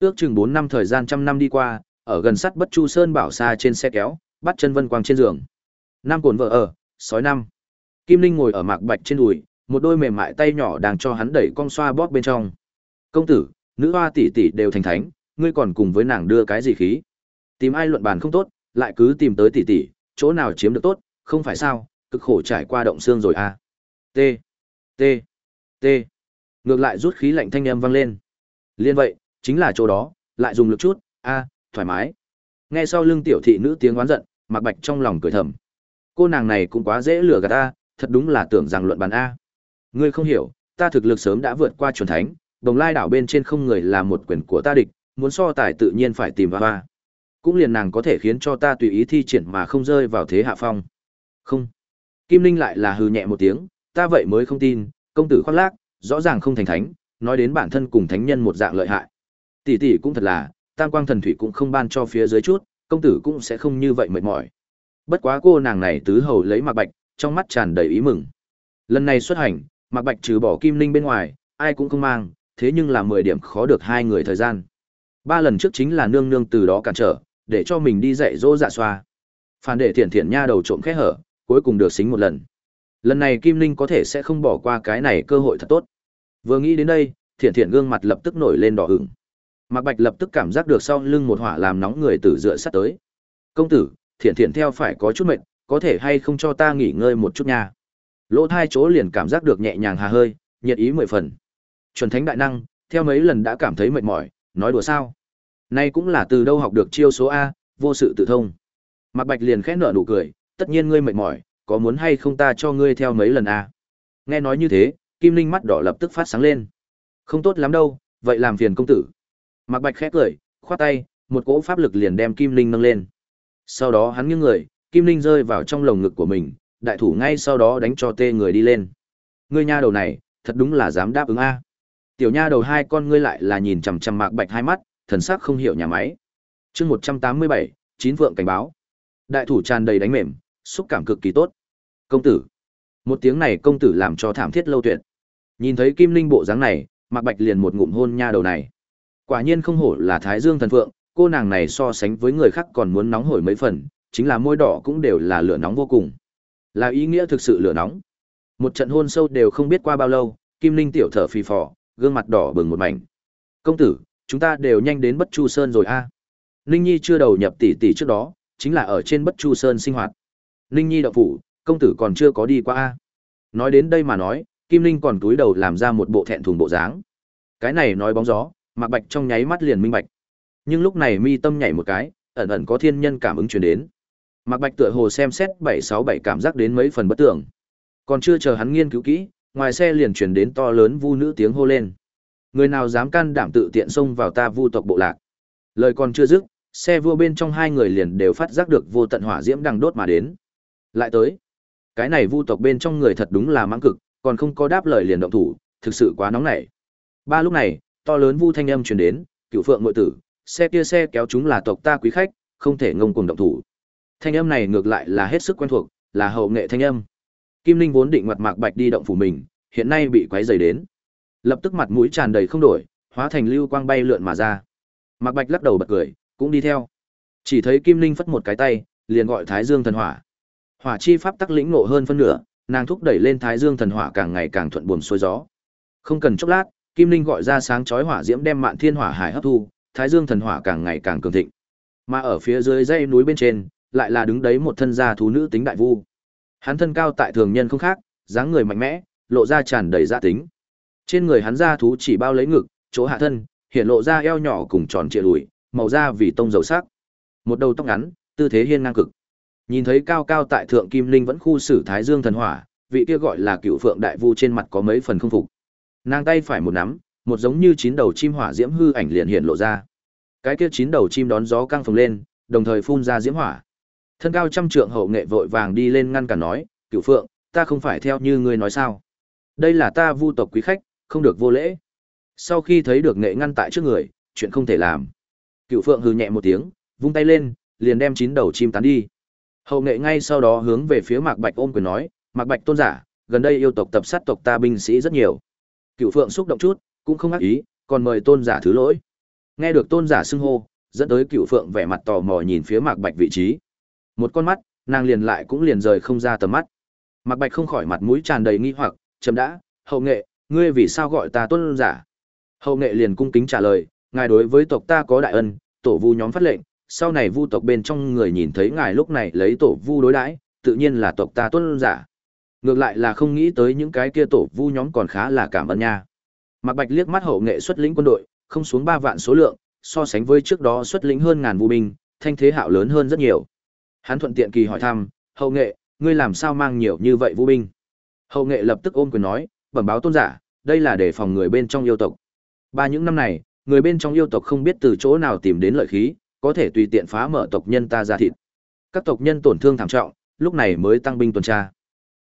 Ước chừng 4 năm thời gian trăm năm đi qua, ở gần sắt Bất Chu Sơn bảo xa trên xe kéo, bắt chân Vân Quang trên giường. Nam cồn vợ ở, sói năm. Kim Linh ngồi ở mạc bạch trên đùi, một đôi mềm mại tay nhỏ đang cho hắn đẩy con xoa bóp bên trong. Công tử, nữ hoa tỷ tỷ đều thành thánh, ngươi còn cùng với nàng đưa cái gì khí? Tìm ai luận bàn không tốt, lại cứ tìm tới tỷ tỷ, chỗ nào chiếm được tốt, không phải sao? Cực khổ trải qua động xương rồi à? T, T, T. Ngược lại rút khí lạnh thanh âm vang lên. Liên vậy, chính là chỗ đó, lại dùng lực chút, a, thoải mái. Nghe sau lưng tiểu thị nữ tiếng oán giận, Mạc Bạch trong lòng cười thầm. Cô nàng này cũng quá dễ lừa gạt ta, thật đúng là tưởng rằng luận bàn a. Ngươi không hiểu, ta thực lực sớm đã vượt qua chuẩn thánh, Đồng Lai đảo bên trên không người là một quyền của ta địch, muốn so tài tự nhiên phải tìm vào hoa. Cũng liền nàng có thể khiến cho ta tùy ý thi triển mà không rơi vào thế hạ phong. Không. Kim Linh lại là hừ nhẹ một tiếng, ta vậy mới không tin, công tử khoác lác, rõ ràng không thành thánh, nói đến bản thân cùng thánh nhân một dạng lợi hại. Tỷ tỷ cũng thật là, tam quang thần thủy cũng không ban cho phía dưới chút, công tử cũng sẽ không như vậy mệt mỏi. Bất quá cô nàng này tứ hầu lấy Mạc Bạch, trong mắt tràn đầy ý mừng. Lần này xuất hành, Mạc Bạch trừ bỏ Kim Linh bên ngoài, ai cũng không mang, thế nhưng là 10 điểm khó được hai người thời gian. Ba lần trước chính là nương nương từ đó cản trở, để cho mình đi dạy dỗ dạ xoa. Phản để thiện thiện nha đầu trộm khẽ hở, cuối cùng được xính một lần. Lần này Kim Linh có thể sẽ không bỏ qua cái này cơ hội thật tốt. Vừa nghĩ đến đây, thiện thiện gương mặt lập tức nổi lên đỏ ửng. Mạc Bạch lập tức cảm giác được sau lưng một hỏa làm nóng người tử dựa sát tới. "Công tử, thiện thiện theo phải có chút mệt, có thể hay không cho ta nghỉ ngơi một chút nha?" Lỗ thai chỗ liền cảm giác được nhẹ nhàng hà hơi, nhiệt ý mười phần. Chuẩn thánh đại năng, theo mấy lần đã cảm thấy mệt mỏi, nói đùa sao? Nay cũng là từ đâu học được chiêu số a, vô sự tự thông. Mạc Bạch liền khẽ nở nụ cười, tất nhiên ngươi mệt mỏi, có muốn hay không ta cho ngươi theo mấy lần a? Nghe nói như thế, Kim Linh mắt đỏ lập tức phát sáng lên. Không tốt lắm đâu, vậy làm phiền công tử. Mạc Bạch khẽ cười, khoát tay, một cỗ pháp lực liền đem Kim Linh nâng lên. Sau đó hắn nghiêng người, Kim Linh rơi vào trong lồng ngực của mình, đại thủ ngay sau đó đánh cho tê người đi lên. Ngươi nha đầu này, thật đúng là dám đáp ứng a. Tiểu nha đầu hai con ngươi lại là nhìn chằm chằm Mạc Bạch hai mắt, thần sắc không hiểu nhà máy. Chương một trăm tám mươi bảy, chín vượng cảnh báo. Đại thủ tràn đầy đánh mềm, xúc cảm cực kỳ tốt. Công tử. Một tiếng này công tử làm cho thảm thiết lâu tuyệt. Nhìn thấy Kim Linh bộ dáng này, Mạc Bạch liền một ngụm hôn nha đầu này. Quả nhiên không hổ là Thái Dương thần phượng, cô nàng này so sánh với người khác còn muốn nóng hổi mấy phần, chính là môi đỏ cũng đều là lửa nóng vô cùng. Là ý nghĩa thực sự lửa nóng. Một trận hôn sâu đều không biết qua bao lâu, Kim Linh tiểu thở phì phò, gương mặt đỏ bừng một mảnh. "Công tử, chúng ta đều nhanh đến Bất Chu Sơn rồi a." À. Linh Nhi chưa đầu nhập tỷ tỷ trước đó, chính là ở trên Bất Chu Sơn sinh hoạt. Linh Nhi đạo phủ, công tử còn chưa có đi qua a. Nói đến đây mà nói, Kim Linh còn túi đầu làm ra một bộ thẹn thùng bộ dáng. Cái này nói bóng gió, Mạc Bạch trong nháy mắt liền minh bạch. Nhưng lúc này mi tâm nhảy một cái, ẩn ẩn có thiên nhân cảm ứng truyền đến. Mạc Bạch tựa hồ xem xét 767 cảm giác đến mấy phần bất tưởng. Còn chưa chờ hắn nghiên cứu kỹ, ngoài xe liền truyền đến to lớn vu nữ tiếng hô lên. Người nào dám can đảm tự tiện xông vào ta vu tộc bộ lạc. Lời còn chưa dứt, xe vua bên trong hai người liền đều phát giác được vô tận hỏa diễm đang đốt mà đến. Lại tới. Cái này vu tộc bên trong người thật đúng là mãng cực, còn không có đáp lời liền động thủ, thực sự quá nóng nảy. Ba lúc này, to lớn vu thanh âm truyền đến, cựu phượng muội tử, xe kia xe kéo chúng là tộc ta quý khách, không thể ngông cuồng động thủ. Thanh âm này ngược lại là hết sức quen thuộc, là hậu nghệ thanh âm. Kim Linh vốn định mặt mạc bạch đi động phủ mình, hiện nay bị quấy rầy đến. Lập tức mặt mũi tràn đầy không đổi, hóa thành lưu quang bay lượn mà ra. Mạc Bạch lắc đầu bật cười, cũng đi theo. Chỉ thấy Kim Linh phất một cái tay, liền gọi Thái Dương thần hỏa. Hỏa chi pháp tắc lĩnh ngộ hơn phân nửa, nàng thúc đẩy lên Thái Dương thần hỏa càng ngày càng thuận buồm xuôi gió. Không cần chốc lát, Kim Linh gọi ra sáng chói hỏa diễm đem Mạn Thiên hỏa hải hấp thu, Thái Dương thần hỏa càng ngày càng cường thịnh. Mà ở phía dưới dãy núi bên trên, lại là đứng đấy một thân gia thú nữ tính đại vu. Hắn thân cao tại thường nhân không khác, dáng người mạnh mẽ, lộ ra tràn đầy gia tính. Trên người hắn gia thú chỉ bao lấy ngực, chỗ hạ thân, hiện lộ ra eo nhỏ cùng tròn trịa đùi, màu da vì tông dầu sắc. Một đầu tóc ngắn, tư thế hiên ngang cực. Nhìn thấy cao cao tại thượng kim linh vẫn khu xử Thái Dương thần hỏa, vị kia gọi là Cựu Phượng đại vu trên mặt có mấy phần không phục. Nàng tay phải một nắm, một giống như chín đầu chim hỏa diễm hư ảnh liền hiện lộ ra. Cái kia chín đầu chim đón gió căng phồng lên, đồng thời phun ra diễm hỏa. Thân cao trăm trượng hậu nghệ vội vàng đi lên ngăn cản nói, Cựu Phượng, ta không phải theo như ngươi nói sao? Đây là ta Vu tộc quý khách, không được vô lễ." Sau khi thấy được nghệ ngăn tại trước người, chuyện không thể làm. Cựu Phượng hừ nhẹ một tiếng, vung tay lên, liền đem chín đầu chim tán đi. Hậu nghệ ngay sau đó hướng về phía Mạc Bạch ôm quyền nói, "Mạc Bạch tôn giả, gần đây yêu tộc tập sát tộc ta binh sĩ rất nhiều." Cửu Phượng xúc động chút, cũng không ác ý, còn mời tôn giả thứ lỗi. Nghe được tôn giả xưng hô, dẫn tới cựu phượng vẻ mặt tò mò nhìn phía Mạc Bạch vị trí. Một con mắt, nàng liền lại cũng liền rời không ra tầm mắt. Mạc Bạch không khỏi mặt mũi tràn đầy nghi hoặc, chậm đã, hậu nghệ, ngươi vì sao gọi ta tôn giả? Hậu nghệ liền cung kính trả lời, ngài đối với tộc ta có đại ân, tổ vu nhóm phát lệnh, sau này vu tộc bên trong người nhìn thấy ngài lúc này lấy tổ vu đối đãi, tự nhiên là tộc ta tôn giả. Ngược lại là không nghĩ tới những cái kia tổ vu nhóm còn khá là cảm ơn nha. Mạc Bạch liếc mắt hậu nghệ xuất lĩnh quân đội, không xuống ba vạn số lượng, so sánh với trước đó xuất lĩnh hơn ngàn vu binh, thanh thế hạo lớn hơn rất nhiều. Hắn thuận tiện kỳ hỏi thăm, "Hậu nghệ, ngươi làm sao mang nhiều như vậy vu binh?" Hậu nghệ lập tức ôm quyền nói, "Bẩm báo tôn giả, đây là để phòng người bên trong yêu tộc. Ba những năm này, người bên trong yêu tộc không biết từ chỗ nào tìm đến lợi khí, có thể tùy tiện phá mở tộc nhân ta ra thịt. Các tộc nhân tổn thương thảm trọng, lúc này mới tăng binh tuần tra.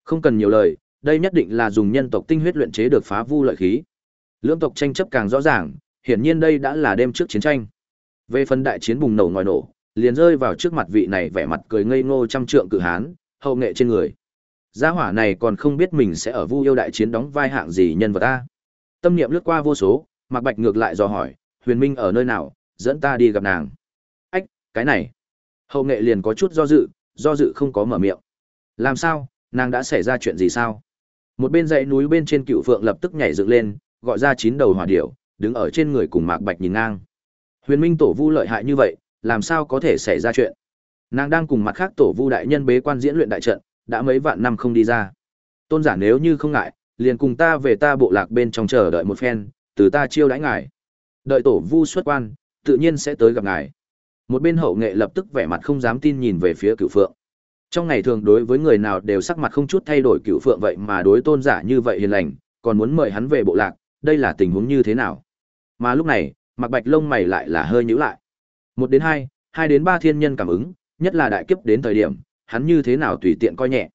Không cần nhiều lời, đây nhất định là dùng nhân tộc tinh huyết luyện chế được phá vu lợi khí. Lưỡng tộc tranh chấp càng rõ ràng, hiển nhiên đây đã là đêm trước chiến tranh. Về phần đại chiến bùng nổ ngòi nổ, liền rơi vào trước mặt vị này vẻ mặt cười ngây ngô trăm trượng cự hán, hậu nghệ trên người. Gia hỏa này còn không biết mình sẽ ở Vu yêu đại chiến đóng vai hạng gì nhân vật ta. Tâm niệm lướt qua vô số, Mạc Bạch ngược lại dò hỏi, Huyền Minh ở nơi nào, dẫn ta đi gặp nàng. Ách, cái này. Hậu nghệ liền có chút do dự, do dự không có mở miệng. Làm sao, nàng đã xảy ra chuyện gì sao? Một bên dãy núi bên trên cựu phượng lập tức nhảy dựng lên, gọi ra chín đầu hỏa điểu, đứng ở trên người cùng Mạc Bạch nhìn ngang. Huyền Minh tổ vu lợi hại như vậy, làm sao có thể xảy ra chuyện? Nàng đang cùng mặt khác tổ vu đại nhân bế quan diễn luyện đại trận, đã mấy vạn năm không đi ra. Tôn giả nếu như không ngại, liền cùng ta về ta bộ lạc bên trong chờ đợi một phen, từ ta chiêu đãi ngài. Đợi tổ vu xuất quan, tự nhiên sẽ tới gặp ngài. Một bên hậu nghệ lập tức vẻ mặt không dám tin nhìn về phía cựu phượng. Trong ngày thường đối với người nào đều sắc mặt không chút thay đổi cửu phượng vậy mà đối tôn giả như vậy hiền lành, còn muốn mời hắn về bộ lạc, đây là tình huống như thế nào? Mà lúc này, mặc bạch lông mày lại là hơi nhíu lại. Một đến hai, hai đến ba thiên nhân cảm ứng, nhất là đại kiếp đến thời điểm, hắn như thế nào tùy tiện coi nhẹ.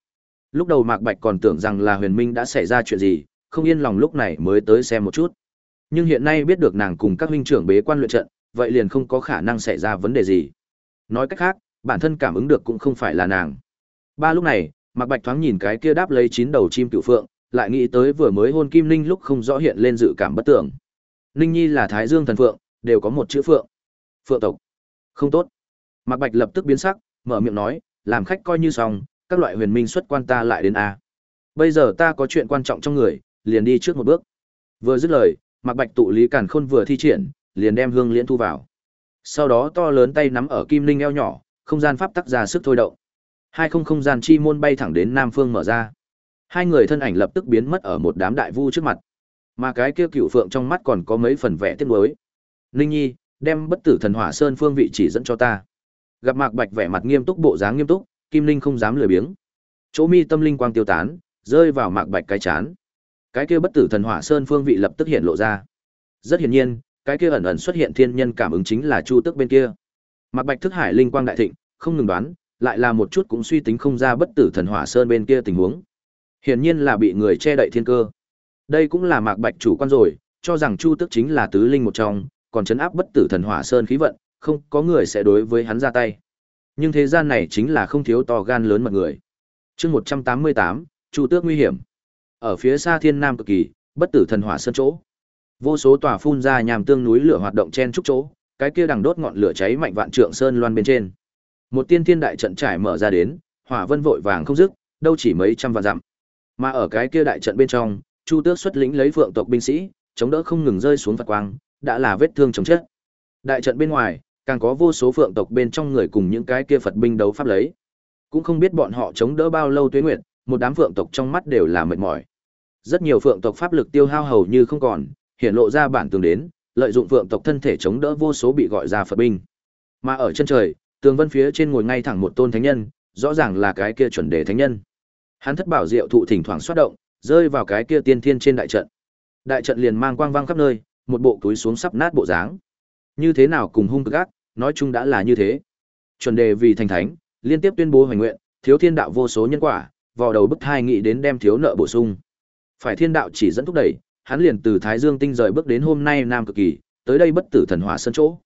Lúc đầu Mạc Bạch còn tưởng rằng là Huyền Minh đã xảy ra chuyện gì, không yên lòng lúc này mới tới xem một chút. Nhưng hiện nay biết được nàng cùng các huynh trưởng bế quan luyện trận, vậy liền không có khả năng xảy ra vấn đề gì. Nói cách khác, bản thân cảm ứng được cũng không phải là nàng. Ba lúc này, Mạc Bạch thoáng nhìn cái kia đáp lấy chín đầu chim cửu phượng, lại nghĩ tới vừa mới hôn Kim Linh lúc không rõ hiện lên dự cảm bất tưởng. Ninh Nhi là Thái Dương thần phượng, đều có một chữ phượng. Phượng tộc. Không tốt. Mạc Bạch lập tức biến sắc, mở miệng nói, làm khách coi như xong, các loại huyền minh xuất quan ta lại đến a. Bây giờ ta có chuyện quan trọng trong người, liền đi trước một bước. Vừa dứt lời, Mạc Bạch tụ lý càn khôn vừa thi triển, liền đem hương liễn thu vào. Sau đó to lớn tay nắm ở kim linh eo nhỏ, không gian pháp tắc ra sức thôi động. Hai không không gian chi môn bay thẳng đến nam phương mở ra. Hai người thân ảnh lập tức biến mất ở một đám đại vu trước mặt. Mà cái kia cựu phượng trong mắt còn có mấy phần vẻ tiếc nuối. Ninh Nhi, đem bất tử thần hỏa sơn phương vị chỉ dẫn cho ta. Gặp Mạc Bạch vẻ mặt nghiêm túc bộ dáng nghiêm túc, Kim Linh không dám lười biếng. Chỗ mi tâm linh quang tiêu tán, rơi vào Mạc Bạch cái chán. Cái kia bất tử thần hỏa sơn phương vị lập tức hiện lộ ra. Rất hiển nhiên, cái kia ẩn ẩn xuất hiện thiên nhân cảm ứng chính là Chu Tức bên kia. Mạc Bạch thức hải linh quang đại thịnh, không ngừng đoán, lại là một chút cũng suy tính không ra bất tử thần hỏa sơn bên kia tình huống. Hiển nhiên là bị người che đậy thiên cơ. Đây cũng là Mạc Bạch chủ quan rồi, cho rằng Chu Tức chính là tứ linh một trong, còn chấn áp bất tử thần hỏa sơn khí vận, không có người sẽ đối với hắn ra tay. Nhưng thế gian này chính là không thiếu to gan lớn mật người. Chương 188, Chu Tước nguy hiểm. Ở phía xa Thiên Nam cực kỳ, bất tử thần hỏa sơn chỗ. Vô số tòa phun ra nhàm tương núi lửa hoạt động chen chúc chỗ, cái kia đằng đốt ngọn lửa cháy mạnh vạn trượng sơn loan bên trên. Một tiên thiên đại trận trải mở ra đến, hỏa vân vội vàng không dứt, đâu chỉ mấy trăm vạn dặm. Mà ở cái kia đại trận bên trong, Chu Tước xuất lĩnh lấy phượng tộc binh sĩ, chống đỡ không ngừng rơi xuống Phật quang, đã là vết thương chống chết. Đại trận bên ngoài, càng có vô số phượng tộc bên trong người cùng những cái kia Phật binh đấu pháp lấy. Cũng không biết bọn họ chống đỡ bao lâu tuế nguyệt, một đám phượng tộc trong mắt đều là mệt mỏi. Rất nhiều phượng tộc pháp lực tiêu hao hầu như không còn, hiện lộ ra bản tường đến, lợi dụng phượng tộc thân thể chống đỡ vô số bị gọi ra Phật binh. Mà ở chân trời, tường vân phía trên ngồi ngay thẳng một tôn thánh nhân, rõ ràng là cái kia chuẩn đề thánh nhân. Hắn thất bảo diệu thụ thỉnh thoảng xoát động, rơi vào cái kia tiên thiên trên đại trận. Đại trận liền mang quang vang khắp nơi, một bộ túi xuống sắp nát bộ dáng. Như thế nào cùng hung cực ác, nói chung đã là như thế. Chuẩn đề vì thành thánh, liên tiếp tuyên bố hoành nguyện, thiếu thiên đạo vô số nhân quả, vào đầu bức hai nghị đến đem thiếu nợ bổ sung. Phải thiên đạo chỉ dẫn thúc đẩy, hắn liền từ Thái Dương tinh rời bước đến hôm nay Nam cực kỳ, tới đây bất tử thần hỏa sân chỗ.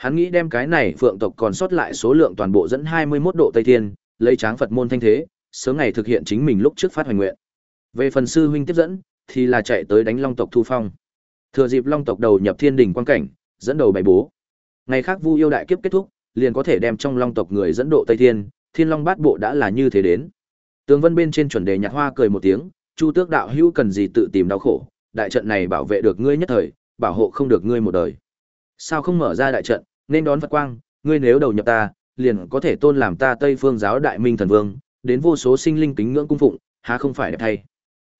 Hắn nghĩ đem cái này phượng tộc còn sót lại số lượng toàn bộ dẫn 21 độ Tây Thiên, lấy tráng Phật môn thanh thế, sớm ngày thực hiện chính mình lúc trước phát hoành nguyện. Về phần sư huynh tiếp dẫn, thì là chạy tới đánh Long tộc Thu Phong. Thừa dịp Long tộc đầu nhập thiên đỉnh quan cảnh, dẫn đầu bày bố. Ngày khác Vu yêu đại kiếp kết thúc, liền có thể đem trong long tộc người dẫn độ Tây Thiên, Thiên Long Bát Bộ đã là như thế đến. Tường Vân bên trên chuẩn đề nhạc hoa cười một tiếng, Chu Tước đạo hữu cần gì tự tìm đau khổ, đại trận này bảo vệ được ngươi nhất thời, bảo hộ không được ngươi một đời. Sao không mở ra đại trận, nên đón Phật quang, ngươi nếu đầu nhập ta, liền có thể tôn làm ta Tây Phương giáo đại minh thần vương, đến vô số sinh linh kính ngưỡng cung phụng, há không phải đẹp thay.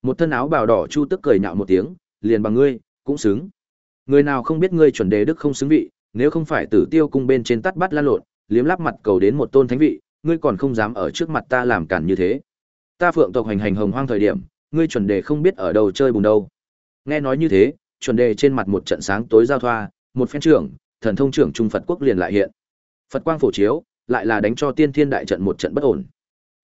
Một thân áo bào đỏ Chu Tước cười nhạo một tiếng, liền bằng ngươi, cũng xứng. Người nào không biết ngươi chuẩn đề đức không xứng vị, nếu không phải Tử Tiêu cung bên trên tắt bắt lan lộn, liếm láp mặt cầu đến một tôn thánh vị, ngươi còn không dám ở trước mặt ta làm cản như thế. Ta phượng tộc hành hành hồng hoang thời điểm, ngươi chuẩn đề không biết ở đâu chơi bùn đâu. Nghe nói như thế, chuẩn đề trên mặt một trận sáng tối giao thoa, một phen trưởng, thần thông trưởng trung Phật quốc liền lại hiện. Phật quang phổ chiếu, lại là đánh cho tiên thiên đại trận một trận bất ổn.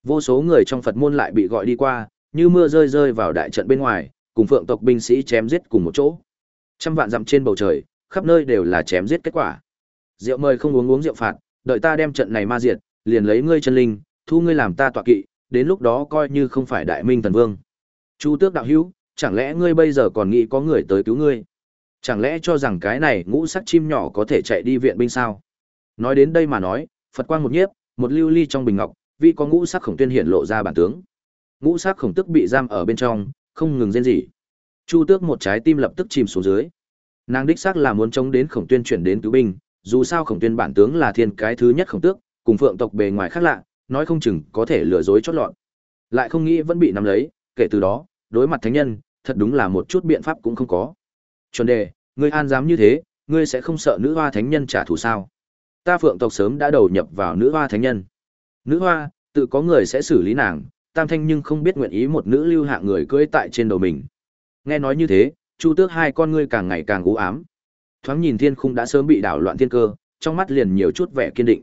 Vô số người trong Phật môn lại bị gọi đi qua, như mưa rơi rơi vào đại trận bên ngoài, cùng phượng tộc binh sĩ chém giết cùng một chỗ. Trăm vạn dặm trên bầu trời, khắp nơi đều là chém giết kết quả. Rượu mời không uống uống rượu phạt, đợi ta đem trận này ma diệt, liền lấy ngươi chân linh, thu ngươi làm ta tọa kỵ, đến lúc đó coi như không phải đại minh thần vương. Chu Tước đạo hữu, chẳng lẽ ngươi bây giờ còn nghĩ có người tới cứu ngươi? Chẳng lẽ cho rằng cái này ngũ sắc chim nhỏ có thể chạy đi viện binh sao? Nói đến đây mà nói, Phật quang một nhiếp, một lưu ly trong bình ngọc, vì có ngũ sắc khổng tuyên hiện lộ ra bản tướng. Ngũ sắc khổng tức bị giam ở bên trong, không ngừng rên rỉ. Chu Tước một trái tim lập tức chìm xuống dưới. Nàng đích xác là muốn chống đến khổng tuyên chuyển đến cứu binh, dù sao khổng tuyên bản tướng là thiên cái thứ nhất khổng tước, cùng phượng tộc bề ngoài khác lạ, nói không chừng có thể lừa dối chót lọt. Lại không nghĩ vẫn bị nắm lấy, kể từ đó, đối mặt thánh nhân, thật đúng là một chút biện pháp cũng không có. Chuẩn đề, ngươi an dám như thế, ngươi sẽ không sợ nữ hoa thánh nhân trả thù sao? Ta phượng tộc sớm đã đầu nhập vào nữ hoa thánh nhân. Nữ hoa, tự có người sẽ xử lý nàng, tam thanh nhưng không biết nguyện ý một nữ lưu hạ người cưỡi tại trên đầu mình. Nghe nói như thế, Chu Tước hai con ngươi càng ngày càng u ám. Thoáng nhìn thiên khung đã sớm bị đảo loạn thiên cơ, trong mắt liền nhiều chút vẻ kiên định.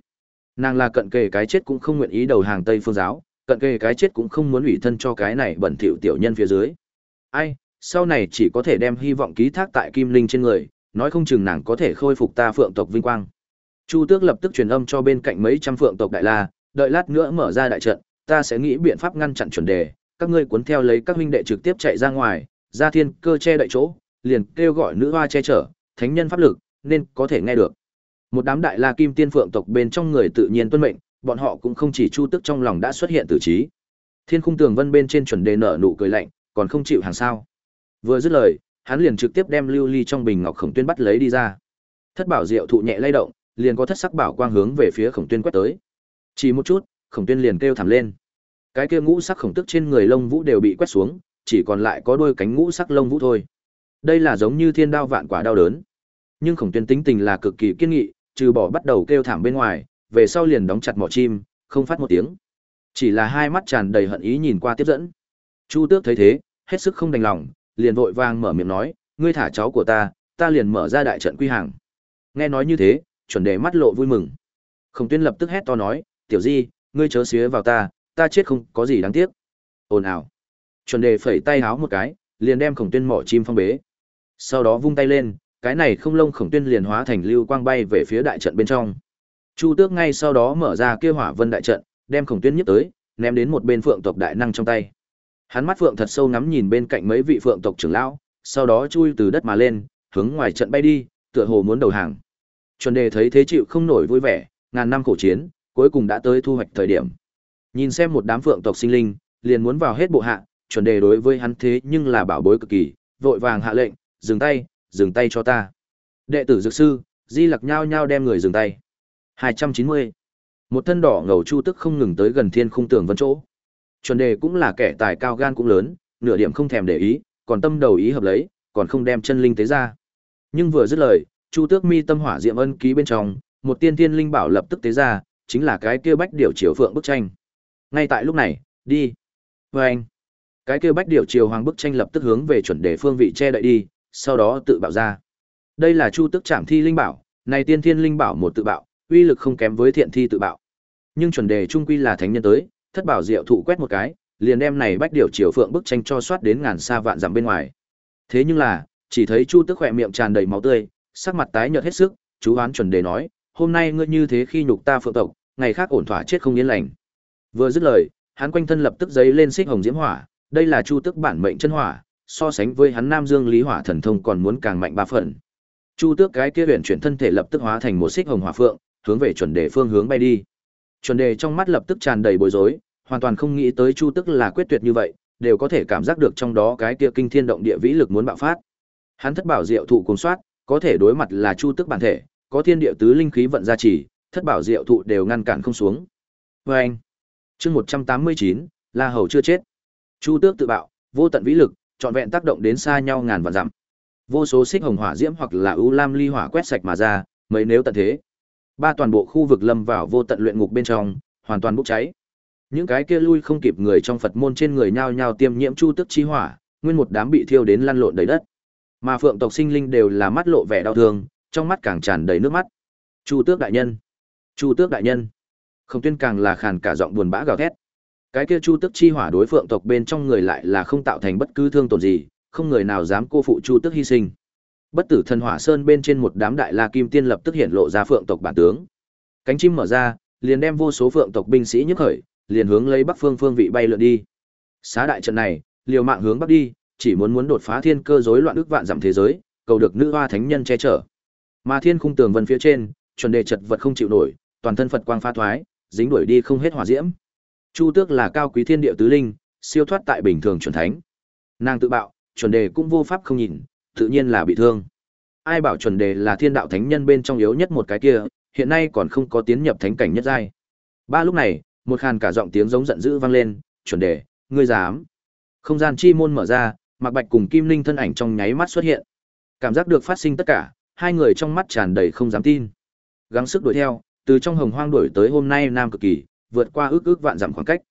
Nàng là cận kề cái chết cũng không nguyện ý đầu hàng Tây Phương giáo, cận kề cái chết cũng không muốn ủy thân cho cái này bẩn thỉu tiểu nhân phía dưới. Ai, sau này chỉ có thể đem hy vọng ký thác tại Kim Linh trên người, nói không chừng nàng có thể khôi phục ta phượng tộc vinh quang. Chu Tước lập tức truyền âm cho bên cạnh mấy trăm phượng tộc đại la, đợi lát nữa mở ra đại trận, ta sẽ nghĩ biện pháp ngăn chặn chuẩn đề, các ngươi cuốn theo lấy các huynh đệ trực tiếp chạy ra ngoài, ra thiên cơ che đậy chỗ, liền kêu gọi nữ hoa che chở, thánh nhân pháp lực, nên có thể nghe được. Một đám đại la kim tiên phượng tộc bên trong người tự nhiên tuân mệnh, bọn họ cũng không chỉ chu tức trong lòng đã xuất hiện tử trí. Thiên khung tường vân bên trên chuẩn đề nở nụ cười lạnh, còn không chịu hàng sao. Vừa dứt lời, hắn liền trực tiếp đem lưu ly trong bình ngọc khổng tuyên bắt lấy đi ra. Thất bảo diệu thụ nhẹ lay động, liền có thất sắc bảo quang hướng về phía khổng tuyên quét tới. Chỉ một chút, khổng tuyên liền kêu thảm lên. Cái kia ngũ sắc khổng tức trên người lông vũ đều bị quét xuống, chỉ còn lại có đôi cánh ngũ sắc lông vũ thôi. Đây là giống như thiên đao vạn quả đau đớn. Nhưng khổng tuyên tính tình là cực kỳ kiên nghị, trừ bỏ bắt đầu kêu thảm bên ngoài, về sau liền đóng chặt mỏ chim, không phát một tiếng. Chỉ là hai mắt tràn đầy hận ý nhìn qua tiếp dẫn. Chu Tước thấy thế, hết sức không đành lòng, liền vội vàng mở miệng nói, ngươi thả cháu của ta, ta liền mở ra đại trận quy hàng. Nghe nói như thế, chuẩn đề mắt lộ vui mừng. Khổng Tuyên lập tức hét to nói, tiểu di, ngươi chớ xía vào ta, ta chết không có gì đáng tiếc. Ồn ào. Chuẩn đề phẩy tay háo một cái, liền đem khổng tuyên mỏ chim phong bế. Sau đó vung tay lên, cái này không lông khổng tuyên liền hóa thành lưu quang bay về phía đại trận bên trong. Chu Tước ngay sau đó mở ra kia hỏa vân đại trận, đem khổng tuyên nhấc tới, ném đến một bên phượng tộc đại năng trong tay. Hắn mắt phượng thật sâu ngắm nhìn bên cạnh mấy vị phượng tộc trưởng lão, sau đó chui từ đất mà lên, hướng ngoài trận bay đi, tựa hồ muốn đầu hàng. Chuẩn đề thấy thế chịu không nổi vui vẻ, ngàn năm khổ chiến, cuối cùng đã tới thu hoạch thời điểm. Nhìn xem một đám phượng tộc sinh linh, liền muốn vào hết bộ hạ, chuẩn đề đối với hắn thế nhưng là bảo bối cực kỳ, vội vàng hạ lệnh, dừng tay, dừng tay cho ta. Đệ tử dược sư, Di Lặc nhao nhao đem người dừng tay. 290. Một thân đỏ ngầu chu tức không ngừng tới gần thiên khung tường vân chỗ. Chuẩn đề cũng là kẻ tài cao gan cũng lớn, nửa điểm không thèm để ý, còn tâm đầu ý hợp lấy, còn không đem chân linh tế ra. Nhưng vừa dứt lời, Chu Tước Mi tâm hỏa diệm ân ký bên trong, một tiên tiên linh bảo lập tức tế ra, chính là cái kia bách điểu chiều phượng bức tranh. Ngay tại lúc này, đi. vê anh. Cái kia bách điểu chiều hoàng bức tranh lập tức hướng về chuẩn đề phương vị che đậy đi, sau đó tự bạo ra. Đây là Chu Tước Trảm Thi linh bảo, này tiên thiên linh bảo một tự bạo, uy lực không kém với thiện thi tự bạo. Nhưng chuẩn đề trung quy là thánh nhân tới, thất bảo diệu thụ quét một cái, liền đem này bách điều triều phượng bức tranh cho soát đến ngàn xa vạn dặm bên ngoài. Thế nhưng là, chỉ thấy Chu Tức khỏe miệng tràn đầy máu tươi, sắc mặt tái nhợt hết sức, chú hoán chuẩn đề nói, hôm nay ngươi như thế khi nhục ta phượng tộc, ngày khác ổn thỏa chết không yên lành. Vừa dứt lời, hắn quanh thân lập tức giấy lên xích hồng diễm hỏa, đây là chu tức bản mệnh chân hỏa so sánh với hắn nam dương lý hỏa thần thông còn muốn càng mạnh ba phần Chu Tước cái kia huyền chuyển thân thể lập tức hóa thành một xích hồng hỏa phượng, hướng về chuẩn đề phương hướng bay đi. Chuẩn đề trong mắt lập tức tràn đầy bối rối, hoàn toàn không nghĩ tới Chu Tước là quyết tuyệt như vậy, đều có thể cảm giác được trong đó cái kia kinh thiên động địa vĩ lực muốn bạo phát. Hắn thất bảo diệu thụ cuốn soát, có thể đối mặt là Chu Tước bản thể, có thiên địa tứ linh khí vận gia trì, thất bảo diệu thụ đều ngăn cản không xuống. vê anh, chương 189, La Hầu chưa chết. Chu Tước tự bạo, vô tận vĩ lực, trọn vẹn tác động đến xa nhau ngàn vạn dặm. Vô số xích hồng hỏa diễm hoặc là ưu lam ly hỏa quét sạch mà ra, mấy nếu tận thế. Ba toàn bộ khu vực lâm vào vô tận luyện ngục bên trong, hoàn toàn bốc cháy. Những cái kia lui không kịp người trong Phật môn trên người nhao nhao tiêm nhiễm chu tức chi hỏa, nguyên một đám bị thiêu đến lăn lộn đầy đất. Mà phượng tộc sinh linh đều là mắt lộ vẻ đau thương, trong mắt càng tràn đầy nước mắt. Chu Tước đại nhân, Chu Tước đại nhân. Không tuyên càng là khàn cả giọng buồn bã gào thét. Cái kia Chu Tước chi hỏa đối phượng tộc bên trong người lại là không tạo thành bất cứ thương tổn gì, không người nào dám cô phụ Chu Tước hy sinh. Bất tử thần hỏa sơn bên trên một đám đại la kim tiên lập tức hiện lộ ra phượng tộc bản tướng. Cánh chim mở ra, liền đem vô số phượng tộc binh sĩ nhấc khởi, liền hướng lấy bắc phương phương vị bay lượn đi. Xá đại trận này, liều mạng hướng bắc đi, chỉ muốn muốn đột phá thiên cơ rối loạn ức vạn dặm thế giới, cầu được nữ hoa thánh nhân che chở. Mà thiên khung tường vân phía trên, chuẩn đề chật vật không chịu nổi, toàn thân Phật quang pha thoái, dính đuổi đi không hết hỏa diễm. Chu Tước là cao quý thiên địa tứ linh, siêu thoát tại bình thường chuẩn thánh. Nàng tự bạo, chuẩn đề cũng vô pháp không nhìn, tự nhiên là bị thương. Ai bảo chuẩn đề là thiên đạo thánh nhân bên trong yếu nhất một cái kia, hiện nay còn không có tiến nhập thánh cảnh nhất giai. Ba lúc này, một khàn cả giọng tiếng giống giận dữ vang lên, chuẩn đề, ngươi dám. Không gian chi môn mở ra, Mạc Bạch cùng Kim Linh thân ảnh trong nháy mắt xuất hiện. Cảm giác được phát sinh tất cả, hai người trong mắt tràn đầy không dám tin. Gắng sức đuổi theo, từ trong hồng hoang đuổi tới hôm nay nam cực kỳ, vượt qua ước ước vạn dặm khoảng cách.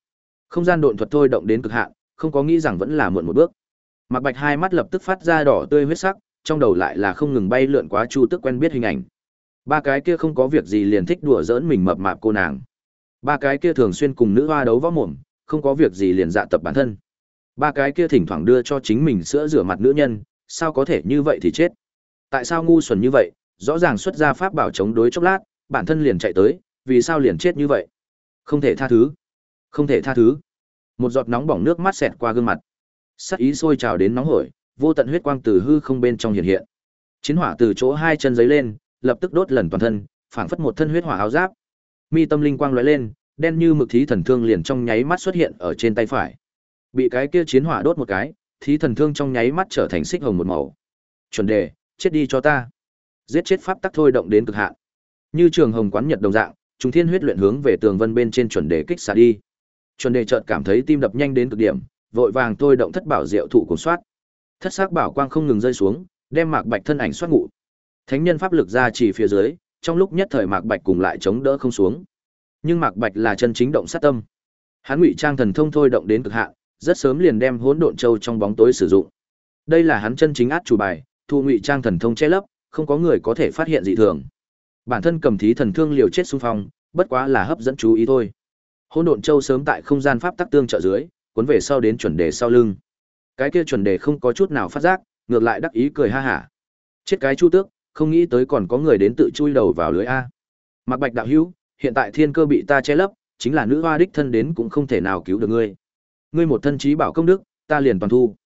Không gian độn thuật thôi động đến cực hạn, không có nghĩ rằng vẫn là muộn một bước. Mạc Bạch hai mắt lập tức phát ra đỏ tươi huyết sắc, trong đầu lại là không ngừng bay lượn quá chu tức quen biết hình ảnh. Ba cái kia không có việc gì liền thích đùa giỡn mình mập mạp cô nàng. Ba cái kia thường xuyên cùng nữ hoa đấu võ mồm, không có việc gì liền dạ tập bản thân. Ba cái kia thỉnh thoảng đưa cho chính mình sữa rửa mặt nữ nhân, sao có thể như vậy thì chết. Tại sao ngu xuẩn như vậy, rõ ràng xuất ra pháp bảo chống đối chốc lát, bản thân liền chạy tới, vì sao liền chết như vậy? Không thể tha thứ. Không thể tha thứ. Một giọt nóng bỏng nước mắt xẹt qua gương mặt. Sắc ý sôi trào đến nóng hổi, vô tận huyết quang từ hư không bên trong hiện hiện. Chiến hỏa từ chỗ hai chân giấy lên, lập tức đốt lần toàn thân, phảng phất một thân huyết hỏa áo giáp. Mi tâm linh quang lóe lên, đen như mực thí thần thương liền trong nháy mắt xuất hiện ở trên tay phải. Bị cái kia chiến hỏa đốt một cái, thí thần thương trong nháy mắt trở thành xích hồng một màu. Chuẩn đề, chết đi cho ta. Giết chết pháp tắc thôi động đến cực hạn. Như trường hồng quán nhật đồng dạng, trung thiên huyết luyện hướng về tường vân bên trên chuẩn đề kích xả đi. Chuẩn đề chợt cảm thấy tim đập nhanh đến cực điểm, vội vàng thôi động thất bảo diệu thụ cuốn soát. Thất sắc bảo quang không ngừng rơi xuống, đem Mạc Bạch thân ảnh soát ngủ. Thánh nhân pháp lực ra chỉ phía dưới, trong lúc nhất thời Mạc Bạch cùng lại chống đỡ không xuống. Nhưng Mạc Bạch là chân chính động sát tâm. Hắn ngụy trang thần thông thôi động đến cực hạn, rất sớm liền đem hỗn độn châu trong bóng tối sử dụng. Đây là hắn chân chính át chủ bài, thu ngụy trang thần thông che lấp, không có người có thể phát hiện dị thường. Bản thân cầm thí thần thương liều chết xung phong, bất quá là hấp dẫn chú ý thôi. Hỗn độn châu sớm tại không gian pháp tắc tương trợ dưới, cuốn về sau đến chuẩn đề sau lưng. Cái kia chuẩn đề không có chút nào phát giác, ngược lại đắc ý cười ha hả. Chết cái chu tước, không nghĩ tới còn có người đến tự chui đầu vào lưới a. Mạc Bạch đạo hữu, hiện tại thiên cơ bị ta che lấp, chính là nữ hoa đích thân đến cũng không thể nào cứu được ngươi. Ngươi một thân trí bảo công đức, ta liền toàn thu.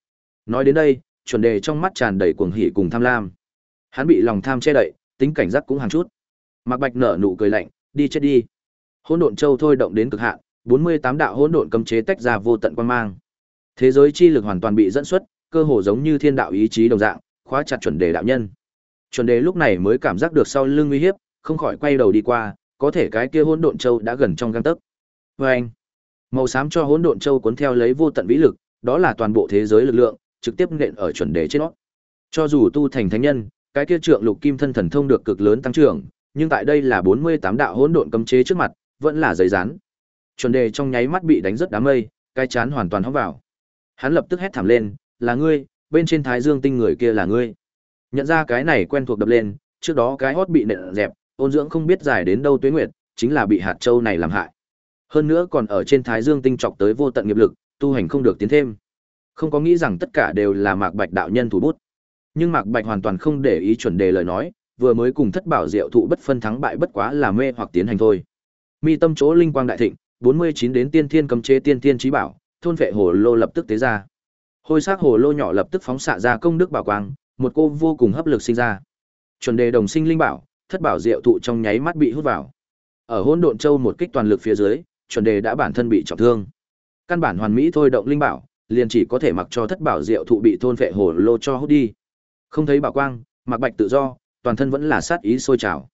Nói đến đây, chuẩn đề trong mắt tràn đầy cuồng hỉ cùng tham lam. Hắn bị lòng tham che đậy, tính cảnh giác cũng hàng chút. Mạc Bạch nở nụ cười lạnh, đi chết đi. Hỗn độn châu thôi động đến cực hạn, 48 đạo hỗn độn cấm chế tách ra vô tận quan mang. Thế giới chi lực hoàn toàn bị dẫn xuất, cơ hồ giống như thiên đạo ý chí đồng dạng, khóa chặt chuẩn đề đạo nhân. Chuẩn đề lúc này mới cảm giác được sau lưng nguy hiếp, không khỏi quay đầu đi qua, có thể cái kia hỗn độn châu đã gần trong gang tấc. Oeng! Màu xám cho hỗn độn châu cuốn theo lấy vô tận vĩ lực, đó là toàn bộ thế giới lực lượng, trực tiếp nện ở chuẩn đề trên nó. Cho dù tu thành thánh nhân, cái kia trượng lục kim thân thần thông được cực lớn tăng trưởng, nhưng tại đây là 48 đạo hỗn độn cấm chế trước mặt, vẫn là giấy rán. Chuẩn đề trong nháy mắt bị đánh rất đám mây, cái chán hoàn toàn hốc vào. Hắn lập tức hét thảm lên, "Là ngươi, bên trên Thái Dương tinh người kia là ngươi." Nhận ra cái này quen thuộc đập lên, trước đó cái hót bị nện dẹp, ôn dưỡng không biết dài đến đâu tuế nguyệt, chính là bị hạt châu này làm hại. Hơn nữa còn ở trên Thái Dương tinh chọc tới vô tận nghiệp lực, tu hành không được tiến thêm. Không có nghĩ rằng tất cả đều là Mạc Bạch đạo nhân thủ bút. Nhưng Mạc Bạch hoàn toàn không để ý chuẩn đề lời nói, vừa mới cùng thất bảo diệu thụ bất phân thắng bại bất quá là mê hoặc tiến hành thôi. Mi tâm chỗ linh quang đại thịnh, 49 đến tiên thiên cầm chế tiên thiên trí bảo, thôn vệ hồ lô lập tức tế ra. Hôi sắc hồ lô nhỏ lập tức phóng xạ ra công đức bảo quang, một cô vô cùng hấp lực sinh ra. Chuẩn đề đồng sinh linh bảo, thất bảo diệu thụ trong nháy mắt bị hút vào. Ở hỗn độn châu một kích toàn lực phía dưới, chuẩn đề đã bản thân bị trọng thương. Căn bản hoàn mỹ thôi động linh bảo, liền chỉ có thể mặc cho thất bảo diệu thụ bị thôn vệ hồ lô cho hút đi. Không thấy bảo quang, mặc bạch tự do, toàn thân vẫn là sát ý sôi trào.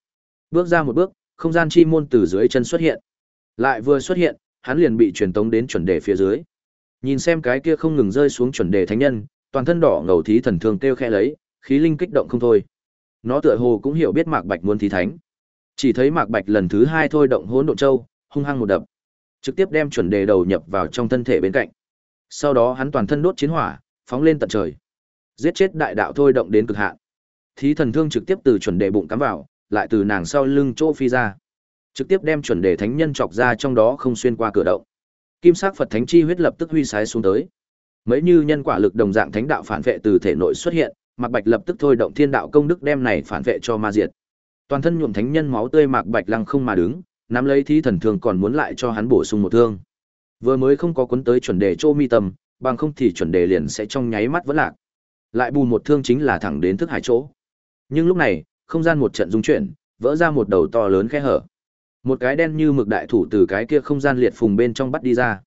Bước ra một bước, không gian chi môn từ dưới chân xuất hiện. Lại vừa xuất hiện, hắn liền bị truyền tống đến chuẩn đề phía dưới. Nhìn xem cái kia không ngừng rơi xuống chuẩn đề thánh nhân, toàn thân đỏ ngầu thí thần thương kêu khẽ lấy, khí linh kích động không thôi. Nó tựa hồ cũng hiểu biết Mạc Bạch muốn thí thánh. Chỉ thấy Mạc Bạch lần thứ hai thôi động hỗn độn châu, hung hăng một đập, trực tiếp đem chuẩn đề đầu nhập vào trong thân thể bên cạnh. Sau đó hắn toàn thân đốt chiến hỏa, phóng lên tận trời. Giết chết đại đạo thôi động đến cực hạn. Thí thần thương trực tiếp từ chuẩn đề bụng cắm vào, lại từ nàng sau lưng chỗ phi ra. Trực tiếp đem chuẩn đề thánh nhân chọc ra trong đó không xuyên qua cửa động. Kim sắc Phật thánh chi huyết lập tức huy sái xuống tới. Mấy như nhân quả lực đồng dạng thánh đạo phản vệ từ thể nội xuất hiện, Mạc Bạch lập tức thôi động thiên đạo công đức đem này phản vệ cho ma diệt. Toàn thân nhuộm thánh nhân máu tươi Mạc Bạch lăng không mà đứng, nắm lấy thí thần thương còn muốn lại cho hắn bổ sung một thương. Vừa mới không có cuốn tới chuẩn đề Chô Mi Tâm, bằng không thì chuẩn đề liền sẽ trong nháy mắt vẫn lạc. Lại bù một thương chính là thẳng đến thức hải chỗ. Nhưng lúc này, không gian một trận dung chuyển, vỡ ra một đầu to lớn khe hở. Một cái đen như mực đại thủ từ cái kia không gian liệt phùng bên trong bắt đi ra.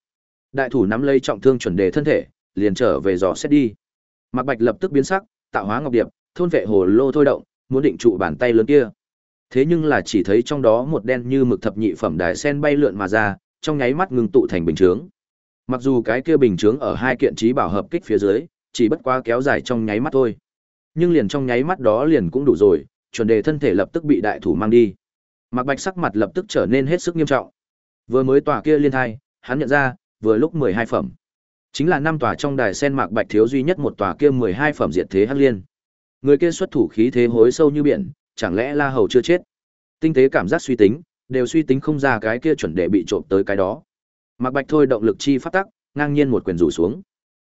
Đại thủ nắm lấy trọng thương chuẩn đề thân thể, liền trở về dò xét đi. Mạc Bạch lập tức biến sắc, tạo hóa ngọc điệp, thôn vệ hồ lô thôi động, muốn định trụ bàn tay lớn kia. Thế nhưng là chỉ thấy trong đó một đen như mực thập nhị phẩm đài sen bay lượn mà ra, trong nháy mắt ngừng tụ thành bình chướng. Mặc dù cái kia bình chướng ở hai kiện trí bảo hợp kích phía dưới, chỉ bất quá kéo dài trong nháy mắt thôi. Nhưng liền trong nháy mắt đó liền cũng đủ rồi, chuẩn đề thân thể lập tức bị đại thủ mang đi. Mạc Bạch sắc mặt lập tức trở nên hết sức nghiêm trọng. Vừa mới tòa kia liên thai, hắn nhận ra, vừa lúc 12 phẩm. Chính là năm tòa trong đài sen Mạc Bạch thiếu duy nhất một tòa kia 12 phẩm diệt thế hắc liên. Người kia xuất thủ khí thế hối sâu như biển, chẳng lẽ La Hầu chưa chết? Tinh tế cảm giác suy tính, đều suy tính không ra cái kia chuẩn để bị trộm tới cái đó. Mạc Bạch thôi động lực chi phát tắc, ngang nhiên một quyền rủ xuống.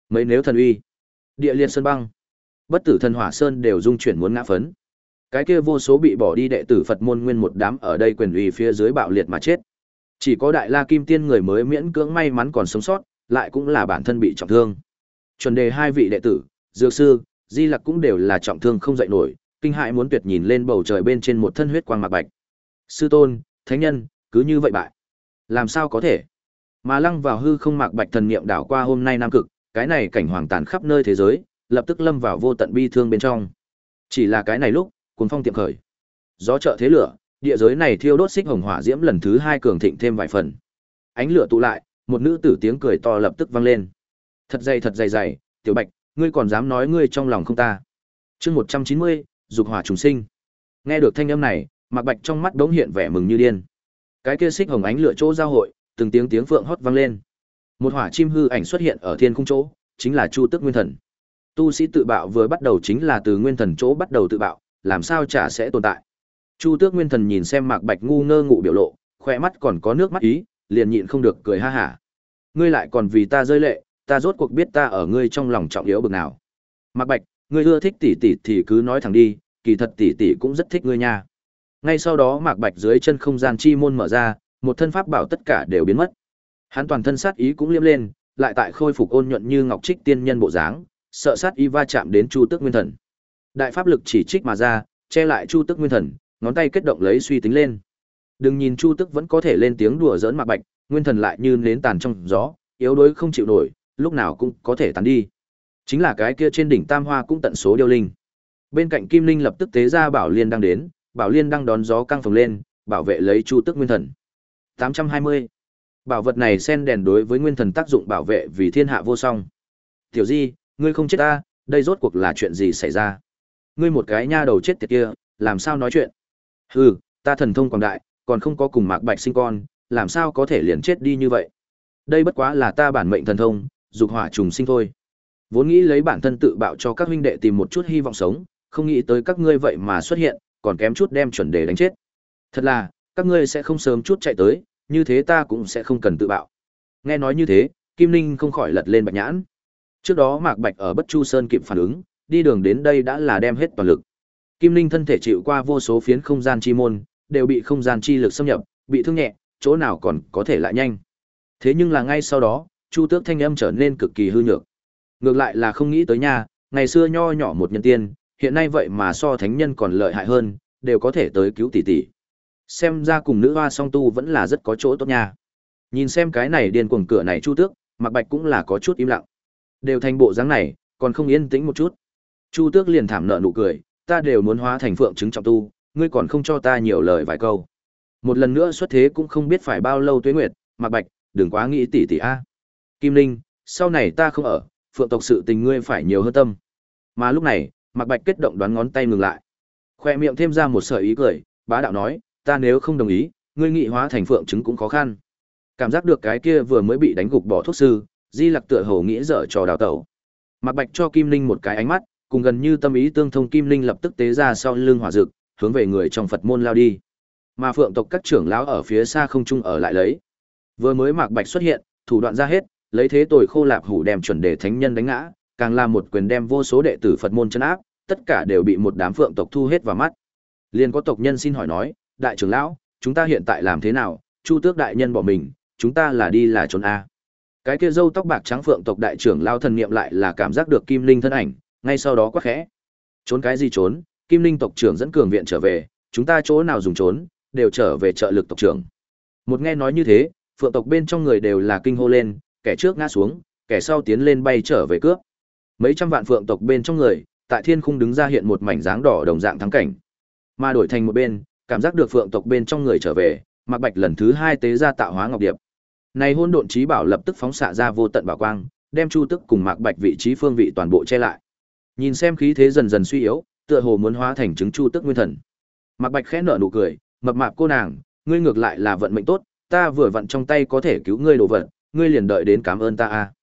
Mấy nếu thần uy, địa liên sơn băng, bất tử thần hỏa sơn đều dung chuyển muốn ngã phấn. Cái kia vô số bị bỏ đi đệ tử Phật môn nguyên một đám ở đây quyền uy phía dưới bạo liệt mà chết. Chỉ có Đại La Kim Tiên người mới miễn cưỡng may mắn còn sống sót, lại cũng là bản thân bị trọng thương. Chuẩn đề hai vị đệ tử, Dược sư, Di Lặc cũng đều là trọng thương không dậy nổi, kinh hại muốn tuyệt nhìn lên bầu trời bên trên một thân huyết quang mạc bạch. Sư tôn, thánh nhân, cứ như vậy bại. Làm sao có thể? Mà lăng vào hư không mạc bạch thần niệm đảo qua hôm nay nam cực, cái này cảnh hoàng tàn khắp nơi thế giới, lập tức lâm vào vô tận bi thương bên trong. Chỉ là cái này lúc, cuồng phong tiệm khởi. Gió trợ thế lửa, địa giới này thiêu đốt xích hồng hỏa diễm lần thứ hai cường thịnh thêm vài phần. Ánh lửa tụ lại, một nữ tử tiếng cười to lập tức vang lên. Thật dày thật dày dày, tiểu bạch, ngươi còn dám nói ngươi trong lòng không ta. chương một trăm chín mươi dục hỏa trùng sinh. Nghe được thanh âm này, Mạc Bạch trong mắt đống hiện vẻ mừng như điên. Cái kia xích hồng ánh lửa chỗ giao hội, từng tiếng tiếng phượng hót vang lên. Một hỏa chim hư ảnh xuất hiện ở thiên khung chỗ, chính là Chu Tức Nguyên Thần. Tu sĩ tự bạo vừa bắt đầu chính là từ Nguyên Thần chỗ bắt đầu tự bạo, làm sao chả sẽ tồn tại. Chu Tước Nguyên Thần nhìn xem Mạc Bạch ngu ngơ ngụ biểu lộ, khỏe mắt còn có nước mắt ý, liền nhịn không được cười ha hả. Ngươi lại còn vì ta rơi lệ, ta rốt cuộc biết ta ở ngươi trong lòng trọng yếu bực nào. Mạc Bạch, ngươi ưa thích tỷ tỷ thì cứ nói thẳng đi, kỳ thật tỷ tỷ cũng rất thích ngươi nha. Ngay sau đó Mạc Bạch dưới chân không gian chi môn mở ra, một thân pháp bảo tất cả đều biến mất. Hắn toàn thân sát ý cũng liếm lên, lại tại khôi phục ôn nhuận như ngọc trích tiên nhân bộ dáng, sợ sát ý va chạm đến Chu Tước Nguyên Thần. Đại pháp lực chỉ trích mà ra, che lại Chu Tức Nguyên Thần, ngón tay kết động lấy suy tính lên. Đừng nhìn Chu Tức vẫn có thể lên tiếng đùa giỡn Mạc Bạch, Nguyên Thần lại như nến tàn trong gió, yếu đuối không chịu nổi, lúc nào cũng có thể tàn đi. Chính là cái kia trên đỉnh Tam Hoa cũng tận số điêu linh. Bên cạnh Kim Linh lập tức tế ra Bảo Liên đang đến, Bảo Liên đang đón gió căng phồng lên, bảo vệ lấy Chu Tức Nguyên Thần. 820. Bảo vật này sen đèn đối với Nguyên Thần tác dụng bảo vệ vì thiên hạ vô song. Tiểu Di, ngươi không chết ta, đây rốt cuộc là chuyện gì xảy ra? Ngươi một cái nha đầu chết tiệt kia, làm sao nói chuyện? Hừ, ta thần thông quảng đại, còn không có cùng Mạc Bạch sinh con, làm sao có thể liền chết đi như vậy? Đây bất quá là ta bản mệnh thần thông, dục hỏa trùng sinh thôi. Vốn nghĩ lấy bản thân tự bạo cho các huynh đệ tìm một chút hy vọng sống, không nghĩ tới các ngươi vậy mà xuất hiện, còn kém chút đem chuẩn đề đánh chết. Thật là, các ngươi sẽ không sớm chút chạy tới, như thế ta cũng sẽ không cần tự bạo. Nghe nói như thế, Kim Ninh không khỏi lật lên bạch nhãn. Trước đó Mạc Bạch ở Bất Chu Sơn kịp phản ứng, đi đường đến đây đã là đem hết toàn lực. Kim Linh thân thể chịu qua vô số phiến không gian chi môn, đều bị không gian chi lực xâm nhập, bị thương nhẹ, chỗ nào còn có thể lại nhanh. Thế nhưng là ngay sau đó, Chu Tước thanh âm trở nên cực kỳ hư nhược. Ngược lại là không nghĩ tới nha, ngày xưa nho nhỏ một nhân tiên, hiện nay vậy mà so thánh nhân còn lợi hại hơn, đều có thể tới cứu tỷ tỷ. Xem ra cùng nữ hoa song tu vẫn là rất có chỗ tốt nha. Nhìn xem cái này điên cuồng cửa này Chu Tước, Mạc Bạch cũng là có chút im lặng. Đều thành bộ dáng này, còn không yên tĩnh một chút. Chu Tước liền thảm nợ nụ cười, ta đều muốn hóa thành phượng chứng trọng tu, ngươi còn không cho ta nhiều lời vài câu. Một lần nữa xuất thế cũng không biết phải bao lâu tuế nguyệt, Mạc Bạch, đừng quá nghĩ tỷ tỷ a. Kim Linh, sau này ta không ở, phượng tộc sự tình ngươi phải nhiều hơn tâm. Mà lúc này, Mạc Bạch kết động đoán ngón tay ngừng lại. Khoe miệng thêm ra một sợi ý cười, bá đạo nói, ta nếu không đồng ý, ngươi nghị hóa thành phượng chứng cũng khó khăn. Cảm giác được cái kia vừa mới bị đánh gục bỏ thuốc sư, Di Lặc tựa hồ nghĩ dở trò đào tẩu. Mạc Bạch cho Kim Linh một cái ánh mắt, cùng gần như tâm ý tương thông Kim Linh lập tức tế ra sau lưng hỏa dực, hướng về người trong Phật môn lao đi. Mà phượng tộc các trưởng lão ở phía xa không trung ở lại lấy. Vừa mới Mạc Bạch xuất hiện, thủ đoạn ra hết, lấy thế tồi khô lạp hủ đem chuẩn đề thánh nhân đánh ngã, càng là một quyền đem vô số đệ tử Phật môn trấn áp, tất cả đều bị một đám phượng tộc thu hết vào mắt. Liền có tộc nhân xin hỏi nói, đại trưởng lão, chúng ta hiện tại làm thế nào? Chu Tước đại nhân bỏ mình, chúng ta là đi là trốn a. Cái kia râu tóc bạc trắng phượng tộc đại trưởng lao thần niệm lại là cảm giác được Kim Linh thân ảnh, ngay sau đó quát khẽ. Trốn cái gì trốn? Kim Linh tộc trưởng dẫn cường viện trở về, chúng ta chỗ nào dùng trốn, đều trở về trợ lực tộc trưởng. Một nghe nói như thế, phượng tộc bên trong người đều là kinh hô lên, kẻ trước ngã xuống, kẻ sau tiến lên bay trở về cướp. Mấy trăm vạn phượng tộc bên trong người, tại thiên khung đứng ra hiện một mảnh dáng đỏ đồng dạng thắng cảnh. Mà đổi thành một bên, cảm giác được phượng tộc bên trong người trở về, Mạc Bạch lần thứ hai tế ra tạo hóa ngọc điệp. Này hôn độn trí bảo lập tức phóng xạ ra vô tận bảo quang, đem Chu Tức cùng Mạc Bạch vị trí phương vị toàn bộ che lại. Nhìn xem khí thế dần dần suy yếu, tựa hồ muốn hóa thành chứng Chu Tức nguyên thần. Mạc Bạch khẽ nở nụ cười, mập mạp cô nàng, ngươi ngược lại là vận mệnh tốt, ta vừa vận trong tay có thể cứu ngươi đồ vật, ngươi liền đợi đến cảm ơn ta a. À.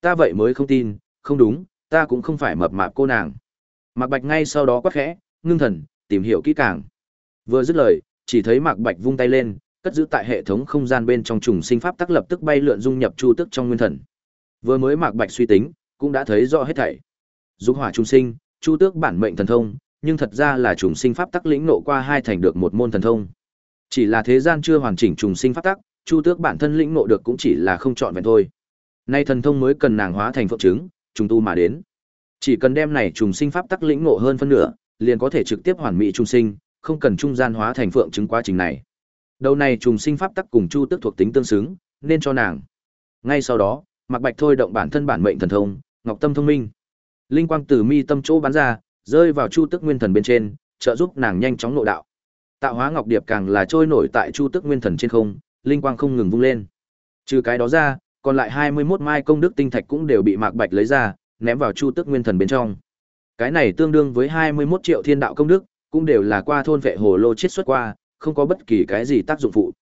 Ta vậy mới không tin, không đúng, ta cũng không phải mập mạp cô nàng. Mạc Bạch ngay sau đó quát khẽ, ngưng thần, tìm hiểu kỹ càng. Vừa dứt lời, chỉ thấy Mạc Bạch vung tay lên, cất giữ tại hệ thống không gian bên trong trùng sinh pháp tắc lập tức bay lượn dung nhập chu tức trong nguyên thần. Vừa mới Mạc Bạch suy tính, cũng đã thấy rõ hết thảy. Dục hỏa trùng sinh, chu tước bản mệnh thần thông, nhưng thật ra là trùng sinh pháp tắc lĩnh nộ qua hai thành được một môn thần thông. Chỉ là thế gian chưa hoàn chỉnh trùng sinh pháp tắc, chu tước bản thân lĩnh nộ được cũng chỉ là không chọn vẹn thôi. Nay thần thông mới cần nàng hóa thành phượng trứng, trùng tu mà đến. Chỉ cần đem này trùng sinh pháp tắc lĩnh ngộ hơn phân nửa, liền có thể trực tiếp hoàn mỹ trùng sinh, không cần trung gian hóa thành phượng chứng quá trình này. Đầu này trùng sinh pháp tắc cùng chu tước thuộc tính tương xứng, nên cho nàng. Ngay sau đó, Mạc Bạch thôi động bản thân bản mệnh thần thông, Ngọc Tâm thông minh. Linh quang từ mi tâm chỗ bắn ra, rơi vào chu tức nguyên thần bên trên, trợ giúp nàng nhanh chóng nội đạo. Tạo hóa ngọc điệp càng là trôi nổi tại chu tức nguyên thần trên không, linh quang không ngừng vung lên. Trừ cái đó ra, còn lại 21 mai công đức tinh thạch cũng đều bị Mạc Bạch lấy ra, ném vào chu tức nguyên thần bên trong. Cái này tương đương với 21 triệu thiên đạo công đức, cũng đều là qua thôn vệ hồ lô chết xuất qua, không có bất kỳ cái gì tác dụng phụ.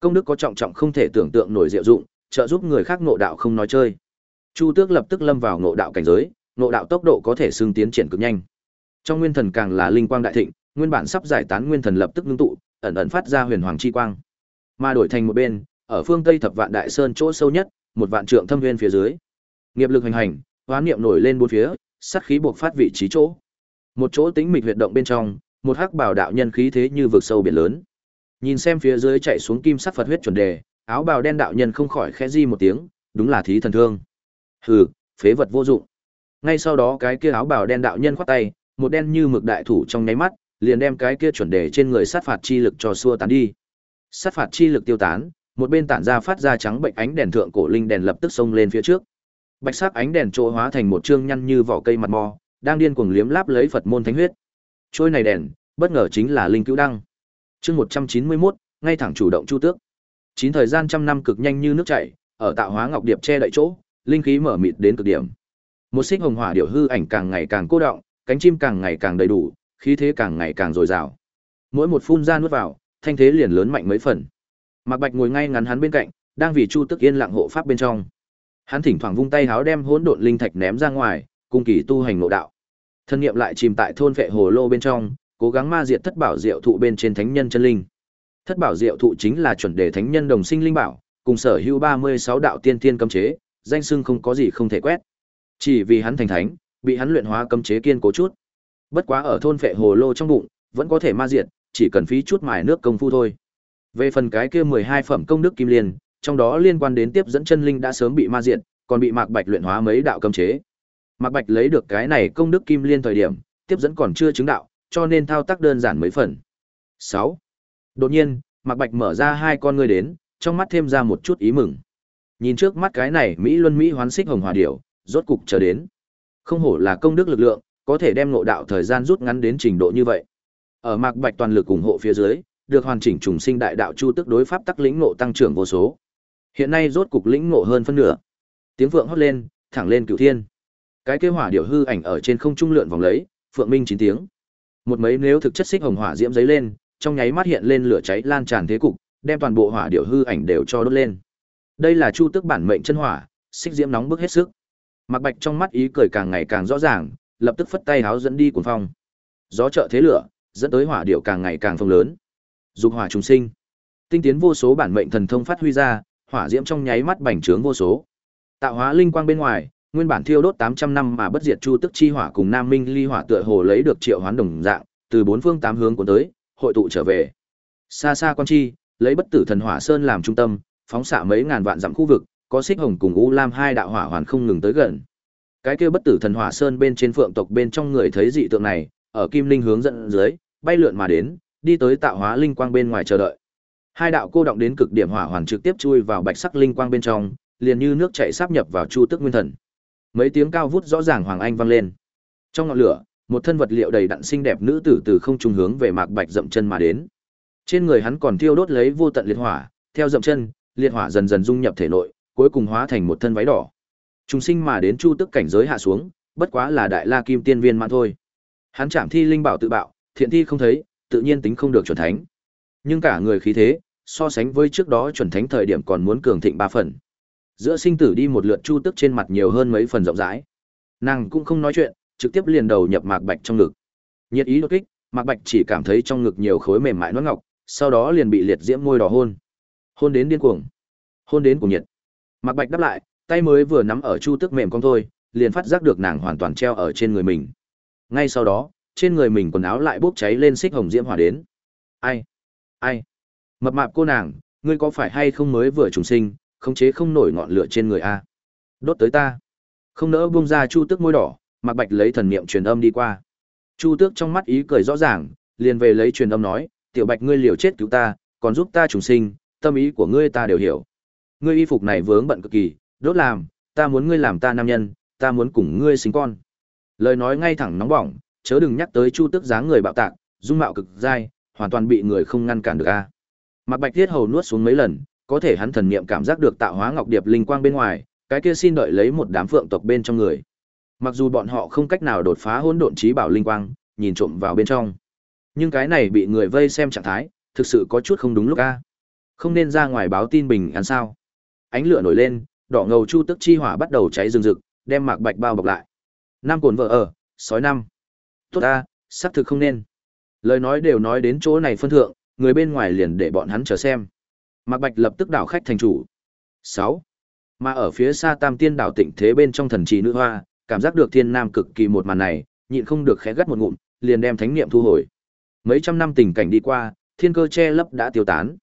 Công đức có trọng trọng không thể tưởng tượng nổi diệu dụng, trợ giúp người khác ngộ đạo không nói chơi. Chu Tước lập tức lâm vào ngộ đạo cảnh giới, ngộ đạo tốc độ có thể xương tiến triển cực nhanh. Trong nguyên thần càng là linh quang đại thịnh, nguyên bản sắp giải tán nguyên thần lập tức ngưng tụ, ẩn ẩn phát ra huyền hoàng chi quang. Mà đổi thành một bên, ở phương Tây Thập Vạn Đại Sơn chỗ sâu nhất, một vạn trượng thâm nguyên phía dưới. Nghiệp lực hành hành, hoán niệm nổi lên bốn phía, sát khí buộc phát vị trí chỗ. Một chỗ tĩnh mịch huyệt động bên trong, một hắc bảo đạo nhân khí thế như vực sâu biển lớn. Nhìn xem phía dưới chạy xuống kim sắc Phật huyết chuẩn đề, áo bào đen đạo nhân không khỏi khẽ di một tiếng, đúng là thí thần thương. Hừ, phế vật vô dụng. Ngay sau đó cái kia áo bào đen đạo nhân khoát tay, một đen như mực đại thủ trong nháy mắt, liền đem cái kia chuẩn đề trên người sát phạt chi lực cho xua tán đi. Sát phạt chi lực tiêu tán, một bên tản ra phát ra trắng bệnh ánh đèn thượng cổ linh đèn lập tức xông lên phía trước. Bạch sắc ánh đèn chỗ hóa thành một trương nhăn như vỏ cây mặt mò, đang điên cuồng liếm láp lấy Phật môn thánh huyết. Trôi này đèn, bất ngờ chính là linh cứu đăng. Chương 191, ngay thẳng chủ động chu tước. Chín thời gian trăm năm cực nhanh như nước chảy, ở tạo hóa ngọc điệp che đậy chỗ, linh khí mở mịt đến cực điểm. Một xích hồng hỏa điệu hư ảnh càng ngày càng cô động, cánh chim càng ngày càng đầy đủ, khí thế càng ngày càng dồi dào. Mỗi một phun ra nuốt vào, thanh thế liền lớn mạnh mấy phần. Mạc Bạch ngồi ngay ngắn hắn bên cạnh, đang vì Chu Tức yên lặng hộ pháp bên trong. Hắn thỉnh thoảng vung tay háo đem hỗn độn linh thạch ném ra ngoài, cung kỳ tu hành nội đạo. Thân niệm lại chìm tại thôn vệ hồ lô bên trong, cố gắng ma diệt thất bảo diệu thụ bên trên thánh nhân chân linh. Thất bảo diệu thụ chính là chuẩn đề thánh nhân đồng sinh linh bảo, cùng sở hữu 36 đạo tiên tiên cấm chế, danh sưng không có gì không thể quét. Chỉ vì hắn thành thánh, bị hắn luyện hóa cấm chế kiên cố chút. Bất quá ở thôn vệ hồ lô trong bụng, vẫn có thể ma diệt, chỉ cần phí chút mài nước công phu thôi. Về phần cái kia 12 phẩm công đức kim liên, trong đó liên quan đến tiếp dẫn chân linh đã sớm bị ma diệt, còn bị Mạc Bạch luyện hóa mấy đạo cấm chế. Mạc Bạch lấy được cái này công đức kim liên thời điểm, tiếp dẫn còn chưa chứng đạo, cho nên thao tác đơn giản mấy phần. 6. Đột nhiên, Mạc Bạch mở ra hai con ngươi đến, trong mắt thêm ra một chút ý mừng. Nhìn trước mắt cái này Mỹ Luân Mỹ hoán xích hồng hòa điểu, rốt cục chờ đến. Không hổ là công đức lực lượng, có thể đem ngộ đạo thời gian rút ngắn đến trình độ như vậy. Ở Mạc Bạch toàn lực ủng hộ phía dưới, được hoàn chỉnh trùng sinh đại đạo chu tức đối pháp tắc lĩnh ngộ tăng trưởng vô số. Hiện nay rốt cục lĩnh ngộ hơn phân nửa. Tiếng vượng hót lên, thẳng lên cửu thiên. Cái kế hỏa điểu hư ảnh ở trên không trung lượn vòng lấy, phượng minh chín tiếng. Một mấy nếu thực chất xích hồng hỏa diễm giấy lên, trong nháy mắt hiện lên lửa cháy lan tràn thế cục, đem toàn bộ hỏa điểu hư ảnh đều cho đốt lên. Đây là chu tức bản mệnh chân hỏa, xích diễm nóng bức hết sức. Mạc Bạch trong mắt ý cười càng ngày càng rõ ràng, lập tức phất tay háo dẫn đi cuồng phong. Gió trợ thế lửa, dẫn tới hỏa điệu càng ngày càng phong lớn. Dục hỏa trùng sinh. Tinh tiến vô số bản mệnh thần thông phát huy ra, hỏa diễm trong nháy mắt bành trướng vô số. Tạo hóa linh quang bên ngoài, nguyên bản thiêu đốt 800 năm mà bất diệt chu tức chi hỏa cùng Nam Minh ly hỏa tựa hồ lấy được triệu hoán đồng dạng, từ bốn phương tám hướng cuốn tới, hội tụ trở về. Xa xa quan chi, lấy bất tử thần hỏa sơn làm trung tâm, phóng xạ mấy ngàn vạn dặm khu vực, có xích hồng cùng u lam hai đạo hỏa hoàn không ngừng tới gần. Cái kia bất tử thần hỏa sơn bên trên phượng tộc bên trong người thấy dị tượng này, ở kim linh hướng dẫn dưới, bay lượn mà đến, đi tới tạo hóa linh quang bên ngoài chờ đợi. Hai đạo cô động đến cực điểm hỏa hoàn trực tiếp chui vào bạch sắc linh quang bên trong, liền như nước chảy sáp nhập vào chu tức nguyên thần. Mấy tiếng cao vút rõ ràng hoàng anh vang lên. Trong ngọn lửa, một thân vật liệu đầy đặn xinh đẹp nữ tử từ không trung hướng về Mạc Bạch dậm chân mà đến. Trên người hắn còn thiêu đốt lấy vô tận liệt hỏa, theo dậm chân, liệt hỏa dần dần dung nhập thể nội, cuối cùng hóa thành một thân váy đỏ. Trùng sinh mà đến chu tức cảnh giới hạ xuống, bất quá là đại la kim tiên viên mãn thôi. Hắn chạm thi linh bảo tự bạo, thiện thi không thấy, tự nhiên tính không được chuẩn thánh. Nhưng cả người khí thế, so sánh với trước đó chuẩn thánh thời điểm còn muốn cường thịnh ba phần. Giữa sinh tử đi một lượt chu tức trên mặt nhiều hơn mấy phần rộng rãi. Nàng cũng không nói chuyện, trực tiếp liền đầu nhập mạc bạch trong ngực. Nhiệt ý đột kích, mạc bạch chỉ cảm thấy trong ngực nhiều khối mềm mại nõn ngọc, sau đó liền bị liệt diễm môi đỏ hôn. Hôn đến điên cuồng. Hôn đến cuồng nhiệt. Mạc bạch đáp lại, tay mới vừa nắm ở chu tức mềm cong thôi, liền phát giác được nàng hoàn toàn treo ở trên người mình. Ngay sau đó, trên người mình quần áo lại bốc cháy lên xích hồng diễm hỏa đến. Ai? Ai? Mập mạp cô nàng, ngươi có phải hay không mới vừa trùng sinh, khống chế không nổi ngọn lửa trên người a? Đốt tới ta. Không nỡ buông ra Chu Tước môi đỏ, Mạc Bạch lấy thần niệm truyền âm đi qua. Chu Tước trong mắt ý cười rõ ràng, liền về lấy truyền âm nói, "Tiểu Bạch ngươi liều chết cứu ta, còn giúp ta trùng sinh, tâm ý của ngươi ta đều hiểu. Ngươi y phục này vướng bận cực kỳ, đốt làm, ta muốn ngươi làm ta nam nhân, ta muốn cùng ngươi sinh con." Lời nói ngay thẳng nóng bỏng, chớ đừng nhắc tới Chu Tước dáng người bạo tạc, dung mạo cực dai, hoàn toàn bị người không ngăn cản được a. Mạc Bạch Thiết Hầu nuốt xuống mấy lần, có thể hắn thần niệm cảm giác được tạo hóa ngọc điệp linh quang bên ngoài, cái kia xin đợi lấy một đám phượng tộc bên trong người. Mặc dù bọn họ không cách nào đột phá hỗn độn trí bảo linh quang, nhìn trộm vào bên trong, nhưng cái này bị người vây xem trạng thái, thực sự có chút không đúng lúc a. Không nên ra ngoài báo tin bình an sao? Ánh lửa nổi lên, đỏ ngầu chu tức chi hỏa bắt đầu cháy rừng rực, đem Mạc Bạch bao bọc lại. Nam cồn vợ ở, sói năm. Tốt a, sắp thực không nên. Lời nói đều nói đến chỗ này phân thượng, người bên ngoài liền để bọn hắn chờ xem. Mạc Bạch lập tức đảo khách thành chủ. 6. Mà ở phía xa Tam Tiên đảo Tịnh Thế bên trong thần trì nữ hoa, cảm giác được thiên nam cực kỳ một màn này, nhịn không được khẽ gắt một ngụm, liền đem thánh niệm thu hồi. Mấy trăm năm tình cảnh đi qua, thiên cơ che lấp đã tiêu tán.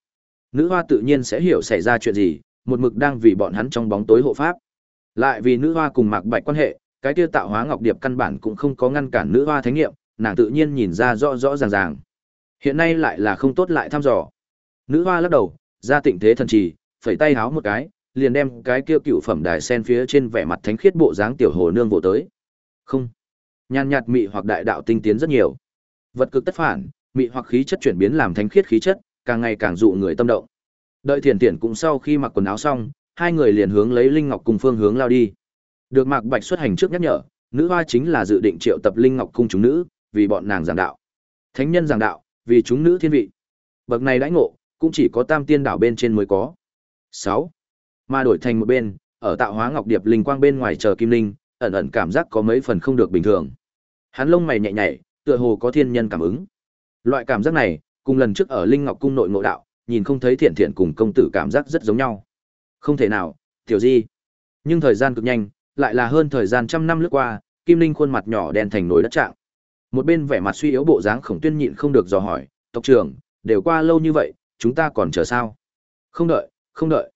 Nữ hoa tự nhiên sẽ hiểu xảy ra chuyện gì, một mực đang vì bọn hắn trong bóng tối hộ pháp. Lại vì nữ hoa cùng Mạc Bạch quan hệ, cái tiêu tạo hóa ngọc điệp căn bản cũng không có ngăn cản nữ hoa thánh niệm, nàng tự nhiên nhìn ra rõ rõ ràng ràng. Hiện nay lại là không tốt lại thăm dò. Nữ hoa lắc đầu, ra tịnh thế thần trì, phẩy tay háo một cái, liền đem cái kia cựu phẩm đài sen phía trên vẻ mặt thánh khiết bộ dáng tiểu hồ nương vỗ tới. Không, Nhan nhạt mị hoặc đại đạo tinh tiến rất nhiều. Vật cực tất phản, mị hoặc khí chất chuyển biến làm thánh khiết khí chất, càng ngày càng dụ người tâm động. Đợi Thiền Tiễn cũng sau khi mặc quần áo xong, hai người liền hướng lấy Linh Ngọc cùng phương hướng lao đi. Được Mạc Bạch xuất hành trước nhắc nhở, nữ hoa chính là dự định triệu tập Linh Ngọc cung chúng nữ, vì bọn nàng giảng đạo. Thánh nhân giảng đạo, vì chúng nữ thiên vị. Bậc này đãi ngộ, cũng chỉ có tam tiên đảo bên trên mới có. 6. Mà đổi thành một bên, ở tạo hóa ngọc điệp linh quang bên ngoài chờ kim linh, ẩn ẩn cảm giác có mấy phần không được bình thường. Hắn lông mày nhẹ nhảy, tựa hồ có thiên nhân cảm ứng. Loại cảm giác này, cùng lần trước ở Linh Ngọc cung nội ngộ đạo, nhìn không thấy thiện thiện cùng công tử cảm giác rất giống nhau. Không thể nào, tiểu di. Nhưng thời gian cực nhanh, lại là hơn thời gian trăm năm lướt qua, Kim Linh khuôn mặt nhỏ đen thành nồi đất trạng. Một bên vẻ mặt suy yếu bộ dáng Khổng Tuyên nhịn không được dò hỏi, "Tộc trưởng, đều qua lâu như vậy, chúng ta còn chờ sao? Không đợi, không đợi.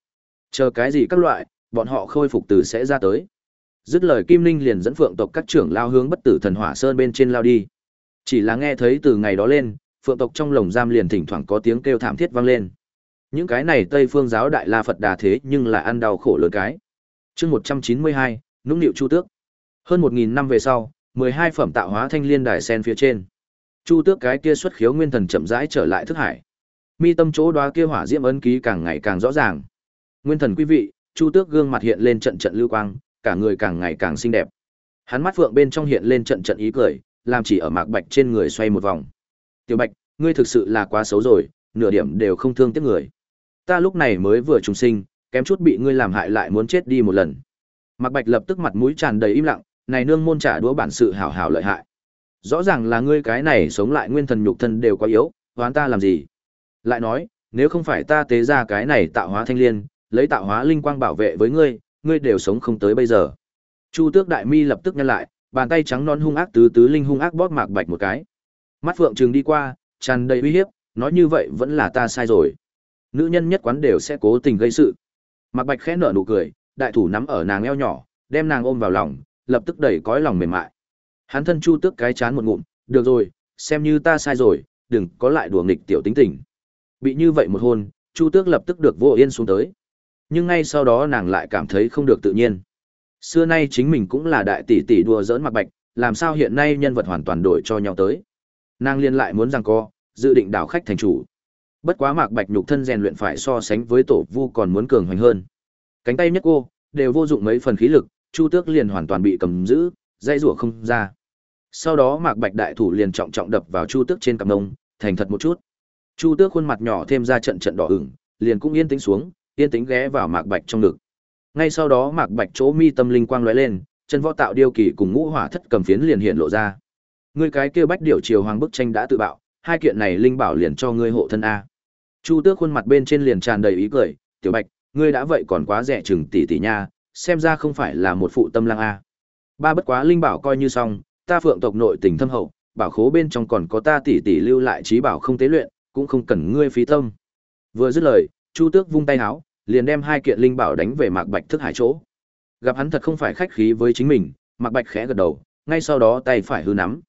Chờ cái gì các loại, bọn họ khôi phục từ sẽ ra tới. Dứt lời Kim Linh liền dẫn phượng tộc các trưởng lao hướng bất tử thần hỏa sơn bên trên lao đi. Chỉ là nghe thấy từ ngày đó lên, phượng tộc trong lồng giam liền thỉnh thoảng có tiếng kêu thảm thiết vang lên. Những cái này Tây Phương giáo đại la Phật đà thế nhưng là ăn đau khổ lớn cái. Chương 192, nũng nịu chu tước. Hơn 1000 năm về sau, 12 phẩm tạo hóa thanh liên đài sen phía trên. Chu tước cái kia xuất khiếu nguyên thần chậm rãi trở lại thức hải. Mi tâm chỗ đóa kia hỏa diễm ấn ký càng ngày càng rõ ràng. Nguyên thần quý vị, Chu Tước gương mặt hiện lên trận trận lưu quang, cả người càng ngày càng xinh đẹp. Hắn mắt phượng bên trong hiện lên trận trận ý cười, làm chỉ ở mạc bạch trên người xoay một vòng. "Tiểu Bạch, ngươi thực sự là quá xấu rồi, nửa điểm đều không thương tiếc người. Ta lúc này mới vừa trùng sinh, kém chút bị ngươi làm hại lại muốn chết đi một lần." Mạc Bạch lập tức mặt mũi tràn đầy im lặng, này nương môn trả đũa bản sự hảo hảo lợi hại. Rõ ràng là ngươi cái này sống lại nguyên thần nhục thân đều quá yếu, hoán ta làm gì? Lại nói, nếu không phải ta tế ra cái này tạo hóa thanh liên, lấy tạo hóa linh quang bảo vệ với ngươi, ngươi đều sống không tới bây giờ. Chu Tước Đại Mi lập tức nhăn lại, bàn tay trắng non hung ác tứ tứ linh hung ác bóp Mạc Bạch một cái. Mắt Phượng Trường đi qua, tràn đầy uy hiếp, nói như vậy vẫn là ta sai rồi. Nữ nhân nhất quán đều sẽ cố tình gây sự. Mạc Bạch khẽ nở nụ cười, đại thủ nắm ở nàng eo nhỏ, đem nàng ôm vào lòng, lập tức đẩy cõi lòng mềm mại. Hắn thân Chu Tước cái chán một ngụm, "Được rồi, xem như ta sai rồi, đừng có lại đùa nghịch tiểu tính tình." Bị như vậy một hôn, Chu Tước lập tức được vô yên xuống tới. Nhưng ngay sau đó nàng lại cảm thấy không được tự nhiên. Xưa nay chính mình cũng là đại tỷ tỷ đùa giỡn Mạc Bạch, làm sao hiện nay nhân vật hoàn toàn đổi cho nhau tới. Nàng liên lại muốn rằng co, dự định đảo khách thành chủ. Bất quá Mạc Bạch nhục thân rèn luyện phải so sánh với tổ vu còn muốn cường hoành hơn. Cánh tay nhất cô, đều vô dụng mấy phần khí lực, Chu Tước liền hoàn toàn bị cầm giữ, dây rủa không ra. Sau đó Mạc Bạch đại thủ liền trọng trọng đập vào Chu Tước trên cằm nông, thành thật một chút. Chu Tước khuôn mặt nhỏ thêm ra trận trận đỏ ửng, liền cũng yên tĩnh xuống, yên tĩnh ghé vào Mạc Bạch trong ngực. Ngay sau đó Mạc Bạch chỗ mi tâm linh quang lóe lên, chân võ tạo điêu kỳ cùng ngũ hỏa thất cầm phiến liền hiện lộ ra. Ngươi cái kia bách điểu triều hoàng bức tranh đã tự bạo, hai kiện này linh bảo liền cho ngươi hộ thân a. Chu Tước khuôn mặt bên trên liền tràn đầy ý cười, "Tiểu Bạch, ngươi đã vậy còn quá rẻ chừng tỷ tỷ nha, xem ra không phải là một phụ tâm lang a." Ba bất quá linh bảo coi như xong, ta phượng tộc nội tình thâm hậu, bảo khố bên trong còn có ta tỷ tỷ lưu lại trí bảo không tế luyện, cũng không cần ngươi phí tâm. Vừa dứt lời, Chu Tước vung tay háo liền đem hai kiện linh bảo đánh về Mạc Bạch thức hải chỗ. Gặp hắn thật không phải khách khí với chính mình, Mạc Bạch khẽ gật đầu, ngay sau đó tay phải hư nắm.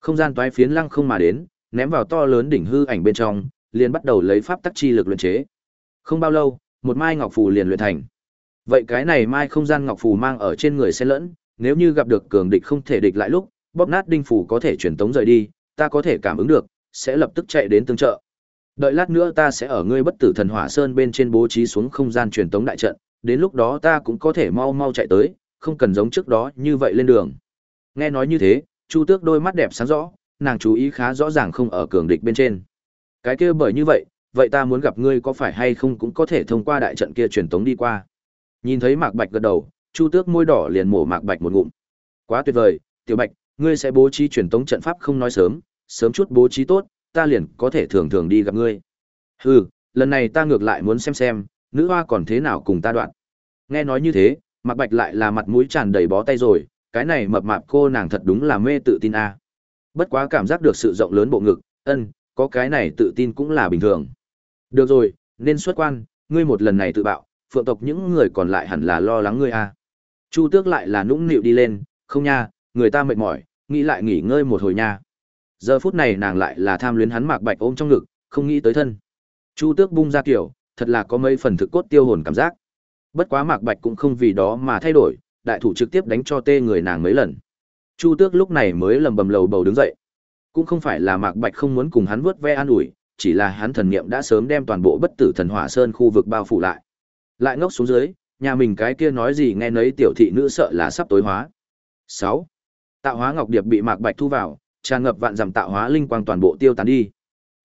Không gian toái phiến lăng không mà đến, ném vào to lớn đỉnh hư ảnh bên trong, liền bắt đầu lấy pháp tắc chi lực luyện chế. Không bao lâu, một mai ngọc phù liền luyện thành. Vậy cái này mai không gian ngọc phù mang ở trên người sẽ lẫn, nếu như gặp được cường địch không thể địch lại lúc, bóp nát đinh phù có thể truyền tống rời đi, ta có thể cảm ứng được, sẽ lập tức chạy đến tương trợ. Đợi lát nữa ta sẽ ở ngươi bất tử thần hỏa sơn bên trên bố trí xuống không gian truyền tống đại trận, đến lúc đó ta cũng có thể mau mau chạy tới, không cần giống trước đó như vậy lên đường. Nghe nói như thế, Chu Tước đôi mắt đẹp sáng rõ, nàng chú ý khá rõ ràng không ở cường địch bên trên. Cái kia bởi như vậy, vậy ta muốn gặp ngươi có phải hay không cũng có thể thông qua đại trận kia truyền tống đi qua. Nhìn thấy Mạc Bạch gật đầu, Chu Tước môi đỏ liền mổ Mạc Bạch một ngụm. Quá tuyệt vời, Tiểu Bạch, ngươi sẽ bố trí truyền tống trận pháp không nói sớm, sớm chút bố trí tốt, ta liền có thể thường thường đi gặp ngươi. Hừ, lần này ta ngược lại muốn xem xem, nữ hoa còn thế nào cùng ta đoạn. Nghe nói như thế, Mạc Bạch lại là mặt mũi tràn đầy bó tay rồi, cái này mập mạp cô nàng thật đúng là mê tự tin a. Bất quá cảm giác được sự rộng lớn bộ ngực, ân, có cái này tự tin cũng là bình thường. Được rồi, nên xuất quan, ngươi một lần này tự bạo, phượng tộc những người còn lại hẳn là lo lắng ngươi a. Chu Tước lại là nũng nịu đi lên, không nha, người ta mệt mỏi, nghĩ lại nghỉ ngơi một hồi nha. Giờ phút này nàng lại là tham luyến hắn Mạc Bạch ôm trong ngực, không nghĩ tới thân. Chu Tước bung ra kiểu, thật là có mấy phần thực cốt tiêu hồn cảm giác. Bất quá Mạc Bạch cũng không vì đó mà thay đổi, đại thủ trực tiếp đánh cho tê người nàng mấy lần. Chu Tước lúc này mới lầm bầm lầu bầu đứng dậy. Cũng không phải là Mạc Bạch không muốn cùng hắn vớt ve an ủi, chỉ là hắn thần niệm đã sớm đem toàn bộ bất tử thần hỏa sơn khu vực bao phủ lại. Lại ngốc xuống dưới, nhà mình cái kia nói gì nghe nấy tiểu thị nữ sợ là sắp tối hóa. Sáu Tạo hóa ngọc điệp bị Mạc Bạch thu vào, tràn ngập vạn dặm tạo hóa linh quang toàn bộ tiêu tán đi.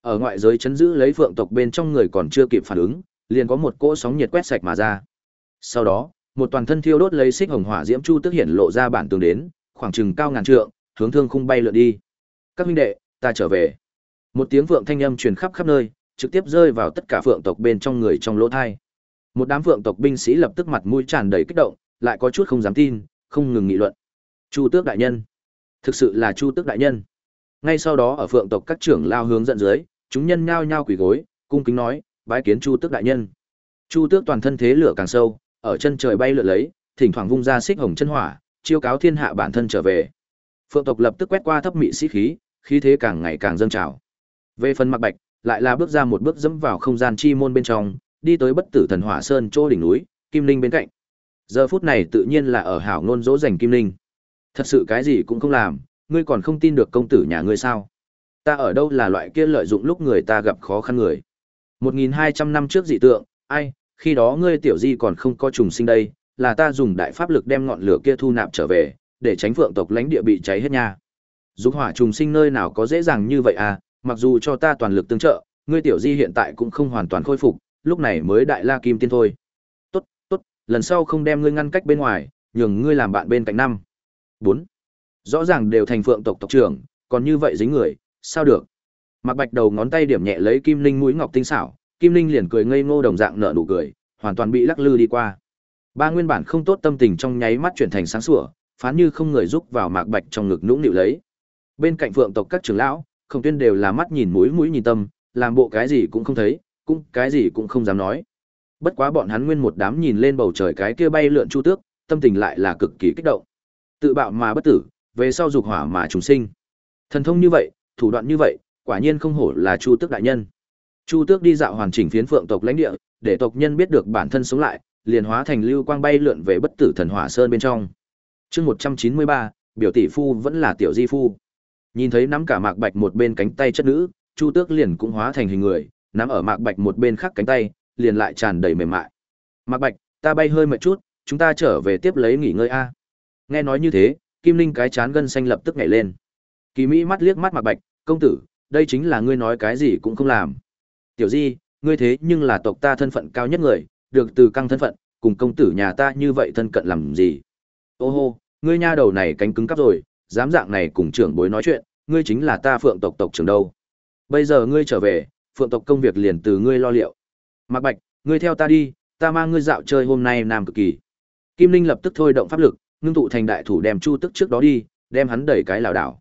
Ở ngoại giới chấn giữ lấy phượng tộc bên trong người còn chưa kịp phản ứng, liền có một cỗ sóng nhiệt quét sạch mà ra. Sau đó, một toàn thân thiêu đốt lấy xích hồng hỏa diễm chu tức hiện lộ ra bản tường đến, khoảng chừng cao ngàn trượng, hướng thương khung bay lượn đi. Các huynh đệ, ta trở về. Một tiếng phượng thanh âm truyền khắp khắp nơi, trực tiếp rơi vào tất cả phượng tộc bên trong người trong lỗ thai. Một đám phượng tộc binh sĩ lập tức mặt mũi tràn đầy kích động, lại có chút không dám tin, không ngừng nghị luận. Chu Tước đại nhân, thực sự là Chu Tước đại nhân. Ngay sau đó ở phượng tộc các trưởng lao hướng dẫn dưới, chúng nhân nhao nhao quỳ gối, cung kính nói, bái kiến Chu Tước đại nhân. Chu Tước toàn thân thế lửa càng sâu, ở chân trời bay lượn lấy, thỉnh thoảng vung ra xích hồng chân hỏa, chiêu cáo thiên hạ bản thân trở về. Phượng tộc lập tức quét qua thấp mị sĩ khí, khí thế càng ngày càng dâng trào. Về phần Mạc Bạch, lại là bước ra một bước dẫm vào không gian chi môn bên trong, đi tới bất tử thần hỏa sơn chỗ đỉnh núi, Kim Linh bên cạnh. Giờ phút này tự nhiên là ở hảo ngôn dỗ dành Kim Linh. Thật sự cái gì cũng không làm, ngươi còn không tin được công tử nhà ngươi sao? Ta ở đâu là loại kia lợi dụng lúc người ta gặp khó khăn người. 1.200 năm trước dị tượng, ai, khi đó ngươi tiểu di còn không có trùng sinh đây, là ta dùng đại pháp lực đem ngọn lửa kia thu nạp trở về, để tránh phượng tộc lãnh địa bị cháy hết nha. Dục hỏa trùng sinh nơi nào có dễ dàng như vậy à, mặc dù cho ta toàn lực tương trợ, ngươi tiểu di hiện tại cũng không hoàn toàn khôi phục, lúc này mới đại la kim tiên thôi. Tốt, tốt, lần sau không đem ngươi ngăn cách bên ngoài, nhường ngươi làm bạn bên cạnh năm. Bốn, Rõ ràng đều thành phượng tộc tộc trưởng, còn như vậy dính người, sao được? Mạc Bạch đầu ngón tay điểm nhẹ lấy Kim Linh mũi ngọc tinh xảo, Kim Linh liền cười ngây ngô đồng dạng nở nụ cười, hoàn toàn bị lắc lư đi qua. Ba nguyên bản không tốt tâm tình trong nháy mắt chuyển thành sáng sủa, phán như không người giúp vào Mạc Bạch trong ngực nũng nịu lấy. Bên cạnh phượng tộc các trưởng lão, không tuyên đều là mắt nhìn mũi mũi nhìn tâm, làm bộ cái gì cũng không thấy, cũng cái gì cũng không dám nói. Bất quá bọn hắn nguyên một đám nhìn lên bầu trời cái kia bay lượn chu tước, tâm tình lại là cực kỳ kích động. Tự bạo mà bất tử, về sau dục hỏa mà trùng sinh. Thần thông như vậy, thủ đoạn như vậy, quả nhiên không hổ là Chu Tước đại nhân. Chu Tước đi dạo hoàn chỉnh phiến phượng tộc lãnh địa, để tộc nhân biết được bản thân sống lại, liền hóa thành lưu quang bay lượn về bất tử thần hỏa sơn bên trong. Chương 193, biểu tỷ phu vẫn là tiểu di phu. Nhìn thấy nắm cả Mạc Bạch một bên cánh tay chất nữ, Chu Tước liền cũng hóa thành hình người, nắm ở Mạc Bạch một bên khác cánh tay, liền lại tràn đầy mềm mại. Mạc Bạch, ta bay hơi mệt chút, chúng ta trở về tiếp lấy nghỉ ngơi a. Nghe nói như thế, Kim Linh cái chán gân xanh lập tức nhảy lên. Kỳ Mỹ mắt liếc mắt Mạc Bạch, công tử, đây chính là ngươi nói cái gì cũng không làm. Tiểu Di, ngươi thế nhưng là tộc ta thân phận cao nhất người, được từ căng thân phận, cùng công tử nhà ta như vậy thân cận làm gì? Ô hô, ngươi nha đầu này cánh cứng cắp rồi, dám dạng này cùng trưởng bối nói chuyện, ngươi chính là ta phượng tộc tộc trưởng đâu. Bây giờ ngươi trở về, phượng tộc công việc liền từ ngươi lo liệu. Mạc Bạch, ngươi theo ta đi, ta mang ngươi dạo chơi hôm nay nam cực kỳ. Kim Linh lập tức thôi động pháp lực, ngưng tụ thành đại thủ đem Chu Tức trước đó đi, đem hắn đẩy cái lảo đảo.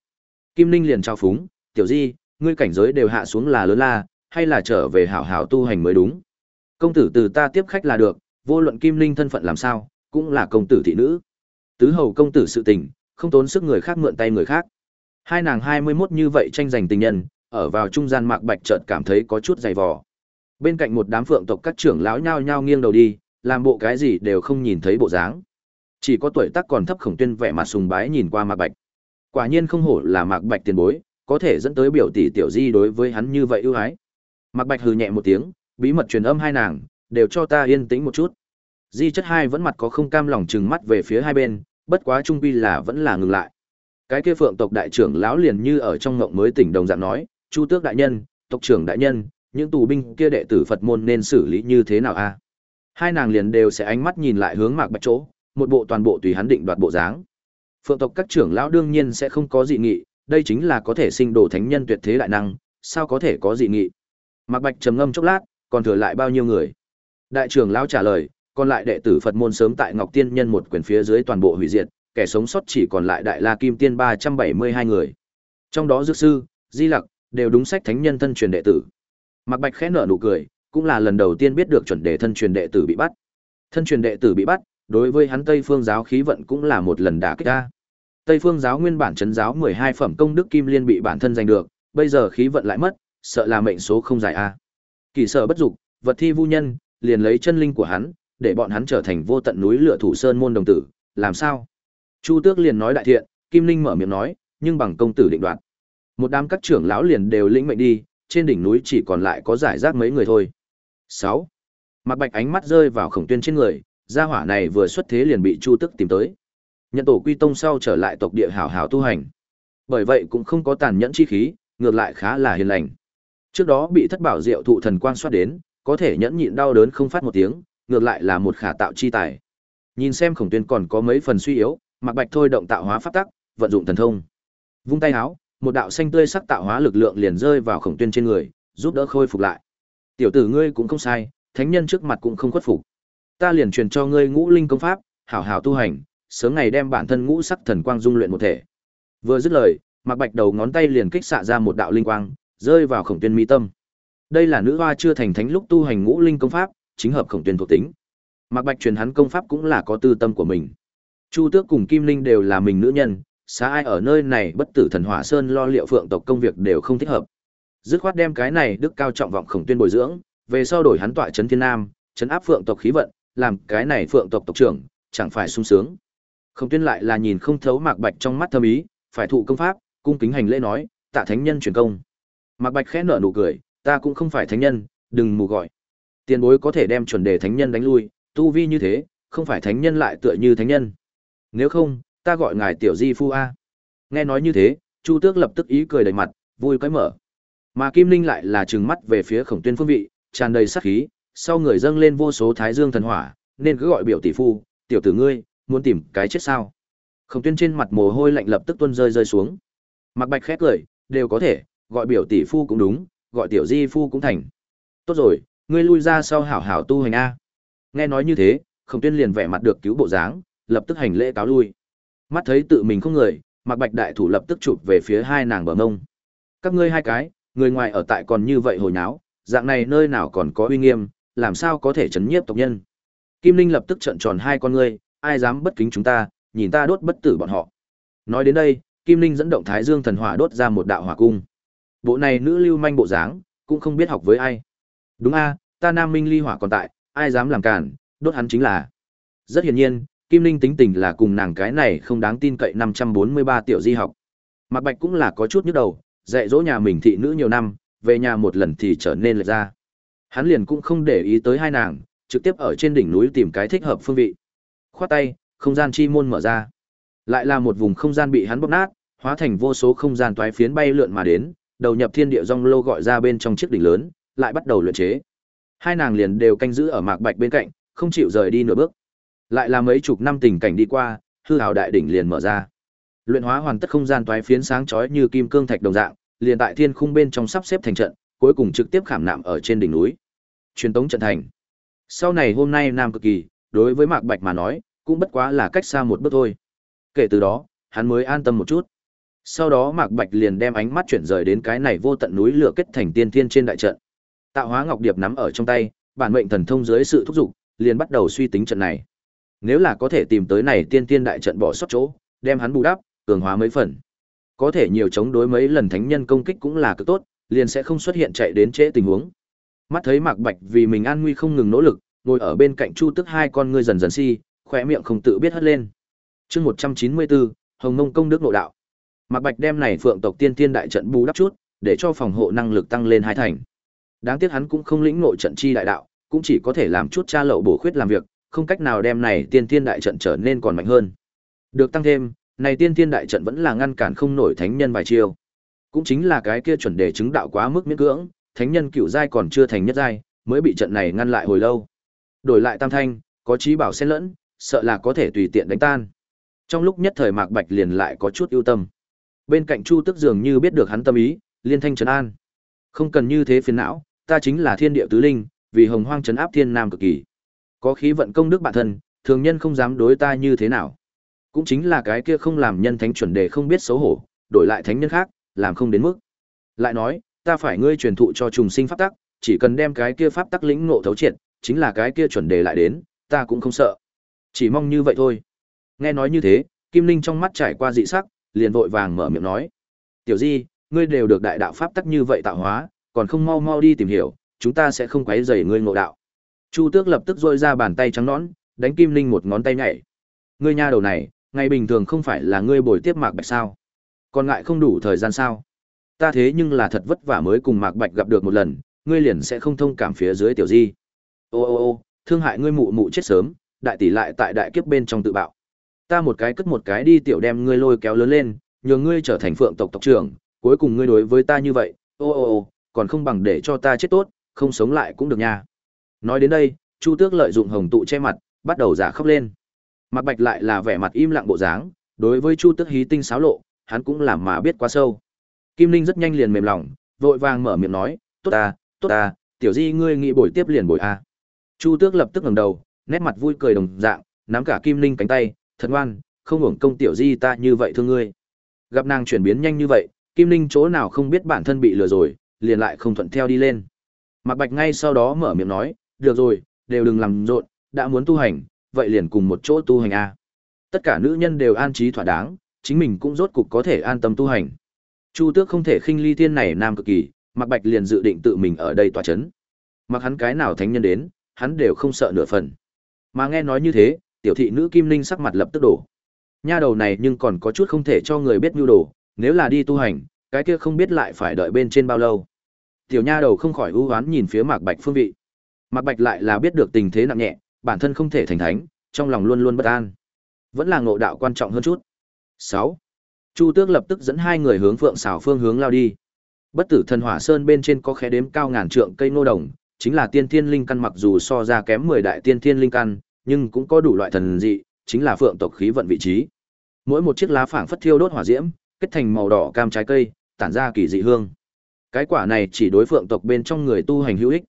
Kim Linh liền trao phúng, "Tiểu Di, ngươi cảnh giới đều hạ xuống là lớn la, hay là trở về hảo hảo tu hành mới đúng. Công tử từ ta tiếp khách là được, vô luận Kim Linh thân phận làm sao, cũng là công tử thị nữ. Tứ hầu công tử sự tình, không tốn sức người khác mượn tay người khác. Hai nàng hai mươi 21 như vậy tranh giành tình nhân, ở vào trung gian Mạc Bạch chợt cảm thấy có chút dày vò. Bên cạnh một đám phượng tộc các trưởng lão nhao nhao nghiêng đầu đi, làm bộ cái gì đều không nhìn thấy bộ dáng. Chỉ có tuổi tác còn thấp Khổng Tuyên vẻ mặt sùng bái nhìn qua Mạc Bạch. Quả nhiên không hổ là Mạc Bạch tiền bối, có thể dẫn tới biểu tỷ tiểu di đối với hắn như vậy ưu ái. Mạc Bạch hừ nhẹ một tiếng, bí mật truyền âm hai nàng, đều cho ta yên tĩnh một chút. Di chất hai vẫn mặt có không cam lòng trừng mắt về phía hai bên, bất quá trung quy là vẫn là ngừng lại. Cái kia phượng tộc đại trưởng lão liền như ở trong ngộng mới tỉnh đồng dạng nói, Chu Tước đại nhân, tộc trưởng đại nhân, những tù binh kia đệ tử Phật môn nên xử lý như thế nào a? Hai nàng liền đều sẽ ánh mắt nhìn lại hướng Mạc Bạch chỗ, một bộ toàn bộ tùy hắn định đoạt bộ dáng. Phượng tộc các trưởng lão đương nhiên sẽ không có dị nghị, đây chính là có thể sinh đồ thánh nhân tuyệt thế đại năng, sao có thể có dị nghị. Mạc Bạch trầm ngâm chốc lát, còn thừa lại bao nhiêu người? Đại trưởng lão trả lời, còn lại đệ tử Phật môn sớm tại Ngọc Tiên Nhân một quyền phía dưới toàn bộ hủy diệt, kẻ sống sót chỉ còn lại Đại La Kim Tiên 372 người. Trong đó Dược sư, Di Lặc đều đúng sách thánh nhân thân truyền đệ tử. Mạc Bạch khẽ nở nụ cười, cũng là lần đầu tiên biết được chuẩn đề thân truyền đệ tử bị bắt. Thân truyền đệ tử bị bắt, đối với hắn Tây Phương giáo khí vận cũng là một lần đả kích ra. Tây Phương giáo nguyên bản chấn giáo 12 phẩm công đức kim liên bị bản thân giành được, bây giờ khí vận lại mất, sợ là mệnh số không dài a. Kỳ sở bất dục, vật thi vu nhân, liền lấy chân linh của hắn, để bọn hắn trở thành vô tận núi lửa thủ sơn môn đồng tử, làm sao? Chu Tước liền nói đại thiện, Kim Linh mở miệng nói, nhưng bằng công tử định đoạt. Một đám các trưởng lão liền đều lĩnh mệnh đi, trên đỉnh núi chỉ còn lại có giải rác mấy người thôi. 6. Mạc Bạch ánh mắt rơi vào Khổng Tuyên trên người, gia hỏa này vừa xuất thế liền bị Chu Tước tìm tới. Nhận tổ quy tông sau trở lại tộc địa hảo hảo tu hành. Bởi vậy cũng không có tàn nhẫn chi khí, ngược lại khá là hiền lành. Trước đó bị thất bảo diệu thụ thần quang soát đến, có thể nhẫn nhịn đau đớn không phát một tiếng, ngược lại là một khả tạo chi tài. Nhìn xem Khổng Tuyên còn có mấy phần suy yếu, Mạc Bạch thôi động tạo hóa pháp tắc, vận dụng thần thông. Vung tay áo, một đạo xanh tươi sắc tạo hóa lực lượng liền rơi vào Khổng Tuyên trên người, giúp đỡ khôi phục lại. Tiểu tử ngươi cũng không sai, thánh nhân trước mặt cũng không khuất phục. Ta liền truyền cho ngươi Ngũ Linh công pháp, hảo hảo tu hành, sớm ngày đem bản thân ngũ sắc thần quang dung luyện một thể. Vừa dứt lời, Mạc Bạch đầu ngón tay liền kích xạ ra một đạo linh quang, rơi vào Khổng Tuyên mi tâm. Đây là nữ hoa chưa thành thánh lúc tu hành ngũ linh công pháp, chính hợp Khổng Tuyên thuộc tính. Mạc Bạch truyền hắn công pháp cũng là có tư tâm của mình. Chu Tước cùng Kim Linh đều là mình nữ nhân, xá ai ở nơi này bất tử thần hỏa sơn lo liệu phượng tộc công việc đều không thích hợp. Dứt khoát đem cái này đức cao trọng vọng khổng tuyên bồi dưỡng, về sau đổi hắn tọa trấn thiên nam, trấn áp phượng tộc khí vận, làm cái này phượng tộc tộc trưởng, chẳng phải sung sướng. Khổng tuyên lại là nhìn không thấu mạc bạch trong mắt thâm ý, phải thụ công pháp, cung kính hành lễ nói, tạ thánh nhân truyền công. Mạc bạch khẽ nở nụ cười, ta cũng không phải thánh nhân, đừng mù gọi. Tiền bối có thể đem chuẩn đề thánh nhân đánh lui, tu vi như thế, không phải thánh nhân lại tựa như thánh nhân. Nếu không, ta gọi ngài tiểu di phu a. Nghe nói như thế, Chu Tước lập tức ý cười đầy mặt, vui cái mở. Mà Kim Linh lại là trừng mắt về phía Khổng Tuyên phương vị, tràn đầy sát khí, sau người dâng lên vô số thái dương thần hỏa, nên cứ gọi biểu tỷ phu, tiểu tử ngươi, muốn tìm cái chết sao? Khổng Tuyên trên mặt mồ hôi lạnh lập tức tuôn rơi rơi xuống. Mạc Bạch khẽ cười, đều có thể, gọi biểu tỷ phu cũng đúng, gọi tiểu di phu cũng thành. Tốt rồi, ngươi lui ra sau hảo hảo tu hành a. Nghe nói như thế, Khổng Tuyên liền vẻ mặt được cứu bộ dáng, lập tức hành lễ cáo lui. Mắt thấy tự mình không người, Mạc Bạch đại thủ lập tức chụp về phía hai nàng bờ mông. Các ngươi hai cái, người ngoài ở tại còn như vậy hồi nháo, dạng này nơi nào còn có uy nghiêm, làm sao có thể chấn nhiếp tộc nhân. Kim Linh lập tức trợn tròn hai con ngươi, ai dám bất kính chúng ta, nhìn ta đốt bất tử bọn họ. Nói đến đây, Kim Linh dẫn động Thái Dương thần hỏa đốt ra một đạo hỏa cung. Bộ này nữ lưu manh bộ dáng, cũng không biết học với ai. Đúng a, ta Nam Minh ly hỏa còn tại, ai dám làm cản, đốt hắn chính là. Rất hiển nhiên, Kim Linh tính tình là cùng nàng cái này không đáng tin cậy 543 tiểu di học. mặt Bạch cũng là có chút nhức đầu, dạy dỗ nhà mình thị nữ nhiều năm, về nhà một lần thì trở nên lệch ra. Hắn liền cũng không để ý tới hai nàng, trực tiếp ở trên đỉnh núi tìm cái thích hợp phương vị. Khoát tay, không gian chi môn mở ra. Lại là một vùng không gian bị hắn bóp nát, hóa thành vô số không gian toái phiến bay lượn mà đến, đầu nhập thiên địa rong lô gọi ra bên trong chiếc đỉnh lớn, lại bắt đầu luyện chế. Hai nàng liền đều canh giữ ở Mạc Bạch bên cạnh, không chịu rời đi nửa bước. Lại là mấy chục năm tình cảnh đi qua, hư hào đại đỉnh liền mở ra. Luyện hóa hoàn tất không gian toái phiến sáng chói như kim cương thạch đồng dạng, liền tại thiên khung bên trong sắp xếp thành trận, cuối cùng trực tiếp khảm nạm ở trên đỉnh núi. Truyền tống trận thành. Sau này hôm nay Nam Cực Kỳ, đối với Mạc Bạch mà nói, cũng bất quá là cách xa một bước thôi. Kể từ đó, hắn mới an tâm một chút. Sau đó Mạc Bạch liền đem ánh mắt chuyển rời đến cái này vô tận núi lửa kết thành tiên thiên trên đại trận. Tạo hóa ngọc điệp nắm ở trong tay, bản mệnh thần thông dưới sự thúc giục, liền bắt đầu suy tính trận này. Nếu là có thể tìm tới này tiên thiên đại trận bỏ sót chỗ, đem hắn bù đắp, cường hóa mấy phần. Có thể nhiều chống đối mấy lần thánh nhân công kích cũng là cực tốt, liền sẽ không xuất hiện chạy đến trễ tình huống. Mắt thấy Mạc Bạch vì mình an nguy không ngừng nỗ lực, ngồi ở bên cạnh Chu Tức hai con ngươi dần dần si, khóe miệng không tự biết hất lên. Chương 194, Hồng Mông công đức nội đạo. Mạc Bạch đem này Phượng tộc tiên tiên đại trận bù đắp chút, để cho phòng hộ năng lực tăng lên hai thành. Đáng tiếc hắn cũng không lĩnh nội trận chi đại đạo, cũng chỉ có thể làm chút tra lậu bổ khuyết làm việc, không cách nào đem này tiên tiên đại trận trở nên còn mạnh hơn. Được tăng thêm, này tiên tiên đại trận vẫn là ngăn cản không nổi thánh nhân vài chiêu. Cũng chính là cái kia chuẩn đề chứng đạo quá mức miễn cưỡng, thánh nhân cựu giai còn chưa thành nhất giai, mới bị trận này ngăn lại hồi lâu. Đổi lại tam thanh, có trí bảo xen lẫn, sợ là có thể tùy tiện đánh tan. Trong lúc nhất thời Mạc Bạch liền lại có chút ưu tâm. Bên cạnh Chu Tức dường như biết được hắn tâm ý, liên thanh trấn an. Không cần như thế phiền não, ta chính là thiên địa tứ linh, vì hồng hoang trấn áp thiên nam cực kỳ. Có khí vận công đức bản thân, thường nhân không dám đối ta như thế nào. Cũng chính là cái kia không làm nhân thánh chuẩn đề không biết xấu hổ, đổi lại thánh nhân khác, làm không đến mức. Lại nói, ta phải ngươi truyền thụ cho trùng sinh pháp tắc, chỉ cần đem cái kia pháp tắc lĩnh ngộ thấu triệt, chính là cái kia chuẩn đề lại đến, ta cũng không sợ. Chỉ mong như vậy thôi. Nghe nói như thế, Kim Linh trong mắt trải qua dị sắc, liền vội vàng mở miệng nói: "Tiểu Di, ngươi đều được đại đạo pháp tắc như vậy tạo hóa, còn không mau mau đi tìm hiểu, chúng ta sẽ không quấy rầy ngươi ngộ đạo." Chu Tước lập tức rôi ra bàn tay trắng nõn, đánh Kim Linh một ngón tay nhảy. Ngươi nha đầu này, ngày bình thường không phải là ngươi bồi tiếp Mạc Bạch sao? Còn ngại không đủ thời gian sao? Ta thế nhưng là thật vất vả mới cùng Mạc Bạch gặp được một lần, ngươi liền sẽ không thông cảm phía dưới tiểu di. Ô ô ô, thương hại ngươi mụ mụ chết sớm, đại tỷ lại tại đại kiếp bên trong tự bạo. Ta một cái cất một cái đi tiểu đem ngươi lôi kéo lớn lên, nhờ ngươi trở thành phượng tộc tộc trưởng, cuối cùng ngươi đối với ta như vậy, ô ô ô, còn không bằng để cho ta chết tốt, không sống lại cũng được nha. Nói đến đây, Chu Tước lợi dụng hồng tụ che mặt, bắt đầu giả khóc lên. Mạc Bạch lại là vẻ mặt im lặng bộ dáng, đối với Chu Tước hí tinh xáo lộ, hắn cũng làm mà biết quá sâu. Kim Linh rất nhanh liền mềm lòng, vội vàng mở miệng nói, "Tốt ta, tốt ta, tiểu di ngươi nghĩ bồi tiếp liền bồi a." Chu Tước lập tức ngẩng đầu, nét mặt vui cười đồng dạng, nắm cả Kim Linh cánh tay, "Thật ngoan, không hưởng công tiểu di ta như vậy thương ngươi." Gặp nàng chuyển biến nhanh như vậy, Kim Linh chỗ nào không biết bản thân bị lừa rồi, liền lại không thuận theo đi lên. Mạc Bạch ngay sau đó mở miệng nói, "Được rồi, đều đừng làm rộn, đã muốn tu hành, vậy liền cùng một chỗ tu hành a." Tất cả nữ nhân đều an trí thỏa đáng, chính mình cũng rốt cục có thể an tâm tu hành. Chu Tước không thể khinh ly thiên này nam cực kỳ, Mạc Bạch liền dự định tự mình ở đây tỏa chấn. Mặc hắn cái nào thánh nhân đến, hắn đều không sợ nửa phần. Mà nghe nói như thế, tiểu thị nữ Kim Linh sắc mặt lập tức đổ. Nha đầu này nhưng còn có chút không thể cho người biết nhu đồ, nếu là đi tu hành, cái kia không biết lại phải đợi bên trên bao lâu. Tiểu nha đầu không khỏi ưu oán nhìn phía Mạc Bạch phương vị. Mạc Bạch lại là biết được tình thế nặng nhẹ, bản thân không thể thành thánh, trong lòng luôn luôn bất an. Vẫn là ngộ đạo quan trọng hơn chút. Sáu, Chu Tước lập tức dẫn hai người hướng Phượng Xảo phương hướng lao đi. Bất Tử Thần Hỏa Sơn bên trên có khẽ đếm cao ngàn trượng cây nô đồng, chính là tiên thiên linh căn mặc dù so ra kém 10 đại tiên thiên linh căn, nhưng cũng có đủ loại thần dị, chính là phượng tộc khí vận vị trí. Mỗi một chiếc lá phảng phất thiêu đốt hỏa diễm, kết thành màu đỏ cam trái cây, tản ra kỳ dị hương. Cái quả này chỉ đối phượng tộc bên trong người tu hành hữu ích.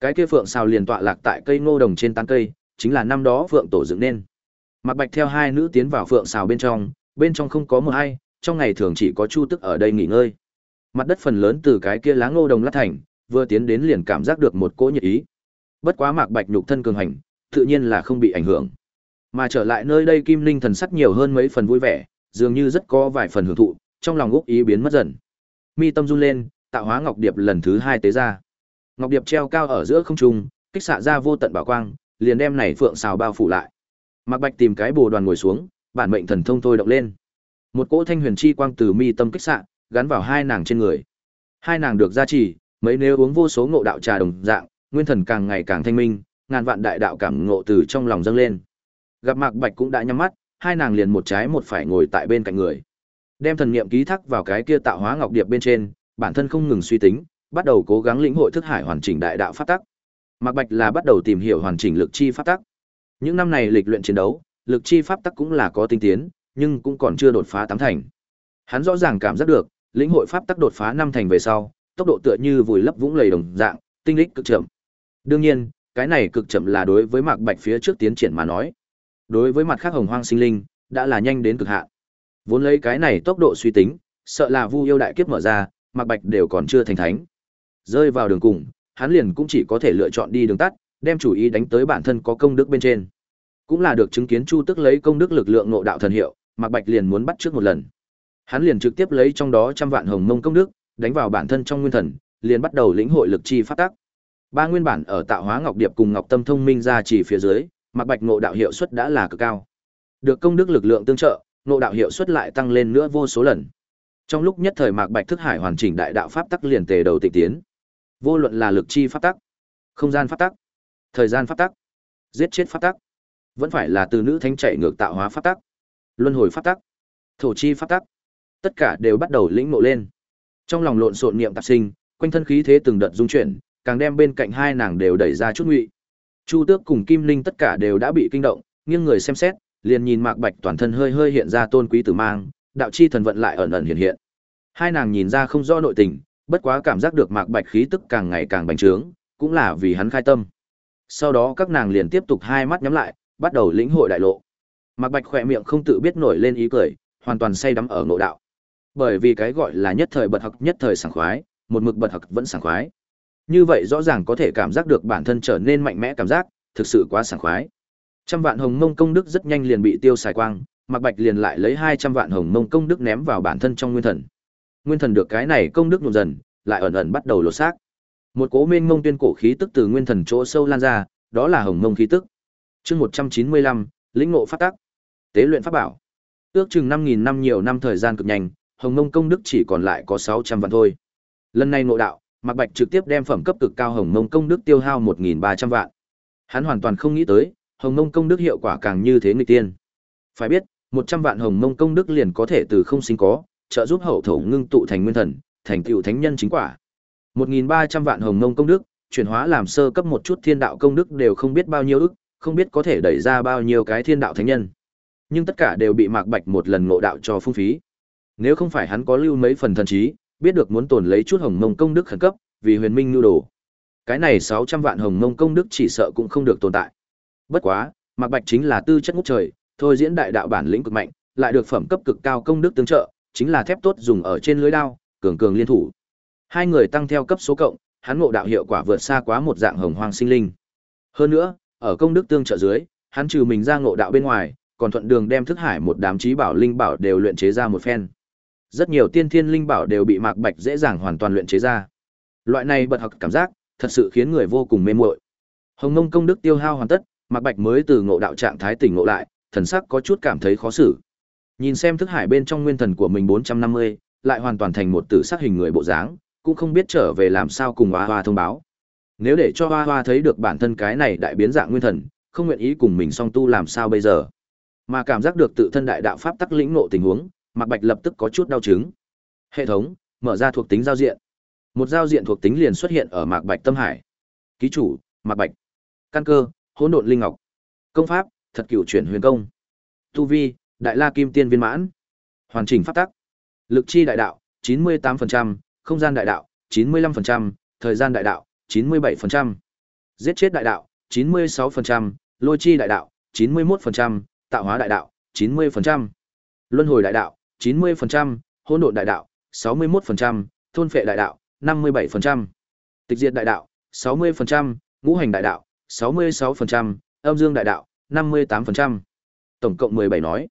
Cái kia phượng sao liền tọa lạc tại cây ngô đồng trên tán cây, chính là năm đó phượng tổ dựng nên. Mạc Bạch theo hai nữ tiến vào phượng xào bên trong, bên trong không có mưa ai, trong ngày thường chỉ có Chu Tức ở đây nghỉ ngơi. Mặt đất phần lớn từ cái kia lá ngô đồng lát thành, vừa tiến đến liền cảm giác được một cỗ nhiệt ý. Bất quá Mạc Bạch nhục thân cường hành, tự nhiên là không bị ảnh hưởng. Mà trở lại nơi đây Kim Linh thần sắc nhiều hơn mấy phần vui vẻ, dường như rất có vài phần hưởng thụ, trong lòng úc ý biến mất dần. Mi tâm run lên, tạo hóa ngọc điệp lần thứ hai tế ra. Ngọc điệp treo cao ở giữa không trung, kích xạ ra vô tận bảo quang, liền đem này phượng xào bao phủ lại. Mạc Bạch tìm cái bồ đoàn ngồi xuống, bản mệnh thần thông thôi động lên. Một cỗ thanh huyền chi quang từ mi tâm kích xạ, gắn vào hai nàng trên người. Hai nàng được gia trì, mấy nếu uống vô số ngộ đạo trà đồng dạng, nguyên thần càng ngày càng thanh minh, ngàn vạn đại đạo cảm ngộ từ trong lòng dâng lên. Gặp Mạc Bạch cũng đã nhắm mắt, hai nàng liền một trái một phải ngồi tại bên cạnh người. Đem thần niệm ký thác vào cái kia tạo hóa ngọc điệp bên trên, bản thân không ngừng suy tính, bắt đầu cố gắng lĩnh hội thức hải hoàn chỉnh đại đạo pháp tắc. Mạc Bạch là bắt đầu tìm hiểu hoàn chỉnh lực chi pháp tắc. Những năm này lịch luyện chiến đấu, lực chi pháp tắc cũng là có tinh tiến, nhưng cũng còn chưa đột phá tám thành. Hắn rõ ràng cảm giác được, lĩnh hội pháp tắc đột phá năm thành về sau, tốc độ tựa như vùi lấp vũng lầy đồng dạng, tinh lực cực chậm. Đương nhiên, cái này cực chậm là đối với Mạc Bạch phía trước tiến triển mà nói. Đối với mặt khác hồng hoang sinh linh, đã là nhanh đến cực hạn. Vốn lấy cái này tốc độ suy tính, sợ là Vu yêu đại kiếp mở ra, Mạc Bạch đều còn chưa thành thánh. Rơi vào đường cùng, hắn liền cũng chỉ có thể lựa chọn đi đường tắt, đem chủ ý đánh tới bản thân có công đức bên trên. Cũng là được chứng kiến Chu Tức lấy công đức lực lượng ngộ đạo thần hiệu, Mạc Bạch liền muốn bắt trước một lần. Hắn liền trực tiếp lấy trong đó trăm vạn hồng mông công đức, đánh vào bản thân trong nguyên thần, liền bắt đầu lĩnh hội lực chi phát tác. Ba nguyên bản ở tạo hóa ngọc điệp cùng ngọc tâm thông minh ra chỉ phía dưới, Mạc Bạch ngộ đạo hiệu suất đã là cực cao. Được công đức lực lượng tương trợ, ngộ đạo hiệu suất lại tăng lên nữa vô số lần. Trong lúc nhất thời Mạc Bạch thức hải hoàn chỉnh đại đạo pháp tắc liền tề đầu tịnh tiến. Vô luận là lực chi pháp tắc, không gian pháp tắc, thời gian pháp tắc, giết chết pháp tắc, vẫn phải là từ nữ thánh chạy ngược tạo hóa pháp tắc, luân hồi pháp tắc, thổ chi pháp tắc, tất cả đều bắt đầu lĩnh ngộ lên. Trong lòng lộn xộn niệm tạp sinh, quanh thân khí thế từng đợt dung chuyển, càng đem bên cạnh hai nàng đều đẩy ra chút ngụy. Chu Tước cùng Kim Linh tất cả đều đã bị kinh động, nghiêng người xem xét, liền nhìn Mạc Bạch toàn thân hơi hơi hiện ra tôn quý tử mang, đạo chi thần vận lại ẩn ẩn hiện hiện. Hai nàng nhìn ra không rõ nội tình, bất quá cảm giác được Mạc Bạch khí tức càng ngày càng bành trướng, cũng là vì hắn khai tâm. Sau đó các nàng liền tiếp tục hai mắt nhắm lại, bắt đầu lĩnh hội đại lộ. Mạc Bạch khỏe miệng không tự biết nổi lên ý cười, hoàn toàn say đắm ở ngộ đạo. Bởi vì cái gọi là nhất thời bật học nhất thời sảng khoái, một mực bật học vẫn sảng khoái. Như vậy rõ ràng có thể cảm giác được bản thân trở nên mạnh mẽ cảm giác, thực sự quá sảng khoái. Trăm vạn hồng mông công đức rất nhanh liền bị tiêu xài quang, Mạc Bạch liền lại lấy hai trăm vạn hồng mông công đức ném vào bản thân trong nguyên thần. Nguyên thần được cái này công đức nhuộm dần, lại ẩn ẩn bắt đầu lột xác. Một cố mênh mông tuyên cổ khí tức từ nguyên thần chỗ sâu lan ra, đó là hồng mông khí tức. Chương một trăm chín mươi lăm lĩnh ngộ phát tắc. Tế luyện pháp bảo. Ước chừng năm nghìn năm nhiều năm thời gian cực nhanh, hồng mông công đức chỉ còn lại có sáu trăm vạn thôi. Lần này ngộ đạo, Mạc Bạch trực tiếp đem phẩm cấp cực cao hồng mông công đức tiêu hao một nghìn ba trăm vạn. Hắn hoàn toàn không nghĩ tới, hồng mông công đức hiệu quả càng như thế nghịch tiên. Phải biết, một trăm vạn hồng mông công đức liền có thể từ không sinh có, trợ giúp hậu thổ ngưng tụ thành nguyên thần, thành tựu thánh nhân chính quả. Một nghìn ba trăm vạn hồng mông công đức, chuyển hóa làm sơ cấp một chút thiên đạo công đức đều không biết bao nhiêu ức, không biết có thể đẩy ra bao nhiêu cái thiên đạo thánh nhân. Nhưng tất cả đều bị Mạc Bạch một lần ngộ đạo cho phung phí. Nếu không phải hắn có lưu mấy phần thần trí, biết được muốn tồn lấy chút hồng mông công đức khẩn cấp, vì huyền minh nhu đồ. Cái này 600 vạn hồng mông công đức chỉ sợ cũng không được tồn tại. Bất quá, Mạc Bạch chính là tư chất ngút trời, thôi diễn đại đạo bản lĩnh cực mạnh, lại được phẩm cấp cực cao công đức tương trợ, chính là thép tốt dùng ở trên lưới đao, cường cường liên thủ. Hai người tăng theo cấp số cộng, hắn ngộ đạo hiệu quả vượt xa quá một dạng hồng hoang sinh linh. Hơn nữa, ở công đức tương trợ dưới, hắn trừ mình ra ngộ đạo bên ngoài, còn thuận đường đem thức hải một đám trí bảo linh bảo đều luyện chế ra một phen. Rất nhiều tiên thiên linh bảo đều bị Mạc Bạch dễ dàng hoàn toàn luyện chế ra. Loại này bật học cảm giác, thật sự khiến người vô cùng mê muội. Hồng Ngông công đức tiêu hao hoàn tất, Mạc Bạch mới từ ngộ đạo trạng thái tỉnh ngộ lại, thần sắc có chút cảm thấy khó xử. Nhìn xem thức hải bên trong nguyên thần của mình 450, lại hoàn toàn thành một tử sắc hình người bộ dáng, cũng không biết trở về làm sao cùng Hoa Hoa thông báo. Nếu để cho Hoa Hoa thấy được bản thân cái này đại biến dạng nguyên thần, không nguyện ý cùng mình song tu làm sao bây giờ? Mà cảm giác được tự thân đại đạo pháp tắc lĩnh ngộ tình huống, Mạc Bạch lập tức có chút đau chứng. Hệ thống, mở ra thuộc tính giao diện. Một giao diện thuộc tính liền xuất hiện ở Mạc Bạch tâm hải. Ký chủ, Mạc Bạch. Căn cơ, Hỗn độn linh ngọc. Công pháp, Thật cửu chuyển huyền công. Tu vi, Đại La Kim Tiên viên mãn. Hoàn chỉnh pháp tắc. Lực chi đại đạo, 98%, không gian đại đạo, 95%, thời gian đại đạo, 97%. Giết chết đại đạo, 96%, lôi chi đại đạo, 91%, tạo hóa đại đạo, 90%. Luân hồi đại đạo, 90%, hỗn độn đại đạo, 61%, thôn phệ đại đạo, 57%. Tịch diệt đại đạo, 60%, ngũ hành đại đạo, 66%, âm dương đại đạo, 58%. Tổng cộng 17 nói.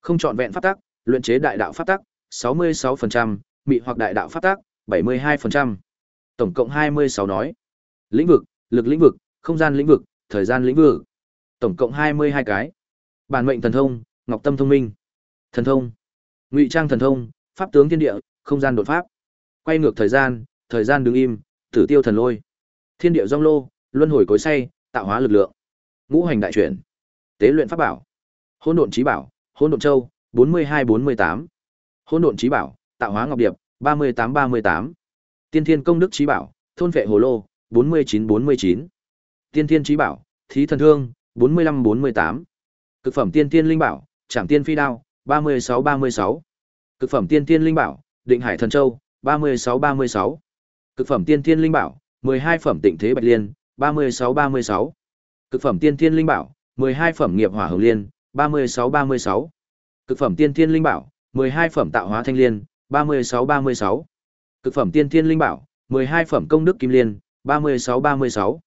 Không chọn vẹn pháp tắc, luyện chế đại đạo pháp tắc, 66%, mị hoặc đại đạo pháp tắc, 72%. Tổng cộng 26 nói. Lĩnh vực, lực lĩnh vực, không gian lĩnh vực, thời gian lĩnh vực. Tổng cộng 22 cái. Bản mệnh thần thông, Ngọc Tâm thông minh. Thần thông, Ngụy Trang thần thông, pháp tướng thiên địa, không gian đột pháp. Quay ngược thời gian, thời gian đứng im, tử tiêu thần lôi. Thiên địa rong lô, luân hồi cối say, tạo hóa lực lượng. Ngũ hành đại chuyển. Tế luyện pháp bảo. Hôn độn chí bảo, Hôn độn châu, 42-48. Hỗn độn chí bảo, tạo hóa ngọc điệp, 38-38. Tiên thiên công đức chí bảo, thôn vệ hồ lô, 49-49. Tiên thiên chí bảo, thí thần thương, 45-48. Cực phẩm tiên thiên linh bảo, trảm tiên phi đao, 36-36. Cực phẩm tiên thiên linh bảo, định hải thần châu, 36-36. Cực phẩm tiên thiên linh bảo, 12 phẩm tịnh thế bạch liên, 36-36. Cực phẩm tiên thiên linh bảo, 12 phẩm nghiệp hỏa hồng liên, 36-36. Cực phẩm tiên thiên linh bảo, 12 phẩm tạo hóa thanh liên, 36-36. Cực phẩm tiên thiên linh bảo, 12 phẩm công đức kim liên, 36-36.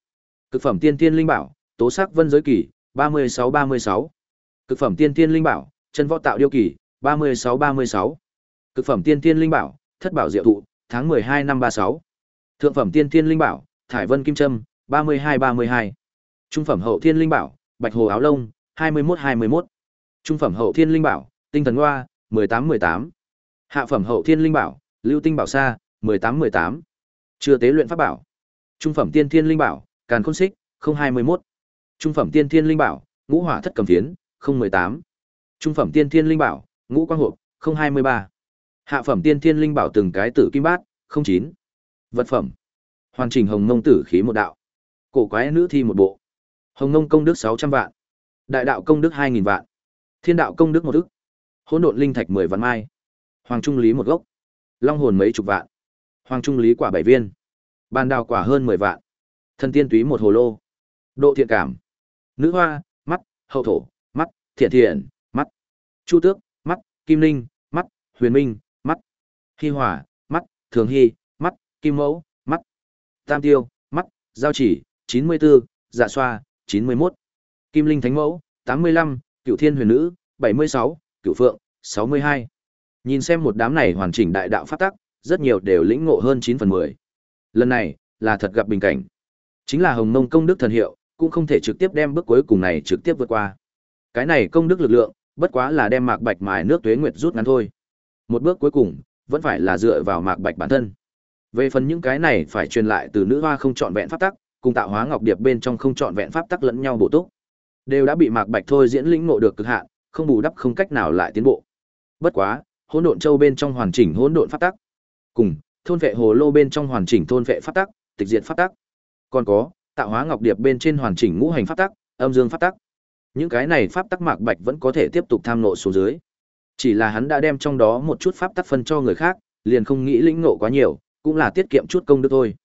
Cực phẩm tiên thiên linh bảo, tố sắc vân giới kỳ, 36-36. Cực phẩm tiên thiên linh bảo, chân võ tạo điêu kỳ, 36-36. Cực phẩm tiên thiên linh bảo, thất bảo diệu thụ, tháng 12 năm 36. Thượng phẩm tiên thiên linh bảo, thải vân kim trâm, 32-32. Trung phẩm hậu thiên linh bảo, bạch hồ áo lông, 21-21. Trung phẩm hậu thiên linh bảo, tinh thần hoa, 18-18. Hạ phẩm hậu thiên linh bảo, lưu tinh bảo sa, 18-18. Chưa tế luyện pháp bảo. Trung phẩm tiên thiên linh bảo, càn khôn xích, 021. Trung phẩm tiên thiên linh bảo, ngũ hỏa thất cầm phiến, 018. Trung phẩm tiên thiên linh bảo, ngũ quang hộp, 023. Hạ phẩm tiên thiên linh bảo từng cái tử kim bát, 09. Vật phẩm. Hoàn chỉnh hồng ngông tử khí một đạo. Cổ quái nữ thi một bộ. Hồng ngông công đức 600 vạn. Đại đạo công đức 2000 vạn. Thiên đạo công đức một ức. Hỗn độn linh thạch 10 vạn mai. Hoàng trung lý một gốc. Long hồn mấy chục vạn. Hoàng trung lý quả bảy viên. Bàn đào quả hơn 10 vạn. Thần tiên túy một hồ lô. Độ thiện cảm. Nữ hoa, mắt, hậu thổ, mắt, thiện thiện. Chu tước, mắt, kim linh, mắt, huyền minh, mắt. Hi hỏa, mắt, thường hy, mắt, kim mẫu, mắt. Tam tiêu, mắt, giao chỉ, 94, dạ xoa, 91. Kim linh thánh mẫu, 85, cựu thiên huyền nữ, 76, cựu phượng, 62. Nhìn xem một đám này hoàn chỉnh đại đạo pháp tắc, rất nhiều đều lĩnh ngộ hơn 9 phần 10. Lần này, là thật gặp bình cảnh. Chính là hồng mông công đức thần hiệu, cũng không thể trực tiếp đem bước cuối cùng này trực tiếp vượt qua. Cái này công đức lực lượng, bất quá là đem mạc bạch mài nước tuế nguyệt rút ngắn thôi. Một bước cuối cùng, vẫn phải là dựa vào mạc bạch bản thân. Về phần những cái này phải truyền lại từ nữ hoa không chọn vẹn pháp tắc, cùng tạo hóa ngọc điệp bên trong không chọn vẹn pháp tắc lẫn nhau bổ túc, đều đã bị mạc bạch thôi diễn lĩnh ngộ được cực hạn, không bù đắp không cách nào lại tiến bộ. Bất quá, hỗn độn châu bên trong hoàn chỉnh hỗn độn pháp tắc, cùng thôn vệ hồ lô bên trong hoàn chỉnh thôn vệ pháp tắc, tịch diệt pháp tắc. Còn có, tạo hóa ngọc điệp bên trên hoàn chỉnh ngũ hành pháp tắc, âm dương pháp tắc. Những cái này pháp tắc Mạc Bạch vẫn có thể tiếp tục tham nộ xuống dưới. Chỉ là hắn đã đem trong đó một chút pháp tắc phân cho người khác, liền không nghĩ lĩnh ngộ quá nhiều, cũng là tiết kiệm chút công đức thôi.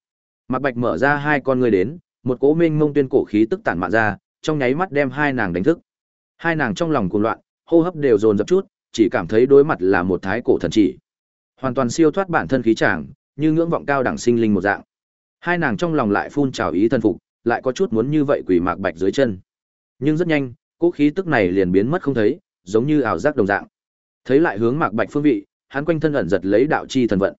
Mạc Bạch mở ra hai con người đến, một cỗ minh mông tuyên cổ khí tức tản mạn ra, trong nháy mắt đem hai nàng đánh thức. Hai nàng trong lòng cuồng loạn, hô hấp đều dồn dập chút, chỉ cảm thấy đối mặt là một thái cổ thần chỉ. Hoàn toàn siêu thoát bản thân khí chàng, như ngưỡng vọng cao đẳng sinh linh một dạng. Hai nàng trong lòng lại phun trào ý thân phục, lại có chút muốn như vậy quỳ mạc bạch dưới chân. Nhưng rất nhanh, cỗ khí tức này liền biến mất không thấy, giống như ảo giác đồng dạng. Thấy lại hướng Mạc Bạch phương vị, hắn quanh thân ẩn giật lấy đạo chi thần vận.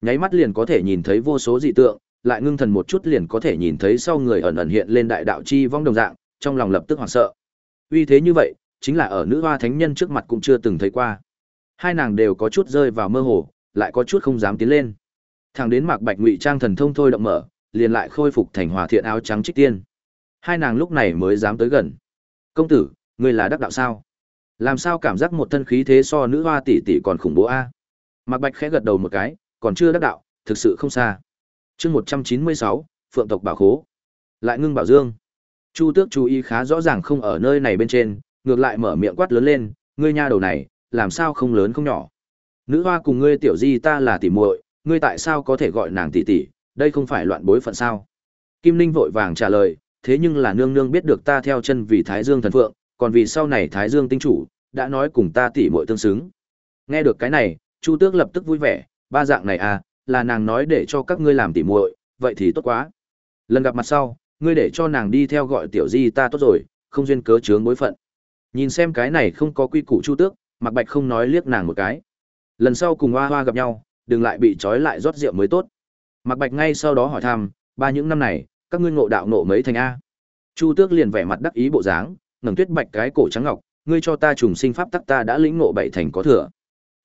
Nháy mắt liền có thể nhìn thấy vô số dị tượng, lại ngưng thần một chút liền có thể nhìn thấy sau người ẩn ẩn hiện lên đại đạo chi vong đồng dạng, trong lòng lập tức hoảng sợ. Uy thế như vậy, chính là ở nữ hoa thánh nhân trước mặt cũng chưa từng thấy qua. Hai nàng đều có chút rơi vào mơ hồ, lại có chút không dám tiến lên. Thẳng đến Mạc Bạch ngụy trang thần thông thôi động mở, liền lại khôi phục thành hòa thiện áo trắng trích tiên. Hai nàng lúc này mới dám tới gần. "Công tử, ngươi là đắc đạo sao? Làm sao cảm giác một thân khí thế so nữ hoa tỷ tỷ còn khủng bố a?" Mạc Bạch khẽ gật đầu một cái, còn chưa đắc đạo, thực sự không xa. Chương 196, Phượng tộc bảo khố. Lại ngưng bảo dương. Chu Tước chú ý khá rõ ràng không ở nơi này bên trên, ngược lại mở miệng quát lớn lên, ngươi nha đầu này, làm sao không lớn không nhỏ? Nữ hoa cùng ngươi tiểu di ta là tỷ muội, ngươi tại sao có thể gọi nàng tỷ tỷ, đây không phải loạn bối phận sao? Kim Linh vội vàng trả lời, thế nhưng là nương nương biết được ta theo chân vì Thái Dương thần phượng, còn vì sau này Thái Dương tinh chủ, đã nói cùng ta tỷ muội tương xứng. Nghe được cái này, Chu Tước lập tức vui vẻ, ba dạng này à, là nàng nói để cho các ngươi làm tỷ muội, vậy thì tốt quá. Lần gặp mặt sau, ngươi để cho nàng đi theo gọi tiểu di ta tốt rồi, không duyên cớ chướng bối phận. Nhìn xem cái này không có quy củ Chu Tước, Mạc Bạch không nói liếc nàng một cái. Lần sau cùng Hoa Hoa gặp nhau, đừng lại bị trói lại rót rượu mới tốt. Mạc Bạch ngay sau đó hỏi thăm, ba những năm này, các ngươi ngộ đạo ngộ mấy thành a? Chu Tước liền vẻ mặt đắc ý bộ dáng, ngẩng tuyết bạch cái cổ trắng ngọc, ngươi cho ta trùng sinh pháp tắc ta đã lĩnh ngộ bảy thành có thừa.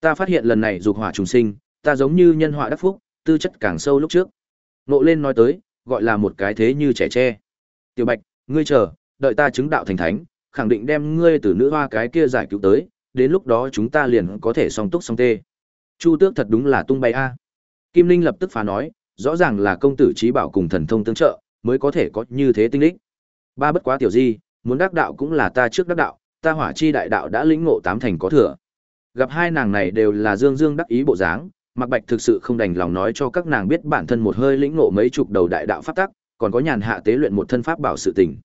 Ta phát hiện lần này dục hỏa trùng sinh, ta giống như nhân họa đắc phúc, tư chất càng sâu lúc trước. Ngộ lên nói tới, gọi là một cái thế như trẻ tre. Tiểu Bạch, ngươi chờ, đợi ta chứng đạo thành thánh, khẳng định đem ngươi từ nữ hoa cái kia giải cứu tới, đến lúc đó chúng ta liền có thể song túc song tê. Chu Tước thật đúng là tung bay a. Kim Linh lập tức phá nói, rõ ràng là công tử trí bảo cùng thần thông tương trợ, mới có thể có như thế tinh đích Ba bất quá tiểu di, muốn đắc đạo cũng là ta trước đắc đạo, ta hỏa chi đại đạo đã lĩnh ngộ tám thành có thừa. Gặp hai nàng này đều là dương dương đắc ý bộ dáng, Mạc Bạch thực sự không đành lòng nói cho các nàng biết bản thân một hơi lĩnh ngộ mấy chục đầu đại đạo pháp tắc, còn có nhàn hạ tế luyện một thân pháp bảo sự tình.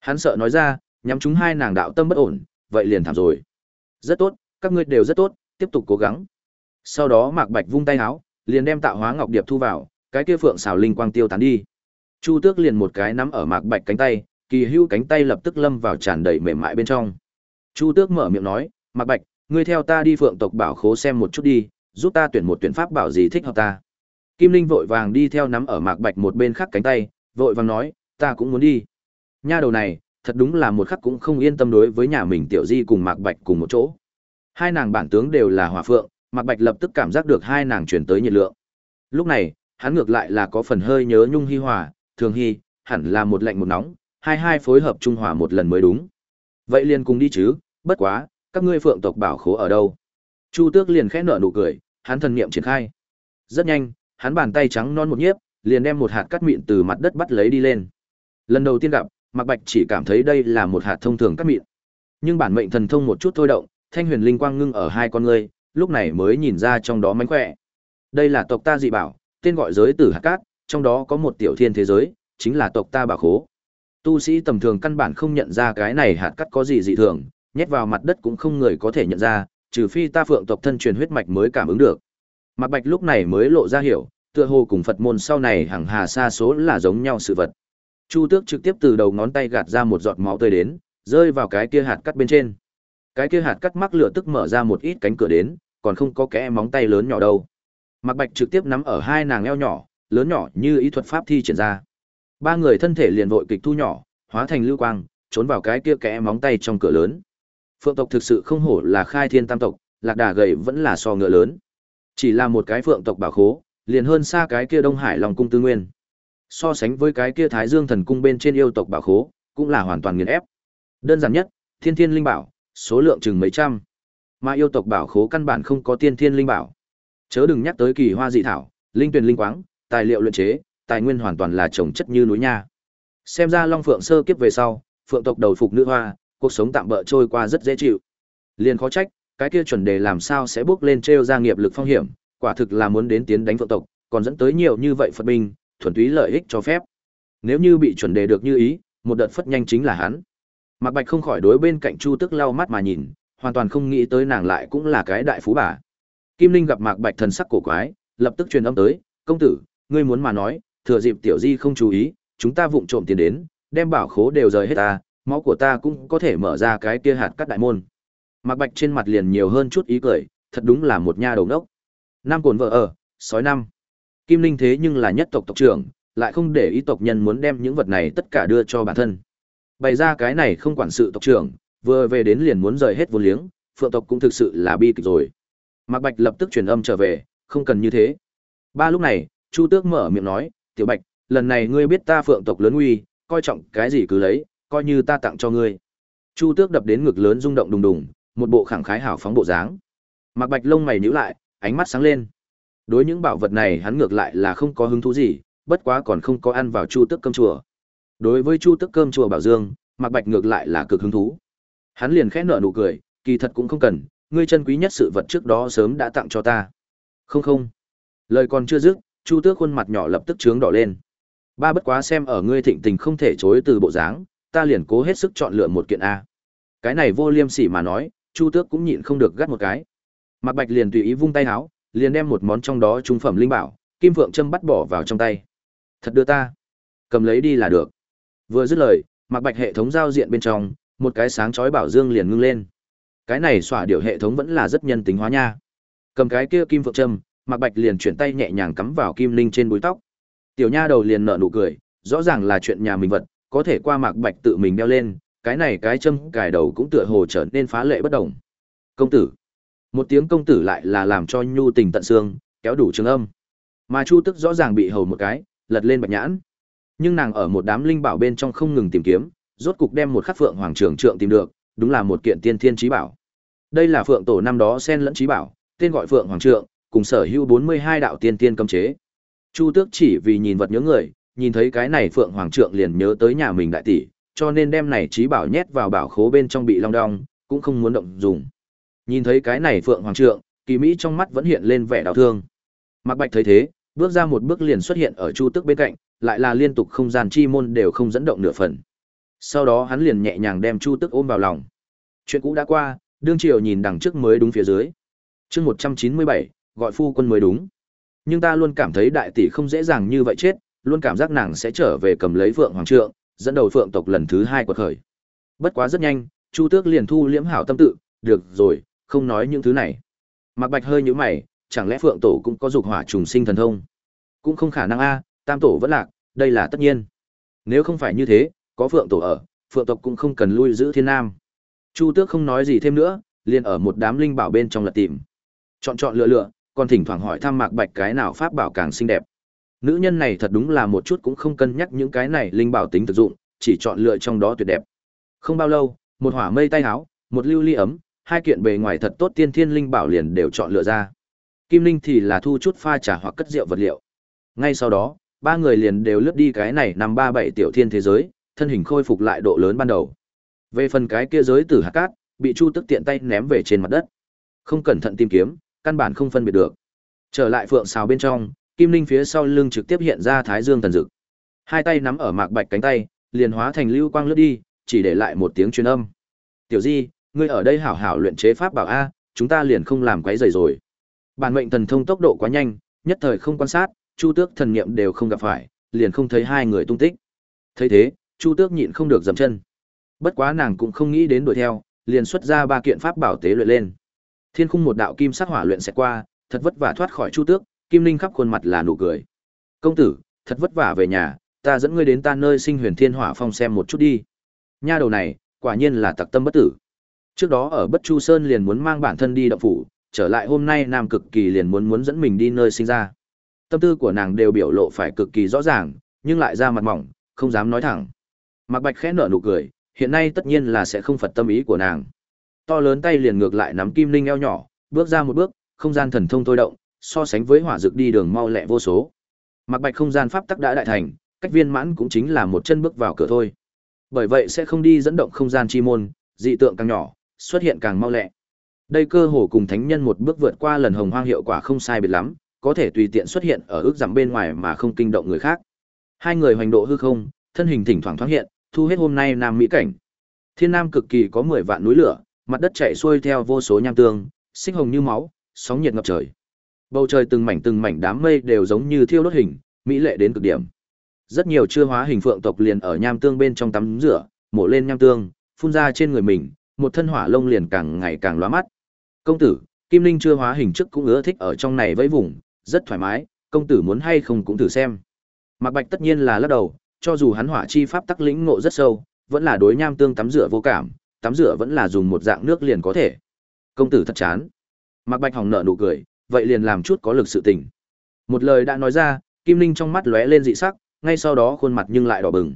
Hắn sợ nói ra, nhắm chúng hai nàng đạo tâm bất ổn, vậy liền thảm rồi. Rất tốt, các ngươi đều rất tốt, tiếp tục cố gắng. Sau đó Mạc Bạch vung tay áo, liền đem tạo hóa ngọc điệp thu vào, cái kia phượng xảo linh quang tiêu tán đi. Chu Tước liền một cái nắm ở Mạc Bạch cánh tay, kỳ hưu cánh tay lập tức lâm vào tràn đầy mềm mại bên trong. Chu Tước mở miệng nói, "Mạc Bạch, ngươi theo ta đi phượng tộc bảo khố xem một chút đi, giúp ta tuyển một tuyển pháp bảo gì thích hợp ta." Kim Linh vội vàng đi theo nắm ở Mạc Bạch một bên khác cánh tay, vội vàng nói, "Ta cũng muốn đi." Nha đầu này, thật đúng là một khắc cũng không yên tâm đối với nhà mình tiểu di cùng Mạc Bạch cùng một chỗ. Hai nàng bản tướng đều là hỏa phượng, Mạc Bạch lập tức cảm giác được hai nàng truyền tới nhiệt lượng. Lúc này, hắn ngược lại là có phần hơi nhớ Nhung Hi Hòa, Thường Hi, hẳn là một lạnh một nóng, hai hai phối hợp trung hòa một lần mới đúng. Vậy liền cùng đi chứ, bất quá, các ngươi phượng tộc bảo khố ở đâu? Chu Tước liền khẽ nở nụ cười, hắn thần niệm triển khai. Rất nhanh, hắn bàn tay trắng non một nhiếp, liền đem một hạt cát mịn từ mặt đất bắt lấy đi lên. Lần đầu tiên gặp, Mạc Bạch chỉ cảm thấy đây là một hạt thông thường cát mịn. Nhưng bản mệnh thần thông một chút thôi động, thanh huyền linh quang ngưng ở hai con ngươi, lúc này mới nhìn ra trong đó mánh khỏe. Đây là tộc ta dị bảo, tên gọi giới tử hạt cát, trong đó có một tiểu thiên thế giới, chính là tộc ta bà khố. Tu sĩ tầm thường căn bản không nhận ra cái này hạt cắt có gì dị thường, nhét vào mặt đất cũng không người có thể nhận ra, trừ phi ta phượng tộc thân truyền huyết mạch mới cảm ứng được. Mạc Bạch lúc này mới lộ ra hiểu, tựa hồ cùng Phật môn sau này hàng hà xa số là giống nhau sự vật. Chu Tước trực tiếp từ đầu ngón tay gạt ra một giọt máu tươi đến, rơi vào cái kia hạt cắt bên trên. Cái kia hạt cắt mắc lửa tức mở ra một ít cánh cửa đến, còn không có kẽ móng tay lớn nhỏ đâu. Mạc Bạch trực tiếp nắm ở hai nàng eo nhỏ, lớn nhỏ như ý thuật pháp thi triển ra. Ba người thân thể liền vội kịch thu nhỏ, hóa thành lưu quang, trốn vào cái kia kẽ móng tay trong cửa lớn. Phượng tộc thực sự không hổ là khai thiên tam tộc, lạc đà gầy vẫn là so ngựa lớn. Chỉ là một cái phượng tộc bảo khố, liền hơn xa cái kia Đông Hải Long cung tư nguyên. So sánh với cái kia Thái Dương thần cung bên trên yêu tộc bảo khố, cũng là hoàn toàn nghiền ép. Đơn giản nhất, Thiên Thiên linh bảo, số lượng chừng mấy trăm. Mà yêu tộc bảo khố căn bản không có tiên thiên linh bảo. Chớ đừng nhắc tới kỳ hoa dị thảo, linh tuyền linh quáng, tài liệu luyện chế, tài nguyên hoàn toàn là trồng chất như núi nha. Xem ra Long Phượng sơ kiếp về sau, Phượng tộc đầu phục nữ hoa, cuộc sống tạm bỡ trôi qua rất dễ chịu. Liền khó trách, cái kia chuẩn đề làm sao sẽ bước lên trêu ra nghiệp lực phong hiểm, quả thực là muốn đến tiến đánh Phượng tộc, còn dẫn tới nhiều như vậy Phật binh, thuần túy lợi ích cho phép. Nếu như bị chuẩn đề được như ý, một đợt phất nhanh chính là hắn. Mạc Bạch không khỏi đối bên cạnh Chu Tức lau mắt mà nhìn, hoàn toàn không nghĩ tới nàng lại cũng là cái đại phú bà. Kim Linh gặp Mạc Bạch thần sắc cổ quái, lập tức truyền âm tới, "Công tử, ngươi muốn mà nói, thừa dịp tiểu di không chú ý, chúng ta vụng trộm tiền đến, đem bảo khố đều rời hết ta, máu của ta cũng có thể mở ra cái kia hạt cắt đại môn. Mạc Bạch trên mặt liền nhiều hơn chút ý cười, thật đúng là một nha đầu đốc. Nam cồn vợ ở, sói năm. Kim Linh thế nhưng là nhất tộc tộc trưởng, lại không để ý tộc nhân muốn đem những vật này tất cả đưa cho bản thân. Bày ra cái này không quản sự tộc trưởng, vừa về đến liền muốn rời hết vô liếng, phượng tộc cũng thực sự là bi kịch rồi. Mạc Bạch lập tức truyền âm trở về, không cần như thế. Ba lúc này, Chu Tước mở miệng nói, "Tiểu Bạch, lần này ngươi biết ta phượng tộc lớn uy, coi trọng cái gì cứ lấy, coi như ta tặng cho ngươi." Chu Tước đập đến ngực lớn rung động đùng đùng, một bộ khẳng khái hào phóng bộ dáng. Mạc Bạch lông mày nhíu lại, ánh mắt sáng lên. Đối những bảo vật này hắn ngược lại là không có hứng thú gì, bất quá còn không có ăn vào Chu Tước cơm chùa. Đối với Chu Tước cơm chùa Bảo Dương, Mạc Bạch ngược lại là cực hứng thú. Hắn liền khẽ nở nụ cười, kỳ thật cũng không cần, ngươi chân quý nhất sự vật trước đó sớm đã tặng cho ta. Không không. Lời còn chưa dứt, Chu Tước khuôn mặt nhỏ lập tức trướng đỏ lên. Ba bất quá xem ở ngươi thịnh tình không thể chối từ bộ dáng, ta liền cố hết sức chọn lựa một kiện a. Cái này vô liêm sỉ mà nói, Chu Tước cũng nhịn không được gắt một cái. Mạc Bạch liền tùy ý vung tay háo, liền đem một món trong đó trung phẩm linh bảo, Kim vượng châm bắt bỏ vào trong tay. Thật đưa ta, cầm lấy đi là được. Vừa dứt lời, Mạc Bạch hệ thống giao diện bên trong, một cái sáng chói bảo dương liền ngưng lên. Cái này xỏa điều hệ thống vẫn là rất nhân tính hóa nha. Cầm cái kia Kim vượng châm. Mạc Bạch liền chuyển tay nhẹ nhàng cắm vào kim linh trên búi tóc. Tiểu nha đầu liền nở nụ cười, rõ ràng là chuyện nhà mình vật, có thể qua Mạc Bạch tự mình đeo lên, cái này cái châm cài đầu cũng tựa hồ trở nên phá lệ bất động. Công tử. Một tiếng công tử lại là làm cho nhu tình tận xương, kéo đủ trường âm. Mà Chu Tức rõ ràng bị hầu một cái, lật lên bạch nhãn. Nhưng nàng ở một đám linh bảo bên trong không ngừng tìm kiếm, rốt cục đem một khắc phượng hoàng trưởng trượng tìm được, đúng là một kiện tiên thiên trí bảo. Đây là phượng tổ năm đó sen lẫn trí bảo, tên gọi phượng hoàng trượng, cùng sở hữu 42 đạo tiên tiên cấm chế. Chu Tước chỉ vì nhìn vật nhớ người, nhìn thấy cái này phượng hoàng trượng liền nhớ tới nhà mình đại tỷ, cho nên đem này trí bảo nhét vào bảo khố bên trong bị long đong, cũng không muốn động dùng. Nhìn thấy cái này Phượng Hoàng Trượng, Kỳ Mỹ trong mắt vẫn hiện lên vẻ đau thương. Mạc Bạch thấy thế, bước ra một bước liền xuất hiện ở Chu tước bên cạnh, lại là liên tục không gian chi môn đều không dẫn động nửa phần. Sau đó hắn liền nhẹ nhàng đem Chu tước ôm vào lòng. Chuyện cũ đã qua, đương triều nhìn đằng trước mới đúng phía dưới. Chương 197, gọi phu quân mới đúng. Nhưng ta luôn cảm thấy đại tỷ không dễ dàng như vậy chết, luôn cảm giác nàng sẽ trở về cầm lấy Phượng Hoàng Trượng, dẫn đầu Phượng tộc lần thứ hai quật khởi. Bất quá rất nhanh, Chu Tước liền thu liễm hảo tâm tự, được rồi, không nói những thứ này. Mạc Bạch hơi nhíu mày, chẳng lẽ Phượng Tổ cũng có dục hỏa trùng sinh thần thông? Cũng không khả năng a, Tam Tổ vẫn lạc, đây là tất nhiên. Nếu không phải như thế, có Phượng Tổ ở, Phượng tộc cũng không cần lui giữ Thiên Nam. Chu Tước không nói gì thêm nữa, liền ở một đám linh bảo bên trong lật tìm. Chọn chọn lựa lựa, còn thỉnh thoảng hỏi thăm Mạc Bạch cái nào pháp bảo càng xinh đẹp. Nữ nhân này thật đúng là một chút cũng không cân nhắc những cái này linh bảo tính thực dụng, chỉ chọn lựa trong đó tuyệt đẹp. Không bao lâu, một hỏa mây tay áo, một lưu ly ấm, hai kiện bề ngoài thật tốt tiên thiên linh bảo liền đều chọn lựa ra. Kim Linh thì là thu chút pha trà hoặc cất rượu vật liệu. Ngay sau đó, ba người liền đều lướt đi cái này năm ba bảy tiểu thiên thế giới, thân hình khôi phục lại độ lớn ban đầu. Về phần cái kia giới tử hạt cát, bị Chu Tức tiện tay ném về trên mặt đất. Không cẩn thận tìm kiếm, căn bản không phân biệt được. Trở lại phượng xào bên trong, Kim Linh phía sau lưng trực tiếp hiện ra Thái Dương thần dực. Hai tay nắm ở mạc bạch cánh tay, liền hóa thành lưu quang lướt đi, chỉ để lại một tiếng truyền âm. "Tiểu Di, ngươi ở đây hảo hảo luyện chế pháp bảo a, chúng ta liền không làm quấy rầy rồi." Bản mệnh thần thông tốc độ quá nhanh, nhất thời không quan sát, Chu Tước thần niệm đều không gặp phải, liền không thấy hai người tung tích. Thấy thế, Chu Tước nhịn không được dậm chân. Bất quá nàng cũng không nghĩ đến đuổi theo, liền xuất ra ba kiện pháp bảo tế luyện lên. Thiên khung một đạo kim sắc hỏa luyện sẽ qua, thật vất vả thoát khỏi Chu Tước, Kim Linh khắp khuôn mặt là nụ cười. "Công tử, thật vất vả về nhà, ta dẫn ngươi đến ta nơi sinh huyền thiên hỏa phong xem một chút đi nha đầu này quả nhiên là tặc tâm bất tử trước đó ở bất chu sơn liền muốn mang bản thân đi động phủ trở lại hôm nay nam cực kỳ liền muốn muốn dẫn mình đi nơi sinh ra tâm tư của nàng đều biểu lộ phải cực kỳ rõ ràng nhưng lại ra mặt mỏng không dám nói thẳng Mạc Bạch khẽ nở nụ cười, hiện nay tất nhiên là sẽ không phật tâm ý của nàng. To lớn tay liền ngược lại nắm kim linh eo nhỏ, bước ra một bước, không gian thần thông thôi động, so sánh với hỏa dược đi đường mau lẹ vô số. mặc Bạch không gian pháp tắc đã đại thành, cách viên mãn cũng chính là một chân bước vào cửa thôi. Bởi vậy sẽ không đi dẫn động không gian chi môn, dị tượng càng nhỏ, xuất hiện càng mau lẹ. Đây cơ hồ cùng thánh nhân một bước vượt qua lần hồng hoang hiệu quả không sai biệt lắm, có thể tùy tiện xuất hiện ở ước giảm bên ngoài mà không kinh động người khác. Hai người hoành độ hư không, thân hình thỉnh thoảng thoáng hiện, thu hết hôm nay nam mỹ cảnh. Thiên Nam cực kỳ có 10 vạn núi lửa, mặt đất chảy xuôi theo vô số nham tương, xích hồng như máu, sóng nhiệt ngập trời. Bầu trời từng mảnh từng mảnh đám mây đều giống như thiêu đốt hình, mỹ lệ đến cực điểm. Rất nhiều chưa hóa hình phượng tộc liền ở nham tương bên trong tắm rửa, mổ lên nham tương, phun ra trên người mình, một thân hỏa lông liền càng ngày càng lóa mắt. Công tử, Kim Linh chưa hóa hình trước cũng ưa thích ở trong này vẫy vùng, rất thoải mái, công tử muốn hay không cũng thử xem. Mạc Bạch tất nhiên là lắc đầu, cho dù hắn hỏa chi pháp tắc lĩnh ngộ rất sâu, vẫn là đối nham tương tắm rửa vô cảm, tắm rửa vẫn là dùng một dạng nước liền có thể. Công tử thật chán. Mạc Bạch hồng nợ nụ cười, vậy liền làm chút có lực sự tình. Một lời đã nói ra, Kim Linh trong mắt lóe lên dị sắc, ngay sau đó khuôn mặt nhưng lại đỏ bừng.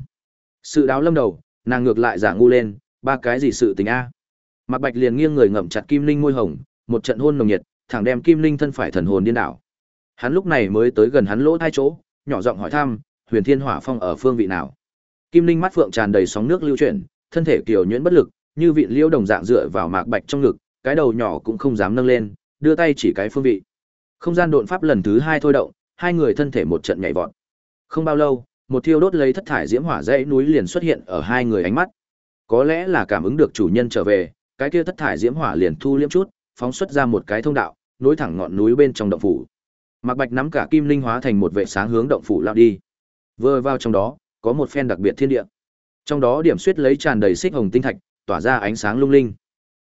Sự đáo lâm đầu, nàng ngược lại giả ngu lên, ba cái gì sự tình a? Mạc Bạch liền nghiêng người ngậm chặt Kim Linh môi hồng, một trận hôn nồng nhiệt, thẳng đem Kim Linh thân phải thần hồn điên đảo. Hắn lúc này mới tới gần hắn lỗ hai chỗ, nhỏ giọng hỏi thăm, Huyền Thiên Hỏa Phong ở phương vị nào? Kim Linh mắt phượng tràn đầy sóng nước lưu chuyển, thân thể kiều nhuyễn bất lực, như vị liễu đồng dạng dựa vào Mạc Bạch trong ngực, cái đầu nhỏ cũng không dám nâng lên, đưa tay chỉ cái phương vị. Không gian độn pháp lần thứ hai thôi động, hai người thân thể một trận nhảy vọt. Không bao lâu, một thiêu đốt lấy thất thải diễm hỏa dãy núi liền xuất hiện ở hai người ánh mắt. Có lẽ là cảm ứng được chủ nhân trở về, cái kia thất thải diễm hỏa liền thu liễm chút, phóng xuất ra một cái thông đạo, nối thẳng ngọn núi bên trong động phủ. Mạc Bạch nắm cả kim linh hóa thành một vệ sáng hướng động phủ lao đi. Vừa vào trong đó, có một phen đặc biệt thiên địa. Trong đó điểm suýt lấy tràn đầy xích hồng tinh thạch, tỏa ra ánh sáng lung linh.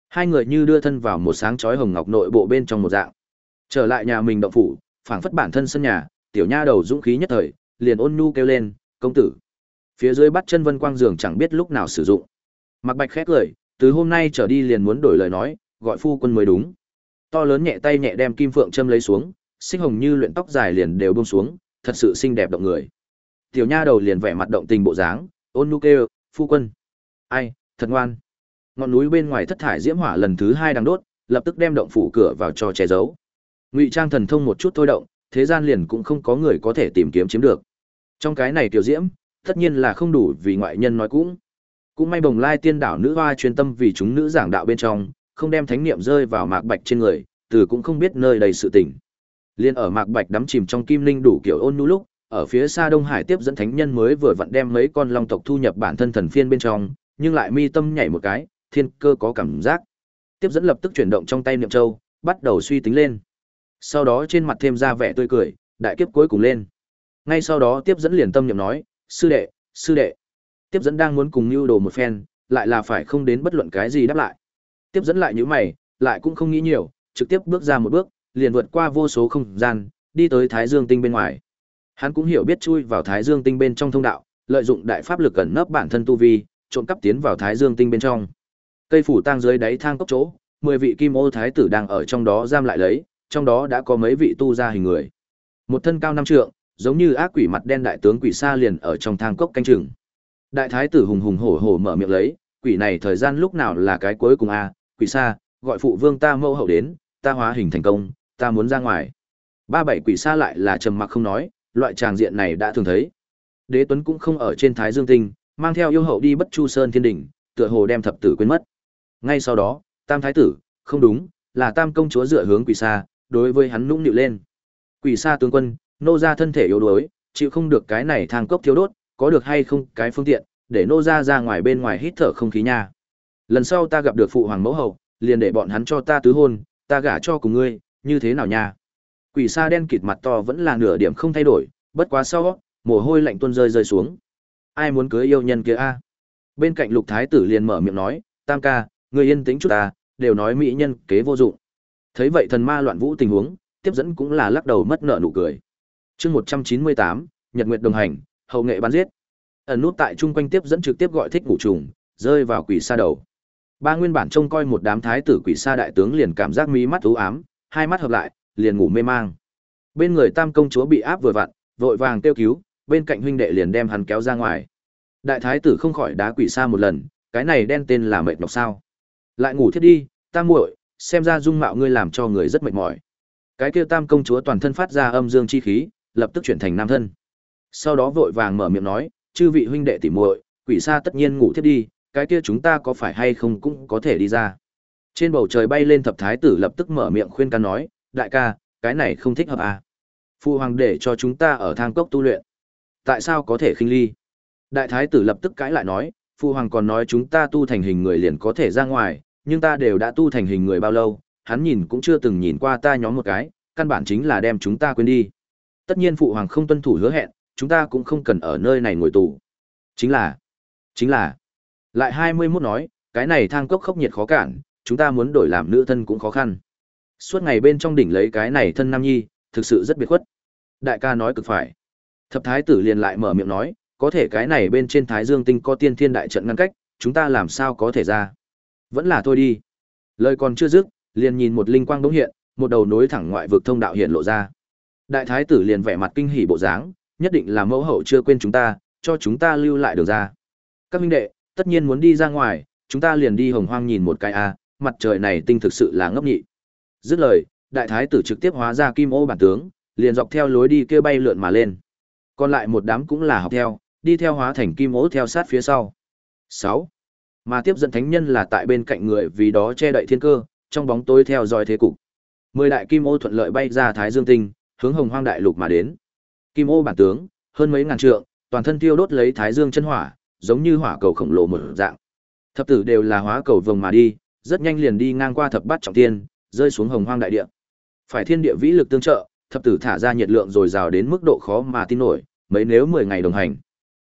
Hai người như đưa thân vào một sáng chói hồng ngọc nội bộ bên trong một dạng. Trở lại nhà mình động phủ, phảng phất bản thân sân nhà, tiểu nha đầu dũng khí nhất thời, liền ôn nhu kêu lên, "Công tử." Phía dưới bắt chân vân quang giường chẳng biết lúc nào sử dụng. Mạc Bạch khét lời, từ hôm nay trở đi liền muốn đổi lời nói, gọi phu quân mới đúng. To lớn nhẹ tay nhẹ đem kim phượng châm lấy xuống, xinh hồng như luyện tóc dài liền đều buông xuống, thật sự xinh đẹp động người. Tiểu nha đầu liền vẻ mặt động tình bộ dáng, ôn nhu kêu, "Phu quân." Ai, thật ngoan. Ngọn núi bên ngoài thất thải diễm hỏa lần thứ hai đang đốt, lập tức đem động phủ cửa vào cho che giấu. Ngụy Trang thần thông một chút thôi động, thế gian liền cũng không có người có thể tìm kiếm chiếm được. Trong cái này tiểu diễm, tất nhiên là không đủ vì ngoại nhân nói cũng. Cũng may bồng lai tiên đảo nữ hoa chuyên tâm vì chúng nữ giảng đạo bên trong, không đem thánh niệm rơi vào mạc bạch trên người, từ cũng không biết nơi đầy sự tình. Liên ở mạc bạch đắm chìm trong kim linh đủ kiểu ôn nhu lúc, ở phía xa Đông Hải tiếp dẫn thánh nhân mới vừa vặn đem mấy con long tộc thu nhập bản thân thần phiên bên trong, nhưng lại mi tâm nhảy một cái, thiên cơ có cảm giác. Tiếp dẫn lập tức chuyển động trong tay niệm châu, bắt đầu suy tính lên. Sau đó trên mặt thêm ra vẻ tươi cười, đại kiếp cuối cùng lên. Ngay sau đó tiếp dẫn liền tâm niệm nói, sư đệ, sư đệ. Tiếp dẫn đang muốn cùng lưu đồ một phen, lại là phải không đến bất luận cái gì đáp lại. Tiếp dẫn lại nhữ mày, lại cũng không nghĩ nhiều, trực tiếp bước ra một bước, liền vượt qua vô số không gian, đi tới Thái Dương tinh bên ngoài. Hắn cũng hiểu biết chui vào Thái Dương tinh bên trong thông đạo, lợi dụng đại pháp lực ẩn nấp bản thân tu vi, trộm cắp tiến vào Thái Dương tinh bên trong. Cây phủ tang dưới đáy thang cốc chỗ, mười vị kim ô thái tử đang ở trong đó giam lại lấy, trong đó đã có mấy vị tu ra hình người. Một thân cao năm trượng, giống như ác quỷ mặt đen đại tướng quỷ sa liền ở trong thang cốc canh chừng. Đại thái tử hùng hùng hổ hổ mở miệng lấy, quỷ này thời gian lúc nào là cái cuối cùng a, à? quỷ sa, gọi phụ vương ta mâu hậu đến, ta hóa hình thành công, ta muốn ra ngoài. Ba bảy quỷ sa lại là trầm mặc không nói, loại tràng diện này đã thường thấy. Đế Tuấn cũng không ở trên Thái Dương Tinh, mang theo yêu hậu đi Bất Chu Sơn Thiên đỉnh, tựa hồ đem thập tử quên mất. Ngay sau đó, Tam thái tử, không đúng, là Tam công chúa dựa hướng quỷ sa, đối với hắn nũng nịu lên. Quỷ sa tướng quân, nô ra thân thể yếu đuối, chịu không được cái này thang cốc thiếu đốt, có được hay không cái phương tiện, để nô ra ra ngoài bên ngoài hít thở không khí nha. Lần sau ta gặp được phụ hoàng mẫu hậu, liền để bọn hắn cho ta tứ hôn, ta gả cho cùng ngươi, như thế nào nha? Quỷ sa đen kịt mặt to vẫn là nửa điểm không thay đổi, bất quá sau, mồ hôi lạnh tuôn rơi rơi xuống. Ai muốn cưới yêu nhân kia a? Bên cạnh Lục thái tử liền mở miệng nói, "Tam ca, ngươi yên tĩnh chút ta, đều nói mỹ nhân kế vô dụng." Thấy vậy thần ma loạn vũ tình huống, tiếp dẫn cũng là lắc đầu mất nợ nụ cười. Chương 198, Nhật Nguyệt đồng hành, hậu nghệ bắn giết. Ẩn nút tại trung quanh tiếp dẫn trực tiếp gọi thích ngủ trùng, rơi vào quỷ sa đầu. Ba nguyên bản trông coi một đám thái tử quỷ sa đại tướng liền cảm giác mí mắt u ám, hai mắt hợp lại, liền ngủ mê mang. Bên người Tam công chúa bị áp vừa vặn, vội vàng kêu cứu, bên cạnh huynh đệ liền đem hắn kéo ra ngoài. Đại thái tử không khỏi đá quỷ sa một lần, cái này đen tên là mệt nhọc sao? Lại ngủ thiết đi, ta muội, xem ra dung mạo ngươi làm cho người rất mệt mỏi. Cái kia Tam công chúa toàn thân phát ra âm dương chi khí, lập tức chuyển thành nam thân. Sau đó vội vàng mở miệng nói, chư vị huynh đệ tỉ muội, quỷ xa tất nhiên ngủ thiết đi, cái kia chúng ta có phải hay không cũng có thể đi ra. Trên bầu trời bay lên thập thái tử lập tức mở miệng khuyên can nói, đại ca, cái này không thích hợp à. Phu hoàng để cho chúng ta ở thang cốc tu luyện. Tại sao có thể khinh ly? Đại thái tử lập tức cãi lại nói, phu hoàng còn nói chúng ta tu thành hình người liền có thể ra ngoài, nhưng ta đều đã tu thành hình người bao lâu, hắn nhìn cũng chưa từng nhìn qua ta nhóm một cái, căn bản chính là đem chúng ta quên đi. Tất nhiên phụ hoàng không tuân thủ hứa hẹn, chúng ta cũng không cần ở nơi này ngồi tù. Chính là, chính là, Lại 21 nói, cái này thang cốc khốc nhiệt khó cản, chúng ta muốn đổi làm nữ thân cũng khó khăn. Suốt ngày bên trong đỉnh lấy cái này thân nam nhi, thực sự rất biệt khuất. Đại ca nói cực phải. Thập thái tử liền lại mở miệng nói, có thể cái này bên trên Thái Dương tinh có tiên thiên đại trận ngăn cách, chúng ta làm sao có thể ra. Vẫn là thôi đi. Lời còn chưa dứt, liền nhìn một linh quang đống hiện, một đầu nối thẳng ngoại vực thông đạo hiện lộ ra. Đại thái tử liền vẻ mặt kinh hỉ bộ dáng, nhất định là mẫu hậu chưa quên chúng ta, cho chúng ta lưu lại đường ra. Các minh đệ, tất nhiên muốn đi ra ngoài, chúng ta liền đi hồng hoang nhìn một cái a, mặt trời này tinh thực sự là ngốc nhị. Dứt lời, đại thái tử trực tiếp hóa ra kim ô bản tướng, liền dọc theo lối đi kia bay lượn mà lên. Còn lại một đám cũng là học theo, đi theo hóa thành kim ố theo sát phía sau. 6. Mà tiếp dẫn thánh nhân là tại bên cạnh người vì đó che đậy thiên cơ, trong bóng tối theo dõi thế cục. Mười đại kim ô thuận lợi bay ra Thái Dương tinh, hướng Hồng Hoang đại lục mà đến. Kim ô bản tướng, hơn mấy ngàn trượng, toàn thân tiêu đốt lấy Thái Dương chân hỏa, giống như hỏa cầu khổng lồ một dạng. Thập tử đều là hóa cầu vồng mà đi, rất nhanh liền đi ngang qua thập bát trọng thiên, rơi xuống Hồng Hoang đại địa. Phải thiên địa vĩ lực tương trợ, thập tử thả ra nhiệt lượng rồi rào đến mức độ khó mà tin nổi, mấy nếu 10 ngày đồng hành.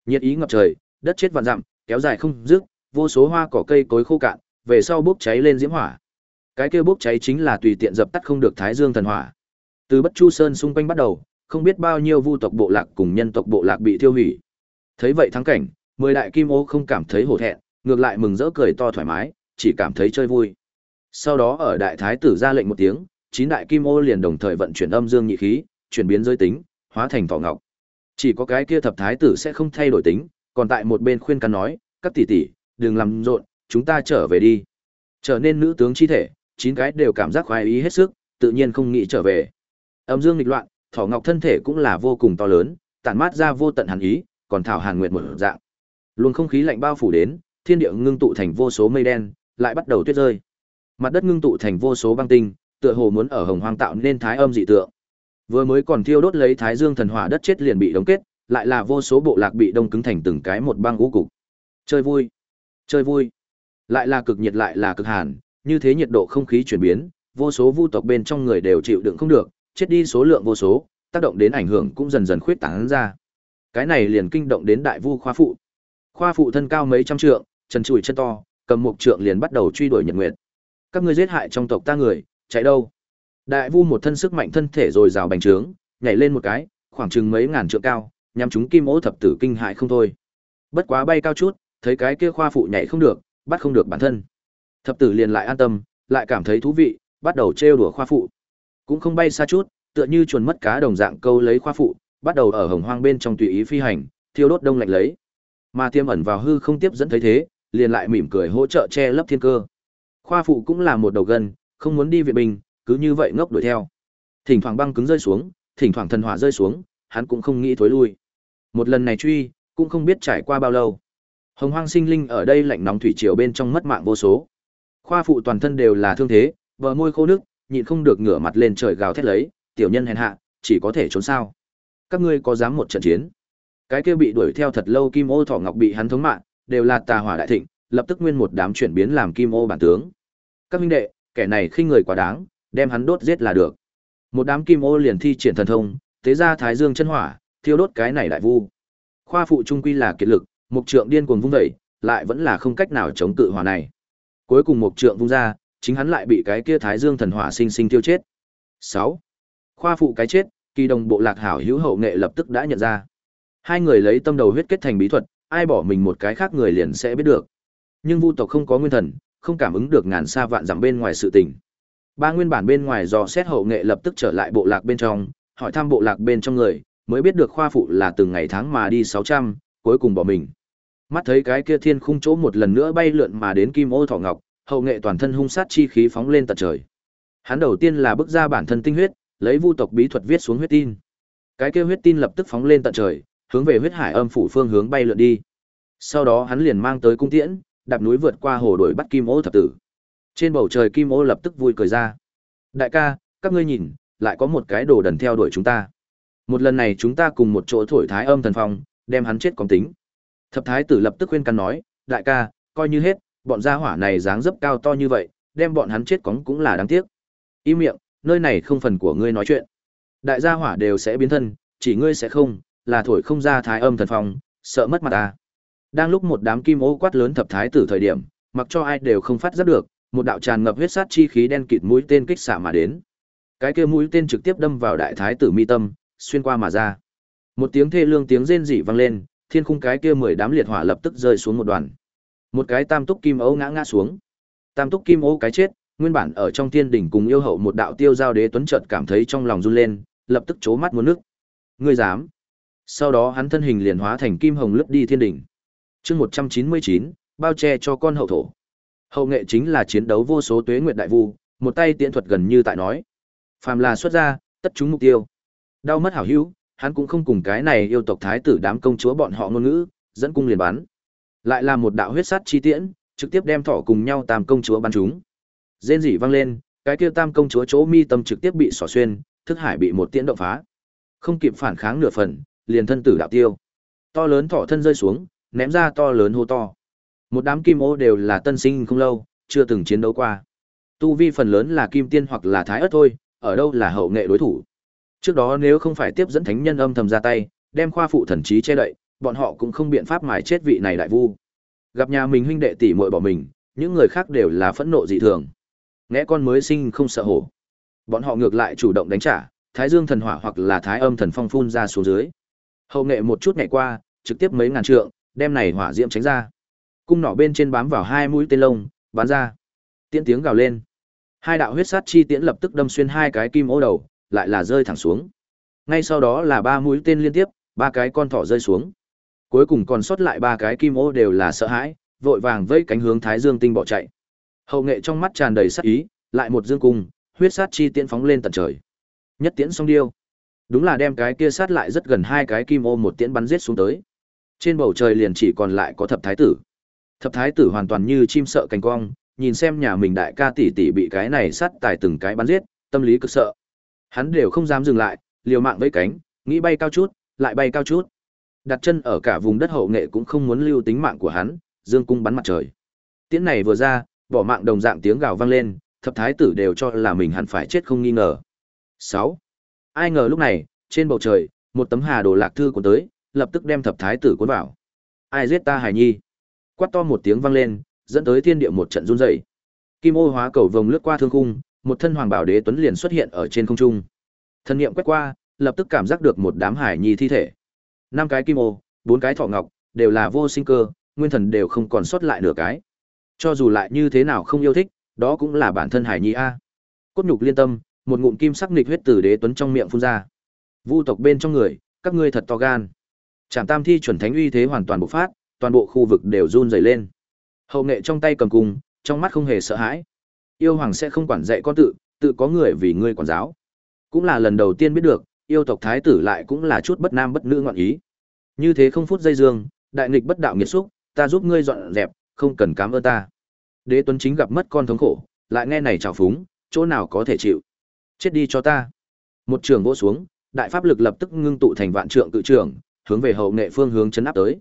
Nhiệt ý ngập trời, đất chết vạn dặm, kéo dài không dứt, vô số hoa cỏ cây cối khô cạn, về sau bốc cháy lên diễm hỏa. Cái kia bốc cháy chính là tùy tiện dập tắt không được Thái Dương thần hỏa. Từ Bất Chu Sơn xung quanh bắt đầu, không biết bao nhiêu vu tộc bộ lạc cùng nhân tộc bộ lạc bị tiêu hủy. Thấy vậy thắng cảnh, mười đại kim ô không cảm thấy hổ thẹn, ngược lại mừng rỡ cười to thoải mái, chỉ cảm thấy chơi vui. Sau đó ở đại thái tử ra lệnh một tiếng, chín đại kim ô liền đồng thời vận chuyển âm dương nhị khí, chuyển biến giới tính, hóa thành thỏ ngọc. Chỉ có cái kia thập thái tử sẽ không thay đổi tính, còn tại một bên khuyên can nói, các tỷ tỷ, đừng làm rộn, chúng ta trở về đi. Trở nên nữ tướng chi thể, chín cái đều cảm giác khoái ý hết sức, tự nhiên không nghĩ trở về. Âm dương nghịch loạn, thỏ ngọc thân thể cũng là vô cùng to lớn, tản mát ra vô tận hàn ý, còn thảo hàn nguyệt một dạng. Luồng không khí lạnh bao phủ đến, thiên địa ngưng tụ thành vô số mây đen, lại bắt đầu tuyết rơi. Mặt đất ngưng tụ thành vô số băng tinh, tựa hồ muốn ở hồng hoang tạo nên thái âm dị tượng. Vừa mới còn thiêu đốt lấy thái dương thần hỏa đất chết liền bị đóng kết, lại là vô số bộ lạc bị đông cứng thành từng cái một băng ngũ cục. Chơi vui, chơi vui. Lại là cực nhiệt lại là cực hàn, như thế nhiệt độ không khí chuyển biến, vô số vu tộc bên trong người đều chịu đựng không được, chết đi số lượng vô số, tác động đến ảnh hưởng cũng dần dần khuyết tán ra. Cái này liền kinh động đến đại vu khoa phụ. Khoa phụ thân cao mấy trăm trượng, chân chùi chân to, cầm một trượng liền bắt đầu truy đuổi Nhật Nguyệt. Các ngươi giết hại trong tộc ta người, chạy đâu? Đại vu một thân sức mạnh thân thể rồi rào bành trướng, nhảy lên một cái, khoảng chừng mấy ngàn trượng cao, nhằm chúng kim ố thập tử kinh hại không thôi. Bất quá bay cao chút, thấy cái kia khoa phụ nhảy không được, bắt không được bản thân. Thập tử liền lại an tâm, lại cảm thấy thú vị, bắt đầu trêu đùa khoa phụ. Cũng không bay xa chút, tựa như chuồn mất cá đồng dạng câu lấy khoa phụ, bắt đầu ở hồng hoang bên trong tùy ý phi hành, thiêu đốt đông lạnh lấy. Mà tiêm ẩn vào hư không tiếp dẫn thấy thế, liền lại mỉm cười hỗ trợ che lấp thiên cơ. Khoa phụ cũng là một đầu gân, không muốn đi viện binh, cứ như vậy ngốc đuổi theo. Thỉnh thoảng băng cứng rơi xuống, thỉnh thoảng thần hỏa rơi xuống, hắn cũng không nghĩ thối lui. Một lần này truy, cũng không biết trải qua bao lâu. Hồng Hoang sinh linh ở đây lạnh nóng thủy triều bên trong mất mạng vô số. Khoa phụ toàn thân đều là thương thế, bờ môi khô nước, nhịn không được ngửa mặt lên trời gào thét lấy, tiểu nhân hèn hạ, chỉ có thể trốn sao? Các ngươi có dám một trận chiến? Cái kia bị đuổi theo thật lâu Kim Ô Thỏ Ngọc bị hắn thống mạng, đều là tà hỏa đại thịnh, lập tức nguyên một đám chuyển biến làm Kim Ô bản tướng. Các minh đệ, kẻ này khinh người quá đáng, đem hắn đốt giết là được. Một đám Kim Ô liền thi triển thần thông, tế ra Thái Dương chân hỏa, thiêu đốt cái này đại vu. Khoa phụ trung quy là kiệt lực, mục trượng điên cuồng vung dậy, lại vẫn là không cách nào chống cự hỏa này. Cuối cùng mục trượng vung ra, chính hắn lại bị cái kia Thái Dương thần hỏa sinh sinh tiêu chết. 6. Khoa phụ cái chết, kỳ đồng bộ lạc hảo hữu hậu nghệ lập tức đã nhận ra. Hai người lấy tâm đầu huyết kết thành bí thuật, ai bỏ mình một cái khác người liền sẽ biết được. Nhưng vu tộc không có nguyên thần, không cảm ứng được ngàn xa vạn dặm bên ngoài sự tình. Ba nguyên bản bên ngoài dò xét hậu nghệ lập tức trở lại bộ lạc bên trong, hỏi thăm bộ lạc bên trong người, mới biết được khoa phụ là từng ngày tháng mà đi 600, cuối cùng bỏ mình. Mắt thấy cái kia thiên khung chỗ một lần nữa bay lượn mà đến kim ô thỏ ngọc, hậu nghệ toàn thân hung sát chi khí phóng lên tận trời. Hắn đầu tiên là bước ra bản thân tinh huyết, lấy vu tộc bí thuật viết xuống huyết tin. Cái kia huyết tin lập tức phóng lên tận trời, hướng về huyết hải âm phủ phương hướng bay lượn đi. Sau đó hắn liền mang tới cung tiễn, đạp núi vượt qua hồ đuổi bắt kim ô thập tử. Trên bầu trời kim ô lập tức vui cười ra. Đại ca, các ngươi nhìn, lại có một cái đồ đần theo đuổi chúng ta. Một lần này chúng ta cùng một chỗ thổi thái âm thần phong, đem hắn chết còn tính. Thập thái tử lập tức khuyên can nói, đại ca, coi như hết, bọn gia hỏa này dáng dấp cao to như vậy, đem bọn hắn chết cóng cũng là đáng tiếc. Im miệng, nơi này không phần của ngươi nói chuyện. Đại gia hỏa đều sẽ biến thân, chỉ ngươi sẽ không, là thổi không ra thái âm thần phong, sợ mất mặt ta. Đang lúc một đám kim ô quát lớn thập thái tử thời điểm, mặc cho ai đều không phát giác được, một đạo tràn ngập huyết sát chi khí đen kịt mũi tên kích xạ mà đến. Cái kia mũi tên trực tiếp đâm vào đại thái tử mi tâm, xuyên qua mà ra. Một tiếng thê lương tiếng rên rỉ vang lên, thiên khung cái kia mười đám liệt hỏa lập tức rơi xuống một đoàn. Một cái tam túc kim ấu ngã ngã xuống. Tam túc kim ấu cái chết, nguyên bản ở trong thiên đỉnh cùng yêu hậu một đạo tiêu giao đế tuấn chợt cảm thấy trong lòng run lên, lập tức chố mắt muốn nước. Ngươi dám? Sau đó hắn thân hình liền hóa thành kim hồng lướt đi thiên đỉnh. Chương một trăm chín mươi chín bao che cho con hậu thổ. Hậu nghệ chính là chiến đấu vô số tuế nguyệt đại vu, một tay tiễn thuật gần như tại nói. Phàm là xuất ra, tất chúng mục tiêu. Đau mất hảo hữu, hắn cũng không cùng cái này yêu tộc thái tử đám công chúa bọn họ ngôn ngữ, dẫn cung liền bắn. Lại là một đạo huyết sát chi tiễn, trực tiếp đem thỏ cùng nhau tam công chúa bắn chúng. Rên rỉ vang lên, cái kia tam công chúa chỗ mi tâm trực tiếp bị xỏ xuyên, thức hải bị một tiễn động phá. Không kịp phản kháng nửa phần, liền thân tử đạo tiêu. To lớn thỏ thân rơi xuống, ném ra to lớn hô to. Một đám kim ô đều là tân sinh không lâu, chưa từng chiến đấu qua. Tu vi phần lớn là kim tiên hoặc là thái ớt thôi, ở đâu là hậu nghệ đối thủ. Trước đó nếu không phải tiếp dẫn thánh nhân âm thầm ra tay, đem khoa phụ thần trí che đậy, bọn họ cũng không biện pháp mài chết vị này đại vu. Gặp nhà mình huynh đệ tỷ muội bỏ mình, những người khác đều là phẫn nộ dị thường. Ngẽ con mới sinh không sợ hổ. Bọn họ ngược lại chủ động đánh trả, Thái Dương thần hỏa hoặc là Thái Âm thần phong phun ra xuống dưới. Hậu nghệ một chút nhảy qua, trực tiếp mấy ngàn trượng, đem này hỏa diễm tránh ra. Cung nỏ bên trên bám vào hai mũi tên lông, bắn ra. Tiễn tiếng gào lên. Hai đạo huyết sát chi tiễn lập tức đâm xuyên hai cái kim ô đầu, lại là rơi thẳng xuống. Ngay sau đó là ba mũi tên liên tiếp, ba cái con thỏ rơi xuống. Cuối cùng còn sót lại ba cái kim ô đều là sợ hãi, vội vàng vẫy cánh hướng Thái Dương tinh bỏ chạy. Hậu nghệ trong mắt tràn đầy sát ý, lại một dương cung, huyết sát chi tiễn phóng lên tận trời. Nhất tiễn song điêu. Đúng là đem cái kia sát lại rất gần hai cái kim ô một tiễn bắn giết xuống tới. Trên bầu trời liền chỉ còn lại có thập thái tử. Thập thái tử hoàn toàn như chim sợ cành cong, nhìn xem nhà mình đại ca tỷ tỷ bị cái này sát tài từng cái bắn giết, tâm lý cực sợ. Hắn đều không dám dừng lại, liều mạng với cánh, nghĩ bay cao chút, lại bay cao chút. Đặt chân ở cả vùng đất hậu nghệ cũng không muốn lưu tính mạng của hắn, dương cung bắn mặt trời. Tiễn này vừa ra, bỏ mạng đồng dạng tiếng gào vang lên, thập thái tử đều cho là mình hẳn phải chết không nghi ngờ. 6. Ai ngờ lúc này, trên bầu trời, một tấm hà đồ lạc thư của tới, lập tức đem thập thái tử cuốn vào. Ai giết ta hải nhi? Quát to một tiếng vang lên, dẫn tới thiên địa một trận run rẩy. Kim ô hóa cầu vồng lướt qua thương khung, một thân hoàng bảo đế tuấn liền xuất hiện ở trên không trung. Thân niệm quét qua, lập tức cảm giác được một đám hải nhi thi thể. Năm cái kim ô, bốn cái thọ ngọc, đều là vô sinh cơ, nguyên thần đều không còn sót lại nửa cái. Cho dù lại như thế nào không yêu thích, đó cũng là bản thân hải nhi a. Cốt nhục liên tâm, một ngụm kim sắc nghịch huyết từ đế tuấn trong miệng phun ra. Vu tộc bên trong người, các ngươi thật to gan. Trảm Tam thi chuẩn thánh uy thế hoàn toàn bộc phát, toàn bộ khu vực đều run rẩy lên. Hậu nghệ trong tay cầm cung, trong mắt không hề sợ hãi. Yêu hoàng sẽ không quản dạy con tự, tự có người vì ngươi quản giáo. Cũng là lần đầu tiên biết được, yêu tộc thái tử lại cũng là chút bất nam bất nữ ngọn ý. Như thế không phút dây dương, đại nghịch bất đạo nghiệt xúc, ta giúp ngươi dọn dẹp, không cần cảm ơn ta. Đế Tuấn chính gặp mất con thống khổ, lại nghe này trào phúng, chỗ nào có thể chịu. Chết đi cho ta. Một trường vỗ xuống, đại pháp lực lập tức ngưng tụ thành vạn trượng cự trường, hướng về hậu nghệ phương hướng chấn áp tới.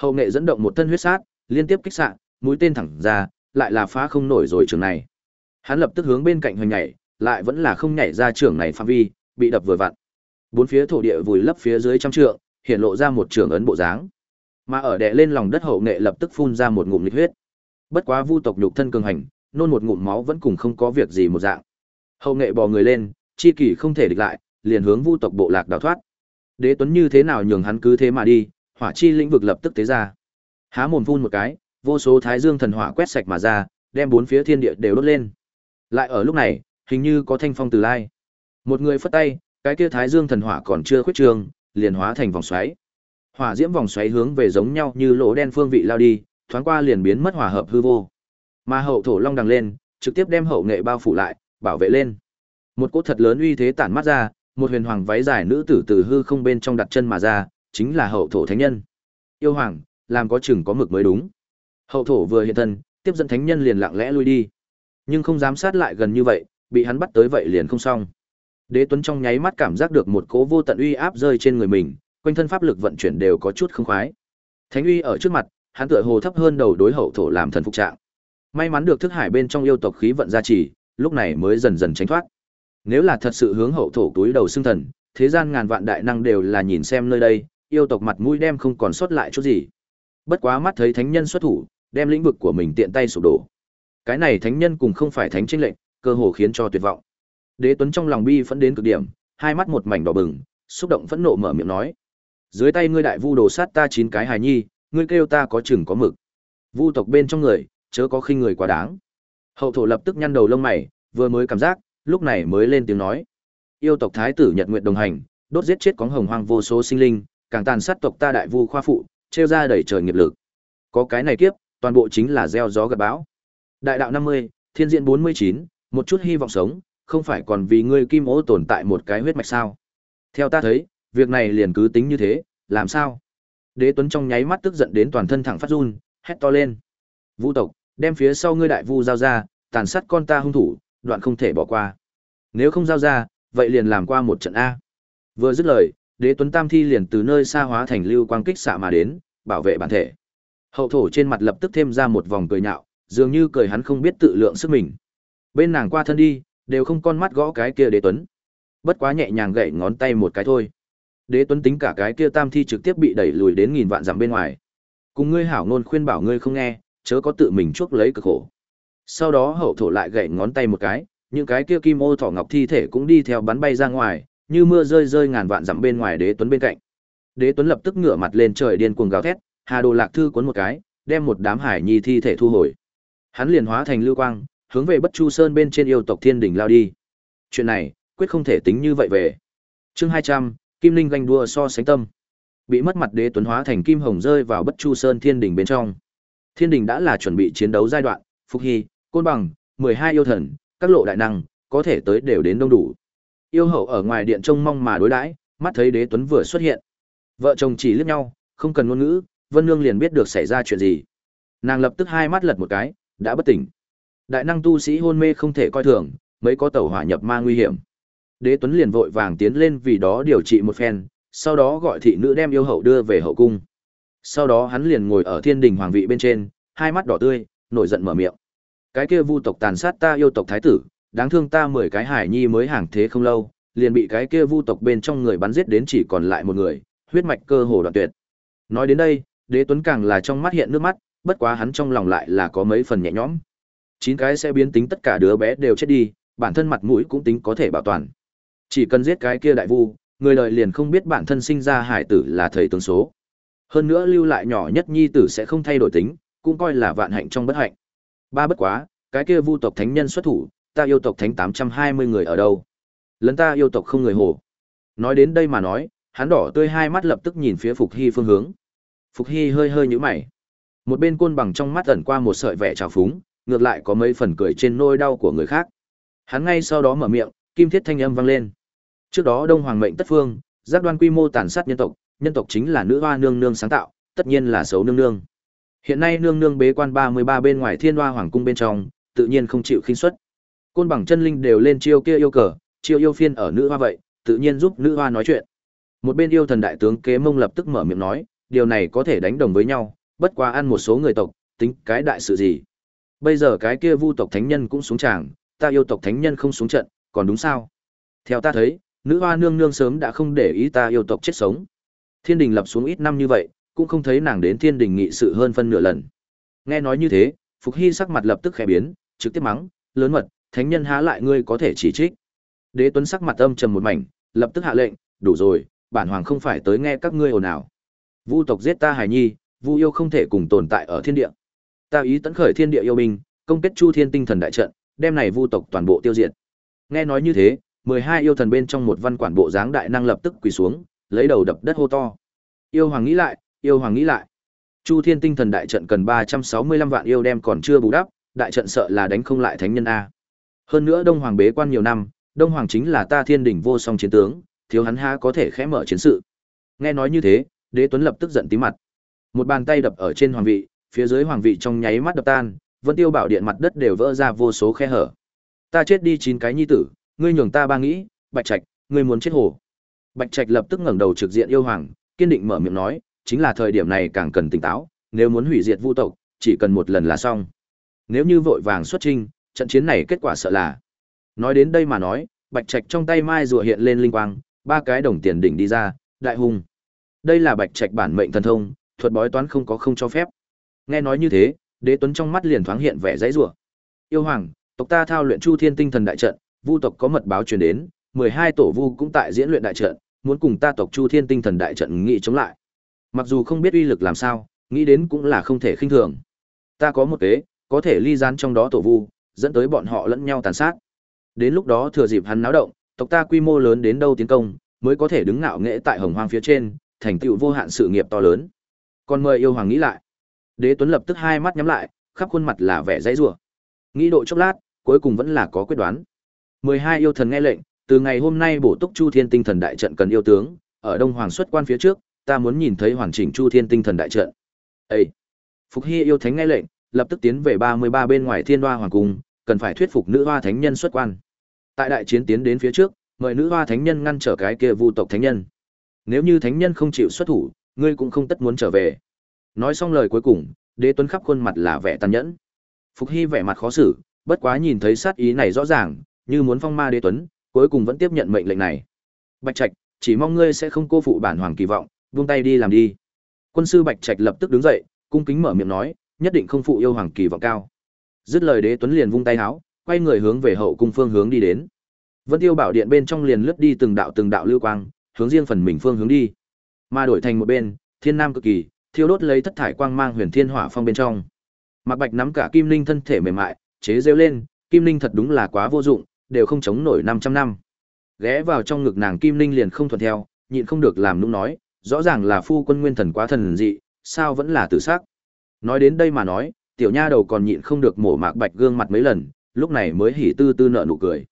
Hậu nghệ dẫn động một thân huyết sát, liên tiếp kích xạ, mũi tên thẳng ra, lại là phá không nổi rồi trường này. Hắn lập tức hướng bên cạnh hoành nhảy, lại vẫn là không nhảy ra trường này phạm vi, bị đập vừa vặn. Bốn phía thổ địa vùi lấp phía dưới trăm trượng, hiện lộ ra một trường ấn bộ dáng. Mà ở đệ lên lòng đất hậu nghệ lập tức phun ra một ngụm nhiệt huyết. Bất quá vu tộc nhục thân cường hành, nôn một ngụm máu vẫn cùng không có việc gì một dạng. Hậu nghệ bò người lên, chi kỳ không thể địch lại, liền hướng vu tộc bộ lạc đào thoát. Đế Tuấn như thế nào nhường hắn cứ thế mà đi, hỏa chi lĩnh vực lập tức tế ra. Há mồm phun một cái, vô số thái dương thần hỏa quét sạch mà ra, đem bốn phía thiên địa đều đốt lên. Lại ở lúc này, hình như có thanh phong từ lai. Một người phất tay, cái kia thái dương thần hỏa còn chưa khuyết trường, liền hóa thành vòng xoáy. Hỏa diễm vòng xoáy hướng về giống nhau như lỗ đen phương vị lao đi, thoáng qua liền biến mất hòa hợp hư vô. Mà hậu thổ long đằng lên, trực tiếp đem hậu nghệ bao phủ lại, bảo vệ lên. Một cỗ thật lớn uy thế tản mắt ra, một huyền hoàng váy dài nữ tử từ hư không bên trong đặt chân mà ra, chính là hậu thổ thánh nhân. Yêu hoàng, làm có chừng có mực mới đúng. Hậu thổ vừa hiện thân, tiếp dẫn thánh nhân liền lặng lẽ lui đi. Nhưng không dám sát lại gần như vậy, bị hắn bắt tới vậy liền không xong. Đế Tuấn trong nháy mắt cảm giác được một cỗ vô tận uy áp rơi trên người mình, quanh thân pháp lực vận chuyển đều có chút không khoái. Thánh uy ở trước mặt, hắn tựa hồ thấp hơn đầu đối hậu thổ làm thần phục trạng. May mắn được thức hải bên trong yêu tộc khí vận gia trì, lúc này mới dần dần tránh thoát. Nếu là thật sự hướng hậu thổ túi đầu xưng thần, thế gian ngàn vạn đại năng đều là nhìn xem nơi đây, yêu tộc mặt mũi đem không còn sót lại chút gì. Bất quá mắt thấy thánh nhân xuất thủ, đem lĩnh vực của mình tiện tay sụp đổ. Cái này thánh nhân cùng không phải thánh chính lệnh, cơ hồ khiến cho tuyệt vọng. Đế Tuấn trong lòng bi phẫn đến cực điểm, hai mắt một mảnh đỏ bừng, xúc động phẫn nộ mở miệng nói: "Dưới tay ngươi đại vu đồ sát ta chín cái hài nhi, ngươi kêu ta có chừng có mực. Vu tộc bên trong người, chớ có khinh người quá đáng." Hậu thổ lập tức nhăn đầu lông mày, vừa mới cảm giác, lúc này mới lên tiếng nói: "Yêu tộc thái tử Nhật Nguyệt đồng hành, đốt giết chết có hồng hoang vô số sinh linh, càng tàn sát tộc ta đại vu khoa phụ, trêu ra đẩy trời nghiệp lực. Có cái này kiếp, toàn bộ chính là gieo gió gặt bão. Đại đạo 50, thiên diện 49, một chút hy vọng sống, không phải còn vì ngươi kim ố tồn tại một cái huyết mạch sao? Theo ta thấy, việc này liền cứ tính như thế, làm sao? Đế Tuấn trong nháy mắt tức giận đến toàn thân thẳng phát run, hét to lên. Vũ tộc, đem phía sau ngươi đại vu giao ra, tàn sát con ta hung thủ, đoạn không thể bỏ qua. Nếu không giao ra, vậy liền làm qua một trận A. Vừa dứt lời, đế tuấn tam thi liền từ nơi xa hóa thành lưu quang kích xạ mà đến, bảo vệ bản thể. Hậu thổ trên mặt lập tức thêm ra một vòng cười nhạo, dường như cười hắn không biết tự lượng sức mình. Bên nàng qua thân đi, đều không con mắt gõ cái kia đế tuấn. Bất quá nhẹ nhàng gậy ngón tay một cái thôi. Đế tuấn tính cả cái kia tam thi trực tiếp bị đẩy lùi đến nghìn vạn dặm bên ngoài. Cùng ngươi hảo ngôn khuyên bảo ngươi không nghe, chớ có tự mình chuốc lấy cực khổ. Sau đó hậu thổ lại gậy ngón tay một cái, những cái kia kim ô thỏ ngọc thi thể cũng đi theo bắn bay ra ngoài, như mưa rơi rơi ngàn vạn dặm bên ngoài đế tuấn bên cạnh. Đế tuấn lập tức ngửa mặt lên trời điên cuồng gào thét, Hà Đồ Lạc thư cuốn một cái, đem một đám hải nhi thi thể thu hồi. Hắn liền hóa thành lưu quang, hướng về Bất Chu Sơn bên trên yêu tộc Thiên đỉnh lao đi. Chuyện này, quyết không thể tính như vậy về. Chương hai trăm Kim Linh ganh đua so sánh tâm. Bị mất mặt đế tuấn hóa thành kim hồng rơi vào Bất Chu Sơn Thiên đỉnh bên trong. Thiên đỉnh đã là chuẩn bị chiến đấu giai đoạn, Phục Hy, Côn Bằng, mười hai yêu thần, các lộ đại năng, có thể tới đều đến đông đủ. Yêu hậu ở ngoài điện trông mong mà đối đãi, mắt thấy đế tuấn vừa xuất hiện. Vợ chồng chỉ liếc nhau, không cần ngôn ngữ, Vân Nương liền biết được xảy ra chuyện gì. Nàng lập tức hai mắt lật một cái, đã bất tỉnh. Đại năng tu sĩ hôn mê không thể coi thường, mấy có tàu hỏa nhập ma nguy hiểm. Đế Tuấn liền vội vàng tiến lên vì đó điều trị một phen, sau đó gọi thị nữ đem yêu hậu đưa về hậu cung. Sau đó hắn liền ngồi ở thiên đình hoàng vị bên trên, hai mắt đỏ tươi, nổi giận mở miệng. Cái kia vu tộc tàn sát ta yêu tộc thái tử, đáng thương ta mười cái hải nhi mới hàng thế không lâu, liền bị cái kia vu tộc bên trong người bắn giết đến chỉ còn lại một người, huyết mạch cơ hồ đoạn tuyệt. Nói đến đây, Đế Tuấn càng là trong mắt hiện nước mắt, bất quá hắn trong lòng lại là có mấy phần nhẹ nhõm. Chín cái sẽ biến tính tất cả đứa bé đều chết đi, bản thân mặt mũi cũng tính có thể bảo toàn. Chỉ cần giết cái kia đại vu, người đời liền không biết bản thân sinh ra hải tử là thầy tướng số. Hơn nữa lưu lại nhỏ nhất nhi tử sẽ không thay đổi tính, cũng coi là vạn hạnh trong bất hạnh. Ba bất quá, cái kia vu tộc thánh nhân xuất thủ, ta yêu tộc thánh 820 người ở đâu? Lấn ta yêu tộc không người hổ. Nói đến đây mà nói, hắn đỏ tươi hai mắt lập tức nhìn phía Phục Hy phương hướng. Phục Hy hơi hơi nhíu mày. Một bên côn bằng trong mắt ẩn qua một sợi vẻ trào phúng, ngược lại có mấy phần cười trên nôi đau của người khác. Hắn ngay sau đó mở miệng, kim thiết thanh âm vang lên. Trước đó Đông Hoàng mệnh tất phương, giác đoan quy mô tàn sát nhân tộc, nhân tộc chính là nữ hoa nương nương sáng tạo, tất nhiên là xấu nương nương. Hiện nay nương nương bế quan 33 bên ngoài Thiên Hoa Hoàng cung bên trong, tự nhiên không chịu khinh suất. Côn bằng chân linh đều lên chiêu kia yêu cờ, chiêu yêu phiên ở nữ hoa vậy, tự nhiên giúp nữ hoa nói chuyện. Một bên yêu thần đại tướng kế mông lập tức mở miệng nói, điều này có thể đánh đồng với nhau, bất quá ăn một số người tộc, tính cái đại sự gì. Bây giờ cái kia vu tộc thánh nhân cũng xuống tràng, ta yêu tộc thánh nhân không xuống trận, còn đúng sao? Theo ta thấy, nữ hoa nương nương sớm đã không để ý ta yêu tộc chết sống. Thiên đình lập xuống ít năm như vậy, cũng không thấy nàng đến thiên đình nghị sự hơn phân nửa lần. Nghe nói như thế, Phục Hy sắc mặt lập tức khẽ biến, trực tiếp mắng, lớn mật, thánh nhân há lại ngươi có thể chỉ trích. Đế Tuấn sắc mặt âm trầm một mảnh, lập tức hạ lệnh, đủ rồi, bản hoàng không phải tới nghe các ngươi ồn ào. Vu tộc giết ta hài nhi, Vu yêu không thể cùng tồn tại ở thiên địa. Ta ý tấn khởi thiên địa yêu binh, công kết Chu Thiên tinh thần đại trận, đem này Vu tộc toàn bộ tiêu diệt. Nghe nói như thế, mười hai yêu thần bên trong một văn quản bộ dáng đại năng lập tức quỳ xuống, lấy đầu đập đất hô to. Yêu hoàng nghĩ lại, yêu hoàng nghĩ lại. Chu Thiên tinh thần đại trận cần ba trăm sáu mươi lăm vạn yêu đem còn chưa bù đắp, đại trận sợ là đánh không lại thánh nhân a. Hơn nữa Đông Hoàng bế quan nhiều năm, Đông Hoàng chính là ta thiên đỉnh vô song chiến tướng, thiếu hắn ha có thể khẽ mở chiến sự. Nghe nói như thế, Đế Tuấn lập tức giận tím mặt. Một bàn tay đập ở trên hoàng vị, phía dưới hoàng vị trong nháy mắt đập tan, Vân Tiêu Bảo điện mặt đất đều vỡ ra vô số khe hở. Ta chết đi chín cái nhi tử, ngươi nhường ta ba nghĩ, Bạch Trạch, ngươi muốn chết hổ. Bạch Trạch lập tức ngẩng đầu trực diện yêu hoàng, kiên định mở miệng nói, chính là thời điểm này càng cần tỉnh táo, nếu muốn hủy diệt vu tộc, chỉ cần một lần là xong. Nếu như vội vàng xuất trinh, trận chiến này kết quả sợ là. Nói đến đây mà nói, Bạch Trạch trong tay mai rùa hiện lên linh quang, ba cái đồng tiền đỉnh đi ra, đại hùng. Đây là Bạch Trạch bản mệnh thần thông, thuật bói toán không có không cho phép. Nghe nói như thế, Đế Tuấn trong mắt liền thoáng hiện vẻ dãy rủa. Yêu hoàng, tộc ta thao luyện Chu Thiên Tinh Thần đại trận, Vu tộc có mật báo truyền đến, 12 tổ vu cũng tại diễn luyện đại trận, muốn cùng ta tộc Chu Thiên Tinh Thần đại trận nghị chống lại. Mặc dù không biết uy lực làm sao, nghĩ đến cũng là không thể khinh thường. Ta có một kế, có thể ly gián trong đó tổ vu, dẫn tới bọn họ lẫn nhau tàn sát. Đến lúc đó thừa dịp hắn náo động, tộc ta quy mô lớn đến đâu tiến công, mới có thể đứng ngạo nghễ tại Hồng Hoang phía trên, thành tựu vô hạn sự nghiệp to lớn. Còn mời yêu hoàng nghĩ lại. Đế Tuấn lập tức hai mắt nhắm lại, khắp khuôn mặt là vẻ dãy rủa. Nghĩ độ chốc lát, cuối cùng vẫn là có quyết đoán. 12 yêu thần nghe lệnh, từ ngày hôm nay bổ túc Chu Thiên Tinh Thần đại trận cần yêu tướng, ở Đông Hoàng xuất quan phía trước, ta muốn nhìn thấy hoàn chỉnh Chu Thiên Tinh Thần đại trận. Ê! Phục Hy yêu thánh nghe lệnh, lập tức tiến về 33 bên ngoài Thiên Hoa Hoàng cung, cần phải thuyết phục nữ hoa thánh nhân xuất quan. Tại đại chiến tiến đến phía trước, mời nữ hoa thánh nhân ngăn trở cái kia vu tộc thánh nhân. Nếu như thánh nhân không chịu xuất thủ, ngươi cũng không tất muốn trở về. Nói xong lời cuối cùng, Đế Tuấn khắp khuôn mặt là vẻ tàn nhẫn. Phục Hy vẻ mặt khó xử, bất quá nhìn thấy sát ý này rõ ràng, như muốn phong ma Đế Tuấn, cuối cùng vẫn tiếp nhận mệnh lệnh này. Bạch Trạch, chỉ mong ngươi sẽ không cô phụ bản hoàng kỳ vọng, buông tay đi làm đi. Quân sư Bạch Trạch lập tức đứng dậy, cung kính mở miệng nói, nhất định không phụ yêu hoàng kỳ vọng cao. Dứt lời Đế Tuấn liền vung tay háo, quay người hướng về hậu cung phương hướng đi đến. Vân Tiêu Bảo Điện bên trong liền lướt đi từng đạo từng đạo lưu quang, hướng riêng phần mình phương hướng đi. Mà đổi thành một bên, Thiên Nam cực kỳ, thiêu đốt lấy thất thải quang mang huyền thiên hỏa phong bên trong. mặc Bạch nắm cả Kim Linh thân thể mềm mại, chế rêu lên, Kim Linh thật đúng là quá vô dụng, đều không chống nổi 500 năm. Ghé vào trong ngực nàng Kim Linh liền không thuận theo, nhịn không được làm nũng nói, rõ ràng là phu quân nguyên thần quá thần dị, sao vẫn là tự xác Nói đến đây mà nói, tiểu nha đầu còn nhịn không được mổ Mạc Bạch gương mặt mấy lần, lúc này mới hỉ tư tư nợ nụ cười.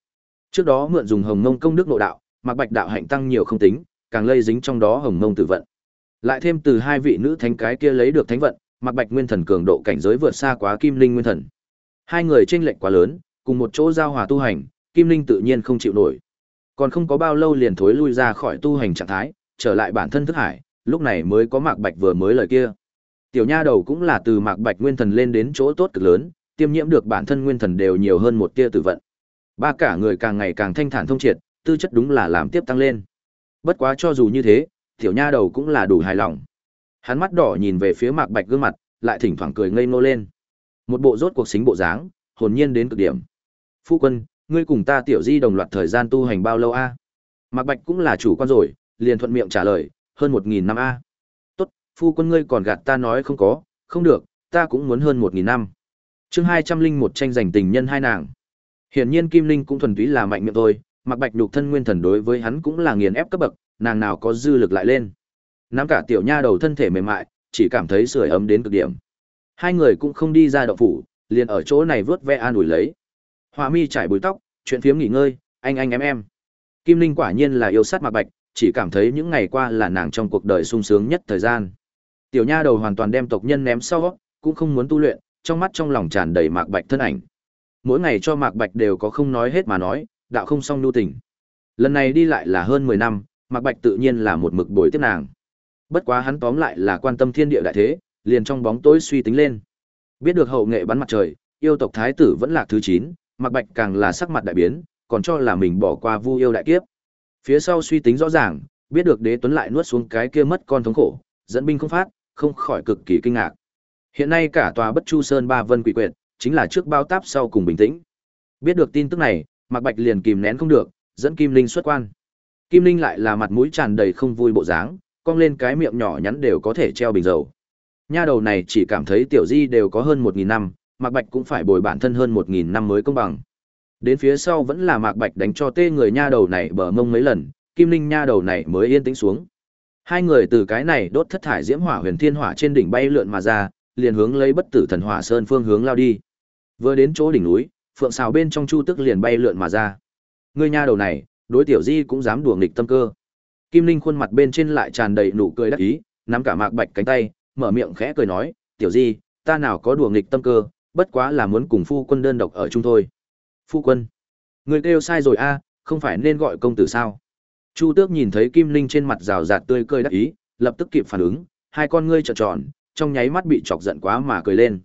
Trước đó mượn dùng hồng mông công đức nội đạo, Mạc Bạch đạo hạnh tăng nhiều không tính, càng lây dính trong đó hồng mông tử vận. Lại thêm từ hai vị nữ thánh cái kia lấy được thánh vận, Mạc Bạch Nguyên Thần cường độ cảnh giới vượt xa quá Kim Linh Nguyên Thần. Hai người chênh lệch quá lớn, cùng một chỗ giao hòa tu hành, Kim Linh tự nhiên không chịu nổi. Còn không có bao lâu liền thối lui ra khỏi tu hành trạng thái, trở lại bản thân thức hải, lúc này mới có Mạc Bạch vừa mới lời kia. Tiểu nha đầu cũng là từ Mạc Bạch Nguyên Thần lên đến chỗ tốt cực lớn, tiêm nhiễm được bản thân Nguyên Thần đều nhiều hơn một tia tử vận. Ba cả người càng ngày càng thanh thản thông triệt, tư chất đúng là làm tiếp tăng lên. Bất quá cho dù như thế, tiểu nha đầu cũng là đủ hài lòng. Hắn mắt đỏ nhìn về phía Mạc Bạch gương mặt, lại thỉnh thoảng cười ngây ngô lên. Một bộ rốt cuộc xính bộ dáng, hồn nhiên đến cực điểm. Phu quân, ngươi cùng ta tiểu di đồng loạt thời gian tu hành bao lâu a? Mạc Bạch cũng là chủ quan rồi, liền thuận miệng trả lời, hơn một nghìn năm a phu quân ngươi còn gạt ta nói không có, không được, ta cũng muốn hơn một nghìn năm. Chương hai trăm linh một tranh giành tình nhân hai nàng. Hiển nhiên Kim Linh cũng thuần túy là mạnh miệng thôi, Mạc Bạch nhục thân nguyên thần đối với hắn cũng là nghiền ép cấp bậc, nàng nào có dư lực lại lên. Nắm cả tiểu nha đầu thân thể mềm mại, chỉ cảm thấy sưởi ấm đến cực điểm. Hai người cũng không đi ra động phủ, liền ở chỗ này vớt ve an ủi lấy. Hoa mi trải bùi tóc, chuyện phiếm nghỉ ngơi, anh anh em em. Kim Linh quả nhiên là yêu sát Mạc Bạch, chỉ cảm thấy những ngày qua là nàng trong cuộc đời sung sướng nhất thời gian. Tiểu nha đầu hoàn toàn đem tộc nhân ném sau, cũng không muốn tu luyện, trong mắt trong lòng tràn đầy Mạc Bạch thân ảnh. Mỗi ngày cho Mạc Bạch đều có không nói hết mà nói, đạo không xong nhu tình. Lần này đi lại là hơn 10 năm, Mạc Bạch tự nhiên là một mực bồi tiếp nàng. Bất quá hắn tóm lại là quan tâm thiên địa đại thế, liền trong bóng tối suy tính lên. Biết được hậu nghệ bắn mặt trời, yêu tộc thái tử vẫn là thứ chín, Mạc Bạch càng là sắc mặt đại biến, còn cho là mình bỏ qua Vu yêu đại kiếp. Phía sau suy tính rõ ràng, biết được Đế Tuấn lại nuốt xuống cái kia mất con thống khổ, dẫn binh không phát, không khỏi cực kỳ kinh ngạc. Hiện nay cả tòa Bất Chu Sơn ba vân quỷ quyệt, chính là trước bao táp sau cùng bình tĩnh. Biết được tin tức này, Mạc Bạch liền kìm nén không được, dẫn Kim Linh xuất quan. Kim Linh lại là mặt mũi tràn đầy không vui bộ dáng, cong lên cái miệng nhỏ nhắn đều có thể treo bình dầu. Nha đầu này chỉ cảm thấy tiểu di đều có hơn một nghìn năm, Mạc Bạch cũng phải bồi bản thân hơn một nghìn năm mới công bằng. Đến phía sau vẫn là Mạc Bạch đánh cho tê người nha đầu này bờ mông mấy lần, Kim Linh nha đầu này mới yên tĩnh xuống. Hai người từ cái này đốt thất thải diễm hỏa huyền thiên hỏa trên đỉnh bay lượn mà ra, liền hướng lấy bất tử thần hỏa sơn phương hướng lao đi. Vừa đến chỗ đỉnh núi, phượng xào bên trong chu tức liền bay lượn mà ra. ngươi nha đầu này, đối tiểu di cũng dám đùa nghịch tâm cơ. Kim Linh khuôn mặt bên trên lại tràn đầy nụ cười đắc ý, nắm cả Mạc Bạch cánh tay, mở miệng khẽ cười nói, "Tiểu Di, ta nào có đùa nghịch tâm cơ, bất quá là muốn cùng phu quân đơn độc ở chung thôi." "Phu quân?" Người kêu sai rồi a, không phải nên gọi công tử sao? Chu Tước nhìn thấy Kim Linh trên mặt rào rạt tươi cười đắc ý, lập tức kịp phản ứng, hai con ngươi trợn tròn, trong nháy mắt bị chọc giận quá mà cười lên.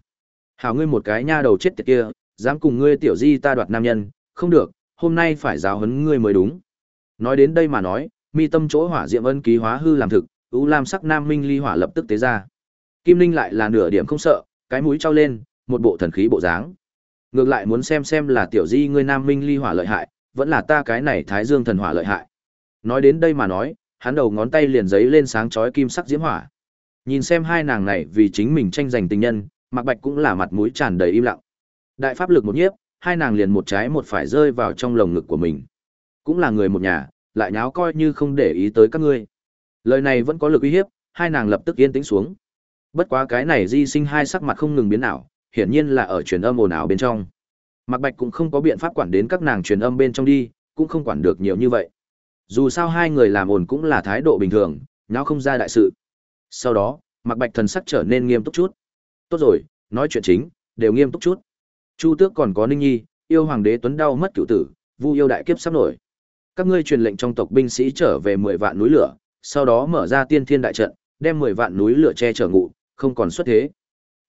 "Hảo ngươi một cái nha đầu chết tiệt kia, dám cùng ngươi tiểu Di ta đoạt nam nhân, không được, hôm nay phải giáo huấn ngươi mới đúng." Nói đến đây mà nói, mi tâm chỗ hỏa diệm ân ký hóa hư làm thực, u lam sắc nam minh ly hỏa lập tức tế ra. Kim Linh lại là nửa điểm không sợ, cái mũi trao lên, một bộ thần khí bộ dáng. Ngược lại muốn xem xem là tiểu di ngươi nam minh ly hỏa lợi hại, vẫn là ta cái này thái dương thần hỏa lợi hại. Nói đến đây mà nói, hắn đầu ngón tay liền giấy lên sáng chói kim sắc diễm hỏa. Nhìn xem hai nàng này vì chính mình tranh giành tình nhân, Mạc Bạch cũng là mặt mũi tràn đầy im lặng. Đại pháp lực một nhiếp, hai nàng liền một trái một phải rơi vào trong lồng ngực của mình. Cũng là người một nhà, lại nháo coi như không để ý tới các ngươi. Lời này vẫn có lực uy hiếp, hai nàng lập tức yên tĩnh xuống. Bất quá cái này di sinh hai sắc mặt không ngừng biến ảo, hiển nhiên là ở truyền âm ồn ào bên trong. Mạc Bạch cũng không có biện pháp quản đến các nàng truyền âm bên trong đi, cũng không quản được nhiều như vậy. Dù sao hai người làm ồn cũng là thái độ bình thường, nháo không ra đại sự. Sau đó, mặc Bạch thần sắc trở nên nghiêm túc chút. Tốt rồi, nói chuyện chính, đều nghiêm túc chút. Chu Tước còn có Ninh Nhi, yêu hoàng đế Tuấn đau mất cựu tử, Vu yêu đại kiếp sắp nổi. Các ngươi truyền lệnh trong tộc binh sĩ trở về mười vạn núi lửa, sau đó mở ra tiên thiên đại trận, đem mười vạn núi lửa che chở ngụ, không còn xuất thế.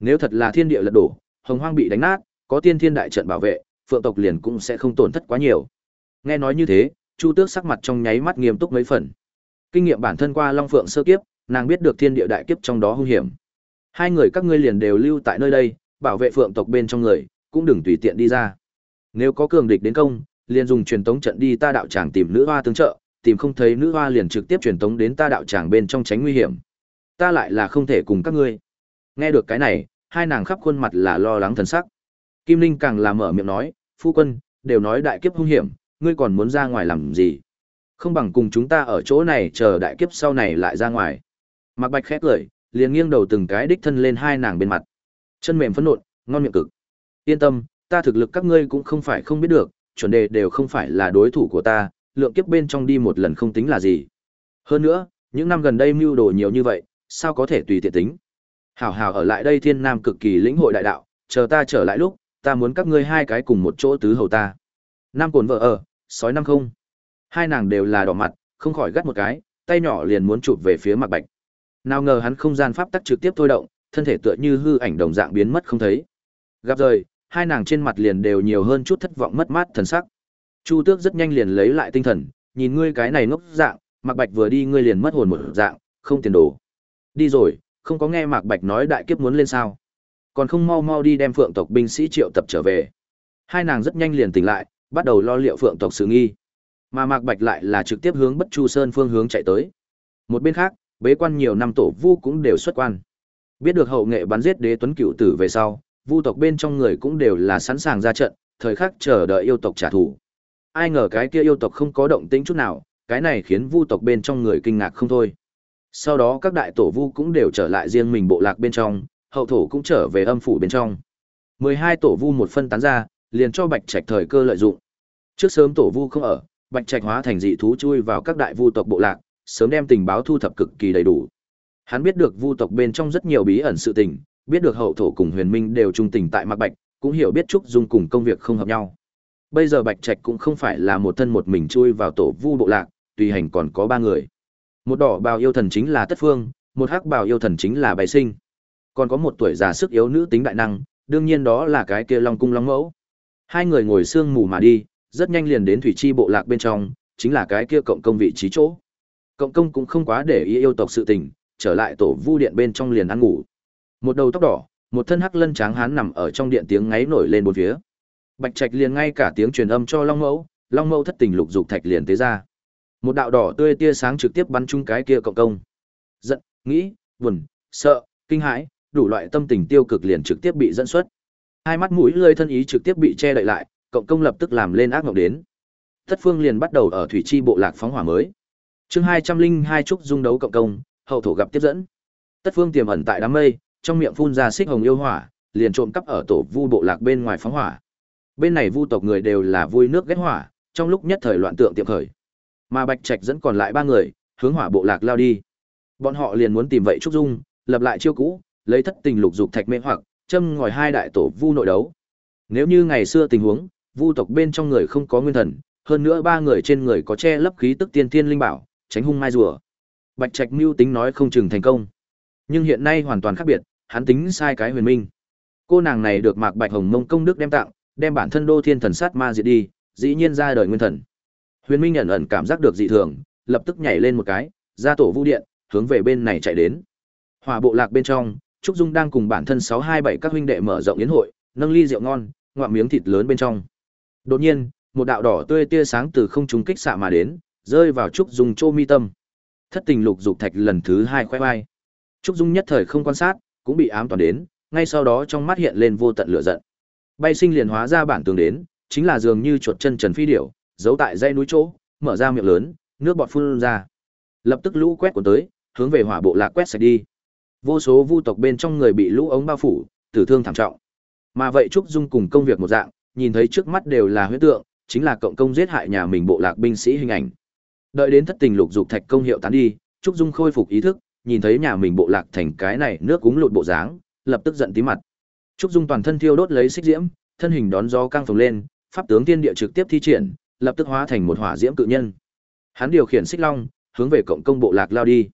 Nếu thật là thiên địa lật đổ, hồng hoang bị đánh nát, có tiên thiên đại trận bảo vệ, phượng tộc liền cũng sẽ không tổn thất quá nhiều. Nghe nói như thế, Chu Tước sắc mặt trong nháy mắt nghiêm túc mấy phần. Kinh nghiệm bản thân qua Long Phượng sơ kiếp, nàng biết được thiên địa đại kiếp trong đó hung hiểm. Hai người các ngươi liền đều lưu tại nơi đây, bảo vệ phượng tộc bên trong người, cũng đừng tùy tiện đi ra. Nếu có cường địch đến công, liền dùng truyền tống trận đi ta đạo tràng tìm nữ hoa tương trợ, tìm không thấy nữ hoa liền trực tiếp truyền tống đến ta đạo tràng bên trong tránh nguy hiểm. Ta lại là không thể cùng các ngươi. Nghe được cái này, hai nàng khắp khuôn mặt là lo lắng thần sắc. Kim Linh càng là mở miệng nói, phu quân, đều nói đại kiếp hung hiểm, ngươi còn muốn ra ngoài làm gì? Không bằng cùng chúng ta ở chỗ này chờ đại kiếp sau này lại ra ngoài. Mạc Bạch khẽ cười, liền nghiêng đầu từng cái đích thân lên hai nàng bên mặt. Chân mềm phấn nộn, ngon miệng cực. Yên tâm, ta thực lực các ngươi cũng không phải không biết được, chuẩn đề đều không phải là đối thủ của ta, lượng kiếp bên trong đi một lần không tính là gì. Hơn nữa, những năm gần đây mưu đồ nhiều như vậy, sao có thể tùy tiện tính. Hảo hảo ở lại đây thiên nam cực kỳ lĩnh hội đại đạo, chờ ta trở lại lúc, ta muốn các ngươi hai cái cùng một chỗ tứ hầu ta. Nam cồn vợ ở, sói năm không. Hai nàng đều là đỏ mặt, không khỏi gắt một cái, tay nhỏ liền muốn chụp về phía mặt bạch. Nào ngờ hắn không gian pháp tắc trực tiếp thôi động, thân thể tựa như hư ảnh đồng dạng biến mất không thấy. Gặp rồi, hai nàng trên mặt liền đều nhiều hơn chút thất vọng mất mát thần sắc. Chu Tước rất nhanh liền lấy lại tinh thần, nhìn ngươi cái này ngốc dạng, Mạc Bạch vừa đi ngươi liền mất hồn một dạng, không tiền đồ. Đi rồi, không có nghe Mạc Bạch nói đại kiếp muốn lên sao? Còn không mau mau đi đem Phượng tộc binh sĩ triệu tập trở về. Hai nàng rất nhanh liền tỉnh lại, bắt đầu lo liệu Phượng tộc sự nghi. Mà Mạc Bạch lại là trực tiếp hướng Bất Chu Sơn phương hướng chạy tới. Một bên khác, bế quan nhiều năm tổ vu cũng đều xuất quan. Biết được hậu nghệ bắn giết đế tuấn cựu tử về sau, vu tộc bên trong người cũng đều là sẵn sàng ra trận, thời khắc chờ đợi yêu tộc trả thù. Ai ngờ cái kia yêu tộc không có động tĩnh chút nào, cái này khiến vu tộc bên trong người kinh ngạc không thôi. Sau đó các đại tổ vu cũng đều trở lại riêng mình bộ lạc bên trong, hậu thổ cũng trở về âm phủ bên trong. 12 tổ vu một phân tán ra, liền cho Bạch Trạch thời cơ lợi dụng. Trước sớm tổ vu không ở, Bạch Trạch hóa thành dị thú chui vào các đại vu tộc bộ lạc, sớm đem tình báo thu thập cực kỳ đầy đủ. Hắn biết được vu tộc bên trong rất nhiều bí ẩn sự tình, biết được hậu thổ cùng huyền minh đều trung tình tại Mạc Bạch, cũng hiểu biết Trúc Dung cùng công việc không hợp nhau. Bây giờ Bạch Trạch cũng không phải là một thân một mình chui vào tổ vu bộ lạc, tùy hành còn có ba người. Một đỏ bào yêu thần chính là Tất Phương, một hắc bào yêu thần chính là Bạch Sinh. Còn có một tuổi già sức yếu nữ tính đại năng, đương nhiên đó là cái kia Long cung Long Mẫu. Hai người ngồi sương mù mà đi, rất nhanh liền đến thủy chi bộ lạc bên trong, chính là cái kia cộng công vị trí chỗ. Cộng công cũng không quá để ý yêu tộc sự tình, trở lại tổ vu điện bên trong liền ăn ngủ. Một đầu tóc đỏ, một thân hắc lân tráng hán nằm ở trong điện tiếng ngáy nổi lên bốn phía. Bạch Trạch liền ngay cả tiếng truyền âm cho Long Mẫu, Long Mẫu thất tình lục dục thạch liền tế ra. Một đạo đỏ tươi tia sáng trực tiếp bắn trúng cái kia cộng công. Giận, nghĩ, buồn, sợ, kinh hãi, đủ loại tâm tình tiêu cực liền trực tiếp bị dẫn xuất. Hai mắt mũi lưỡi thân ý trực tiếp bị che đậy lại, cộng công lập tức làm lên ác mộng đến. Thất Phương liền bắt đầu ở thủy chi bộ lạc phóng hỏa mới. Chương hai trăm linh hai trúc dung đấu cộng công, hậu thổ gặp tiếp dẫn. Tất Phương tiềm ẩn tại đám mây, trong miệng phun ra xích hồng yêu hỏa, liền trộm cắp ở tổ vu bộ lạc bên ngoài phóng hỏa. Bên này vu tộc người đều là vui nước ghét hỏa, trong lúc nhất thời loạn tượng tiệm khởi. Mà Bạch Trạch dẫn còn lại ba người, hướng hỏa bộ lạc lao đi. Bọn họ liền muốn tìm vậy trúc dung, lập lại chiêu cũ, lấy thất tình lục dục thạch mê hoặc, châm ngòi hai đại tổ vu nội đấu. Nếu như ngày xưa tình huống, vu tộc bên trong người không có nguyên thần, hơn nữa ba người trên người có che lấp khí tức tiên thiên linh bảo, tránh hung mai rùa. Bạch Trạch mưu tính nói không chừng thành công. Nhưng hiện nay hoàn toàn khác biệt, hắn tính sai cái huyền minh. Cô nàng này được Mạc Bạch Hồng Mông công đức đem tặng, đem bản thân đô thiên thần sát ma diệt đi, dĩ nhiên ra đời nguyên thần. Huyền Minh ẩn ẩn cảm giác được dị thường, lập tức nhảy lên một cái, ra tổ vu điện, hướng về bên này chạy đến. Hỏa bộ lạc bên trong, Trúc Dung đang cùng bản thân 627 các huynh đệ mở rộng yến hội, nâng ly rượu ngon, ngoạm miếng thịt lớn bên trong. Đột nhiên, một đạo đỏ tươi tia sáng từ không trung kích xạ mà đến, rơi vào Trúc Dung chô mi tâm. Thất tình lục dục thạch lần thứ hai khoe vai. Trúc Dung nhất thời không quan sát, cũng bị ám toàn đến, ngay sau đó trong mắt hiện lên vô tận lửa giận. Bay sinh liền hóa ra bản tường đến, chính là dường như chuột chân trần phi điểu, giấu tại dãy núi chỗ, mở ra miệng lớn, nước bọt phun ra. Lập tức lũ quét cuốn tới, hướng về hỏa bộ lạc quét sạch đi. Vô số vu tộc bên trong người bị lũ ống bao phủ, tử thương thảm trọng. Mà vậy Trúc Dung cùng công việc một dạng, nhìn thấy trước mắt đều là huyết tượng, chính là cộng công giết hại nhà mình bộ lạc binh sĩ hình ảnh. Đợi đến thất tình lục dục thạch công hiệu tán đi, Trúc Dung khôi phục ý thức, nhìn thấy nhà mình bộ lạc thành cái này nước cúng lụt bộ dáng, lập tức giận tí mặt. Trúc Dung toàn thân thiêu đốt lấy xích diễm, thân hình đón gió căng phồng lên, pháp tướng tiên địa trực tiếp thi triển, lập tức hóa thành một hỏa diễm cự nhân. Hắn điều khiển xích long, hướng về cộng công bộ lạc lao đi.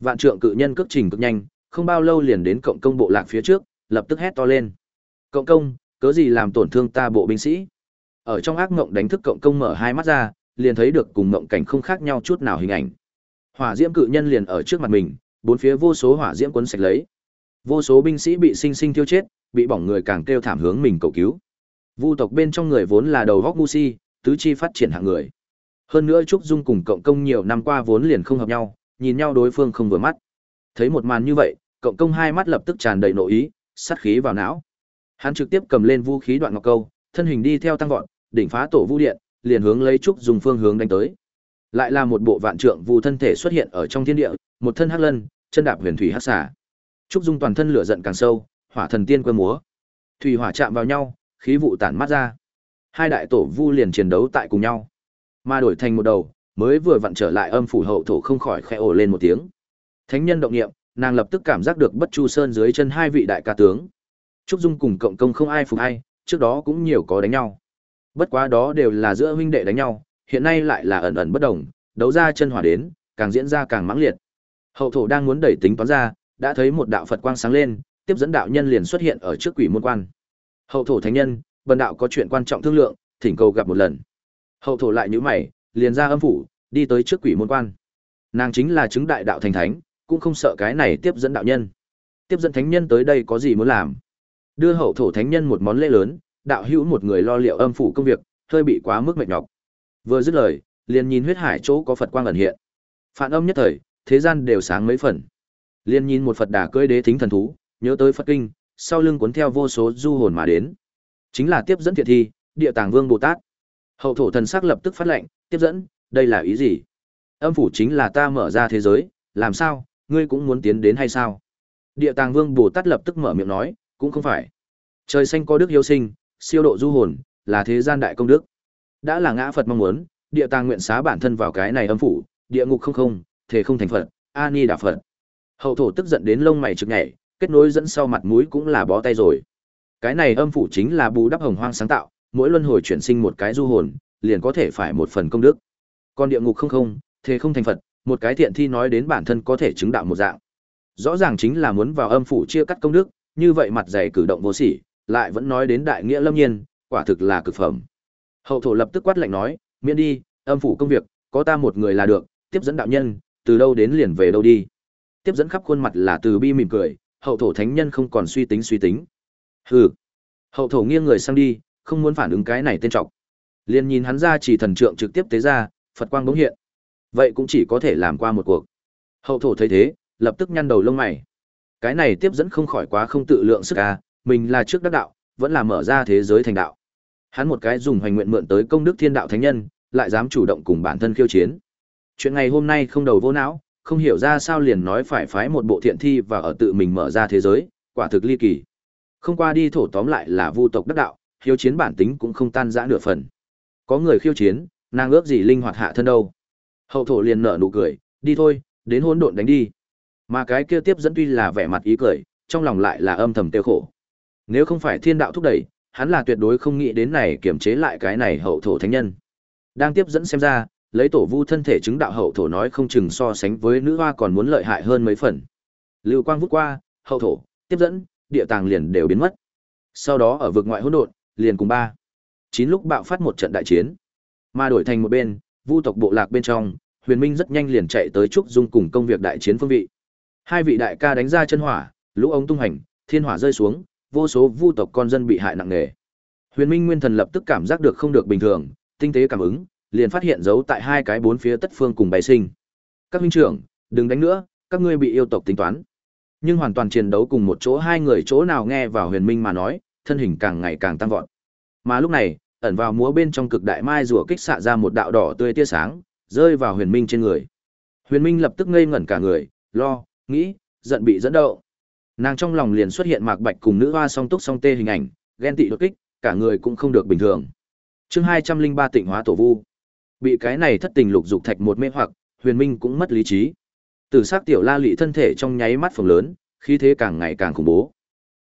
Vạn trượng cự nhân cước trình cực nhanh, không bao lâu liền đến cộng công bộ lạc phía trước, lập tức hét to lên. Cộng công, cớ gì làm tổn thương ta bộ binh sĩ? Ở trong ác mộng đánh thức cộng công mở hai mắt ra, liền thấy được cùng mộng cảnh không khác nhau chút nào hình ảnh. Hỏa diễm cự nhân liền ở trước mặt mình, bốn phía vô số hỏa diễm cuốn sạch lấy. Vô số binh sĩ bị sinh sinh tiêu chết, bị bỏng người càng kêu thảm hướng mình cầu cứu. Vu tộc bên trong người vốn là đầu góc ngu si, tứ chi phát triển hạng người. Hơn nữa Trúc Dung cùng cộng công nhiều năm qua vốn liền không hợp nhau, nhìn nhau đối phương không vừa mắt. Thấy một màn như vậy, cộng công hai mắt lập tức tràn đầy nội ý, sát khí vào não. Hắn trực tiếp cầm lên vũ khí đoạn ngọc câu, thân hình đi theo tăng vọt, đỉnh phá tổ vu điện, liền hướng lấy Trúc Dung phương hướng đánh tới. Lại là một bộ vạn trượng vu thân thể xuất hiện ở trong thiên địa, một thân hắc lân, chân đạp huyền thủy hắc xả. Trúc Dung toàn thân lửa giận càng sâu, hỏa thần tiên quơ múa. Thủy hỏa chạm vào nhau, khí vụ tản mát ra. Hai đại tổ vu liền chiến đấu tại cùng nhau. Mà đổi thành một đầu, mới vừa vặn trở lại âm phủ hậu thổ không khỏi khẽ ồ lên một tiếng. Thánh nhân động niệm, nàng lập tức cảm giác được bất chu sơn dưới chân hai vị đại ca tướng. Trúc Dung cùng cộng công không ai phục ai, trước đó cũng nhiều có đánh nhau. Bất quá đó đều là giữa huynh đệ đánh nhau, hiện nay lại là ẩn ẩn bất đồng, đấu ra chân hỏa đến, càng diễn ra càng mãng liệt. Hậu thổ đang muốn đẩy tính toán ra, đã thấy một đạo Phật quang sáng lên, tiếp dẫn đạo nhân liền xuất hiện ở trước quỷ môn quan. Hậu thổ thánh nhân, bần đạo có chuyện quan trọng thương lượng, thỉnh cầu gặp một lần. Hậu thổ lại nhữ mày, liền ra âm phủ, đi tới trước quỷ môn quan. Nàng chính là chứng đại đạo thành thánh, cũng không sợ cái này tiếp dẫn đạo nhân. Tiếp dẫn thánh nhân tới đây có gì muốn làm? Đưa hậu thổ thánh nhân một món lễ lớn, đạo hữu một người lo liệu âm phủ công việc, hơi bị quá mức mệt nhọc. Vừa dứt lời, liền nhìn huyết hải chỗ có Phật quang ẩn hiện. Phản âm nhất thời, thế gian đều sáng mấy phần. Liên nhìn một Phật đà cưỡi đế thính thần thú, nhớ tới Phật kinh, sau lưng cuốn theo vô số du hồn mà đến. Chính là tiếp dẫn thiệt thi, địa tàng vương Bồ Tát. Hậu thổ thần sắc lập tức phát lệnh, tiếp dẫn, đây là ý gì? Âm phủ chính là ta mở ra thế giới, làm sao, ngươi cũng muốn tiến đến hay sao? Địa tàng vương Bồ Tát lập tức mở miệng nói, cũng không phải. Trời xanh có đức hiếu sinh, siêu độ du hồn, là thế gian đại công đức. Đã là ngã Phật mong muốn, địa tàng nguyện xá bản thân vào cái này âm phủ, địa ngục không không, thể không thành Phật, a ni đà Phật. Hậu thổ tức giận đến lông mày trực nhảy, kết nối dẫn sau mặt mũi cũng là bó tay rồi. Cái này âm phủ chính là bù đắp hồng hoang sáng tạo, mỗi luân hồi chuyển sinh một cái du hồn, liền có thể phải một phần công đức. Còn địa ngục không không, thế không thành Phật, một cái thiện thi nói đến bản thân có thể chứng đạo một dạng. Rõ ràng chính là muốn vào âm phủ chia cắt công đức, như vậy mặt dày cử động vô sỉ, lại vẫn nói đến đại nghĩa lâm nhiên, quả thực là cực phẩm. Hậu thổ lập tức quát lạnh nói, miễn đi, âm phủ công việc, có ta một người là được, tiếp dẫn đạo nhân, từ đâu đến liền về đâu đi. Tiếp dẫn khắp khuôn mặt là từ bi mỉm cười, hậu thổ thánh nhân không còn suy tính suy tính. Hừ. Hậu thổ nghiêng người sang đi, không muốn phản ứng cái này tên trọc. Liền nhìn hắn ra chỉ thần trượng trực tiếp tế ra, Phật quang bỗng hiện. Vậy cũng chỉ có thể làm qua một cuộc. Hậu thổ thấy thế, lập tức nhăn đầu lông mày. Cái này tiếp dẫn không khỏi quá không tự lượng sức ca mình là trước đắc đạo, vẫn là mở ra thế giới thành đạo. Hắn một cái dùng hoành nguyện mượn tới công đức thiên đạo thánh nhân, lại dám chủ động cùng bản thân khiêu chiến. Chuyện ngày hôm nay không đầu vô não, không hiểu ra sao liền nói phải phái một bộ thiện thi và ở tự mình mở ra thế giới, quả thực ly kỳ. Không qua đi thổ tóm lại là vu tộc đắc đạo, khiêu chiến bản tính cũng không tan rã nửa phần. Có người khiêu chiến, nàng ước gì linh hoạt hạ thân đâu. Hậu thổ liền nở nụ cười, đi thôi, đến hỗn độn đánh đi. Mà cái kia tiếp dẫn tuy là vẻ mặt ý cười, trong lòng lại là âm thầm tiêu khổ. Nếu không phải thiên đạo thúc đẩy, hắn là tuyệt đối không nghĩ đến này kiểm chế lại cái này hậu thổ thánh nhân. Đang tiếp dẫn xem ra, lấy tổ vu thân thể chứng đạo hậu thổ nói không chừng so sánh với nữ hoa còn muốn lợi hại hơn mấy phần. Lưu quang vút qua, hậu thổ, tiếp dẫn, địa tàng liền đều biến mất. Sau đó ở vực ngoại hỗn độn, liền cùng ba. Chín lúc bạo phát một trận đại chiến. Mà đổi thành một bên, vu tộc bộ lạc bên trong, Huyền Minh rất nhanh liền chạy tới trúc dung cùng công việc đại chiến phương vị. Hai vị đại ca đánh ra chân hỏa, lũ ống tung hành, thiên hỏa rơi xuống, vô số vu tộc con dân bị hại nặng nề. Huyền Minh Nguyên Thần lập tức cảm giác được không được bình thường, tinh tế cảm ứng, liền phát hiện dấu tại hai cái bốn phía tất phương cùng bày sinh. Các huynh trưởng, đừng đánh nữa, các ngươi bị yêu tộc tính toán. Nhưng hoàn toàn chiến đấu cùng một chỗ hai người chỗ nào nghe vào Huyền Minh mà nói, thân hình càng ngày càng tăng vọt. Mà lúc này, ẩn vào múa bên trong cực đại mai rùa kích xạ ra một đạo đỏ tươi tia sáng, rơi vào Huyền Minh trên người. Huyền Minh lập tức ngây ngẩn cả người, lo, nghĩ, giận bị dẫn đậu. Nàng trong lòng liền xuất hiện Mạc Bạch cùng nữ hoa song túc song tê hình ảnh, ghen tị đột kích, cả người cũng không được bình thường. Chương hai trăm linh ba Tịnh Hóa Tổ Vu. Bị cái này thất tình lục dục thạch một mê hoặc, Huyền Minh cũng mất lý trí. Tử sắc tiểu La Lệ thân thể trong nháy mắt phồng lớn, khí thế càng ngày càng khủng bố.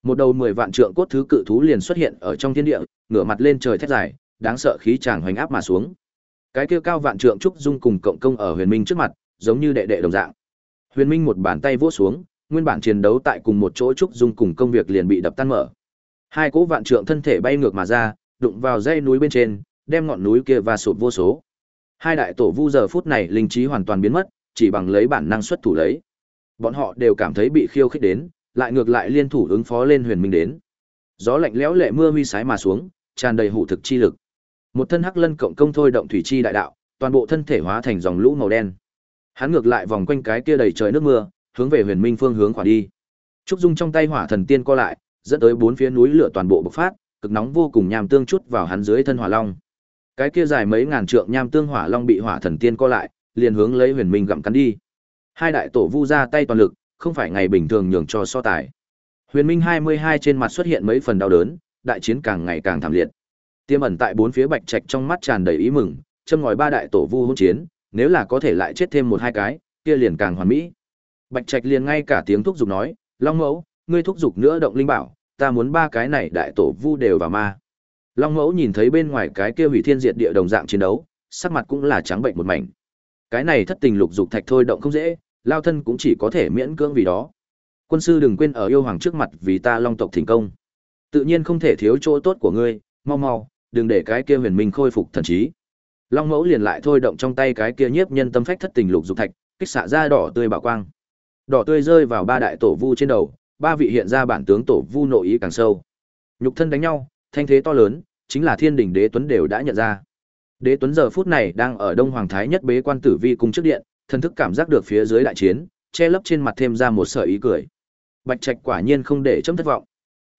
Một đầu mười vạn trượng cốt thứ cự thú liền xuất hiện ở trong thiên địa, ngửa mặt lên trời thét dài, đáng sợ khí tràng hoành áp mà xuống. Cái kia cao vạn trượng trúc dung cùng cộng công ở Huyền Minh trước mặt, giống như đệ đệ đồng dạng. Huyền Minh một bàn tay vỗ xuống, nguyên bản chiến đấu tại cùng một chỗ trúc dung cùng công việc liền bị đập tan mở. Hai cỗ vạn trượng thân thể bay ngược mà ra, đụng vào dây núi bên trên, đem ngọn núi kia và sụp vô số. Hai đại tổ vu giờ phút này linh trí hoàn toàn biến mất, chỉ bằng lấy bản năng xuất thủ lấy. Bọn họ đều cảm thấy bị khiêu khích đến, lại ngược lại liên thủ ứng phó lên Huyền Minh đến. Gió lạnh lẽo lệ mưa huy sái mà xuống, tràn đầy hủ thực chi lực. Một thân hắc lân cộng công thôi động thủy chi đại đạo, toàn bộ thân thể hóa thành dòng lũ màu đen. Hắn ngược lại vòng quanh cái kia đầy trời nước mưa, hướng về Huyền Minh phương hướng khỏa đi. Trúc Dung trong tay hỏa thần tiên co lại, dẫn tới bốn phía núi lửa toàn bộ bộc phát, cực nóng vô cùng nham tương chút vào hắn dưới thân hỏa long. Cái kia dài mấy ngàn trượng nham tương hỏa long bị hỏa thần tiên co lại, liền hướng lấy Huyền Minh gặm cắn đi. Hai đại tổ vu ra tay toàn lực, không phải ngày bình thường nhường cho so tài. Huyền Minh 22 trên mặt xuất hiện mấy phần đau đớn, đại chiến càng ngày càng thảm liệt. Tiêm ẩn tại bốn phía bạch trạch trong mắt tràn đầy ý mừng, châm ngòi ba đại tổ vu hỗn chiến, nếu là có thể lại chết thêm một hai cái, kia liền càng hoàn mỹ. Bạch Trạch liền ngay cả tiếng thúc giục nói, Long Mẫu, ngươi thúc giục nữa động linh bảo, ta muốn ba cái này đại tổ vu đều vào ma. Long Mẫu nhìn thấy bên ngoài cái kia hủy thiên diệt địa đồng dạng chiến đấu, sắc mặt cũng là trắng bệnh một mảnh. Cái này thất tình lục dục thạch thôi động không dễ, lao thân cũng chỉ có thể miễn cưỡng vì đó. Quân sư đừng quên ở yêu hoàng trước mặt vì ta long tộc thành công. Tự nhiên không thể thiếu chỗ tốt của ngươi, mau mau, đừng để cái kia huyền minh khôi phục thần trí. Long mẫu liền lại thôi động trong tay cái kia nhiếp nhân tâm phách thất tình lục dục thạch, kích xạ ra đỏ tươi bảo quang. Đỏ tươi rơi vào ba đại tổ vu trên đầu, ba vị hiện ra bản tướng tổ vu nội ý càng sâu. Nhục thân đánh nhau, thanh thế to lớn, chính là Thiên đình Đế Tuấn đều đã nhận ra. Đế Tuấn giờ phút này đang ở Đông Hoàng Thái nhất bế quan tử vi cung trước điện, thần thức cảm giác được phía dưới đại chiến, che lấp trên mặt thêm ra một sợi ý cười. Bạch Trạch quả nhiên không để chấm thất vọng.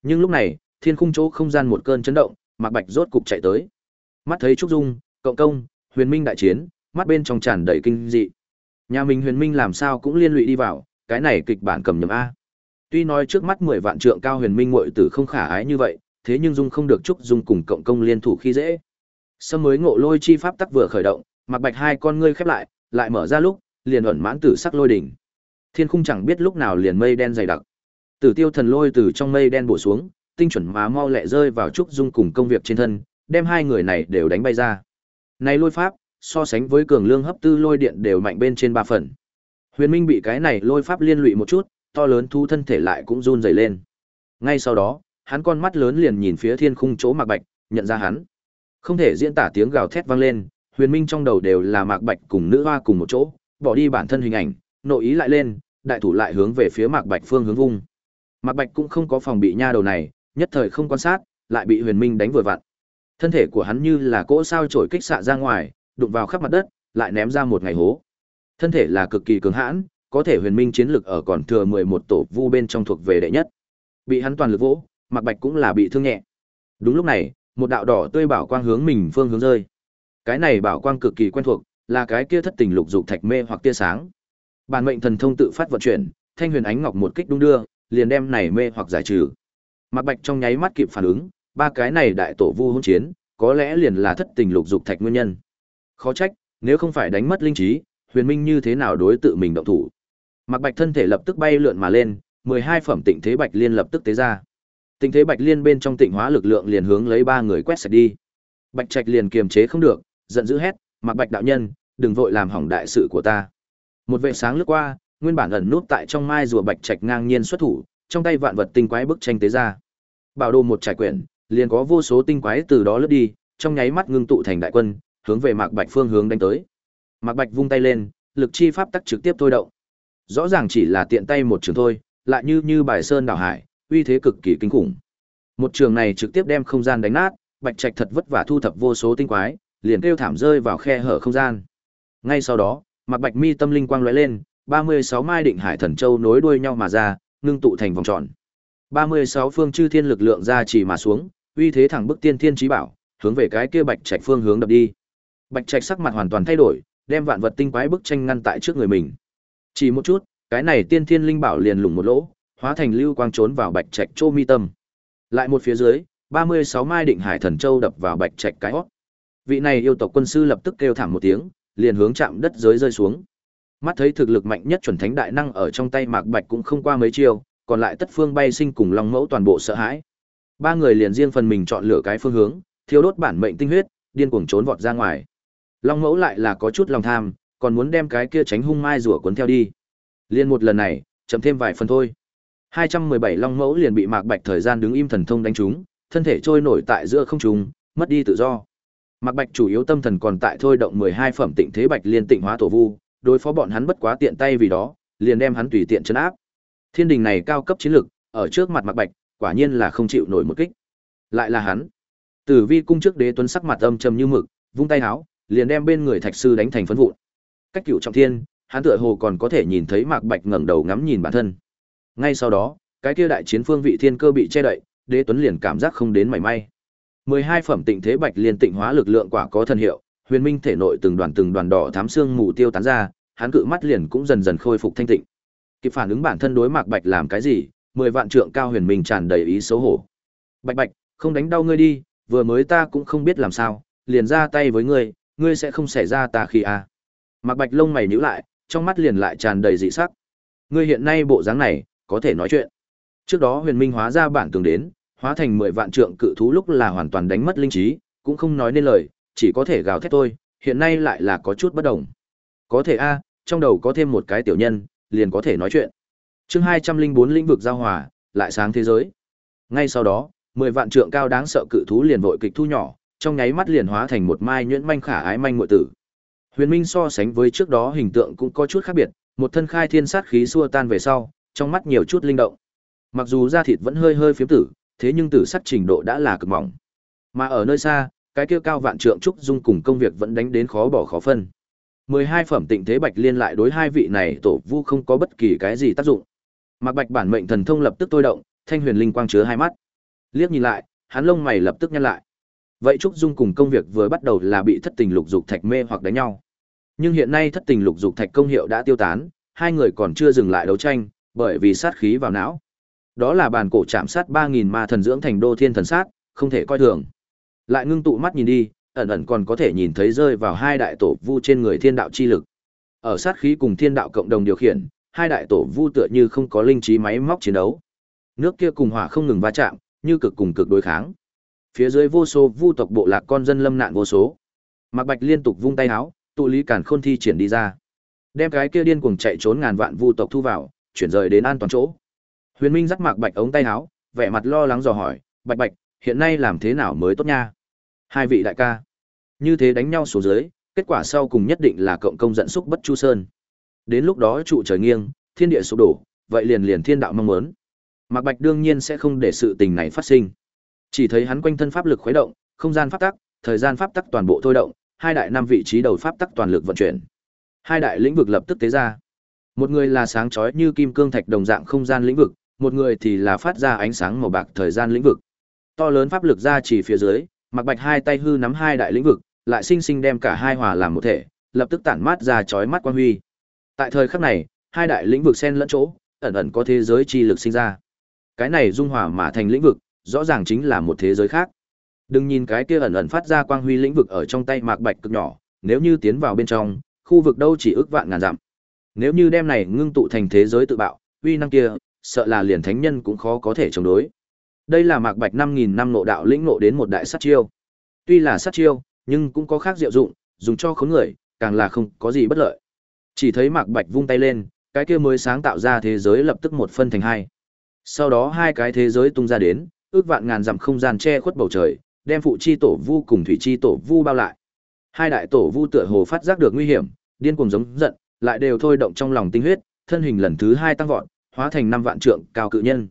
Nhưng lúc này, thiên khung chỗ không gian một cơn chấn động, Mạc Bạch rốt cục chạy tới. Mắt thấy Trúc Dung, cộng công, Huyền Minh đại chiến, mắt bên trong tràn đầy kinh dị. Nhà mình Huyền Minh làm sao cũng liên lụy đi vào, cái này kịch bản cầm nhầm a. Tuy nói trước mắt 10 vạn trượng cao Huyền Minh muội tử không khả ái như vậy, thế nhưng Dung không được Trúc Dung cùng cộng công liên thủ khi dễ. Sâm mới ngộ lôi chi pháp tắc vừa khởi động, Mạc Bạch hai con ngươi khép lại, lại mở ra lúc, liền ẩn mãn tử sắc lôi đỉnh. Thiên khung chẳng biết lúc nào liền mây đen dày đặc. Tử Tiêu thần lôi từ trong mây đen bổ xuống, tinh chuẩn mà mau lẹ rơi vào trúc dung cùng công việc trên thân, đem hai người này đều đánh bay ra. Này lôi pháp, so sánh với cường lương hấp tư lôi điện đều mạnh bên trên ba phần. Huyền Minh bị cái này lôi pháp liên lụy một chút, to lớn thu thân thể lại cũng run rẩy lên. Ngay sau đó, hắn con mắt lớn liền nhìn phía thiên khung chỗ Mạc Bạch, nhận ra hắn. Không thể diễn tả tiếng gào thét vang lên, Huyền Minh trong đầu đều là Mạc Bạch cùng nữ hoa cùng một chỗ, bỏ đi bản thân hình ảnh, nội ý lại lên, đại thủ lại hướng về phía Mạc Bạch phương hướng vung. Mạc Bạch cũng không có phòng bị nha đầu này, nhất thời không quan sát, lại bị Huyền Minh đánh vừa vặn. Thân thể của hắn như là cỗ sao trổi kích xạ ra ngoài, đụng vào khắp mặt đất, lại ném ra một ngày hố. Thân thể là cực kỳ cứng hãn, có thể Huyền Minh chiến lực ở còn thừa 11 tổ vu bên trong thuộc về đệ nhất. Bị hắn toàn lực vỗ, Mạc Bạch cũng là bị thương nhẹ. Đúng lúc này, một đạo đỏ tươi bảo quang hướng mình phương hướng rơi. Cái này bảo quang cực kỳ quen thuộc, là cái kia thất tình lục dục thạch mê hoặc tia sáng. Bản mệnh thần thông tự phát vận chuyển, thanh huyền ánh ngọc một kích đung đưa, liền đem này mê hoặc giải trừ. Mạc Bạch trong nháy mắt kịp phản ứng, ba cái này đại tổ vu hỗn chiến, có lẽ liền là thất tình lục dục thạch nguyên nhân. Khó trách, nếu không phải đánh mất linh trí, Huyền Minh như thế nào đối tự mình động thủ. Mạc Bạch thân thể lập tức bay lượn mà lên, 12 phẩm tịnh thế bạch liên lập tức tế ra. Tịnh thế bạch liên bên trong tịnh hóa lực lượng liền hướng lấy ba người quét sạch đi. Bạch Trạch liền kiềm chế không được, giận dữ hét, "Mạc Bạch đạo nhân, đừng vội làm hỏng đại sự của ta." Một vệ sáng lướt qua, nguyên bản ẩn nút tại trong mai rùa Bạch Trạch ngang nhiên xuất thủ, trong tay vạn vật tinh quái bức tranh tế ra. Bảo đồ một trải quyển, liền có vô số tinh quái từ đó lướt đi, trong nháy mắt ngưng tụ thành đại quân, hướng về Mạc Bạch phương hướng đánh tới. Mạc Bạch vung tay lên, lực chi pháp tắc trực tiếp thôi động. Rõ ràng chỉ là tiện tay một trường thôi, lại như như bài sơn đảo hải, uy thế cực kỳ kinh khủng. Một trường này trực tiếp đem không gian đánh nát, Bạch Trạch thật vất vả thu thập vô số tinh quái, liền kêu thảm rơi vào khe hở không gian. Ngay sau đó, Mạc Bạch Mi tâm linh quang lóe lên, 36 mai định hải thần châu nối đuôi nhau mà ra, ngưng tụ thành vòng tròn. 36 phương chư thiên lực lượng ra chỉ mà xuống, uy thế thẳng bức tiên thiên chí bảo, hướng về cái kia Bạch Trạch phương hướng đập đi. Bạch Trạch sắc mặt hoàn toàn thay đổi, đem vạn vật tinh quái bức tranh ngăn tại trước người mình. Chỉ một chút, cái này tiên thiên linh bảo liền lủng một lỗ, hóa thành lưu quang trốn vào Bạch Trạch chô mi tâm. Lại một phía dưới, 36 mai định hải thần châu đập vào Bạch Trạch cái hốc. Vị này yêu tộc quân sư lập tức kêu thảm một tiếng, liền hướng chạm đất giới rơi xuống. Mắt thấy thực lực mạnh nhất chuẩn thánh đại năng ở trong tay Mạc Bạch cũng không qua mấy chiêu, còn lại tất phương bay sinh cùng Long Mẫu toàn bộ sợ hãi. Ba người liền riêng phần mình chọn lựa cái phương hướng, thiêu đốt bản mệnh tinh huyết, điên cuồng trốn vọt ra ngoài. Long Mẫu lại là có chút lòng tham, còn muốn đem cái kia tránh hung mai rủa cuốn theo đi. Liên một lần này, chậm thêm vài phần thôi. 217 Long Mẫu liền bị Mạc Bạch thời gian đứng im thần thông đánh trúng, thân thể trôi nổi tại giữa không trung, mất đi tự do. Mạc Bạch chủ yếu tâm thần còn tại thôi động 12 phẩm tịnh thế bạch liên tịnh hóa tổ vu, đối phó bọn hắn bất quá tiện tay vì đó, liền đem hắn tùy tiện trấn áp. Thiên đình này cao cấp chiến lực, ở trước mặt Mạc Bạch, quả nhiên là không chịu nổi một kích. Lại là hắn. Tử Vi cung trước đế tuấn sắc mặt âm trầm như mực, vung tay áo, liền đem bên người thạch sư đánh thành phấn vụn. Cách cựu trọng thiên, hắn tựa hồ còn có thể nhìn thấy Mạc Bạch ngẩng đầu ngắm nhìn bản thân. Ngay sau đó, cái kia đại chiến phương vị thiên cơ bị che đậy, đế tuấn liền cảm giác không đến mảy may. 12 phẩm tịnh thế bạch liên tịnh hóa lực lượng quả có thần hiệu, huyền minh thể nội từng đoàn từng đoàn đỏ thám xương mù tiêu tán ra, hắn cự mắt liền cũng dần dần khôi phục thanh tịnh. Kịp phản ứng bản thân đối Mạc Bạch làm cái gì, 10 vạn trượng cao huyền minh tràn đầy ý xấu hổ. Bạch Bạch, không đánh đau ngươi đi, vừa mới ta cũng không biết làm sao, liền ra tay với ngươi, ngươi sẽ không xảy ra ta khi à. Mạc Bạch lông mày nhíu lại, trong mắt liền lại tràn đầy dị sắc. Ngươi hiện nay bộ dáng này, có thể nói chuyện. Trước đó huyền minh hóa ra bản tường đến, hóa thành mười vạn trượng cự thú lúc là hoàn toàn đánh mất linh trí, cũng không nói nên lời, chỉ có thể gào thét tôi. hiện nay lại là có chút bất đồng. Có thể a, trong đầu có thêm một cái tiểu nhân, liền có thể nói chuyện. Chương hai trăm linh bốn lĩnh vực giao hòa, lại sáng thế giới. Ngay sau đó, mười vạn trượng cao đáng sợ cự thú liền vội kịch thu nhỏ, trong nháy mắt liền hóa thành một mai nhuyễn manh khả ái manh muội tử. Huyền Minh so sánh với trước đó hình tượng cũng có chút khác biệt, một thân khai thiên sát khí xua tan về sau, trong mắt nhiều chút linh động. Mặc dù da thịt vẫn hơi hơi phiếm tử, thế nhưng tử sắc trình độ đã là cực mỏng. Mà ở nơi xa, cái kia cao vạn trượng trúc dung cùng công việc vẫn đánh đến khó bỏ khó phân. 12 phẩm tịnh thế bạch liên lại đối hai vị này tổ vu không có bất kỳ cái gì tác dụng. Mạc Bạch bản mệnh thần thông lập tức tôi động, thanh huyền linh quang chứa hai mắt. Liếc nhìn lại, hắn lông mày lập tức nhăn lại. Vậy trúc dung cùng công việc vừa bắt đầu là bị thất tình lục dục thạch mê hoặc đánh nhau. Nhưng hiện nay thất tình lục dục thạch công hiệu đã tiêu tán, hai người còn chưa dừng lại đấu tranh, bởi vì sát khí vào não. Đó là bàn cổ chạm sát 3000 ma thần dưỡng thành đô thiên thần sát, không thể coi thường. Lại ngưng tụ mắt nhìn đi, ẩn ẩn còn có thể nhìn thấy rơi vào hai đại tổ vu trên người thiên đạo chi lực. Ở sát khí cùng thiên đạo cộng đồng điều khiển, hai đại tổ vu tựa như không có linh trí máy móc chiến đấu. Nước kia cùng hỏa không ngừng va chạm, như cực cùng cực đối kháng. Phía dưới vô số vu tộc bộ lạc con dân lâm nạn vô số. Mạc Bạch liên tục vung tay áo, tụ lý cản khôn thi triển đi ra. Đem cái kia điên cuồng chạy trốn ngàn vạn vu tộc thu vào, chuyển rời đến an toàn chỗ. Huyền Minh dắt Mạc Bạch ống tay áo, vẻ mặt lo lắng dò hỏi, "Bạch Bạch, hiện nay làm thế nào mới tốt nha?" Hai vị đại ca, như thế đánh nhau xuống dưới, kết quả sau cùng nhất định là cộng công dẫn xúc bất chu sơn. Đến lúc đó trụ trời nghiêng, thiên địa sụp đổ, vậy liền liền thiên đạo mong muốn. Mạc Bạch đương nhiên sẽ không để sự tình này phát sinh. Chỉ thấy hắn quanh thân pháp lực khuấy động, không gian pháp tắc, thời gian pháp tắc toàn bộ thôi động, hai đại năm vị trí đầu pháp tắc toàn lực vận chuyển. Hai đại lĩnh vực lập tức tế ra. Một người là sáng chói như kim cương thạch đồng dạng không gian lĩnh vực, một người thì là phát ra ánh sáng màu bạc thời gian lĩnh vực. To lớn pháp lực ra chỉ phía dưới, Mạc Bạch hai tay hư nắm hai đại lĩnh vực, lại sinh sinh đem cả hai hòa làm một thể, lập tức tản mát ra chói mắt quang huy. Tại thời khắc này, hai đại lĩnh vực xen lẫn chỗ, ẩn ẩn có thế giới chi lực sinh ra. Cái này dung hòa mà thành lĩnh vực, rõ ràng chính là một thế giới khác. Đừng nhìn cái kia ẩn ẩn phát ra quang huy lĩnh vực ở trong tay Mạc Bạch cực nhỏ, nếu như tiến vào bên trong, khu vực đâu chỉ ước vạn ngàn dặm. Nếu như đem này ngưng tụ thành thế giới tự bạo, uy năng kia, sợ là liền thánh nhân cũng khó có thể chống đối. Đây là Mạc Bạch 5000 năm ngộ đạo lĩnh ngộ đến một đại sát chiêu. Tuy là sát chiêu, nhưng cũng có khác diệu dụng, dùng cho khốn người, càng là không có gì bất lợi. Chỉ thấy Mạc Bạch vung tay lên, cái kia mới sáng tạo ra thế giới lập tức một phân thành hai. Sau đó hai cái thế giới tung ra đến, ước vạn ngàn dặm không gian che khuất bầu trời, đem phụ chi tổ vu cùng thủy chi tổ vu bao lại. Hai đại tổ vu tựa hồ phát giác được nguy hiểm, điên cuồng giống giận, lại đều thôi động trong lòng tinh huyết, thân hình lần thứ hai tăng vọt, hóa thành năm vạn trượng cao cự nhân.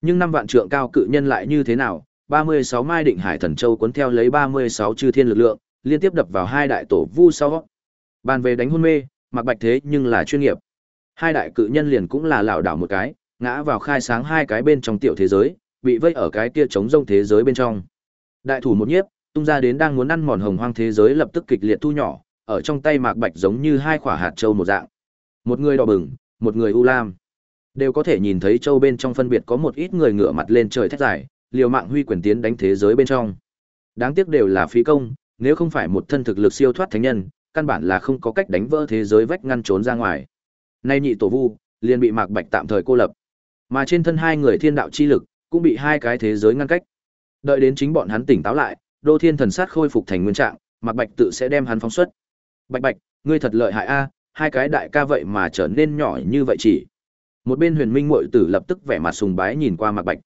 Nhưng năm vạn trượng cao cự nhân lại như thế nào? 36 mai định hải thần châu cuốn theo lấy 36 chư thiên lực lượng, liên tiếp đập vào hai đại tổ vu sau. Bàn về đánh hôn mê, mặc bạch thế nhưng là chuyên nghiệp. Hai đại cự nhân liền cũng là lảo đảo một cái, ngã vào khai sáng hai cái bên trong tiểu thế giới, bị vây ở cái kia trống rông thế giới bên trong. Đại thủ một nhiếp, tung ra đến đang muốn ăn mòn hồng hoang thế giới lập tức kịch liệt thu nhỏ, ở trong tay mạc bạch giống như hai quả hạt châu một dạng. Một người đỏ bừng, một người u lam. Đều có thể nhìn thấy châu bên trong phân biệt có một ít người ngửa mặt lên trời thét dài, liều mạng huy quyền tiến đánh thế giới bên trong. Đáng tiếc đều là phí công, nếu không phải một thân thực lực siêu thoát thánh nhân, căn bản là không có cách đánh vỡ thế giới vách ngăn trốn ra ngoài. Nay nhị tổ vu, liền bị Mạc Bạch tạm thời cô lập. Mà trên thân hai người thiên đạo chi lực, cũng bị hai cái thế giới ngăn cách. Đợi đến chính bọn hắn tỉnh táo lại, Đô Thiên thần sát khôi phục thành nguyên trạng, Mạc Bạch tự sẽ đem hắn phóng xuất. Bạch Bạch, ngươi thật lợi hại a, hai cái đại ca vậy mà trở nên nhỏ như vậy chỉ. Một bên Huyền Minh mội tử lập tức vẻ mặt sùng bái nhìn qua Mạc Bạch.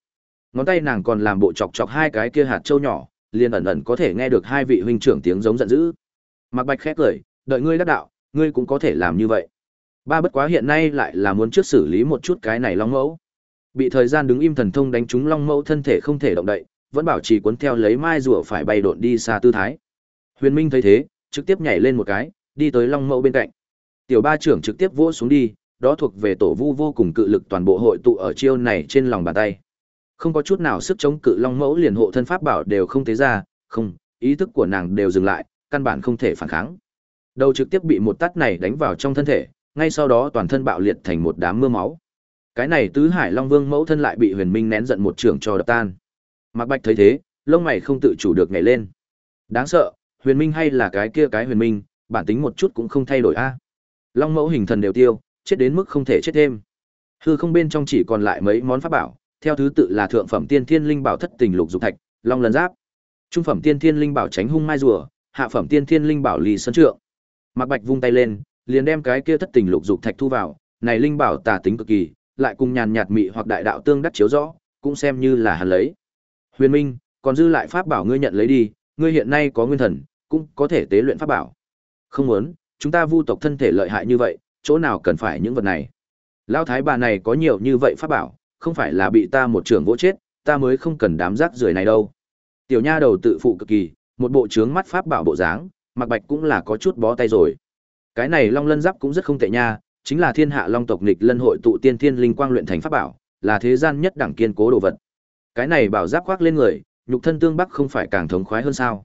Ngón tay nàng còn làm bộ chọc chọc hai cái kia hạt châu nhỏ, liền ẩn ẩn có thể nghe được hai vị huynh trưởng tiếng giống giận dữ. Mạc Bạch khét cười, đợi ngươi đắc đạo, ngươi cũng có thể làm như vậy. Ba bất quá hiện nay lại là muốn trước xử lý một chút cái này long mẫu. Bị thời gian đứng im thần thông đánh trúng long mẫu thân thể không thể động đậy, vẫn bảo trì cuốn theo lấy mai rùa phải bay độn đi xa tư thái. Huyền Minh thấy thế, trực tiếp nhảy lên một cái, đi tới long mẫu bên cạnh. Tiểu ba trưởng trực tiếp vỗ xuống đi, đó thuộc về tổ vu vô cùng cự lực toàn bộ hội tụ ở chiêu này trên lòng bàn tay. Không có chút nào sức chống cự long mẫu liền hộ thân pháp bảo đều không thế ra, không, ý thức của nàng đều dừng lại, căn bản không thể phản kháng. Đầu trực tiếp bị một tát này đánh vào trong thân thể, ngay sau đó toàn thân bạo liệt thành một đám mưa máu. Cái này tứ hải long vương mẫu thân lại bị Huyền Minh nén giận một trường cho đập tan. Mạc Bạch thấy thế, lông mày không tự chủ được nhảy lên. Đáng sợ, Huyền Minh hay là cái kia cái Huyền Minh, bản tính một chút cũng không thay đổi a. Long mẫu hình thần đều tiêu, chết đến mức không thể chết thêm. Hư không bên trong chỉ còn lại mấy món pháp bảo, theo thứ tự là thượng phẩm tiên thiên linh bảo thất tình lục dục thạch, long lần giáp, trung phẩm tiên thiên linh bảo tránh hung mai rùa, hạ phẩm tiên thiên linh bảo lì sơn trượng. Mạc Bạch vung tay lên, liền đem cái kia thất tình lục dục thạch thu vào, này linh bảo tà tính cực kỳ, lại cùng nhàn nhạt mị hoặc đại đạo tương đắc chiếu rõ, cũng xem như là hắn lấy. Huyền Minh, còn dư lại pháp bảo ngươi nhận lấy đi, ngươi hiện nay có nguyên thần, cũng có thể tế luyện pháp bảo. Không muốn, chúng ta vu tộc thân thể lợi hại như vậy, chỗ nào cần phải những vật này. Lão thái bà này có nhiều như vậy pháp bảo, không phải là bị ta một trưởng vỗ chết, ta mới không cần đám rác rưởi này đâu. Tiểu nha đầu tự phụ cực kỳ, một bộ trướng mắt pháp bảo bộ dáng, Mặc Bạch cũng là có chút bó tay rồi. Cái này Long Lân Giáp cũng rất không tệ nha, chính là Thiên Hạ Long tộc nghịch lân hội tụ tiên thiên linh quang luyện thành pháp bảo, là thế gian nhất đẳng kiên cố đồ vật. Cái này bảo giáp khoác lên người, nhục thân tương bắc không phải càng thống khoái hơn sao?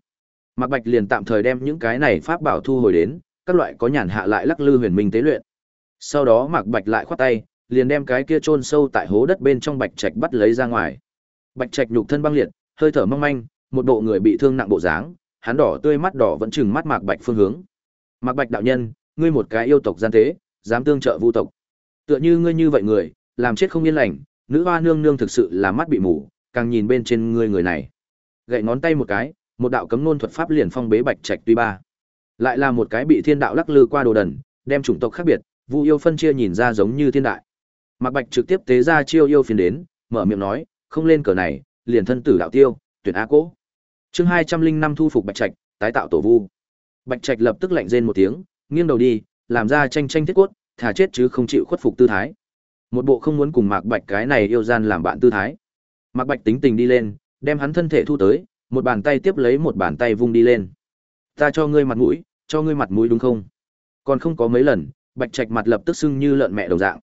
Mạc Bạch liền tạm thời đem những cái này pháp bảo thu hồi đến, các loại có nhàn hạ lại lắc lư huyền minh tế luyện. Sau đó Mạc Bạch lại khoát tay, liền đem cái kia chôn sâu tại hố đất bên trong bạch trạch bắt lấy ra ngoài. Bạch trạch nhục thân băng liệt, hơi thở mong manh, một bộ người bị thương nặng bộ dáng, hắn đỏ tươi mắt đỏ vẫn chừng mắt Mạc Bạch phương hướng. Mạc Bạch đạo nhân, ngươi một cái yêu tộc gian tế, dám tương trợ vu tộc. Tựa như ngươi như vậy người, làm chết không yên lành, nữ hoa nương nương thực sự là mắt bị mù, càng nhìn bên trên ngươi người này. Gậy ngón tay một cái, một đạo cấm nôn thuật pháp liền phong bế Bạch Trạch tuy ba. Lại là một cái bị thiên đạo lắc lư qua đồ đần, đem chủng tộc khác biệt, vu yêu phân chia nhìn ra giống như thiên đại. Mạc Bạch trực tiếp tế ra chiêu yêu phiền đến, mở miệng nói, không lên cờ này, liền thân tử đạo tiêu, tuyển á cỗ. Chương hai trăm linh năm thu phục Bạch Trạch, tái tạo tổ vu. Bạch Trạch lập tức lạnh rên một tiếng, nghiêng đầu đi, làm ra tranh tranh thiết cốt, thà chết chứ không chịu khuất phục tư thái. Một bộ không muốn cùng Mạc Bạch cái này yêu gian làm bạn tư thái. Mạc Bạch tính tình đi lên, đem hắn thân thể thu tới, một bàn tay tiếp lấy một bàn tay vung đi lên. Ta cho ngươi mặt mũi, cho ngươi mặt mũi đúng không? Còn không có mấy lần, Bạch Trạch mặt lập tức sưng như lợn mẹ đầu dạng.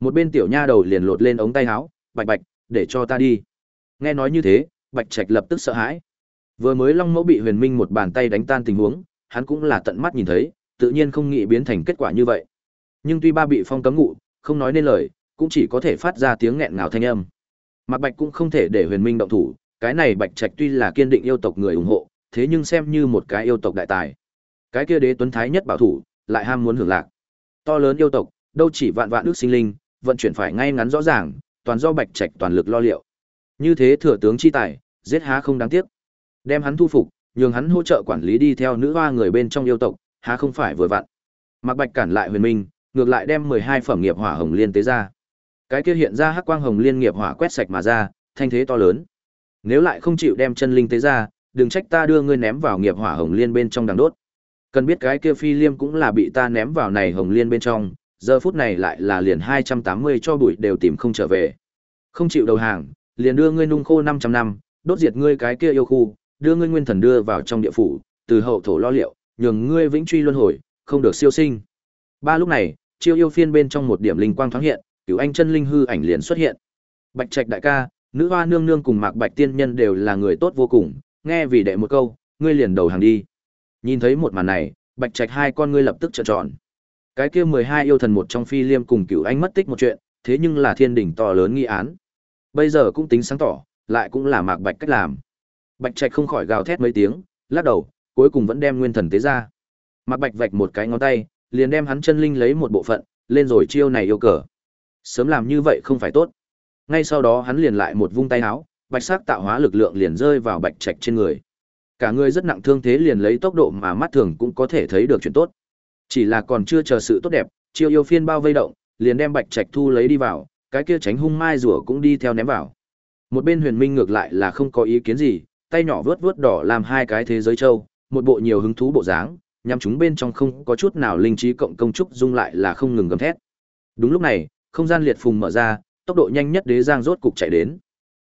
Một bên tiểu nha đầu liền lột lên ống tay áo, "Bạch Bạch, để cho ta đi." Nghe nói như thế, Bạch Trạch lập tức sợ hãi. Vừa mới Long Mẫu bị Huyền Minh một bàn tay đánh tan tình huống, hắn cũng là tận mắt nhìn thấy, tự nhiên không nghĩ biến thành kết quả như vậy. Nhưng tuy ba bị phong cấm ngụ, không nói nên lời, cũng chỉ có thể phát ra tiếng nghẹn ngào thanh âm. Mạc Bạch cũng không thể để Huyền Minh động thủ, cái này Bạch Trạch tuy là kiên định yêu tộc người ủng hộ, thế nhưng xem như một cái yêu tộc đại tài. Cái kia đế tuấn thái nhất bảo thủ, lại ham muốn hưởng lạc. To lớn yêu tộc, đâu chỉ vạn vạn ước sinh linh, vận chuyển phải ngay ngắn rõ ràng, toàn do Bạch Trạch toàn lực lo liệu. Như thế thừa tướng chi tài, giết há không đáng tiếc. Đem hắn thu phục, nhường hắn hỗ trợ quản lý đi theo nữ hoa người bên trong yêu tộc, há không phải vừa vặn. mặc Bạch cản lại Huyền Minh, ngược lại đem 12 phẩm nghiệp hỏa hồng liên tế ra. Cái kia hiện ra hắc quang hồng liên nghiệp hỏa quét sạch mà ra, thanh thế to lớn. Nếu lại không chịu đem chân linh tế ra, đừng trách ta đưa ngươi ném vào nghiệp hỏa hồng liên bên trong đằng đốt. Cần biết cái kia phi liêm cũng là bị ta ném vào này hồng liên bên trong, giờ phút này lại là liền 280 cho bụi đều tìm không trở về. Không chịu đầu hàng, liền đưa ngươi nung khô 500 năm, đốt diệt ngươi cái kia yêu khu, đưa ngươi nguyên thần đưa vào trong địa phủ, từ hậu thổ lo liệu, nhường ngươi vĩnh truy luân hồi, không được siêu sinh. Ba lúc này, chiêu yêu phiên bên trong một điểm linh quang thoáng hiện, cửu anh chân linh hư ảnh liền xuất hiện. Bạch Trạch đại ca, nữ hoa nương nương cùng Mạc Bạch tiên nhân đều là người tốt vô cùng, nghe vì đệ một câu, ngươi liền đầu hàng đi. Nhìn thấy một màn này, Bạch Trạch hai con ngươi lập tức trợn tròn. Cái kia 12 yêu thần một trong phi liêm cùng cửu anh mất tích một chuyện, thế nhưng là thiên đỉnh to lớn nghi án. Bây giờ cũng tính sáng tỏ, lại cũng là Mạc Bạch cách làm. Bạch Trạch không khỏi gào thét mấy tiếng, lắc đầu, cuối cùng vẫn đem nguyên thần tế ra. Mạc Bạch vạch một cái ngón tay, liền đem hắn chân linh lấy một bộ phận, lên rồi chiêu này yêu cờ. Sớm làm như vậy không phải tốt. Ngay sau đó hắn liền lại một vung tay áo, bạch sắc tạo hóa lực lượng liền rơi vào bạch trạch trên người. Cả người rất nặng thương thế liền lấy tốc độ mà mắt thường cũng có thể thấy được chuyện tốt. Chỉ là còn chưa chờ sự tốt đẹp, chiêu yêu phiên bao vây động, liền đem bạch trạch thu lấy đi vào, cái kia tránh hung mai rùa cũng đi theo ném vào. Một bên huyền minh ngược lại là không có ý kiến gì, tay nhỏ vớt vớt đỏ làm hai cái thế giới châu, một bộ nhiều hứng thú bộ dáng, nhằm chúng bên trong không có chút nào linh trí cộng công trúc dung lại là không ngừng gầm thét. Đúng lúc này, không gian liệt phùng mở ra, tốc độ nhanh nhất đế giang rốt cục chạy đến.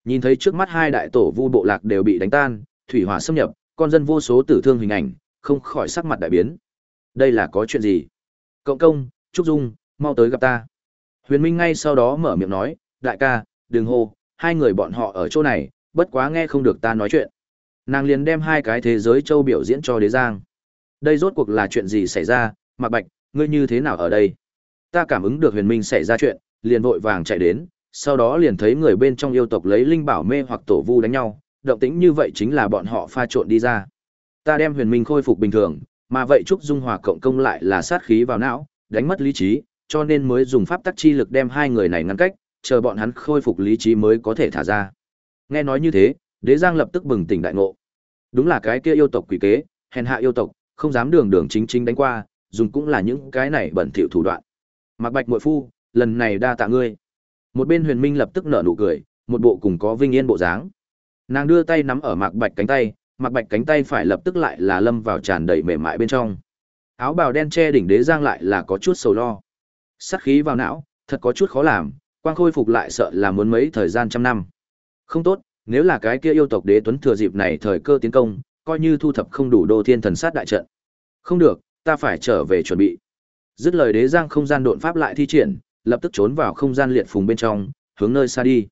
Nhìn thấy trước mắt hai đại tổ vu bộ lạc đều bị đánh tan, thủy hỏa xâm nhập, con dân vô số tử thương hình ảnh, không khỏi sắc mặt đại biến. Đây là có chuyện gì? Cộng công, Trúc Dung, mau tới gặp ta. Huyền Minh ngay sau đó mở miệng nói, đại ca, đừng hô, hai người bọn họ ở chỗ này, bất quá nghe không được ta nói chuyện. Nàng liền đem hai cái thế giới châu biểu diễn cho đế giang. Đây rốt cuộc là chuyện gì xảy ra, Mạc Bạch, ngươi như thế nào ở đây? Ta cảm ứng được huyền minh xảy ra chuyện, liền vội vàng chạy đến, sau đó liền thấy người bên trong yêu tộc lấy linh bảo mê hoặc tổ vu đánh nhau, động tĩnh như vậy chính là bọn họ pha trộn đi ra. Ta đem huyền minh khôi phục bình thường, mà vậy trúc dung hòa cộng công lại là sát khí vào não, đánh mất lý trí, cho nên mới dùng pháp tắc chi lực đem hai người này ngăn cách, chờ bọn hắn khôi phục lý trí mới có thể thả ra. Nghe nói như thế, Đế Giang lập tức bừng tỉnh đại ngộ. Đúng là cái kia yêu tộc quỷ kế, hèn hạ yêu tộc, không dám đường đường chính chính đánh qua, dùng cũng là những cái này bẩn thỉu thủ đoạn. Mạc Bạch muội phu, lần này đa tạ ngươi. Một bên Huyền Minh lập tức nở nụ cười, một bộ cùng có vinh yên bộ dáng. Nàng đưa tay nắm ở Mạc Bạch cánh tay, Mạc Bạch cánh tay phải lập tức lại là lâm vào tràn đầy mềm mại bên trong. Áo bào đen che đỉnh đế giang lại là có chút sầu lo. Sát khí vào não, thật có chút khó làm, quang khôi phục lại sợ là muốn mấy thời gian trăm năm. Không tốt, nếu là cái kia yêu tộc đế tuấn thừa dịp này thời cơ tiến công, coi như thu thập không đủ đô thiên thần sát đại trận. Không được, ta phải trở về chuẩn bị. Dứt lời đế giang không gian độn pháp lại thi triển, lập tức trốn vào không gian liệt phùng bên trong, hướng nơi xa đi.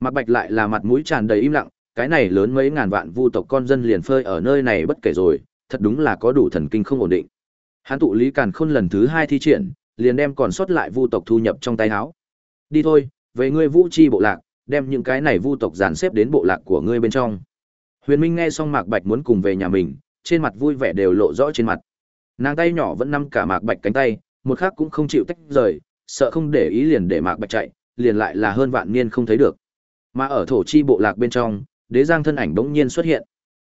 Mạc Bạch lại là mặt mũi tràn đầy im lặng, cái này lớn mấy ngàn vạn vu tộc con dân liền phơi ở nơi này bất kể rồi, thật đúng là có đủ thần kinh không ổn định. Hán tụ lý càn khôn lần thứ hai thi triển, liền đem còn sót lại vu tộc thu nhập trong tay áo. Đi thôi, về ngươi vũ chi bộ lạc, đem những cái này vu tộc dàn xếp đến bộ lạc của ngươi bên trong. Huyền Minh nghe xong Mạc Bạch muốn cùng về nhà mình, trên mặt vui vẻ đều lộ rõ trên mặt. Nàng tay nhỏ vẫn nắm cả Mạc Bạch cánh tay, một khắc cũng không chịu tách rời, sợ không để ý liền để Mạc Bạch chạy, liền lại là hơn vạn niên không thấy được. Mà ở thổ chi bộ lạc bên trong, Đế Giang thân ảnh bỗng nhiên xuất hiện.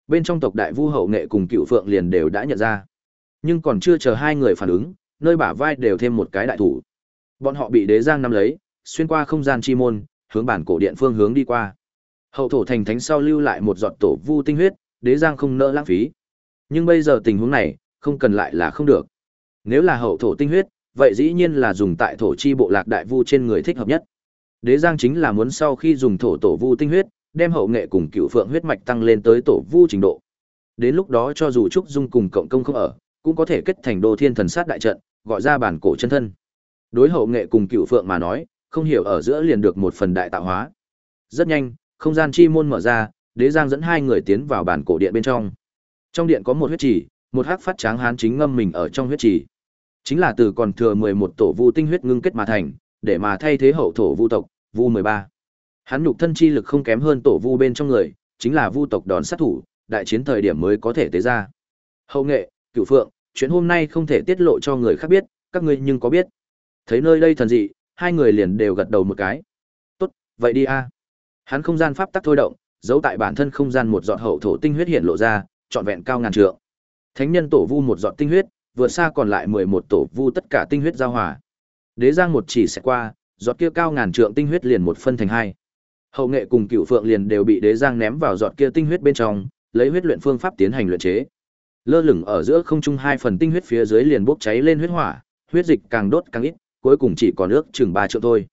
Bên trong tộc đại vu hậu nghệ cùng cựu phượng liền đều đã nhận ra. Nhưng còn chưa chờ hai người phản ứng, nơi bả vai đều thêm một cái đại thủ. Bọn họ bị Đế Giang nắm lấy, xuyên qua không gian chi môn, hướng bản cổ điện phương hướng đi qua. Hậu thổ thành thánh sau lưu lại một giọt tổ vu tinh huyết, Đế Giang không nỡ lãng phí. Nhưng bây giờ tình huống này, không cần lại là không được. Nếu là hậu thổ tinh huyết, vậy dĩ nhiên là dùng tại thổ chi bộ lạc đại vu trên người thích hợp nhất. Đế Giang chính là muốn sau khi dùng thổ tổ vu tinh huyết, đem hậu nghệ cùng cựu phượng huyết mạch tăng lên tới tổ vu trình độ. Đến lúc đó cho dù Trúc Dung cùng cộng công không ở, cũng có thể kết thành đô thiên thần sát đại trận, gọi ra bản cổ chân thân. Đối hậu nghệ cùng cựu phượng mà nói, không hiểu ở giữa liền được một phần đại tạo hóa. Rất nhanh, không gian chi môn mở ra, Đế Giang dẫn hai người tiến vào bản cổ điện bên trong. Trong điện có một huyết chỉ, một hắc phát tráng hán chính ngâm mình ở trong huyết trì. Chính là từ còn thừa 11 tổ vu tinh huyết ngưng kết mà thành, để mà thay thế hậu thổ vu tộc, vu 13. Hắn nhục thân chi lực không kém hơn tổ vu bên trong người, chính là vu tộc đòn sát thủ, đại chiến thời điểm mới có thể tế ra. Hậu nghệ, cửu phượng, chuyện hôm nay không thể tiết lộ cho người khác biết, các ngươi nhưng có biết. Thấy nơi đây thần dị, hai người liền đều gật đầu một cái. Tốt, vậy đi a. Hắn không gian pháp tắc thôi động, giấu tại bản thân không gian một giọt hậu thổ tinh huyết hiện lộ ra, trọn vẹn cao ngàn trượng. Thánh nhân tổ vu một giọt tinh huyết, vượt xa còn lại 11 tổ vu tất cả tinh huyết giao hòa. Đế Giang một chỉ sẽ qua, giọt kia cao ngàn trượng tinh huyết liền một phân thành hai. Hậu nghệ cùng Cựu Phượng liền đều bị Đế Giang ném vào giọt kia tinh huyết bên trong, lấy huyết luyện phương pháp tiến hành luyện chế. Lơ lửng ở giữa không trung hai phần tinh huyết phía dưới liền bốc cháy lên huyết hỏa, huyết dịch càng đốt càng ít, cuối cùng chỉ còn ước chừng ba triệu thôi.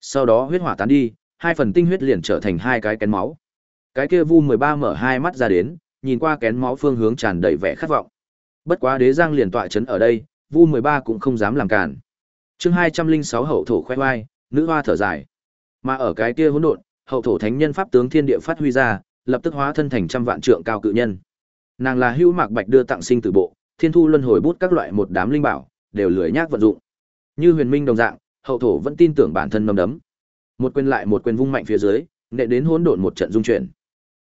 Sau đó huyết hỏa tán đi, hai phần tinh huyết liền trở thành hai cái kén máu. Cái kia Vu 13 mở hai mắt ra đến, nhìn qua kén máu phương hướng tràn đầy vẻ khát vọng. Bất quá đế giang liền tọa chấn ở đây, Vu 13 cũng không dám làm cản. Chương 206 hậu thổ khoe oai, nữ hoa thở dài. Mà ở cái kia hỗn độn, hậu thổ thánh nhân pháp tướng thiên địa phát huy ra, lập tức hóa thân thành trăm vạn trượng cao cự nhân. Nàng là Hưu Mạc Bạch đưa tặng sinh tử bộ, Thiên Thu Luân hồi bút các loại một đám linh bảo, đều lười nhác vận dụng. Như Huyền Minh đồng dạng, hậu thổ vẫn tin tưởng bản thân nắm đấm. Một quyền lại một quyền vung mạnh phía dưới, nệ đến hỗn độn một trận dung chuyển.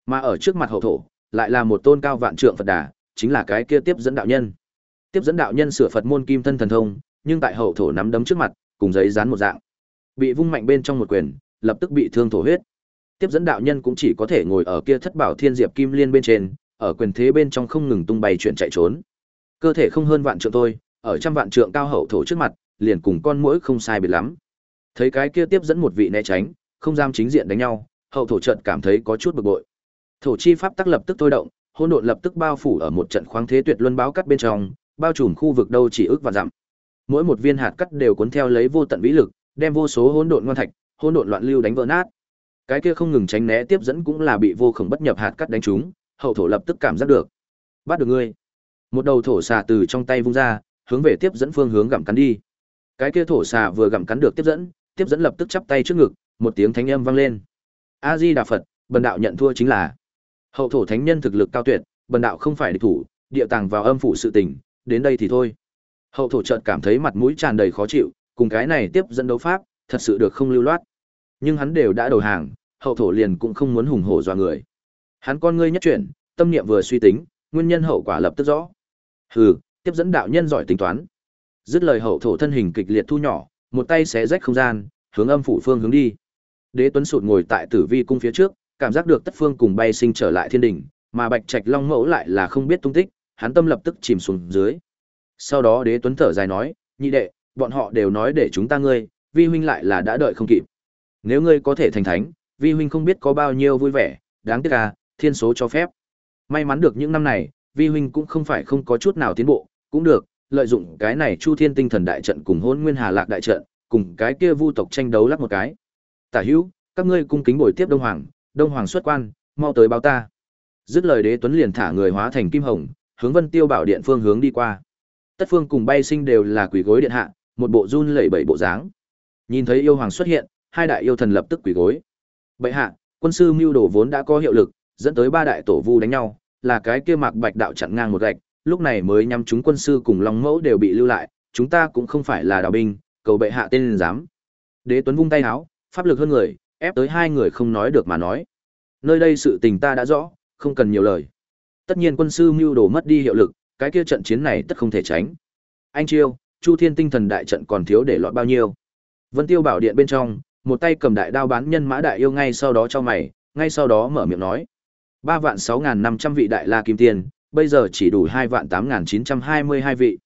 Mà ở trước mặt hậu thổ, lại là một tôn cao vạn trượng Phật Đà, chính là cái kia tiếp dẫn đạo nhân. Tiếp dẫn đạo nhân sửa Phật môn kim thân thần thông, nhưng tại hậu thổ nắm đấm trước mặt, cùng giấy dán một dạng. Bị vung mạnh bên trong một quyền, lập tức bị thương thổ huyết. Tiếp dẫn đạo nhân cũng chỉ có thể ngồi ở kia thất bảo thiên diệp kim liên bên trên, ở quyền thế bên trong không ngừng tung bay chuyển chạy trốn. Cơ thể không hơn vạn trượng thôi, ở trăm vạn trượng cao hậu thổ trước mặt, liền cùng con muỗi không sai biệt lắm. Thấy cái kia tiếp dẫn một vị né tránh, không dám chính diện đánh nhau, hậu thổ trận cảm thấy có chút bực bội. Thổ chi pháp tắc lập tức thôi động, hỗn độn lập tức bao phủ ở một trận khoáng thế tuyệt luân báo cắt bên trong, bao trùm khu vực đâu chỉ ước và dặm. Mỗi một viên hạt cắt đều cuốn theo lấy vô tận vĩ lực, đem vô số hỗn độn ngoan thạch, hỗn độn loạn lưu đánh vỡ nát. Cái kia không ngừng tránh né tiếp dẫn cũng là bị vô khổng bất nhập hạt cắt đánh trúng, hậu thổ lập tức cảm giác được. Bắt được ngươi. Một đầu thổ xà từ trong tay vung ra, hướng về tiếp dẫn phương hướng gặm cắn đi. Cái kia thổ xà vừa gặm cắn được tiếp dẫn, tiếp dẫn lập tức chắp tay trước ngực, một tiếng thánh âm vang lên. A Di Đà Phật, bần đạo nhận thua chính là. Hậu thổ thánh nhân thực lực cao tuyệt, bần đạo không phải địch thủ, địa tàng vào âm phủ sự tình, đến đây thì thôi. Hậu thổ chợt cảm thấy mặt mũi tràn đầy khó chịu, cùng cái này tiếp dẫn đấu pháp, thật sự được không lưu loát. Nhưng hắn đều đã đầu hàng, hậu thổ liền cũng không muốn hùng hổ dọa người. Hắn con ngươi nhất chuyển, tâm niệm vừa suy tính, nguyên nhân hậu quả lập tức rõ. Hừ, tiếp dẫn đạo nhân giỏi tính toán. Dứt lời hậu thổ thân hình kịch liệt thu nhỏ, một tay xé rách không gian, hướng âm phủ phương hướng đi. Đế Tuấn sụt ngồi tại Tử Vi cung phía trước, cảm giác được tất phương cùng bay sinh trở lại thiên đỉnh, mà Bạch Trạch Long Mẫu lại là không biết tung tích, hắn tâm lập tức chìm xuống dưới. Sau đó Đế Tuấn thở dài nói, nhị đệ, bọn họ đều nói để chúng ta ngươi, vi huynh lại là đã đợi không kịp. Nếu ngươi có thể thành thánh, vi huynh không biết có bao nhiêu vui vẻ, đáng tiếc à, thiên số cho phép. May mắn được những năm này, vi huynh cũng không phải không có chút nào tiến bộ, cũng được, lợi dụng cái này Chu Thiên Tinh Thần đại trận cùng Hỗn Nguyên Hà Lạc đại trận, cùng cái kia Vu tộc tranh đấu lắc một cái. Tả Hữu, các ngươi cung kính bồi tiếp Đông Hoàng, Đông Hoàng xuất quan, mau tới báo ta. Dứt lời Đế Tuấn liền thả người hóa thành kim hồng, hướng Vân Tiêu Bảo điện phương hướng đi qua. Tất Phương cùng Bay Sinh đều là quỷ gối điện hạ, một bộ run lẩy bẩy bộ dáng. Nhìn thấy yêu hoàng xuất hiện, hai đại yêu thần lập tức quỳ gối. Bệ hạ, quân sư mưu đồ vốn đã có hiệu lực, dẫn tới ba đại tổ vu đánh nhau, là cái kia Mạc Bạch đạo chặn ngang một gạch, lúc này mới nhắm chúng quân sư cùng Long Mẫu đều bị lưu lại, chúng ta cũng không phải là đạo binh, cầu bệ hạ tên dám. Đế Tuấn vung tay áo, pháp lực hơn người, ép tới hai người không nói được mà nói. Nơi đây sự tình ta đã rõ, không cần nhiều lời. Tất nhiên quân sư mưu đồ mất đi hiệu lực, cái kia trận chiến này tất không thể tránh. Anh Chiêu, Chu Thiên Tinh Thần đại trận còn thiếu để lọt bao nhiêu? Vân Tiêu bảo điện bên trong, một tay cầm đại đao bán nhân mã đại yêu ngay sau đó cho mày, ngay sau đó mở miệng nói: ba vạn sáu năm trăm vị đại la kim tiền, bây giờ chỉ đủ hai vạn tám chín trăm hai mươi hai vị.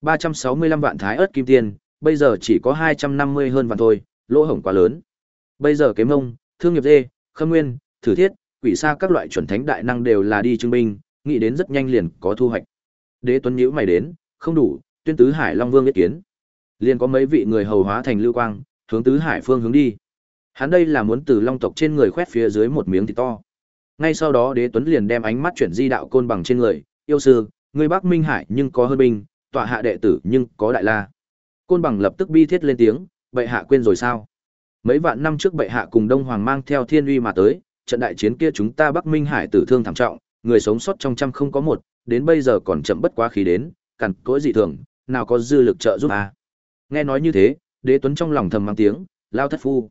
ba trăm sáu mươi lăm vạn thái ớt kim tiền, bây giờ chỉ có hai trăm năm mươi hơn vạn thôi, lỗ hổng quá lớn. Bây giờ kế mông, thương nghiệp dê, khâm nguyên, thử thiết, quỷ sa các loại chuẩn thánh đại năng đều là đi chứng minh, nghĩ đến rất nhanh liền có thu hoạch. Đế Tuấn nhíu mày đến, không đủ, tuyên tứ Hải Long Vương ý kiến. Liền có mấy vị người hầu hóa thành lưu quang, hướng tứ Hải phương hướng đi. Hắn đây là muốn từ Long tộc trên người khoét phía dưới một miếng thịt to. Ngay sau đó Đế Tuấn liền đem ánh mắt chuyển di đạo côn bằng trên người, yêu sư, người Bắc Minh Hải nhưng có hơn binh, tọa hạ đệ tử nhưng có đại la. Côn bằng lập tức bi thiết lên tiếng, bệ hạ quên rồi sao? Mấy vạn năm trước bệ hạ cùng Đông Hoàng mang theo thiên uy mà tới, trận đại chiến kia chúng ta Bắc Minh Hải tử thương thảm trọng, người sống sót trong trăm không có một, đến bây giờ còn chậm bất quá khí đến, cằn cỗi dị thường, nào có dư lực trợ giúp à. Nghe nói như thế, đế tuấn trong lòng thầm mang tiếng, lao thất phu.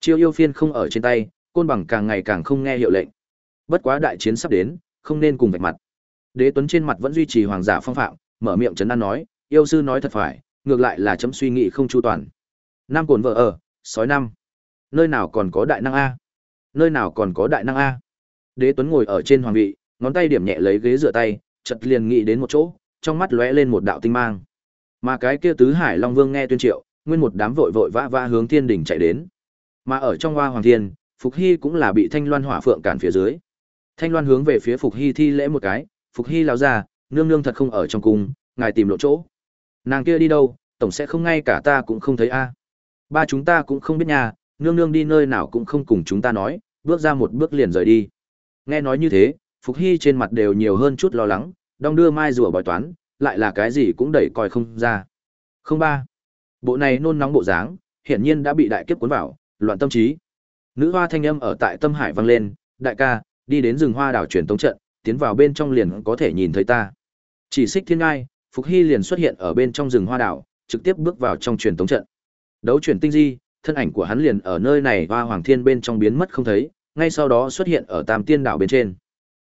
Chiêu yêu phiên không ở trên tay, côn bằng càng ngày càng không nghe hiệu lệnh. Bất quá đại chiến sắp đến, không nên cùng vạch mặt. Đế tuấn trên mặt vẫn duy trì hoàng giả phong phạm, mở miệng trấn an nói, yêu sư nói thật phải, ngược lại là chấm suy nghĩ không chu toàn. Nam cồn vợ ở, sói năm. Nơi nào còn có đại năng a? Nơi nào còn có đại năng a? Đế Tuấn ngồi ở trên hoàng vị, ngón tay điểm nhẹ lấy ghế rửa tay, chợt liền nghĩ đến một chỗ, trong mắt lóe lên một đạo tinh mang. Mà cái kia tứ Hải Long Vương nghe tuyên triệu, nguyên một đám vội vội vã vã hướng thiên đỉnh chạy đến. Mà ở trong hoa hoàng thiên, Phục Hy cũng là bị Thanh Loan hỏa phượng cản phía dưới. Thanh Loan hướng về phía Phục Hy thi lễ một cái, Phục Hy lão ra, nương nương thật không ở trong cung, ngài tìm lộ chỗ. Nàng kia đi đâu, tổng sẽ không ngay cả ta cũng không thấy a ba chúng ta cũng không biết nhà nương nương đi nơi nào cũng không cùng chúng ta nói bước ra một bước liền rời đi nghe nói như thế phục hy trên mặt đều nhiều hơn chút lo lắng đong đưa mai rùa bói toán lại là cái gì cũng đẩy coi không ra không ba bộ này nôn nóng bộ dáng, hiển nhiên đã bị đại kiếp cuốn vào, loạn tâm trí. Nữ hoa thanh âm ở tại tâm hải vang lên, đại ca, đi đến rừng hoa đảo truyền tống trận, tiến vào bên trong liền có thể nhìn thấy ta. Chỉ xích thiên ngai, phục hy liền xuất hiện ở bên trong rừng hoa đảo, trực tiếp bước vào trong truyền tống trận. Đấu truyền tinh di, thân ảnh của hắn liền ở nơi này hoa hoàng thiên bên trong biến mất không thấy, ngay sau đó xuất hiện ở tam tiên đảo bên trên.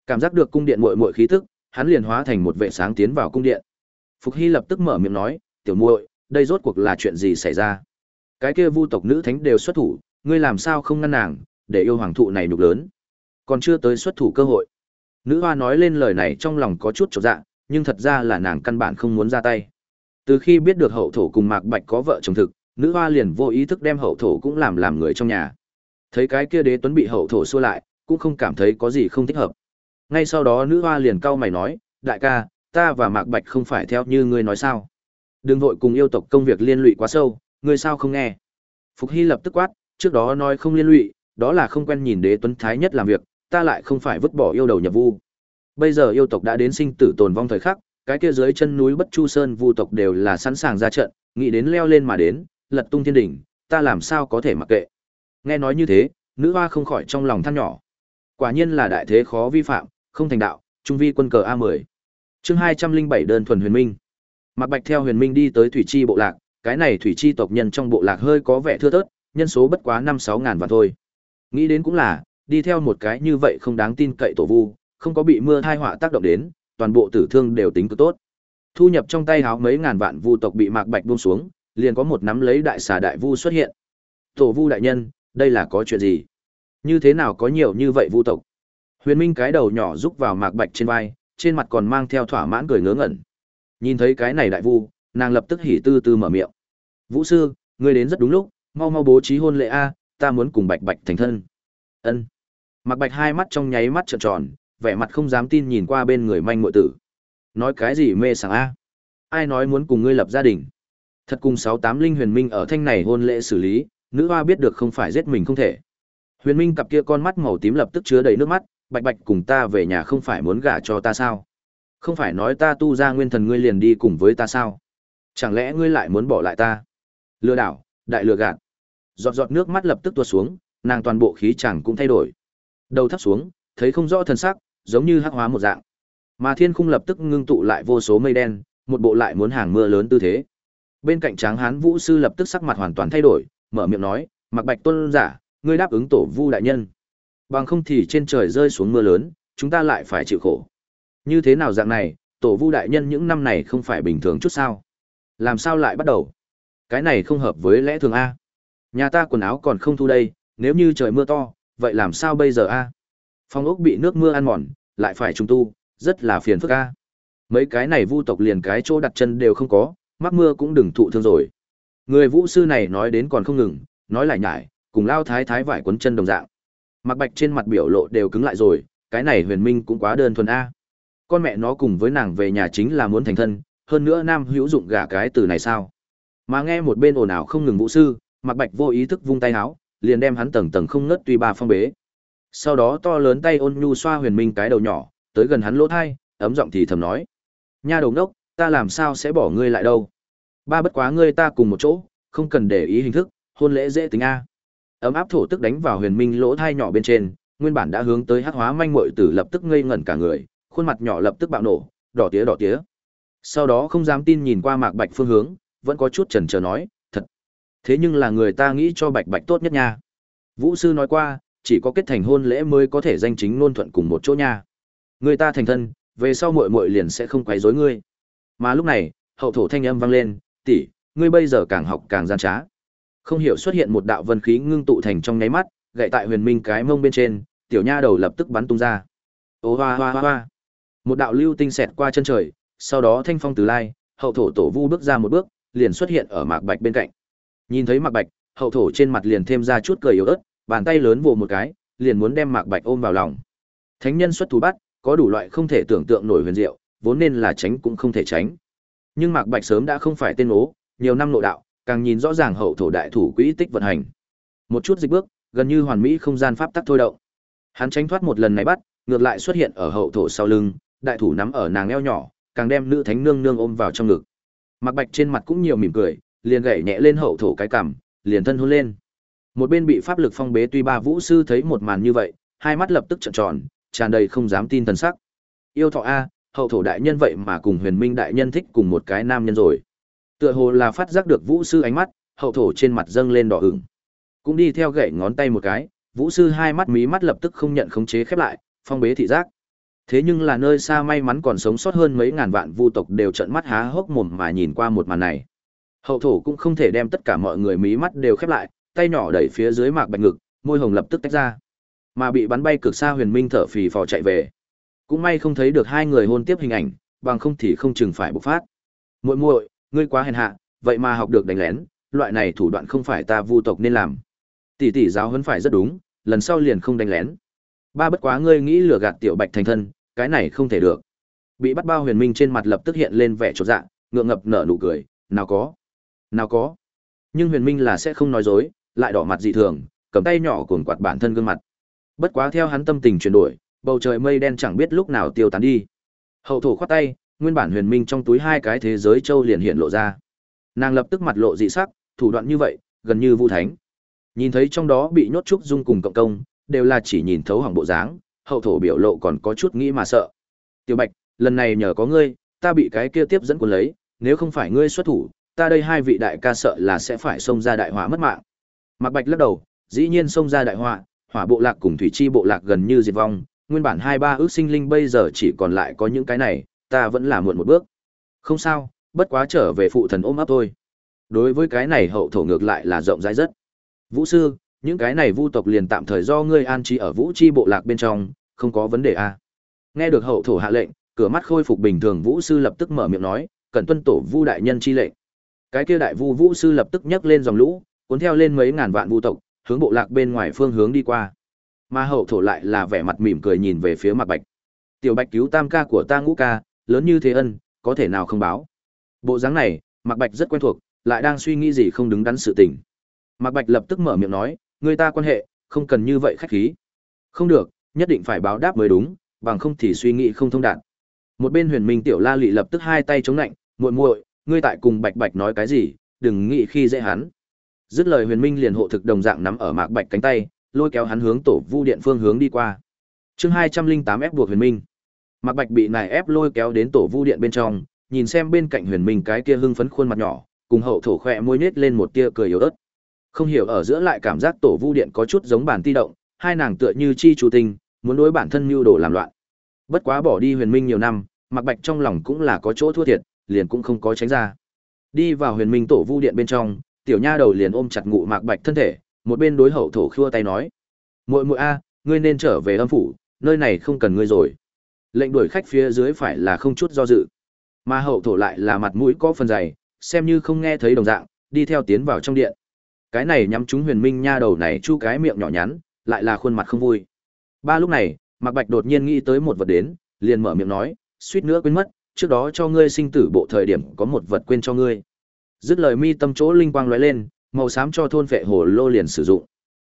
Cảm giác được cung điện muội muội khí tức, hắn liền hóa thành một vệ sáng tiến vào cung điện. Phục hy lập tức mở miệng nói, tiểu muội đây rốt cuộc là chuyện gì xảy ra? Cái kia vu tộc nữ thánh đều xuất thủ, ngươi làm sao không ngăn nàng, để yêu hoàng thụ này nhục lớn? Còn chưa tới xuất thủ cơ hội. Nữ hoa nói lên lời này trong lòng có chút trọn dạ nhưng thật ra là nàng căn bản không muốn ra tay. Từ khi biết được hậu thổ cùng mạc bạch có vợ chồng thực, nữ hoa liền vô ý thức đem hậu thổ cũng làm làm người trong nhà. Thấy cái kia đế tuấn bị hậu thổ xua lại, cũng không cảm thấy có gì không thích hợp. Ngay sau đó nữ hoa liền cau mày nói, đại ca, ta và mạc bạch không phải theo như ngươi nói sao? Đừng vội cùng yêu tộc công việc liên lụy quá sâu, ngươi sao không nghe? Phục hy lập tức quát, trước đó nói không liên lụy, đó là không quen nhìn đế tuấn thái nhất làm việc, ta lại không phải vứt bỏ yêu đầu nhập vu. Bây giờ yêu tộc đã đến sinh tử tồn vong thời khắc, cái kia dưới chân núi bất chu sơn vu tộc đều là sẵn sàng ra trận, nghĩ đến leo lên mà đến, lật tung thiên đỉnh, ta làm sao có thể mặc kệ. Nghe nói như thế, nữ hoa không khỏi trong lòng than nhỏ. Quả nhiên là đại thế khó vi phạm, không thành đạo, trung vi quân cờ a 10 chương hai trăm linh bảy đơn thuần huyền minh. Mạc bạch theo huyền minh đi tới thủy chi bộ lạc, cái này thủy chi tộc nhân trong bộ lạc hơi có vẻ thưa thớt, nhân số bất quá năm sáu ngàn vạn thôi. Nghĩ đến cũng là, đi theo một cái như vậy không đáng tin cậy tổ vu, không có bị mưa tai họa tác động đến, toàn bộ tử thương đều tính cứ tốt. Thu nhập trong tay háo mấy ngàn vạn vu tộc bị mạc bạch buông xuống, liền có một nắm lấy đại xà đại vu xuất hiện. Tổ vu đại nhân, đây là có chuyện gì? Như thế nào có nhiều như vậy vu tộc? Huyền minh cái đầu nhỏ rúc vào mạc bạch trên vai, trên mặt còn mang theo thỏa mãn cười ngớ ngẩn nhìn thấy cái này đại vu, nàng lập tức hỉ tư tư mở miệng. Vũ sư, ngươi đến rất đúng lúc, mau mau bố trí hôn lễ a, ta muốn cùng bạch bạch thành thân. Ân. Mặc bạch hai mắt trong nháy mắt trợn tròn, vẻ mặt không dám tin nhìn qua bên người manh muội tử. Nói cái gì mê sảng a? Ai nói muốn cùng ngươi lập gia đình? Thật cùng sáu tám linh huyền minh ở thanh này hôn lễ xử lý, nữ hoa biết được không phải giết mình không thể. Huyền minh cặp kia con mắt màu tím lập tức chứa đầy nước mắt, bạch bạch cùng ta về nhà không phải muốn gả cho ta sao? Không phải nói ta tu ra nguyên thần ngươi liền đi cùng với ta sao? Chẳng lẽ ngươi lại muốn bỏ lại ta? Lừa đảo, đại lừa gạt. Giọt giọt nước mắt lập tức tuột xuống, nàng toàn bộ khí chẳng cũng thay đổi. Đầu thấp xuống, thấy không rõ thân sắc, giống như hắc hóa một dạng. Mà thiên khung lập tức ngưng tụ lại vô số mây đen, một bộ lại muốn hàng mưa lớn tư thế. Bên cạnh tráng hán vũ sư lập tức sắc mặt hoàn toàn thay đổi, mở miệng nói mặc bạch tôn giả, ngươi đáp ứng tổ vu đại nhân. Bằng không thì trên trời rơi xuống mưa lớn, chúng ta lại phải chịu khổ như thế nào dạng này, tổ vu đại nhân những năm này không phải bình thường chút sao? Làm sao lại bắt đầu? Cái này không hợp với lẽ thường a. Nhà ta quần áo còn không thu đây, nếu như trời mưa to, vậy làm sao bây giờ a? Phong ốc bị nước mưa ăn mòn, lại phải trùng tu, rất là phiền phức a. Mấy cái này vu tộc liền cái chỗ đặt chân đều không có, mắc mưa cũng đừng thụ thương rồi. Người vũ sư này nói đến còn không ngừng, nói lại nhải, cùng lao thái thái vải quấn chân đồng dạng. Mặc bạch trên mặt biểu lộ đều cứng lại rồi, cái này huyền minh cũng quá đơn thuần a con mẹ nó cùng với nàng về nhà chính là muốn thành thân, hơn nữa nam hữu dụng gả cái từ này sao? Mà nghe một bên ồn ào không ngừng vũ sư mặc bạch vô ý thức vung tay áo liền đem hắn tầng tầng không ngất tuy ba phong bế. Sau đó to lớn tay ôn nhu xoa huyền minh cái đầu nhỏ, tới gần hắn lỗ thai, ấm giọng thì thầm nói, nha đầu ngốc, ta làm sao sẽ bỏ ngươi lại đâu? Ba bất quá ngươi ta cùng một chỗ, không cần để ý hình thức, hôn lễ dễ tính a. Ấm áp thổ tức đánh vào huyền minh lỗ thai nhỏ bên trên, nguyên bản đã hướng tới hắc hóa manh muội tử lập tức ngây ngẩn cả người khuôn mặt nhỏ lập tức bạo nổ, đỏ tía đỏ tía. Sau đó không dám tin nhìn qua mạc bạch phương hướng, vẫn có chút chần chờ nói, thật. Thế nhưng là người ta nghĩ cho bạch bạch tốt nhất nha. Vũ sư nói qua, chỉ có kết thành hôn lễ mới có thể danh chính ngôn thuận cùng một chỗ nha. Người ta thành thân, về sau muội muội liền sẽ không quấy rối ngươi. Mà lúc này, hậu thổ thanh âm vang lên, tỷ, ngươi bây giờ càng học càng gian trá. Không hiểu xuất hiện một đạo vân khí ngưng tụ thành trong nháy mắt gậy tại huyền minh cái mông bên trên, tiểu nha đầu lập tức bắn tung ra. Ô hoa hoa hoa hoa một đạo lưu tinh xẹt qua chân trời sau đó thanh phong từ lai hậu thổ tổ vu bước ra một bước liền xuất hiện ở mạc bạch bên cạnh nhìn thấy mạc bạch hậu thổ trên mặt liền thêm ra chút cười yếu ớt bàn tay lớn vồ một cái liền muốn đem mạc bạch ôm vào lòng thánh nhân xuất thủ bắt có đủ loại không thể tưởng tượng nổi huyền diệu vốn nên là tránh cũng không thể tránh nhưng mạc bạch sớm đã không phải tên ố nhiều năm nội đạo, càng nhìn rõ ràng hậu thổ đại thủ quỹ tích vận hành. Một chút dịch bước, gần như hoàn mỹ không gian pháp tắc thôi động. Hắn tránh thoát một lần này bắt, ngược lại xuất hiện ở hậu thổ sau lưng, đại thủ nắm ở nàng eo nhỏ, càng đem nữ thánh nương nương ôm vào trong ngực. Mạc Bạch trên mặt cũng nhiều mỉm cười, liền gảy nhẹ lên hậu thổ cái cằm, liền thân hôn lên. Một bên bị pháp lực phong bế tuy ba vũ sư thấy một màn như vậy, hai mắt lập tức trợn tròn, tràn đầy không dám tin thần sắc. Yêu thọ a, hậu thổ đại nhân vậy mà cùng Huyền Minh đại nhân thích cùng một cái nam nhân rồi. Tựa hồ là phát giác được vũ sư ánh mắt, hậu thổ trên mặt dâng lên đỏ ửng. Cũng đi theo gảy ngón tay một cái, vũ sư hai mắt mí mắt lập tức không nhận khống chế khép lại, phong bế thị giác. Thế nhưng là nơi xa may mắn còn sống sót hơn mấy ngàn vạn vu tộc đều trợn mắt há hốc mồm mà nhìn qua một màn này. Hậu thổ cũng không thể đem tất cả mọi người mí mắt đều khép lại, tay nhỏ đẩy phía dưới mạc bạch ngực, môi hồng lập tức tách ra. Mà bị bắn bay cực xa Huyền Minh thở phì phò chạy về. Cũng may không thấy được hai người hôn tiếp hình ảnh, bằng không thì không chừng phải bộc phát. Muội muội, ngươi quá hèn hạ, vậy mà học được đánh lén, loại này thủ đoạn không phải ta vu tộc nên làm. Tỷ tỷ giáo huấn phải rất đúng, lần sau liền không đánh lén. Ba bất quá ngươi nghĩ lừa gạt tiểu Bạch thành thân, cái này không thể được. Bị bắt bao Huyền Minh trên mặt lập tức hiện lên vẻ chột dạ, ngượng ngập nở nụ cười, nào có, nào có. Nhưng Huyền Minh là sẽ không nói dối, lại đỏ mặt dị thường, cầm tay nhỏ cuồng quạt bản thân gương mặt. Bất quá theo hắn tâm tình chuyển đổi, bầu trời mây đen chẳng biết lúc nào tiêu tán đi. Hậu thổ khoát tay, nguyên bản Huyền Minh trong túi hai cái thế giới châu liền hiện lộ ra. Nàng lập tức mặt lộ dị sắc, thủ đoạn như vậy, gần như vu thánh. Nhìn thấy trong đó bị nhốt trúc dung cùng cộng công, đều là chỉ nhìn thấu hỏng bộ dáng, hậu thổ biểu lộ còn có chút nghĩ mà sợ. Tiểu Bạch, lần này nhờ có ngươi, ta bị cái kia tiếp dẫn cuốn lấy, nếu không phải ngươi xuất thủ, ta đây hai vị đại ca sợ là sẽ phải xông ra đại hỏa mất mạng. Mạc Bạch lắc đầu, dĩ nhiên xông ra đại hỏa, hỏa bộ lạc cùng thủy chi bộ lạc gần như diệt vong, nguyên bản hai ba ước sinh linh bây giờ chỉ còn lại có những cái này, ta vẫn là muộn một bước. Không sao, bất quá trở về phụ thần ôm ấp thôi. Đối với cái này hậu thổ ngược lại là rộng rãi rất. Vũ sư, những cái này vu tộc liền tạm thời do ngươi an trí ở vũ chi bộ lạc bên trong, không có vấn đề a. À. Nghe được hậu thổ hạ lệnh, cửa mắt khôi phục bình thường vũ sư lập tức mở miệng nói, cần tuân tổ vu đại nhân chi lệnh. Cái kia đại vu vũ sư lập tức nhấc lên dòng lũ, cuốn theo lên mấy ngàn vạn vu tộc, hướng bộ lạc bên ngoài phương hướng đi qua. Mà hậu thổ lại là vẻ mặt mỉm cười nhìn về phía mặt bạch. Tiểu bạch cứu tam ca của ta ngũ ca, lớn như thế ân, có thể nào không báo. Bộ dáng này, mặt Bạch rất quen thuộc, lại đang suy nghĩ gì không đứng đắn sự tình. mặt Bạch lập tức mở miệng nói, người ta quan hệ, không cần như vậy khách khí. Không được, nhất định phải báo đáp mới đúng, bằng không thì suy nghĩ không thông đạt. Một bên Huyền Minh tiểu La lị lập tức hai tay chống lạnh, muội muội, ngươi tại cùng Bạch Bạch nói cái gì, đừng nghĩ khi dễ hắn. Dứt lời Huyền Minh liền hộ thực đồng dạng nắm ở Mạc Bạch cánh tay, lôi kéo hắn hướng tổ vu điện phương hướng đi qua. Chương hai trăm linh tám ép buộc Huyền Minh. Mạc Bạch bị nài ép lôi kéo đến tổ vu điện bên trong, nhìn xem bên cạnh Huyền Minh cái kia hưng phấn khuôn mặt nhỏ, cùng hậu thổ khoe môi nhếch lên một tia cười yếu ớt. Không hiểu ở giữa lại cảm giác tổ vu điện có chút giống bản ti động, hai nàng tựa như chi chủ tình, muốn đối bản thân mưu đồ làm loạn. Bất quá bỏ đi Huyền Minh nhiều năm, Mạc Bạch trong lòng cũng là có chỗ thua thiệt, liền cũng không có tránh ra. Đi vào Huyền Minh tổ vu điện bên trong, tiểu nha đầu liền ôm chặt ngụ Mạc Bạch thân thể, một bên đối hậu thổ khua tay nói: "Muội muội a, ngươi nên trở về âm phủ, nơi này không cần ngươi rồi." Lệnh đuổi khách phía dưới phải là không chút do dự. Mà hậu thổ lại là mặt mũi có phần dày, xem như không nghe thấy đồng dạng, đi theo tiến vào trong điện. Cái này nhắm chúng huyền minh nha đầu này chu cái miệng nhỏ nhắn, lại là khuôn mặt không vui. Ba lúc này, Mạc Bạch đột nhiên nghĩ tới một vật đến, liền mở miệng nói, suýt nữa quên mất, trước đó cho ngươi sinh tử bộ thời điểm có một vật quên cho ngươi. Dứt lời mi tâm chỗ linh quang lóe lên, màu xám cho thôn phệ hồ lô liền sử dụng.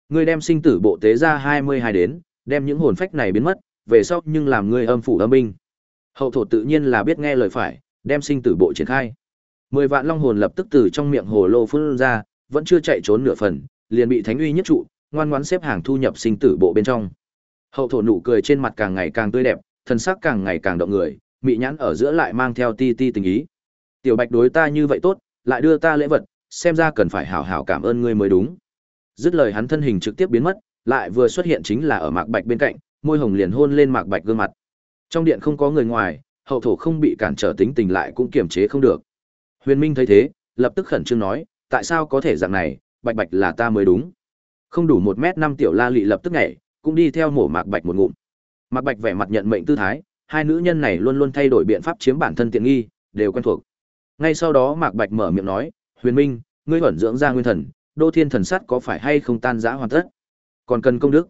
Ngươi đem sinh tử bộ tế ra 22 đến, đem những hồn phách này biến mất, về sau nhưng làm ngươi âm phủ âm binh. Hậu thổ tự nhiên là biết nghe lời phải, đem sinh tử bộ triển khai. Mười vạn long hồn lập tức từ trong miệng hồ lô phun ra, vẫn chưa chạy trốn nửa phần, liền bị thánh uy nhất trụ, ngoan ngoãn xếp hàng thu nhập sinh tử bộ bên trong. Hậu thổ nụ cười trên mặt càng ngày càng tươi đẹp, thần sắc càng ngày càng động người, mị nhãn ở giữa lại mang theo ti ti tình ý. Tiểu Bạch đối ta như vậy tốt, lại đưa ta lễ vật, xem ra cần phải hảo hảo cảm ơn ngươi mới đúng. Dứt lời hắn thân hình trực tiếp biến mất, lại vừa xuất hiện chính là ở Mạc Bạch bên cạnh, môi hồng liền hôn lên Mạc Bạch gương mặt. Trong điện không có người ngoài, hậu thổ không bị cản trở tính tình lại cũng kiềm chế không được. Huyền Minh thấy thế, lập tức khẩn trương nói, tại sao có thể dạng này, Bạch Bạch là ta mới đúng. Không đủ một mét năm tiểu La Lị lập tức nhảy, cũng đi theo mổ Mạc Bạch một ngụm. Mạc Bạch vẻ mặt nhận mệnh tư thái, hai nữ nhân này luôn luôn thay đổi biện pháp chiếm bản thân tiện nghi, đều quen thuộc. Ngay sau đó Mạc Bạch mở miệng nói, "Huyền Minh, ngươi ẩn dưỡng ra nguyên thần, Đô Thiên thần sắt có phải hay không tan rã hoàn tất? Còn cần công đức?"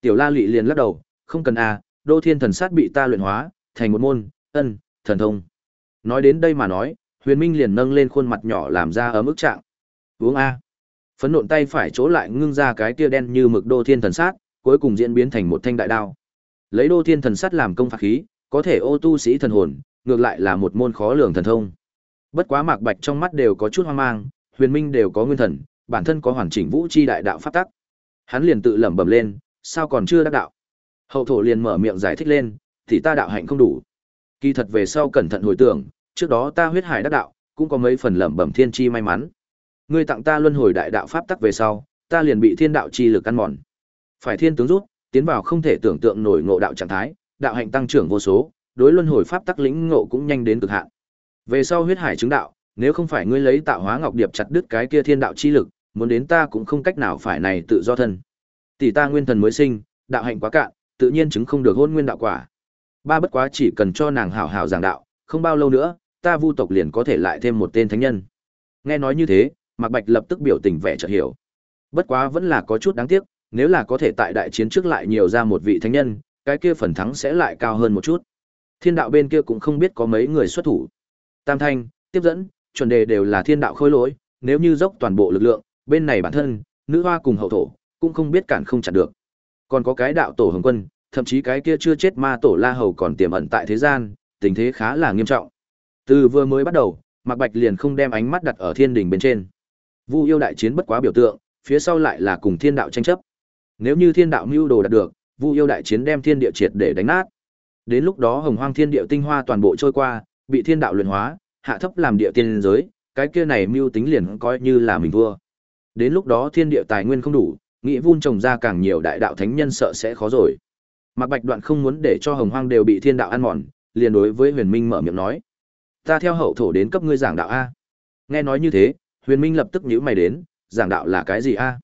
Tiểu La Lị liền lắc đầu, "Không cần à, Đô Thiên thần sắt bị ta luyện hóa, thành một môn ân thần thông nói đến đây mà nói Huyền Minh liền nâng lên khuôn mặt nhỏ làm ra ấm ức trạng. Uống a. Phấn nộn tay phải chỗ lại ngưng ra cái tia đen như mực đô thiên thần sát, cuối cùng diễn biến thành một thanh đại đao. Lấy đô thiên thần sát làm công phạt khí, có thể ô tu sĩ thần hồn, ngược lại là một môn khó lường thần thông. Bất quá Mạc Bạch trong mắt đều có chút hoang mang, Huyền Minh đều có nguyên thần, bản thân có hoàn chỉnh vũ chi đại đạo pháp tắc. Hắn liền tự lẩm bẩm lên, sao còn chưa đắc đạo? Hậu thổ liền mở miệng giải thích lên, thì ta đạo hạnh không đủ. Kỳ thật về sau cẩn thận hồi tưởng, trước đó ta huyết hải đắc đạo, cũng có mấy phần lẩm bẩm thiên chi may mắn. Ngươi tặng ta luân hồi đại đạo pháp tắc về sau, ta liền bị thiên đạo chi lực ăn mòn. Phải thiên tướng rút, tiến vào không thể tưởng tượng nổi ngộ đạo trạng thái, đạo hạnh tăng trưởng vô số, đối luân hồi pháp tắc lĩnh ngộ cũng nhanh đến cực hạn. Về sau huyết hải chứng đạo, nếu không phải ngươi lấy tạo hóa ngọc điệp chặt đứt cái kia thiên đạo chi lực, muốn đến ta cũng không cách nào phải này tự do thân. Tỷ ta nguyên thần mới sinh, đạo hạnh quá cạn, tự nhiên chứng không được hôn nguyên đạo quả. Ba bất quá chỉ cần cho nàng hảo hảo giảng đạo, không bao lâu nữa, ta vu tộc liền có thể lại thêm một tên thánh nhân. Nghe nói như thế, Mạc Bạch lập tức biểu tình vẻ chợt hiểu. Bất quá vẫn là có chút đáng tiếc, nếu là có thể tại đại chiến trước lại nhiều ra một vị thánh nhân, cái kia phần thắng sẽ lại cao hơn một chút. Thiên đạo bên kia cũng không biết có mấy người xuất thủ. Tam thanh, tiếp dẫn, chuẩn đề đều là thiên đạo khôi lỗi, nếu như dốc toàn bộ lực lượng, bên này bản thân, nữ hoa cùng hậu thổ, cũng không biết cản không chặn được. Còn có cái đạo tổ hồng quân, thậm chí cái kia chưa chết ma tổ la hầu còn tiềm ẩn tại thế gian, tình thế khá là nghiêm trọng. Từ vừa mới bắt đầu, Mạc Bạch liền không đem ánh mắt đặt ở thiên đình bên trên. Vu yêu đại chiến bất quá biểu tượng, phía sau lại là cùng thiên đạo tranh chấp. Nếu như thiên đạo mưu đồ đạt được, Vu yêu đại chiến đem thiên địa triệt để đánh nát. Đến lúc đó hồng hoang thiên địa tinh hoa toàn bộ trôi qua, bị thiên đạo luyện hóa, hạ thấp làm địa tiên giới, cái kia này mưu tính liền coi như là mình vua. Đến lúc đó thiên địa tài nguyên không đủ, nghĩ vun trồng ra càng nhiều đại đạo thánh nhân sợ sẽ khó rồi. Mạc Bạch Đoạn không muốn để cho Hồng Hoang đều bị thiên đạo ăn mòn, liền đối với Huyền Minh mở miệng nói: "Ta theo hậu thổ đến cấp ngươi giảng đạo a." Nghe nói như thế, Huyền Minh lập tức nhíu mày đến, giảng đạo là cái gì a?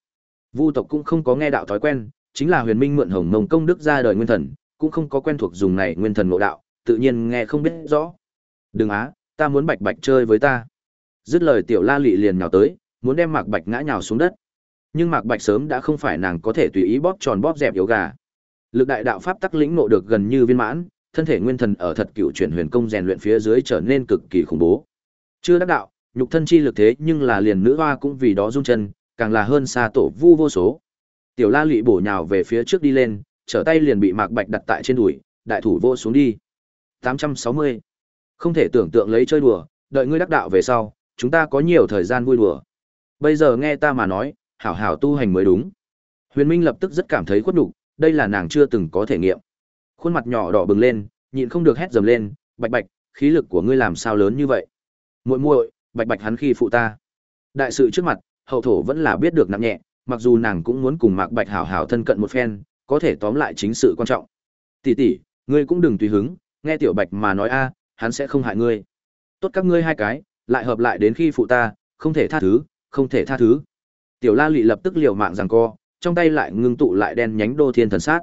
Vu tộc cũng không có nghe đạo thói quen, chính là Huyền Minh mượn Hồng Mông công đức ra đời nguyên thần, cũng không có quen thuộc dùng này nguyên thần ngộ đạo, tự nhiên nghe không biết rõ. "Đừng á, ta muốn Bạch Bạch chơi với ta." Dứt lời tiểu La Lệ liền nhào tới, muốn đem Mạc Bạch ngã nhào xuống đất. Nhưng Mạc Bạch sớm đã không phải nàng có thể tùy ý bóp tròn bóp dẹp yếu gà. Lực đại đạo pháp tắc lĩnh ngộ được gần như viên mãn, thân thể nguyên thần ở thật cựu chuyển huyền công rèn luyện phía dưới trở nên cực kỳ khủng bố. Chưa đắc đạo, nhục thân chi lực thế nhưng là liền nữ hoa cũng vì đó rung chân, càng là hơn xa tổ vu vô số. Tiểu La Lụy bổ nhào về phía trước đi lên, trở tay liền bị Mạc Bạch đặt tại trên đùi, đại thủ vô xuống đi. 860. Không thể tưởng tượng lấy chơi đùa, đợi ngươi đắc đạo về sau, chúng ta có nhiều thời gian vui đùa. Bây giờ nghe ta mà nói, hảo hảo tu hành mới đúng. Huyền Minh lập tức rất cảm thấy khuất nhục, đây là nàng chưa từng có thể nghiệm. Khuôn mặt nhỏ đỏ bừng lên, nhịn không được hét dầm lên, "Bạch Bạch, khí lực của ngươi làm sao lớn như vậy?" "Muội muội, Bạch Bạch hắn khi phụ ta." Đại sự trước mặt, hậu thổ vẫn là biết được nặng nhẹ, mặc dù nàng cũng muốn cùng Mạc Bạch hảo hảo thân cận một phen, có thể tóm lại chính sự quan trọng. "Tỷ tỷ, ngươi cũng đừng tùy hứng, nghe tiểu Bạch mà nói a, hắn sẽ không hại ngươi." "Tốt các ngươi hai cái, lại hợp lại đến khi phụ ta, không thể tha thứ, không thể tha thứ." Tiểu La Lệ lập tức liều mạng giằng co, trong tay lại ngưng tụ lại đen nhánh đô thiên thần sát.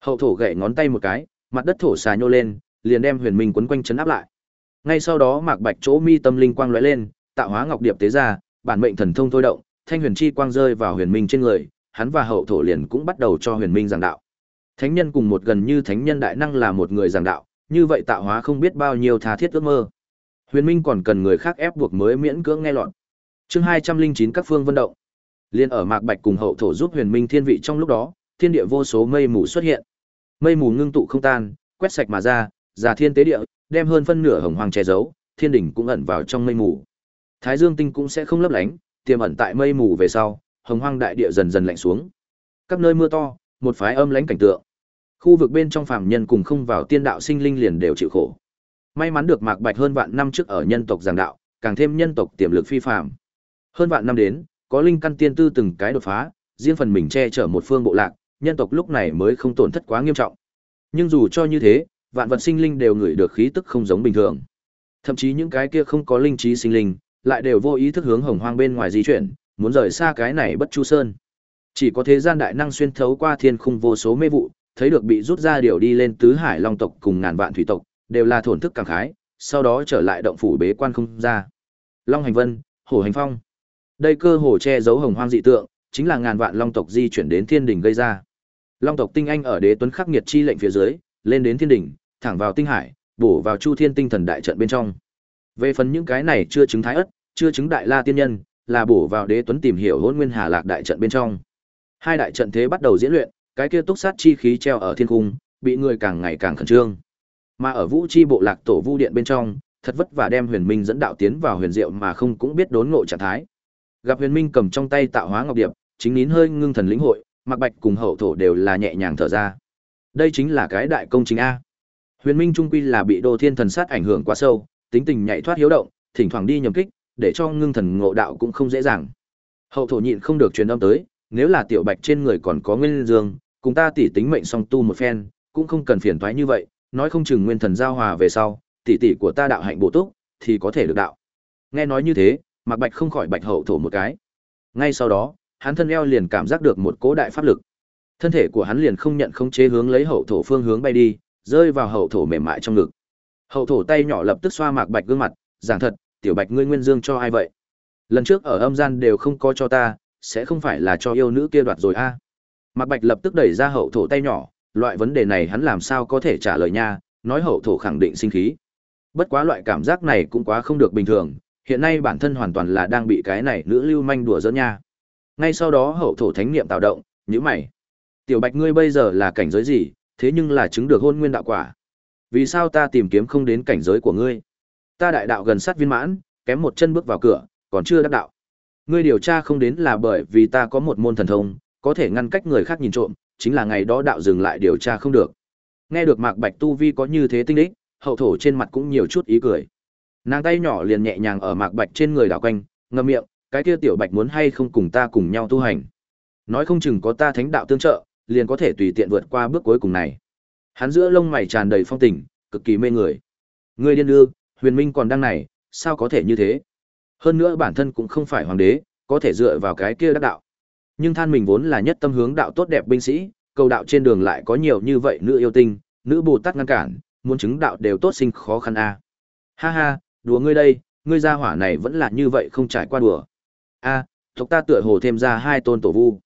Hậu thổ gậy ngón tay một cái, mặt đất thổ xà nhô lên, liền đem Huyền Minh quấn quanh chấn áp lại. Ngay sau đó Mạc Bạch chỗ mi tâm linh quang lóe lên, tạo hóa ngọc điệp tế ra, bản mệnh thần thông thôi động, thanh huyền chi quang rơi vào Huyền Minh trên người, hắn và hậu thổ liền cũng bắt đầu cho Huyền Minh giảng đạo. Thánh nhân cùng một gần như thánh nhân đại năng là một người giảng đạo, như vậy tạo hóa không biết bao nhiêu tha thiết ước mơ. Huyền Minh còn cần người khác ép buộc mới miễn cưỡng nghe lọt. Chương hai trăm linh chín các phương vận động. liền ở Mạc Bạch cùng hậu thổ giúp Huyền Minh thiên vị trong lúc đó, thiên địa vô số mây mù xuất hiện. Mây mù ngưng tụ không tan, quét sạch mà ra, già thiên tế địa, đem hơn phân nửa hồng hoàng che giấu, thiên đỉnh cũng ẩn vào trong mây mù. Thái Dương tinh cũng sẽ không lấp lánh, tiềm ẩn tại mây mù về sau, hồng hoang đại địa dần dần lạnh xuống. Các nơi mưa to, một phái âm lãnh cảnh tượng. Khu vực bên trong phàm nhân cùng không vào tiên đạo sinh linh liền đều chịu khổ. May mắn được Mạc Bạch hơn vạn năm trước ở nhân tộc giảng đạo, càng thêm nhân tộc tiềm lực phi phàm. Hơn vạn năm đến, có linh căn tiên tư từng cái đột phá, riêng phần mình che chở một phương bộ lạc, nhân tộc lúc này mới không tổn thất quá nghiêm trọng. Nhưng dù cho như thế, vạn vật sinh linh đều ngửi được khí tức không giống bình thường. Thậm chí những cái kia không có linh trí sinh linh, lại đều vô ý thức hướng hồng hoang bên ngoài di chuyển, muốn rời xa cái này bất chu sơn. Chỉ có thế gian đại năng xuyên thấu qua thiên khung vô số mê vụ, thấy được bị rút ra điều đi lên tứ hải long tộc cùng ngàn vạn thủy tộc, đều là thổn thức cảm khái, sau đó trở lại động phủ bế quan không ra. Long hành vân, hổ hành phong. Đây cơ hồ che giấu hồng hoang dị tượng, chính là ngàn vạn long tộc di chuyển đến thiên đỉnh gây ra. Long tộc tinh anh ở đế tuấn khắc nghiệt chi lệnh phía dưới, lên đến thiên đỉnh, thẳng vào tinh hải, bổ vào chu thiên tinh thần đại trận bên trong. Về phần những cái này chưa chứng thái ất, chưa chứng đại la tiên nhân, là bổ vào đế tuấn tìm hiểu hôn nguyên hà lạc đại trận bên trong. Hai đại trận thế bắt đầu diễn luyện, cái kia túc sát chi khí treo ở thiên cung, bị người càng ngày càng khẩn trương. Mà ở Vũ Chi bộ lạc tổ Vu điện bên trong, thật vất vả đem Huyền Minh dẫn đạo tiến vào huyền diệu mà không cũng biết đốn ngộ trạng thái. Gặp Huyền Minh cầm trong tay tạo hóa ngọc điệp, chính nín hơi ngưng thần lĩnh hội, Mạc Bạch cùng Hậu Thổ đều là nhẹ nhàng thở ra. Đây chính là cái đại công chính a. Huyền Minh trung quy là bị Đô Thiên thần sát ảnh hưởng quá sâu, tính tình nhạy thoát hiếu động, thỉnh thoảng đi nhầm kích, để cho ngưng thần ngộ đạo cũng không dễ dàng. Hậu Thổ nhịn không được truyền âm tới, nếu là tiểu Bạch trên người còn có nguyên dương, cùng ta tỉ tính mệnh song tu một phen, cũng không cần phiền toái như vậy, nói không chừng nguyên thần giao hòa về sau, tỷ tỷ của ta đạo hạnh bổ túc, thì có thể được đạo. Nghe nói như thế, Mạc Bạch không khỏi bạch hậu thổ một cái. Ngay sau đó, hắn thân eo liền cảm giác được một cỗ đại pháp lực. Thân thể của hắn liền không nhận không chế hướng lấy hậu thổ phương hướng bay đi, rơi vào hậu thổ mềm mại trong ngực. Hậu thổ tay nhỏ lập tức xoa Mạc Bạch gương mặt, giảng thật, tiểu Bạch ngươi nguyên dương cho ai vậy? Lần trước ở âm gian đều không có cho ta, sẽ không phải là cho yêu nữ kia đoạt rồi a? À? Mạc Bạch lập tức đẩy ra hậu thổ tay nhỏ, loại vấn đề này hắn làm sao có thể trả lời nha, nói hậu thổ khẳng định sinh khí. Bất quá loại cảm giác này cũng quá không được bình thường, hiện nay bản thân hoàn toàn là đang bị cái này nữ lưu manh đùa giỡn nha. Ngay sau đó hậu thổ thánh niệm tạo động, nhíu mày. Tiểu Bạch ngươi bây giờ là cảnh giới gì, thế nhưng là chứng được hôn nguyên đạo quả. Vì sao ta tìm kiếm không đến cảnh giới của ngươi? Ta đại đạo gần sát viên mãn, kém một chân bước vào cửa, còn chưa đắc đạo. Ngươi điều tra không đến là bởi vì ta có một môn thần thông, có thể ngăn cách người khác nhìn trộm, chính là ngày đó đạo dừng lại điều tra không được. Nghe được Mạc Bạch tu vi có như thế tinh đích, hậu thổ trên mặt cũng nhiều chút ý cười. Nàng tay nhỏ liền nhẹ nhàng ở Mạc Bạch trên người đảo quanh, ngậm miệng, cái kia tiểu Bạch muốn hay không cùng ta cùng nhau tu hành. Nói không chừng có ta thánh đạo tương trợ, liền có thể tùy tiện vượt qua bước cuối cùng này. Hắn giữa lông mày tràn đầy phong tình, cực kỳ mê người. Ngươi điên đưa, Huyền Minh còn đang này, sao có thể như thế? Hơn nữa bản thân cũng không phải hoàng đế, có thể dựa vào cái kia đắc đạo. Nhưng than mình vốn là nhất tâm hướng đạo tốt đẹp binh sĩ, cầu đạo trên đường lại có nhiều như vậy nữ yêu tinh, nữ Bồ Tát ngăn cản, muốn chứng đạo đều tốt sinh khó khăn a. Ha ha, đùa ngươi đây, ngươi gia hỏa này vẫn là như vậy không trải qua đùa. A, à, tộc ta tựa hồ thêm ra hai tôn tổ vu.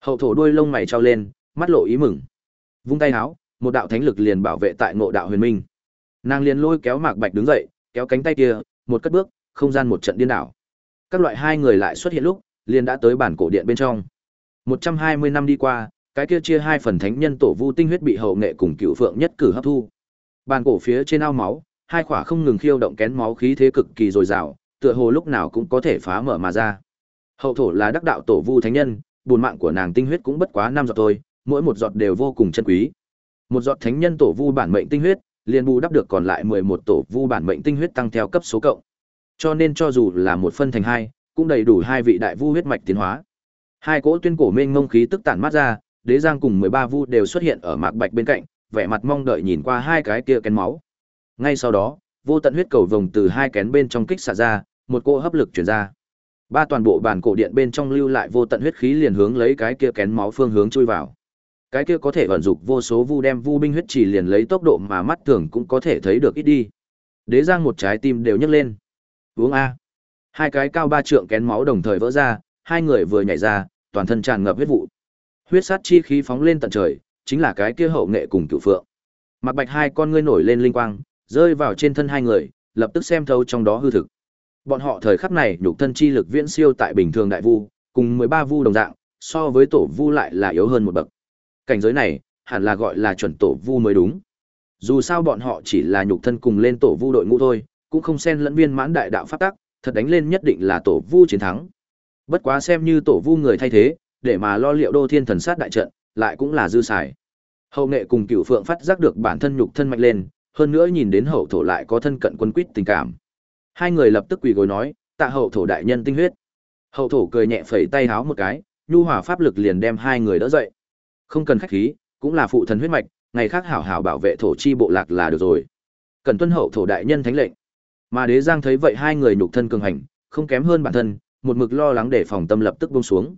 Hậu thổ đuôi lông mày trao lên, mắt lộ ý mừng. Vung tay háo, một đạo thánh lực liền bảo vệ tại ngộ đạo huyền minh. Nàng liền lôi kéo Mạc Bạch đứng dậy, kéo cánh tay kia, một cất bước, không gian một trận điên đảo. Các loại hai người lại xuất hiện lúc, liền đã tới bản cổ điện bên trong. 120 năm đi qua, cái kia chia hai phần thánh nhân tổ vu tinh huyết bị hậu nghệ cùng cựu phượng nhất cử hấp thu. Bàn cổ phía trên ao máu, hai khỏa không ngừng khiêu động kén máu khí thế cực kỳ dồi dào, tựa hồ lúc nào cũng có thể phá mở mà ra. Hậu thổ là đắc đạo tổ vu thánh nhân, buồn mạng của nàng tinh huyết cũng bất quá năm giọt thôi, mỗi một giọt đều vô cùng chân quý. Một giọt thánh nhân tổ vu bản mệnh tinh huyết, liền bù đắp được còn lại 11 tổ vu bản mệnh tinh huyết tăng theo cấp số cộng. Cho nên cho dù là một phân thành hai, cũng đầy đủ hai vị đại vu huyết mạch tiến hóa. Hai cỗ tuyên cổ mênh ngông khí tức tản mát ra, Đế Giang cùng 13 vu đều xuất hiện ở Mạc Bạch bên cạnh, vẻ mặt mong đợi nhìn qua hai cái kia kén máu. Ngay sau đó, vô tận huyết cầu vồng từ hai kén bên trong kích xả ra, một cỗ hấp lực truyền ra. Ba toàn bộ bản cổ điện bên trong lưu lại vô tận huyết khí liền hướng lấy cái kia kén máu phương hướng chui vào. Cái kia có thể vận dụng vô số vu đem vu binh huyết chỉ liền lấy tốc độ mà mắt thường cũng có thể thấy được ít đi. Đế Giang một trái tim đều nhấc lên. Uống a. Hai cái cao ba trượng kén máu đồng thời vỡ ra, hai người vừa nhảy ra, toàn thân tràn ngập huyết vụ. Huyết sát chi khí phóng lên tận trời, chính là cái kia hậu nghệ cùng cửu phượng. Mặc Bạch hai con ngươi nổi lên linh quang, rơi vào trên thân hai người, lập tức xem thấu trong đó hư thực. Bọn họ thời khắc này nhục thân chi lực viễn siêu tại bình thường đại vu, cùng 13 vu đồng dạng, so với tổ vu lại là yếu hơn một bậc. Cảnh giới này, hẳn là gọi là chuẩn tổ vu mới đúng. Dù sao bọn họ chỉ là nhục thân cùng lên tổ vu đội ngũ thôi, cũng không xen lẫn viên mãn đại đạo pháp tắc, thật đánh lên nhất định là tổ vu chiến thắng. Bất quá xem như tổ vu người thay thế, để mà lo liệu đô thiên thần sát đại trận, lại cũng là dư xài. Hậu nghệ cùng cựu phượng phát giác được bản thân nhục thân mạnh lên, hơn nữa nhìn đến hậu thổ lại có thân cận quân quýt tình cảm. Hai người lập tức quỳ gối nói, tạ hậu thổ đại nhân tinh huyết. Hậu thổ cười nhẹ phẩy tay háo một cái, nhu hòa pháp lực liền đem hai người đỡ dậy. Không cần khách khí, cũng là phụ thần huyết mạch, ngày khác hảo hảo bảo vệ thổ chi bộ lạc là được rồi. Cần tuân hậu thổ đại nhân thánh lệnh. Mà Đế Giang thấy vậy hai người nhục thân cường hành, không kém hơn bản thân, một mực lo lắng để phòng tâm lập tức buông xuống.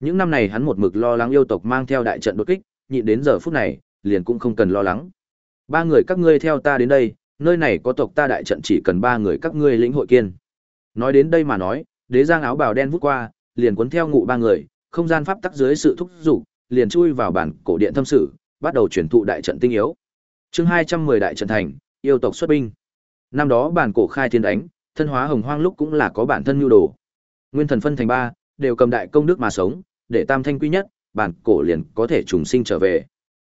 Những năm này hắn một mực lo lắng yêu tộc mang theo đại trận đột kích, nhịn đến giờ phút này, liền cũng không cần lo lắng. Ba người các ngươi theo ta đến đây, nơi này có tộc ta đại trận chỉ cần ba người các ngươi lĩnh hội kiên. Nói đến đây mà nói, đế giang áo bào đen vút qua, liền cuốn theo ngụ ba người, không gian pháp tắc dưới sự thúc giục, liền chui vào bản cổ điện thâm sử bắt đầu chuyển thụ đại trận tinh yếu. Chương hai trăm mười đại trận thành, yêu tộc xuất binh. Năm đó bản cổ khai thiên đánh, thân hóa hồng hoang lúc cũng là có bản thân nhu đồ. Nguyên thần phân thành ba, đều cầm đại công đức mà sống, để tam thanh quy nhất, bản cổ liền có thể trùng sinh trở về.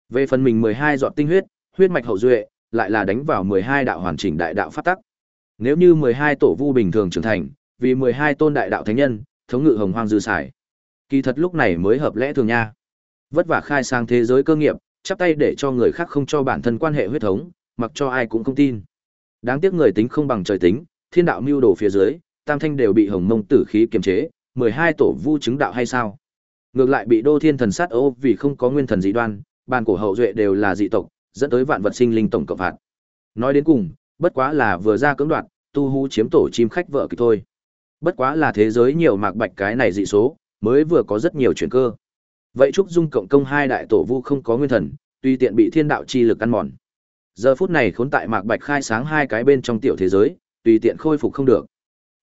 Về phần mình 12 giọt tinh huyết, huyết mạch hậu duệ, lại là đánh vào 12 đạo hoàn chỉnh đại đạo pháp tắc. Nếu như 12 tổ vu bình thường trưởng thành, vì 12 tôn đại đạo thánh nhân, thống ngự hồng hoang dư xài. Kỳ thật lúc này mới hợp lẽ thường nha. Vất vả khai sang thế giới cơ nghiệp, chắp tay để cho người khác không cho bản thân quan hệ huyết thống, mặc cho ai cũng không tin. Đáng tiếc người tính không bằng trời tính, thiên đạo mưu đồ phía dưới, tam thanh đều bị hồng mông tử khí kiềm chế, 12 tổ vu chứng đạo hay sao? Ngược lại bị Đô Thiên thần sát ô vì không có nguyên thần dị đoan, bàn cổ hậu duệ đều là dị tộc, dẫn tới vạn vật sinh linh tổng cộng phạt. Nói đến cùng, bất quá là vừa ra cưỡng đoạt, tu hú chiếm tổ chim khách vợ kịch thôi. Bất quá là thế giới nhiều mạc bạch cái này dị số, mới vừa có rất nhiều chuyển cơ. Vậy Trúc Dung cộng công hai đại tổ vu không có nguyên thần, tùy tiện bị thiên đạo chi lực ăn mòn. Giờ phút này khốn tại mạc bạch khai sáng hai cái bên trong tiểu thế giới, tùy tiện khôi phục không được.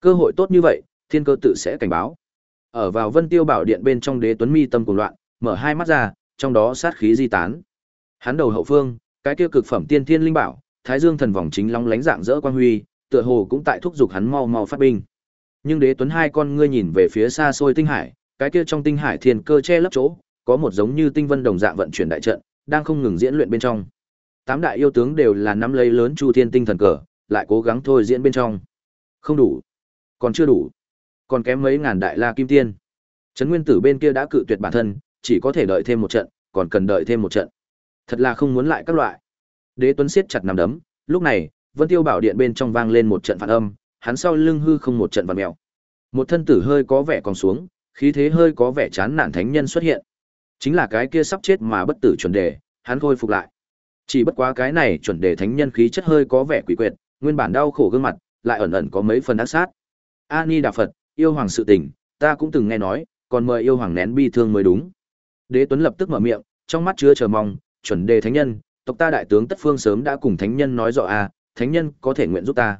Cơ hội tốt như vậy, thiên cơ tự sẽ cảnh báo. Ở vào Vân Tiêu Bảo Điện bên trong Đế Tuấn Mi tâm cuồng loạn, mở hai mắt ra, trong đó sát khí di tán. Hắn đầu hậu phương, cái kia cực phẩm tiên thiên linh bảo, Thái Dương thần vòng chính long lánh dạng rỡ quang huy, tựa hồ cũng tại thúc giục hắn mau mau phát binh. Nhưng Đế Tuấn hai con ngươi nhìn về phía xa xôi tinh hải, cái kia trong tinh hải thiên cơ che lấp chỗ, có một giống như tinh vân đồng dạng vận chuyển đại trận, đang không ngừng diễn luyện bên trong. Tám đại yêu tướng đều là nắm lấy lớn Chu Thiên tinh thần cờ, lại cố gắng thôi diễn bên trong. Không đủ, còn chưa đủ, còn kém mấy ngàn đại la kim tiên. Trấn Nguyên Tử bên kia đã cự tuyệt bản thân, chỉ có thể đợi thêm một trận, còn cần đợi thêm một trận. Thật là không muốn lại các loại. Đế Tuấn siết chặt nằm đấm, lúc này, Vân Tiêu Bảo Điện bên trong vang lên một trận phản âm, hắn sau lưng hư không một trận vặn mèo. Một thân tử hơi có vẻ còn xuống, khí thế hơi có vẻ chán nản thánh nhân xuất hiện. Chính là cái kia sắp chết mà bất tử chuẩn đề, hắn khôi phục lại. Chỉ bất quá cái này chuẩn đề thánh nhân khí chất hơi có vẻ quỷ quyệt, nguyên bản đau khổ gương mặt, lại ẩn ẩn có mấy phần ác sát. A Ni Đà Phật, yêu hoàng sự tình, ta cũng từng nghe nói, còn mời yêu hoàng nén bi thương mới đúng. Đế Tuấn lập tức mở miệng, trong mắt chứa chờ mong, chuẩn đề thánh nhân, tộc ta đại tướng Tất Phương sớm đã cùng thánh nhân nói rõ a, à, thánh nhân có thể nguyện giúp ta.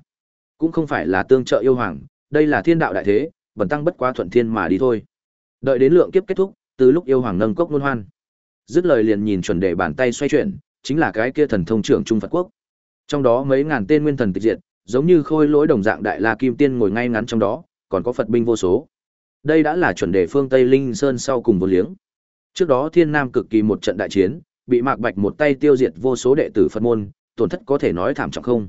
Cũng không phải là tương trợ yêu hoàng, đây là thiên đạo đại thế, bần tăng bất quá thuận thiên mà đi thôi. Đợi đến lượng kiếp kết thúc, từ lúc yêu hoàng nâng cốc luân hoan. Dứt lời liền nhìn chuẩn đề bàn tay xoay chuyển, chính là cái kia thần thông trưởng trung Phật quốc. Trong đó mấy ngàn tên nguyên thần tịch diệt, giống như khôi lỗi đồng dạng đại la kim tiên ngồi ngay ngắn trong đó, còn có Phật binh vô số. Đây đã là chuẩn đề phương Tây Linh Sơn sau cùng vô liếng. Trước đó Thiên Nam cực kỳ một trận đại chiến, bị Mạc Bạch một tay tiêu diệt vô số đệ tử Phật môn, tổn thất có thể nói thảm trọng không.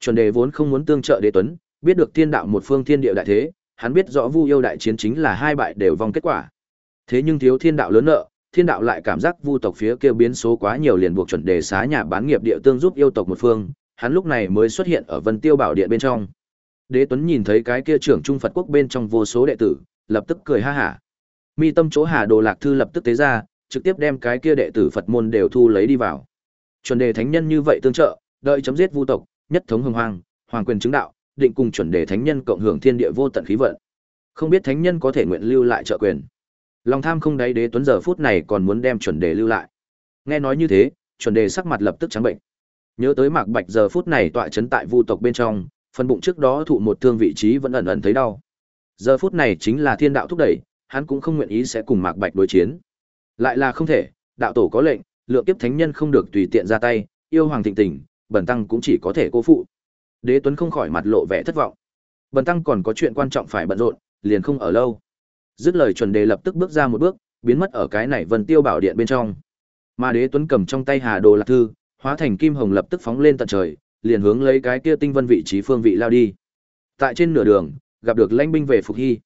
Chuẩn đề vốn không muốn tương trợ Đế Tuấn, biết được thiên đạo một phương thiên địa đại thế, hắn biết rõ Vu yêu đại chiến chính là hai bại đều vong kết quả. Thế nhưng thiếu thiên đạo lớn nợ, thiên đạo lại cảm giác Vu tộc phía kia biến số quá nhiều liền buộc chuẩn đề xá nhà bán nghiệp địa tương giúp yêu tộc một phương, hắn lúc này mới xuất hiện ở Vân Tiêu Bảo Điện bên trong. Đế Tuấn nhìn thấy cái kia trưởng trung Phật quốc bên trong vô số đệ tử, lập tức cười ha hả. Mi tâm chỗ Hà Đồ Lạc thư lập tức tế ra, trực tiếp đem cái kia đệ tử Phật môn đều thu lấy đi vào. Chuẩn đề thánh nhân như vậy tương trợ, đợi chấm giết vu tộc, nhất thống hưng hoàng, hoàng quyền chứng đạo, định cùng chuẩn đề thánh nhân cộng hưởng thiên địa vô tận khí vận. Không biết thánh nhân có thể nguyện lưu lại trợ quyền. Lòng tham không đáy đế tuấn giờ phút này còn muốn đem chuẩn đề lưu lại. Nghe nói như thế, chuẩn đề sắc mặt lập tức trắng bệnh. Nhớ tới Mạc Bạch giờ phút này tọa chấn tại vu tộc bên trong, phần bụng trước đó thụ một thương vị trí vẫn ẩn ẩn thấy đau. Giờ phút này chính là thiên đạo thúc đẩy, hắn cũng không nguyện ý sẽ cùng Mạc Bạch đối chiến. Lại là không thể, đạo tổ có lệnh, lượng kiếp thánh nhân không được tùy tiện ra tay, yêu hoàng thịnh tình, bần tăng cũng chỉ có thể cố phụ. Đế Tuấn không khỏi mặt lộ vẻ thất vọng. Bần tăng còn có chuyện quan trọng phải bận rộn, liền không ở lâu. Dứt lời chuẩn đề lập tức bước ra một bước, biến mất ở cái này Vân Tiêu Bảo Điện bên trong. Mà Đế Tuấn cầm trong tay Hà Đồ Lạc thư, hóa thành kim hồng lập tức phóng lên tận trời, liền hướng lấy cái kia tinh vân vị trí phương vị lao đi. Tại trên nửa đường, gặp được lãnh binh về phục hy.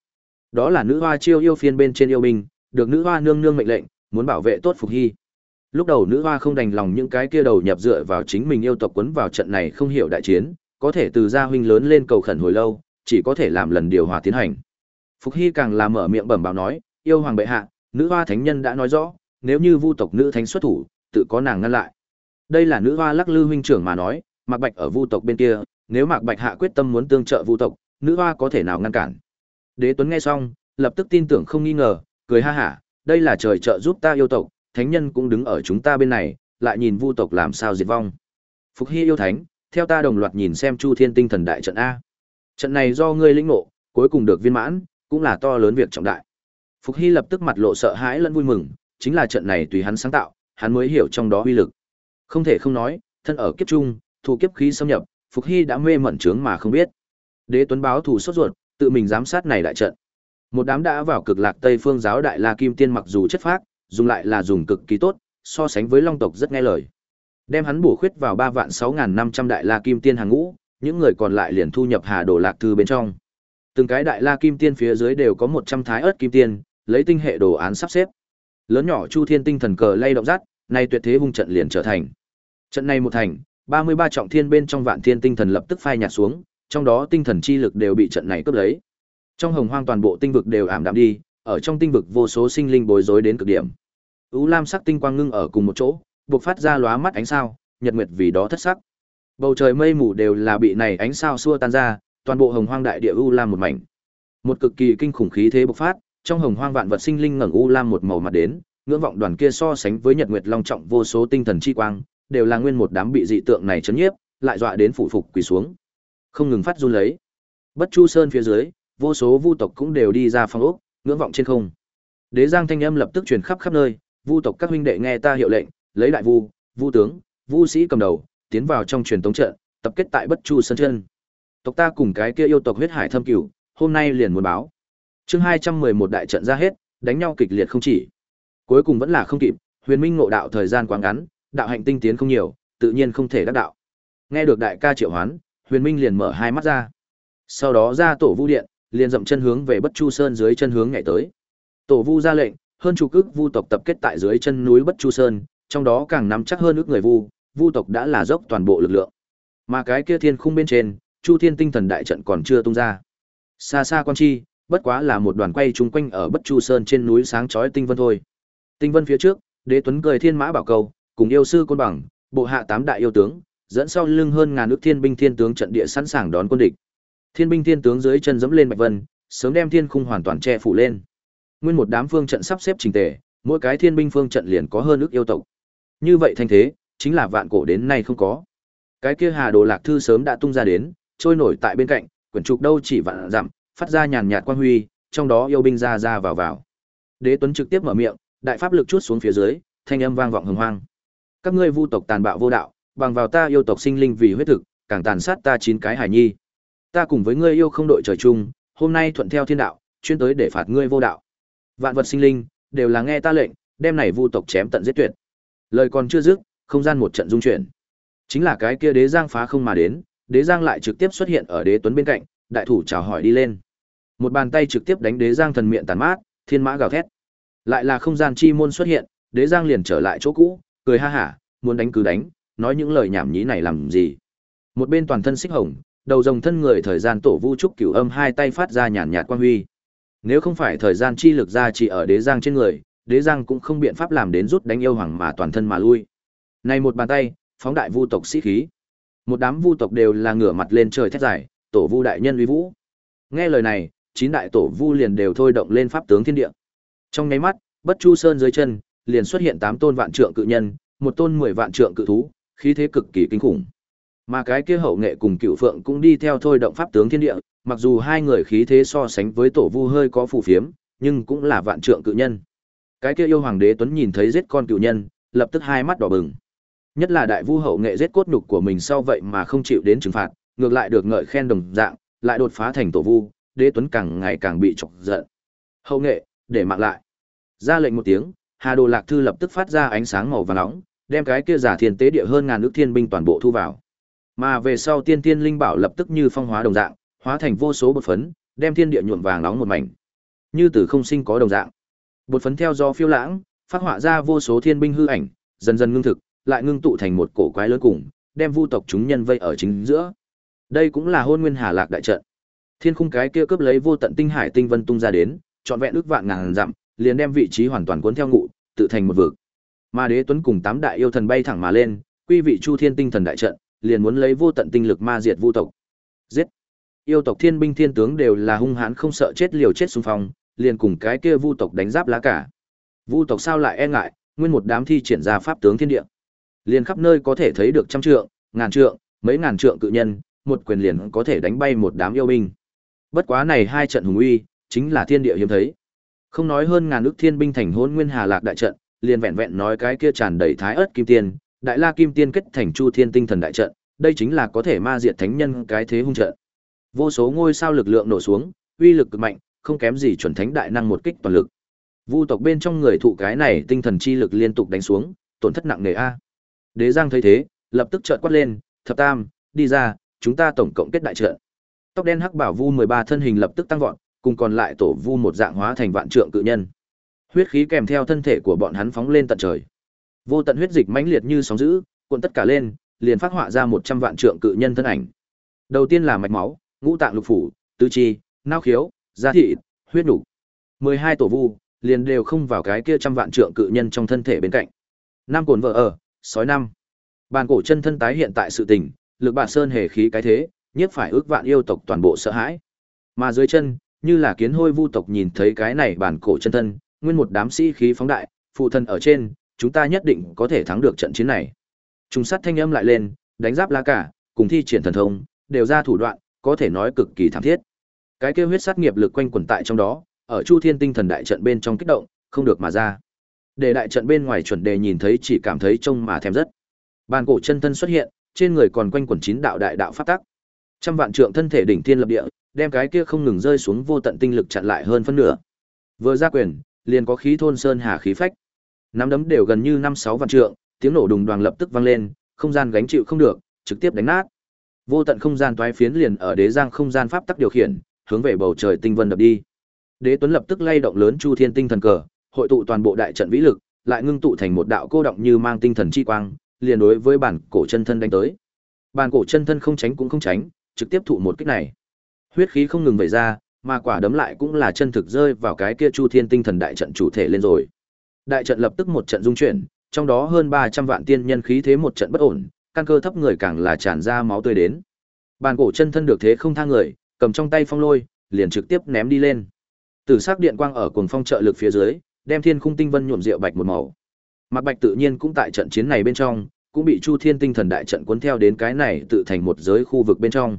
Đó là nữ hoa chiêu yêu phiên bên trên yêu binh, được nữ hoa nương nương mệnh lệnh, muốn bảo vệ tốt phục hy. Lúc đầu nữ hoa không đành lòng những cái kia đầu nhập dựa vào chính mình yêu tộc quấn vào trận này không hiểu đại chiến, có thể từ gia huynh lớn lên cầu khẩn hồi lâu, chỉ có thể làm lần điều hòa tiến hành. Phục Hy càng là mở miệng bẩm báo nói, yêu hoàng bệ hạ, nữ hoa thánh nhân đã nói rõ, nếu như vu tộc nữ thánh xuất thủ, tự có nàng ngăn lại. Đây là nữ hoa lắc lư huynh trưởng mà nói, Mạc Bạch ở vu tộc bên kia, nếu Mạc Bạch hạ quyết tâm muốn tương trợ vu tộc, nữ hoa có thể nào ngăn cản. Đế Tuấn nghe xong, lập tức tin tưởng không nghi ngờ, cười ha hả, đây là trời trợ giúp ta yêu tộc, thánh nhân cũng đứng ở chúng ta bên này, lại nhìn vu tộc làm sao diệt vong. Phục Hy yêu thánh, theo ta đồng loạt nhìn xem Chu Thiên Tinh Thần đại trận a. Trận này do ngươi lĩnh ngộ, cuối cùng được viên mãn, cũng là to lớn việc trọng đại. Phục Hy lập tức mặt lộ sợ hãi lẫn vui mừng, chính là trận này tùy hắn sáng tạo, hắn mới hiểu trong đó uy lực. Không thể không nói, thân ở kiếp trung, thủ kiếp khí xâm nhập, Phục Hy đã mê mẩn trướng mà không biết. Đế Tuấn báo thủ sốt ruột, tự mình giám sát này đại trận. Một đám đã vào cực lạc Tây Phương giáo đại La Kim Tiên mặc dù chất phác, dùng lại là dùng cực kỳ tốt, so sánh với Long tộc rất nghe lời. Đem hắn bổ khuyết vào ba vạn sáu năm trăm đại La Kim Tiên hàng ngũ, những người còn lại liền thu nhập Hà Đồ Lạc Thư bên trong. Từng cái đại La Kim Tiên phía dưới đều có một trăm thái ớt kim tiên, lấy tinh hệ đồ án sắp xếp. Lớn nhỏ Chu Thiên tinh thần cờ lay động rát, nay tuyệt thế hung trận liền trở thành. Trận này một thành, ba mươi ba trọng thiên bên trong vạn thiên tinh thần lập tức phai nhạt xuống, trong đó tinh thần chi lực đều bị trận này cướp lấy. Trong hồng hoang toàn bộ tinh vực đều ảm đạm đi, ở trong tinh vực vô số sinh linh bối rối đến cực điểm. U lam sắc tinh quang ngưng ở cùng một chỗ, bộc phát ra lóa mắt ánh sao, nhật nguyệt vì đó thất sắc. Bầu trời mây mù đều là bị này ánh sao xua tan ra, toàn bộ hồng hoang đại địa u lam một mảnh. Một cực kỳ kinh khủng khí thế bộc phát, trong hồng hoang vạn vật sinh linh ngẩng u lam một màu mặt đến, ngưỡng vọng đoàn kia so sánh với nhật nguyệt long trọng vô số tinh thần chi quang, đều là nguyên một đám bị dị tượng này chấn nhiếp, lại dọa đến phụ phục quỳ xuống. Không ngừng phát run lấy. Bất Chu Sơn phía dưới, vô số vu tộc cũng đều đi ra phong ốc, ngưỡng vọng trên không. Đế Giang thanh âm lập tức truyền khắp khắp nơi, vu tộc các huynh đệ nghe ta hiệu lệnh, lấy đại vu, vu tướng, vu sĩ cầm đầu, tiến vào trong truyền tống trận, tập kết tại Bất Chu Sơn chân. Tộc ta cùng cái kia yêu tộc huyết hải thâm cửu, hôm nay liền muốn báo. Chương 211 đại trận ra hết, đánh nhau kịch liệt không chỉ. Cuối cùng vẫn là không kịp, Huyền Minh ngộ đạo thời gian quá ngắn, đạo hạnh tinh tiến không nhiều, tự nhiên không thể đắc đạo. Nghe được đại ca triệu hoán, Huyền Minh liền mở hai mắt ra. Sau đó ra tổ vu điện, liền dậm chân hướng về Bất Chu Sơn dưới chân hướng nhảy tới. Tổ vu ra lệnh, hơn chủ cước vu tộc tập kết tại dưới chân núi Bất Chu Sơn, trong đó càng nắm chắc hơn ước người vu, vu tộc đã là dốc toàn bộ lực lượng. Mà cái kia thiên khung bên trên, Chu Thiên Tinh Thần đại trận còn chưa tung ra. Xa xa quan chi, bất quá là một đoàn quay chung quanh ở Bất Chu Sơn trên núi sáng chói tinh vân thôi. Tinh vân phía trước, Đế Tuấn cười thiên mã bảo cầu, cùng yêu sư côn bằng, bộ hạ tám đại yêu tướng, dẫn sau lưng hơn ngàn nước thiên binh thiên tướng trận địa sẵn sàng đón quân địch. Thiên binh thiên tướng dưới chân dẫm lên bạch vân, sớm đem thiên khung hoàn toàn che phủ lên. Nguyên một đám phương trận sắp xếp trình tề, mỗi cái thiên binh phương trận liền có hơn ước yêu tộc. Như vậy thanh thế, chính là vạn cổ đến nay không có. Cái kia Hà Đồ Lạc thư sớm đã tung ra đến, trôi nổi tại bên cạnh, quyển trục đâu chỉ vạn dặm, phát ra nhàn nhạt quang huy, trong đó yêu binh ra ra vào vào. Đế Tuấn trực tiếp mở miệng, đại pháp lực chuốt xuống phía dưới, thanh âm vang vọng hùng hoang. Các ngươi vu tộc tàn bạo vô đạo, bằng vào ta yêu tộc sinh linh vì huyết thực, càng tàn sát ta chín cái hải nhi. Ta cùng với ngươi yêu không đội trời chung, hôm nay thuận theo thiên đạo, chuyên tới để phạt ngươi vô đạo. Vạn vật sinh linh đều là nghe ta lệnh, đem này vu tộc chém tận giết tuyệt. Lời còn chưa dứt, không gian một trận dung chuyển. Chính là cái kia đế giang phá không mà đến, đế giang lại trực tiếp xuất hiện ở đế tuấn bên cạnh, đại thủ chào hỏi đi lên. Một bàn tay trực tiếp đánh đế giang thần miệng tàn mát, thiên mã gào thét. Lại là không gian chi môn xuất hiện, đế giang liền trở lại chỗ cũ, cười ha hả, muốn đánh cứ đánh, nói những lời nhảm nhí này làm gì. Một bên toàn thân xích hồng, đầu rồng thân người thời gian tổ vu trúc cửu âm hai tay phát ra nhàn nhạt quan huy. Nếu không phải thời gian chi lực ra chỉ ở đế giang trên người, đế giang cũng không biện pháp làm đến rút đánh yêu hoàng mà toàn thân mà lui. Này một bàn tay, phóng đại vu tộc sĩ khí. Một đám vu tộc đều là ngửa mặt lên trời thét dài, tổ vu đại nhân uy vũ. Nghe lời này, chín đại tổ vu liền đều thôi động lên pháp tướng thiên địa. Trong nháy mắt, Bất Chu Sơn dưới chân, liền xuất hiện tám tôn vạn trượng cự nhân, một tôn mười vạn trượng cự thú, khí thế cực kỳ kinh khủng. Mà cái kia hậu nghệ cùng cựu phượng cũng đi theo thôi động pháp tướng thiên địa, mặc dù hai người khí thế so sánh với tổ vu hơi có phù phiếm, nhưng cũng là vạn trượng cự nhân. Cái kia yêu hoàng đế tuấn nhìn thấy giết con cựu nhân, lập tức hai mắt đỏ bừng. Nhất là đại vu hậu nghệ giết cốt nhục của mình sau vậy mà không chịu đến trừng phạt, ngược lại được ngợi khen đồng dạng, lại đột phá thành tổ vu, đế tuấn càng ngày càng bị chọc giận. Hậu nghệ, để mạng lại. Ra lệnh một tiếng, Hà Đồ Lạc Thư lập tức phát ra ánh sáng màu vàng nóng, đem cái kia giả thiên tế địa hơn ngàn nước thiên binh toàn bộ thu vào. Mà về sau tiên tiên linh bảo lập tức như phong hóa đồng dạng, hóa thành vô số bột phấn, đem thiên địa nhuộm vàng nóng một mảnh. Như từ không sinh có đồng dạng. Bột phấn theo gió phiêu lãng, phát họa ra vô số thiên binh hư ảnh, dần dần ngưng thực, lại ngưng tụ thành một cổ quái lớn cùng, đem vu tộc chúng nhân vây ở chính giữa. Đây cũng là hôn nguyên hà lạc đại trận. Thiên khung cái kia cướp lấy vô tận tinh hải tinh vân tung ra đến, trọn vẹn ước vạn ngàn dặm, liền đem vị trí hoàn toàn cuốn theo ngụ, tự thành một vực. Ma Đế Tuấn cùng tám đại yêu thần bay thẳng mà lên, quy vị Chu Thiên Tinh Thần đại trận, liền muốn lấy vô tận tinh lực ma diệt vu tộc. Giết! Yêu tộc thiên binh thiên tướng đều là hung hãn không sợ chết liều chết xung phong, liền cùng cái kia vu tộc đánh giáp lá cả. Vu tộc sao lại e ngại, nguyên một đám thi triển ra pháp tướng thiên địa. Liền khắp nơi có thể thấy được trăm trượng, ngàn trượng, mấy ngàn trượng cự nhân, một quyền liền có thể đánh bay một đám yêu binh. Bất quá này hai trận hùng uy, chính là thiên địa hiếm thấy. Không nói hơn ngàn ức thiên binh thành hôn nguyên hà lạc đại trận, liền vẹn vẹn nói cái kia tràn đầy thái ớt kim tiên, đại la kim tiên kết thành chu thiên tinh thần đại trận, đây chính là có thể ma diệt thánh nhân cái thế hung trận. Vô số ngôi sao lực lượng nổ xuống, uy lực cực mạnh, không kém gì chuẩn thánh đại năng một kích toàn lực. Vu tộc bên trong người thụ cái này tinh thần chi lực liên tục đánh xuống, tổn thất nặng nề a. Đế Giang thấy thế, lập tức trợn quát lên, "Thập Tam, đi ra, chúng ta tổng cộng kết đại trận." Tóc đen hắc bảo vu 13 thân hình lập tức tăng vọt, cùng còn lại tổ vu một dạng hóa thành vạn trượng cự nhân. Huyết khí kèm theo thân thể của bọn hắn phóng lên tận trời. Vô tận huyết dịch mãnh liệt như sóng dữ, cuộn tất cả lên, liền phát họa ra 100 vạn trượng cự nhân thân ảnh. Đầu tiên là mạch máu, ngũ tạng lục phủ, tứ chi, não khiếu, da thịt, huyết nục. 12 tổ vu, liền đều không vào cái kia trăm vạn trượng cự nhân trong thân thể bên cạnh. Nam cồn vợ ở, sói năm. Bàn cổ chân thân tái hiện tại sự tình, lực bản sơn hề khí cái thế, nhiếp phải ước vạn yêu tộc toàn bộ sợ hãi. Mà dưới chân, như là kiến hôi vu tộc nhìn thấy cái này bản cổ chân thân, nguyên một đám sĩ khí phóng đại, phụ thân ở trên, chúng ta nhất định có thể thắng được trận chiến này. Trung sát thanh âm lại lên, đánh giáp lá cả, cùng thi triển thần thông, đều ra thủ đoạn, có thể nói cực kỳ thảm thiết. Cái kêu huyết sát nghiệp lực quanh quẩn tại trong đó, ở Chu Thiên Tinh Thần đại trận bên trong kích động, không được mà ra. Để đại trận bên ngoài chuẩn đề nhìn thấy chỉ cảm thấy trông mà thèm rất. Bàn cổ chân thân xuất hiện, trên người còn quanh quẩn chín đạo đại đạo pháp tắc. Trăm vạn trượng thân thể đỉnh thiên lập địa, đem cái kia không ngừng rơi xuống vô tận tinh lực chặn lại hơn phân nửa. Vừa ra quyền, liền có khí thôn sơn hà khí phách. Nắm đấm đều gần như năm sáu vạn trượng, tiếng nổ đùng đoàng lập tức vang lên, không gian gánh chịu không được, trực tiếp đánh nát. Vô tận không gian toái phiến liền ở đế giang không gian pháp tắc điều khiển, hướng về bầu trời tinh vân đập đi. Đế Tuấn lập tức lay động lớn Chu Thiên Tinh Thần cờ, hội tụ toàn bộ đại trận vĩ lực, lại ngưng tụ thành một đạo cô động như mang tinh thần chi quang, liền đối với bản cổ chân thân đánh tới. Bản cổ chân thân không tránh cũng không tránh, trực tiếp thụ một kích này. Huyết khí không ngừng vẩy ra, mà quả đấm lại cũng là chân thực rơi vào cái kia Chu Thiên Tinh Thần đại trận chủ thể lên rồi. Đại trận lập tức một trận dung chuyển, trong đó hơn 300 vạn tiên nhân khí thế một trận bất ổn, căn cơ thấp người càng là tràn ra máu tươi đến. Bàn cổ chân thân được thế không tha người, cầm trong tay phong lôi, liền trực tiếp ném đi lên. Tử sắc điện quang ở cuồng phong trợ lực phía dưới, đem thiên khung tinh vân nhuộm rượu bạch một màu. Mạc Bạch tự nhiên cũng tại trận chiến này bên trong, cũng bị Chu Thiên Tinh Thần đại trận cuốn theo đến cái này tự thành một giới khu vực bên trong.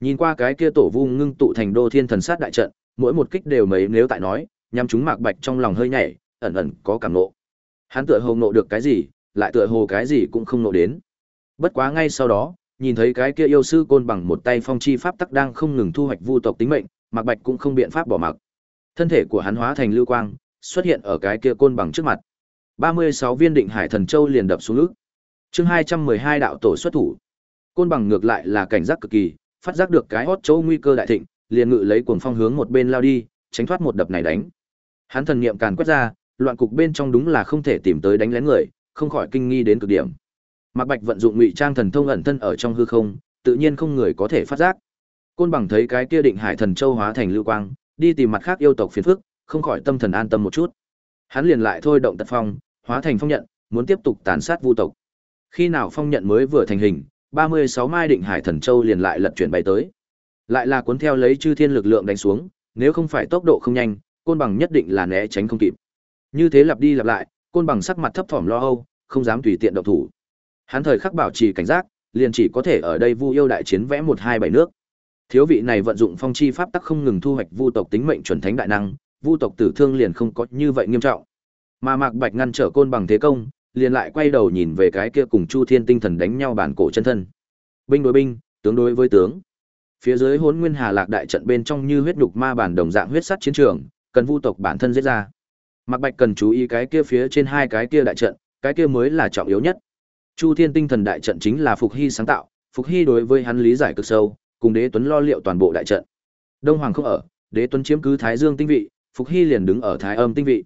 Nhìn qua cái kia tổ vu ngưng tụ thành đô thiên thần sát đại trận, mỗi một kích đều mấy nếu tại nói, nhắm chúng Mạc Bạch trong lòng hơi nhảy, ẩn ẩn có cảm nộ. Hắn tựa hồ nộ được cái gì, lại tựa hồ cái gì cũng không nộ đến. Bất quá ngay sau đó, nhìn thấy cái kia yêu sư côn bằng một tay phong chi pháp tắc đang không ngừng thu hoạch vu tộc tính mệnh, Mạc Bạch cũng không biện pháp bỏ mặc. Thân thể của hắn hóa thành lưu quang, xuất hiện ở cái kia côn bằng trước mặt. 36 viên định hải thần châu liền đập xuống nước. Chương 212 đạo tổ xuất thủ. Côn bằng ngược lại là cảnh giác cực kỳ, phát giác được cái hốt châu nguy cơ đại thịnh, liền ngự lấy cuồng phong hướng một bên lao đi, tránh thoát một đập này đánh. Hắn thần niệm càn quét ra, loạn cục bên trong đúng là không thể tìm tới đánh lén người, không khỏi kinh nghi đến cực điểm. Mạc Bạch vận dụng ngụy trang thần thông ẩn thân ở trong hư không, tự nhiên không người có thể phát giác. Côn bằng thấy cái kia định hải thần châu hóa thành lưu quang, đi tìm mặt khác yêu tộc phiền phức, không khỏi tâm thần an tâm một chút. Hắn liền lại thôi động tật phong, hóa thành phong nhận, muốn tiếp tục tàn sát vu tộc. Khi nào phong nhận mới vừa thành hình, 36 mai định hải thần châu liền lại lật chuyển bay tới. Lại là cuốn theo lấy chư thiên lực lượng đánh xuống, nếu không phải tốc độ không nhanh, côn bằng nhất định là né tránh không kịp. Như thế lặp đi lặp lại, côn bằng sắc mặt thấp thỏm lo âu, không dám tùy tiện động thủ. Hắn thời khắc bảo trì cảnh giác, liền chỉ có thể ở đây Vu yêu đại chiến vẽ một hai bảy nước. Thiếu vị này vận dụng phong chi pháp tắc không ngừng thu hoạch vu tộc tính mệnh chuẩn thánh đại năng, vu tộc tử thương liền không có như vậy nghiêm trọng. Mà Mạc Bạch ngăn trở côn bằng thế công, liền lại quay đầu nhìn về cái kia cùng Chu Thiên tinh thần đánh nhau bản cổ chân thân. Binh đối binh, tướng đối với tướng. Phía dưới hốn Nguyên Hà Lạc đại trận bên trong như huyết đục ma bản đồng dạng huyết sắt chiến trường, cần vu tộc bản thân giết ra. Mạc Bạch cần chú ý cái kia phía trên hai cái kia đại trận, cái kia mới là trọng yếu nhất. Chu Thiên tinh thần đại trận chính là Phục Hy sáng tạo, Phục Hy đối với hắn lý giải cực sâu, cùng Đế Tuấn lo liệu toàn bộ đại trận. Đông Hoàng không ở, Đế Tuấn chiếm cứ Thái Dương tinh vị, Phục Hy liền đứng ở Thái Âm tinh vị.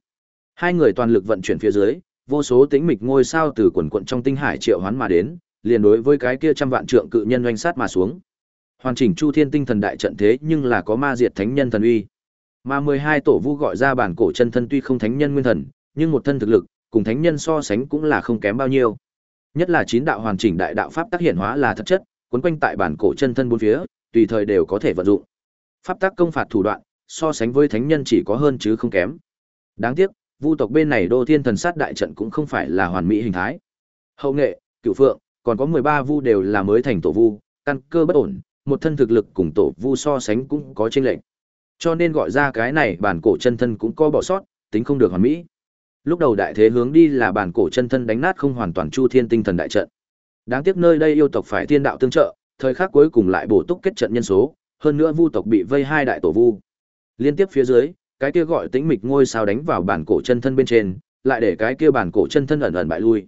Hai người toàn lực vận chuyển phía dưới, vô số tĩnh mịch ngôi sao từ quần quận trong tinh hải triệu hoán mà đến, liền đối với cái kia trăm vạn trượng cự nhân oanh sát mà xuống. Hoàn chỉnh Chu Thiên tinh thần đại trận thế nhưng là có ma diệt thánh nhân thần uy. Mà 12 tổ vu gọi ra bản cổ chân thân tuy không thánh nhân nguyên thần, nhưng một thân thực lực, cùng thánh nhân so sánh cũng là không kém bao nhiêu. Nhất là chín đạo hoàn chỉnh đại đạo pháp tác hiện hóa là thật chất, cuốn quanh tại bản cổ chân thân bốn phía, tùy thời đều có thể vận dụng. Pháp tác công phạt thủ đoạn, so sánh với thánh nhân chỉ có hơn chứ không kém. Đáng tiếc, vu tộc bên này Đô Thiên Thần Sát đại trận cũng không phải là hoàn mỹ hình thái. Hậu nghệ, Cửu Phượng, còn có 13 vu đều là mới thành tổ vu, căn cơ bất ổn, một thân thực lực cùng tổ vu so sánh cũng có chênh lệch. Cho nên gọi ra cái này bản cổ chân thân cũng có bỏ sót, tính không được hoàn mỹ. Lúc đầu đại thế hướng đi là bản cổ chân thân đánh nát không hoàn toàn Chu Thiên Tinh Thần đại trận. Đáng tiếc nơi đây yêu tộc phải thiên đạo tương trợ, thời khắc cuối cùng lại bổ túc kết trận nhân số, hơn nữa vu tộc bị vây hai đại tổ vu. Liên tiếp phía dưới, cái kia gọi tĩnh mịch ngôi sao đánh vào bản cổ chân thân bên trên, lại để cái kia bản cổ chân thân ẩn ẩn bại lui.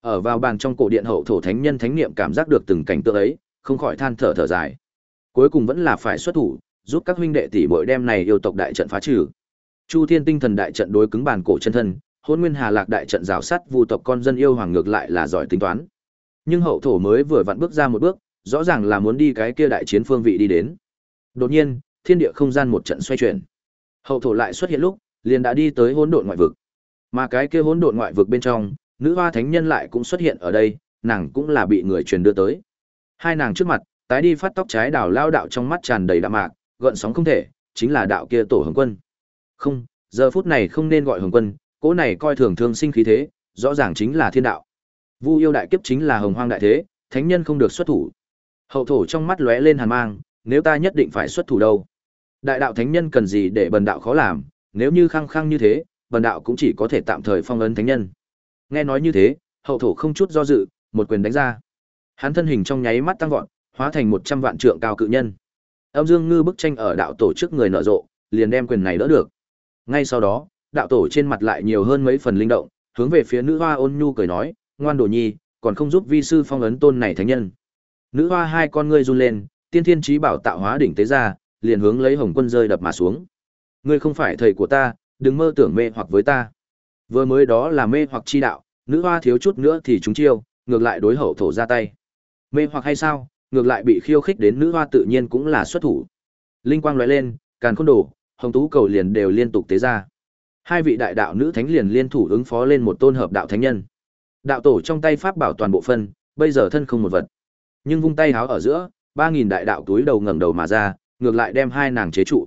Ở vào bàn trong cổ điện hậu thổ thánh nhân thánh niệm cảm giác được từng cảnh tượng ấy, không khỏi than thở thở dài. Cuối cùng vẫn là phải xuất thủ, giúp các huynh đệ tỷ muội đem này yêu tộc đại trận phá trừ. Chu Thiên Tinh Thần đại trận đối cứng bản cổ chân thân, Hỗn Nguyên Hà Lạc đại trận rào sát vu tộc con dân yêu hoàng ngược lại là giỏi tính toán. Nhưng hậu thổ mới vừa vặn bước ra một bước, rõ ràng là muốn đi cái kia đại chiến phương vị đi đến. Đột nhiên, thiên địa không gian một trận xoay chuyển. Hậu thổ lại xuất hiện lúc, liền đã đi tới hỗn độn ngoại vực. Mà cái kia hỗn độn ngoại vực bên trong, nữ hoa thánh nhân lại cũng xuất hiện ở đây, nàng cũng là bị người truyền đưa tới. Hai nàng trước mặt, tái đi phát tóc trái đảo lao đạo trong mắt tràn đầy đạm mạc, gợn sóng không thể, chính là đạo kia tổ hồng quân. Không, giờ phút này không nên gọi hồng quân, cỗ này coi thường thương sinh khí thế, rõ ràng chính là thiên đạo. Vu yêu đại kiếp chính là hồng hoang đại thế, thánh nhân không được xuất thủ. Hậu thổ trong mắt lóe lên hàn mang, nếu ta nhất định phải xuất thủ đâu? Đại đạo thánh nhân cần gì để bần đạo khó làm, nếu như khăng khăng như thế, bần đạo cũng chỉ có thể tạm thời phong ấn thánh nhân. Nghe nói như thế, hậu thổ không chút do dự, một quyền đánh ra. Hắn thân hình trong nháy mắt tăng vọt, hóa thành một trăm vạn trượng cao cự nhân. Âm Dương Ngư bức tranh ở đạo tổ trước người nở rộ, liền đem quyền này đỡ được. Ngay sau đó, đạo tổ trên mặt lại nhiều hơn mấy phần linh động, hướng về phía nữ hoa ôn nhu cười nói, ngoan đồ nhi, còn không giúp vi sư phong ấn tôn này thánh nhân. Nữ hoa hai con ngươi run lên, tiên thiên trí bảo tạo hóa đỉnh tế ra, liền hướng lấy hồng quân rơi đập mà xuống. Ngươi không phải thầy của ta, đừng mơ tưởng mê hoặc với ta. Vừa mới đó là mê hoặc chi đạo, nữ hoa thiếu chút nữa thì chúng chiêu, ngược lại đối hậu thổ ra tay. Mê hoặc hay sao, ngược lại bị khiêu khích đến nữ hoa tự nhiên cũng là xuất thủ. Linh quang lóe lên, càn khôn đổ, hồng tú cầu liền đều liên tục tế ra. Hai vị đại đạo nữ thánh liền liên thủ ứng phó lên một tôn hợp đạo thánh nhân. Đạo tổ trong tay pháp bảo toàn bộ phân, bây giờ thân không một vật. Nhưng vung tay háo ở giữa, ba nghìn đại đạo túi đầu ngẩng đầu mà ra, ngược lại đem hai nàng chế trụ.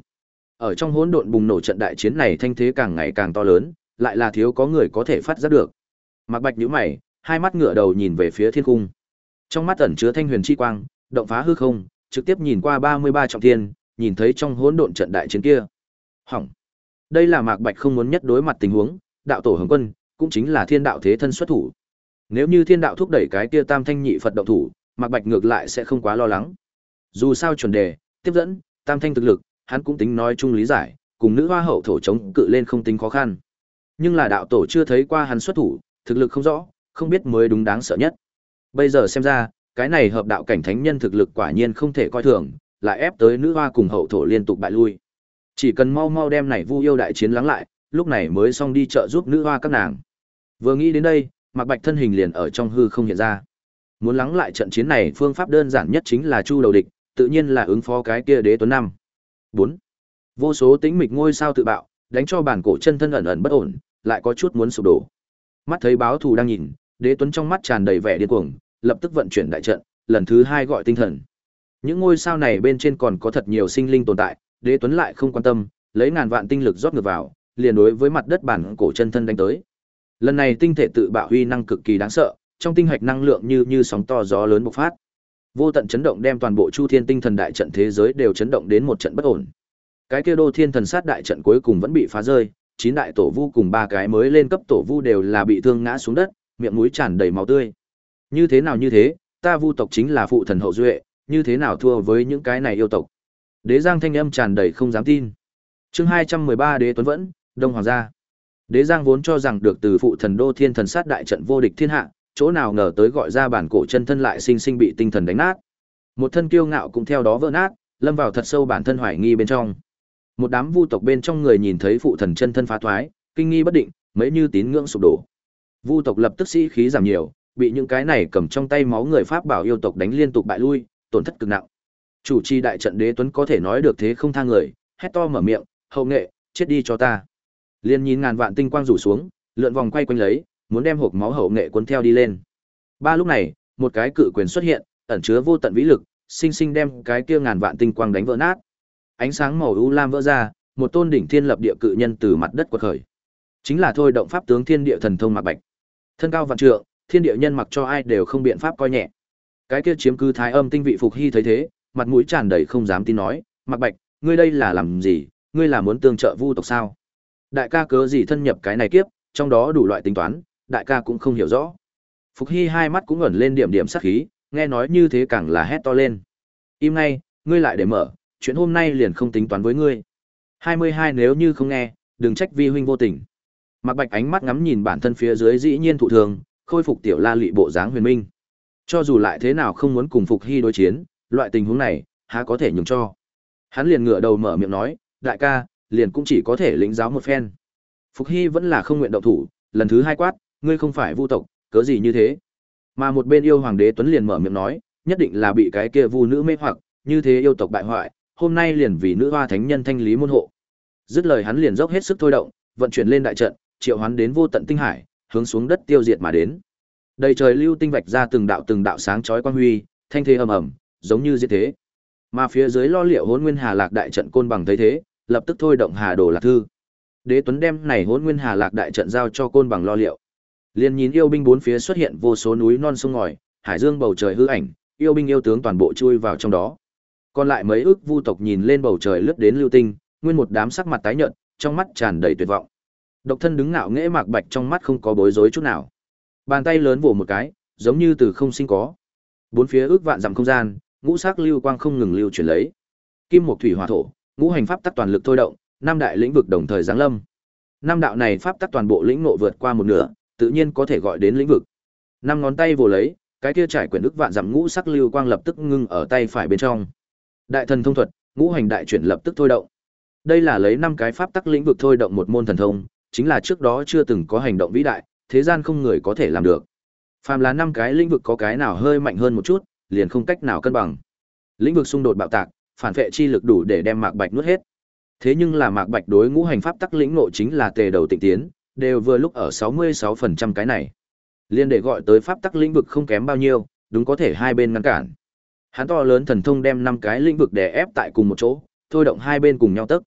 Ở trong hỗn độn bùng nổ trận đại chiến này thanh thế càng ngày càng to lớn, lại là thiếu có người có thể phát giác được. Mạc Bạch nhíu mày, hai mắt ngửa đầu nhìn về phía thiên cung. Trong mắt ẩn chứa thanh huyền chi quang, động phá hư không, trực tiếp nhìn qua 33 trọng thiên, nhìn thấy trong hỗn độn trận đại chiến kia. Hỏng. Đây là Mạc Bạch không muốn nhất đối mặt tình huống, đạo tổ Hồng Quân, cũng chính là thiên đạo thế thân xuất thủ. Nếu như thiên đạo thúc đẩy cái kia tam thanh nhị Phật động thủ, Mạc Bạch ngược lại sẽ không quá lo lắng. Dù sao chuẩn đề, tiếp dẫn, tam thanh thực lực, hắn cũng tính nói chung lý giải, cùng nữ hoa hậu thổ chống cự lên không tính khó khăn. Nhưng là đạo tổ chưa thấy qua hắn xuất thủ, thực lực không rõ, không biết mới đúng đáng sợ nhất. Bây giờ xem ra, cái này hợp đạo cảnh thánh nhân thực lực quả nhiên không thể coi thường, lại ép tới nữ hoa cùng hậu thổ liên tục bại lui. Chỉ cần mau mau đem này Vu yêu đại chiến lắng lại, lúc này mới xong đi trợ giúp nữ hoa các nàng. Vừa nghĩ đến đây, Mạc Bạch thân hình liền ở trong hư không hiện ra. Muốn lắng lại trận chiến này, phương pháp đơn giản nhất chính là chu đầu địch, tự nhiên là ứng phó cái kia đế tuấn năm. 4. Vô số tính mịch ngôi sao tự bạo, đánh cho bản cổ chân thân ẩn ẩn bất ổn, lại có chút muốn sụp đổ. Mắt thấy báo thù đang nhìn, đế tuấn trong mắt tràn đầy vẻ điên cuồng, lập tức vận chuyển đại trận, lần thứ hai gọi tinh thần. Những ngôi sao này bên trên còn có thật nhiều sinh linh tồn tại, đế tuấn lại không quan tâm, lấy ngàn vạn tinh lực rót ngược vào, liền đối với mặt đất bản cổ chân thân đánh tới. Lần này tinh thể tự bạo huy năng cực kỳ đáng sợ, trong tinh hạch năng lượng như như sóng to gió lớn bộc phát. Vô tận chấn động đem toàn bộ Chu Thiên Tinh Thần đại trận thế giới đều chấn động đến một trận bất ổn. Cái kia Đô Thiên Thần sát đại trận cuối cùng vẫn bị phá rơi, chín đại tổ vu cùng ba cái mới lên cấp tổ vu đều là bị thương ngã xuống đất, miệng mũi tràn đầy máu tươi. Như thế nào như thế, ta vu tộc chính là phụ thần hậu duệ, như thế nào thua với những cái này yêu tộc. Đế Giang thanh âm tràn đầy không dám tin. Chương hai trăm mười ba Đế Tuấn vẫn, Đông Hoàng gia. Đế Giang vốn cho rằng được từ phụ thần Đô Thiên Thần sát đại trận vô địch thiên hạ, chỗ nào ngờ tới gọi ra bản cổ chân thân lại sinh sinh bị tinh thần đánh nát. Một thân kiêu ngạo cũng theo đó vỡ nát, lâm vào thật sâu bản thân hoài nghi bên trong. Một đám vu tộc bên trong người nhìn thấy phụ thần chân thân phá thoái, kinh nghi bất định, mấy như tín ngưỡng sụp đổ. Vu tộc lập tức sĩ khí giảm nhiều, bị những cái này cầm trong tay máu người pháp bảo yêu tộc đánh liên tục bại lui, tổn thất cực nặng. Chủ trì đại trận đế tuấn có thể nói được thế không tha người, hét to mở miệng, "Hậu nghệ, chết đi cho ta." Liên nhìn ngàn vạn tinh quang rủ xuống, lượn vòng quay quanh lấy, muốn đem hộp máu hậu nghệ cuốn theo đi lên. Ba lúc này, một cái cự quyền xuất hiện, ẩn chứa vô tận vĩ lực, sinh sinh đem cái kia ngàn vạn tinh quang đánh vỡ nát. Ánh sáng màu u lam vỡ ra, một tôn đỉnh thiên lập địa cự nhân từ mặt đất quật khởi. Chính là thôi động pháp tướng thiên địa thần thông Mạc Bạch. Thân cao vạn trượng, thiên địa nhân mặc cho ai đều không biện pháp coi nhẹ. Cái kia chiếm cứ thái âm tinh vị phục hy thấy thế, mặt mũi tràn đầy không dám tin nói, "Mạc Bạch, ngươi đây là làm gì? Ngươi là muốn tương trợ Vu tộc sao?" Đại ca cớ gì thân nhập cái này kiếp, trong đó đủ loại tính toán, đại ca cũng không hiểu rõ. Phục Hy hai mắt cũng ẩn lên điểm điểm sát khí, nghe nói như thế càng là hét to lên. Im ngay, ngươi lại để mở, chuyện hôm nay liền không tính toán với ngươi. 22 nếu như không nghe, đừng trách vi huynh vô tình. Mạc Bạch ánh mắt ngắm nhìn bản thân phía dưới dĩ nhiên thụ thường, khôi phục tiểu la lị bộ dáng huyền minh. Cho dù lại thế nào không muốn cùng Phục Hy đối chiến, loại tình huống này, há có thể nhường cho. Hắn liền ngửa đầu mở miệng nói, đại ca, liền cũng chỉ có thể lĩnh giáo một phen. Phục Hy vẫn là không nguyện động thủ, lần thứ hai quát, ngươi không phải vu tộc, cớ gì như thế? Mà một bên yêu hoàng đế Tuấn liền mở miệng nói, nhất định là bị cái kia vu nữ mê hoặc, như thế yêu tộc bại hoại, hôm nay liền vì nữ hoa thánh nhân thanh lý môn hộ. Dứt lời hắn liền dốc hết sức thôi động, vận chuyển lên đại trận, triệu hoán đến vô tận tinh hải, hướng xuống đất tiêu diệt mà đến. Đầy trời lưu tinh vạch ra từng đạo từng đạo sáng chói quang huy, thanh thế ầm ầm, giống như diệt thế. Mà phía dưới lo liệu Hỗn Nguyên Hà Lạc đại trận côn bằng thấy thế, lập tức thôi động Hà Đồ Lạc thư. Đế Tuấn đem này Hỗn Nguyên Hà Lạc đại trận giao cho côn bằng lo liệu. Liên nhìn yêu binh bốn phía xuất hiện vô số núi non sông ngòi, hải dương bầu trời hư ảnh, yêu binh yêu tướng toàn bộ chui vào trong đó. Còn lại mấy ước vu tộc nhìn lên bầu trời lướt đến lưu tinh, nguyên một đám sắc mặt tái nhợt, trong mắt tràn đầy tuyệt vọng. Độc thân đứng ngạo nghễ mạc bạch trong mắt không có bối rối chút nào. Bàn tay lớn vỗ một cái, giống như từ không sinh có. Bốn phía ước vạn dặm không gian, ngũ sắc lưu quang không ngừng lưu chuyển lấy. Kim một thủy hỏa thổ, ngũ hành pháp tắc toàn lực thôi động, năm đại lĩnh vực đồng thời giáng lâm. Năm đạo này pháp tắc toàn bộ lĩnh ngộ vượt qua một nửa, tự nhiên có thể gọi đến lĩnh vực. Năm ngón tay vồ lấy, cái kia trải quyển ức vạn dặm ngũ sắc lưu quang lập tức ngưng ở tay phải bên trong. Đại thần thông thuật, ngũ hành đại chuyển lập tức thôi động. Đây là lấy năm cái pháp tắc lĩnh vực thôi động một môn thần thông, chính là trước đó chưa từng có hành động vĩ đại, thế gian không người có thể làm được. Phàm là năm cái lĩnh vực có cái nào hơi mạnh hơn một chút, liền không cách nào cân bằng. Lĩnh vực xung đột bạo tạc, phản vệ chi lực đủ để đem Mạc Bạch nuốt hết. Thế nhưng là Mạc Bạch đối ngũ hành pháp tắc lĩnh ngộ chính là tề đầu tịnh tiến, đều vừa lúc ở 66% cái này. Liên để gọi tới pháp tắc lĩnh vực không kém bao nhiêu, đúng có thể hai bên ngăn cản. Hắn to lớn thần thông đem năm cái lĩnh vực đè ép tại cùng một chỗ, thôi động hai bên cùng nhau tức.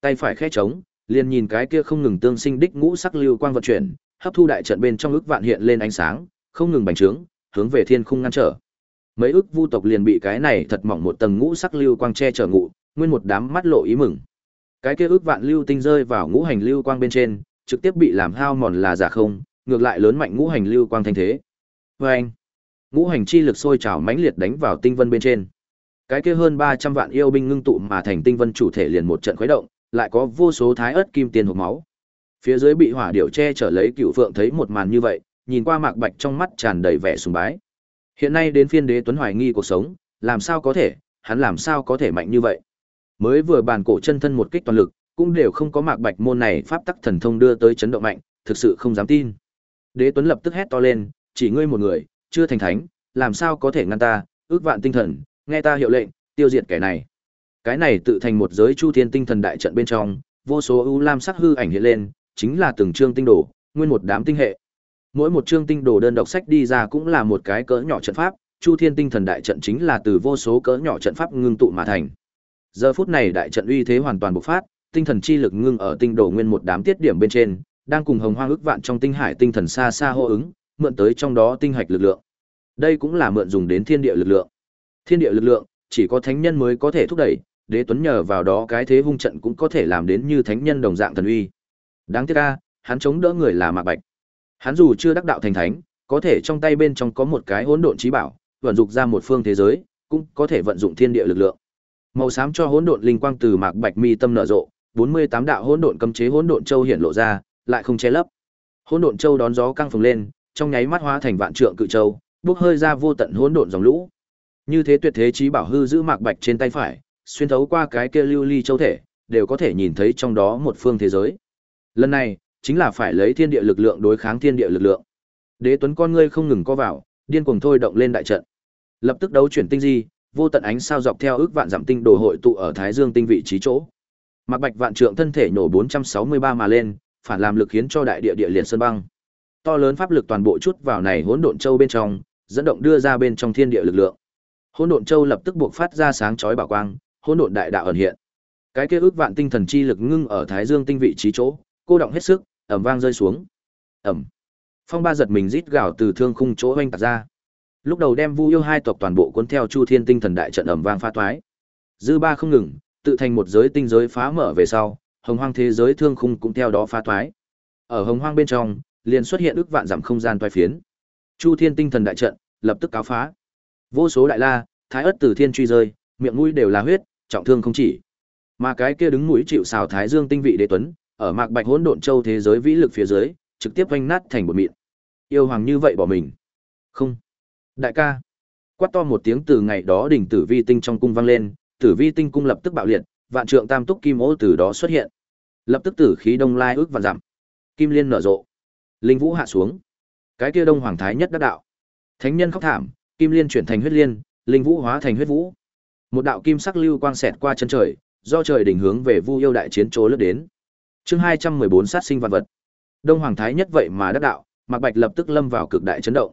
Tay phải khẽ trống, liền nhìn cái kia không ngừng tương sinh đích ngũ sắc lưu quang vận chuyển, hấp thu đại trận bên trong ức vạn hiện lên ánh sáng, không ngừng bành trướng, hướng về thiên khung ngăn trở. Mấy ức vu tộc liền bị cái này thật mỏng một tầng ngũ sắc lưu quang che chở ngụ, nguyên một đám mắt lộ ý mừng. Cái kia ức vạn lưu tinh rơi vào ngũ hành lưu quang bên trên, trực tiếp bị làm hao mòn là giả không, ngược lại lớn mạnh ngũ hành lưu quang thanh thế. Và anh, ngũ hành chi lực sôi trào mãnh liệt đánh vào tinh vân bên trên. Cái kia hơn 300 vạn yêu binh ngưng tụ mà thành tinh vân chủ thể liền một trận khuấy động, lại có vô số thái ớt kim tiền hộp máu. Phía dưới bị hỏa điểu che chở lấy cửu phượng thấy một màn như vậy, nhìn qua mạc bạch trong mắt tràn đầy vẻ sùng bái. Hiện nay đến phiên đế tuấn hoài nghi cuộc sống, làm sao có thể, hắn làm sao có thể mạnh như vậy. Mới vừa bàn cổ chân thân một kích toàn lực, cũng đều không có mạc bạch môn này pháp tắc thần thông đưa tới chấn động mạnh, thực sự không dám tin. Đế Tuấn lập tức hét to lên, chỉ ngươi một người, chưa thành thánh, làm sao có thể ngăn ta, ước vạn tinh thần, nghe ta hiệu lệnh, tiêu diệt kẻ này. Cái này tự thành một giới chu thiên tinh thần đại trận bên trong, vô số ưu lam sắc hư ảnh hiện lên, chính là từng chương tinh đồ, nguyên một đám tinh hệ. Mỗi một chương tinh đồ đơn độc sách đi ra cũng là một cái cỡ nhỏ trận pháp, chu thiên tinh thần đại trận chính là từ vô số cỡ nhỏ trận pháp ngưng tụ mà thành. Giờ phút này đại trận uy thế hoàn toàn bộc phát, tinh thần chi lực ngưng ở tinh đồ nguyên một đám tiết điểm bên trên, đang cùng hồng hoang ức vạn trong tinh hải tinh thần xa xa hô ứng, mượn tới trong đó tinh hạch lực lượng. Đây cũng là mượn dùng đến thiên địa lực lượng. Thiên địa lực lượng, chỉ có thánh nhân mới có thể thúc đẩy, đế tuấn nhờ vào đó cái thế hung trận cũng có thể làm đến như thánh nhân đồng dạng thần uy. Đáng tiếc a, hắn chống đỡ người là Mạc Bạch. Hắn dù chưa đắc đạo thành thánh, có thể trong tay bên trong có một cái hỗn độn trí bảo, vận dụng ra một phương thế giới, cũng có thể vận dụng thiên địa lực lượng. Màu xám cho hỗn độn linh quang từ Mạc Bạch mi tâm nở rộ, 48 đạo hỗn độn cấm chế hỗn độn châu hiện lộ ra, lại không che lấp. Hỗn độn châu đón gió căng phồng lên, trong nháy mắt hóa thành vạn trượng cự châu, bốc hơi ra vô tận hỗn độn dòng lũ. Như thế tuyệt thế chí bảo hư giữ mạc bạch trên tay phải, xuyên thấu qua cái kia lưu ly châu thể, đều có thể nhìn thấy trong đó một phương thế giới. Lần này, chính là phải lấy thiên địa lực lượng đối kháng thiên địa lực lượng. Đế Tuấn con ngươi không ngừng co vào, điên cuồng thôi động lên đại trận. Lập tức đấu chuyển tinh di, vô tận ánh sao dọc theo ước vạn giảm tinh đồ hội tụ ở Thái Dương tinh vị trí chỗ. Mạc Bạch vạn trượng thân thể nổ 463 mà lên, phản làm lực khiến cho đại địa địa liền sơn băng. To lớn pháp lực toàn bộ chút vào này hỗn độn châu bên trong, dẫn động đưa ra bên trong thiên địa lực lượng. Hỗn độn châu lập tức buộc phát ra sáng chói bảo quang, hỗn độn đại đạo ẩn hiện. Cái kia ước vạn tinh thần chi lực ngưng ở Thái Dương tinh vị trí chỗ, cô động hết sức, ầm vang rơi xuống. Ầm. Phong ba giật mình rít gào từ thương khung chỗ hoành tạc ra. Lúc đầu đem Vu yêu hai tộc toàn bộ cuốn theo Chu Thiên tinh thần đại trận ầm vang phá toái. Dư ba không ngừng, tự thành một giới tinh giới phá mở về sau, hồng hoang thế giới thương khung cũng theo đó phá thoái. Ở hồng hoang bên trong, liền xuất hiện ức vạn giảm không gian toái phiến. Chu Thiên tinh thần đại trận lập tức cáo phá. Vô số đại la, thái ớt từ thiên truy rơi, miệng mũi đều là huyết, trọng thương không chỉ. Mà cái kia đứng mũi chịu sào thái dương tinh vị đế tuấn, ở mạc bạch hỗn độn châu thế giới vĩ lực phía dưới, trực tiếp vênh nát thành một mịn. Yêu hoàng như vậy bỏ mình. Không. Đại ca. Quát to một tiếng từ ngày đó đỉnh tử vi tinh trong cung vang lên, tử vi tinh cung lập tức bạo liệt, vạn trượng tam túc kim ô từ đó xuất hiện. Lập tức tử khí đông lai ước vạn dặm. Kim liên nở rộ. Linh vũ hạ xuống. Cái kia đông hoàng thái nhất đắc đạo. Thánh nhân khóc thảm, kim liên chuyển thành huyết liên, linh vũ hóa thành huyết vũ. Một đạo kim sắc lưu quang xẹt qua chân trời, do trời đỉnh hướng về Vu yêu đại chiến chỗ lướt đến. Chương hai trăm mười bốn sát sinh vạn vật. Đông Hoàng Thái nhất vậy mà đắc đạo, Mạc Bạch lập tức lâm vào cực đại chấn động.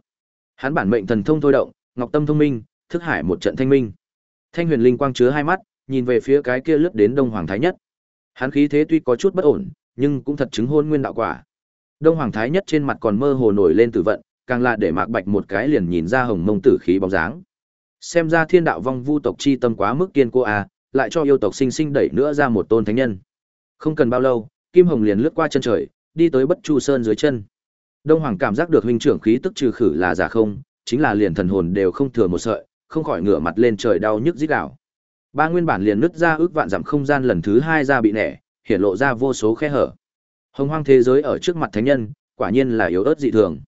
Hắn bản mệnh thần thông thôi động, Ngọc Tâm thông minh, thức hải một trận thanh minh. Thanh huyền linh quang chứa hai mắt, nhìn về phía cái kia lướt đến Đông Hoàng Thái nhất. Hắn khí thế tuy có chút bất ổn, nhưng cũng thật chứng hôn nguyên đạo quả. Đông Hoàng Thái nhất trên mặt còn mơ hồ nổi lên tử vận, càng là để Mạc Bạch một cái liền nhìn ra hồng mông tử khí bóng dáng. Xem ra thiên đạo vong vu tộc chi tâm quá mức kiên cố à, lại cho yêu tộc sinh sinh đẩy nữa ra một tôn thánh nhân. Không cần bao lâu, Kim Hồng liền lướt qua chân trời, đi tới Bất Chu Sơn dưới chân. Đông Hoàng cảm giác được huynh trưởng khí tức trừ khử là giả không, chính là liền thần hồn đều không thừa một sợi, không khỏi ngửa mặt lên trời đau nhức rít gào. Ba nguyên bản liền nứt ra ước vạn dặm không gian lần thứ hai ra bị nẻ, hiện lộ ra vô số khe hở. Hồng hoang thế giới ở trước mặt thánh nhân, quả nhiên là yếu ớt dị thường.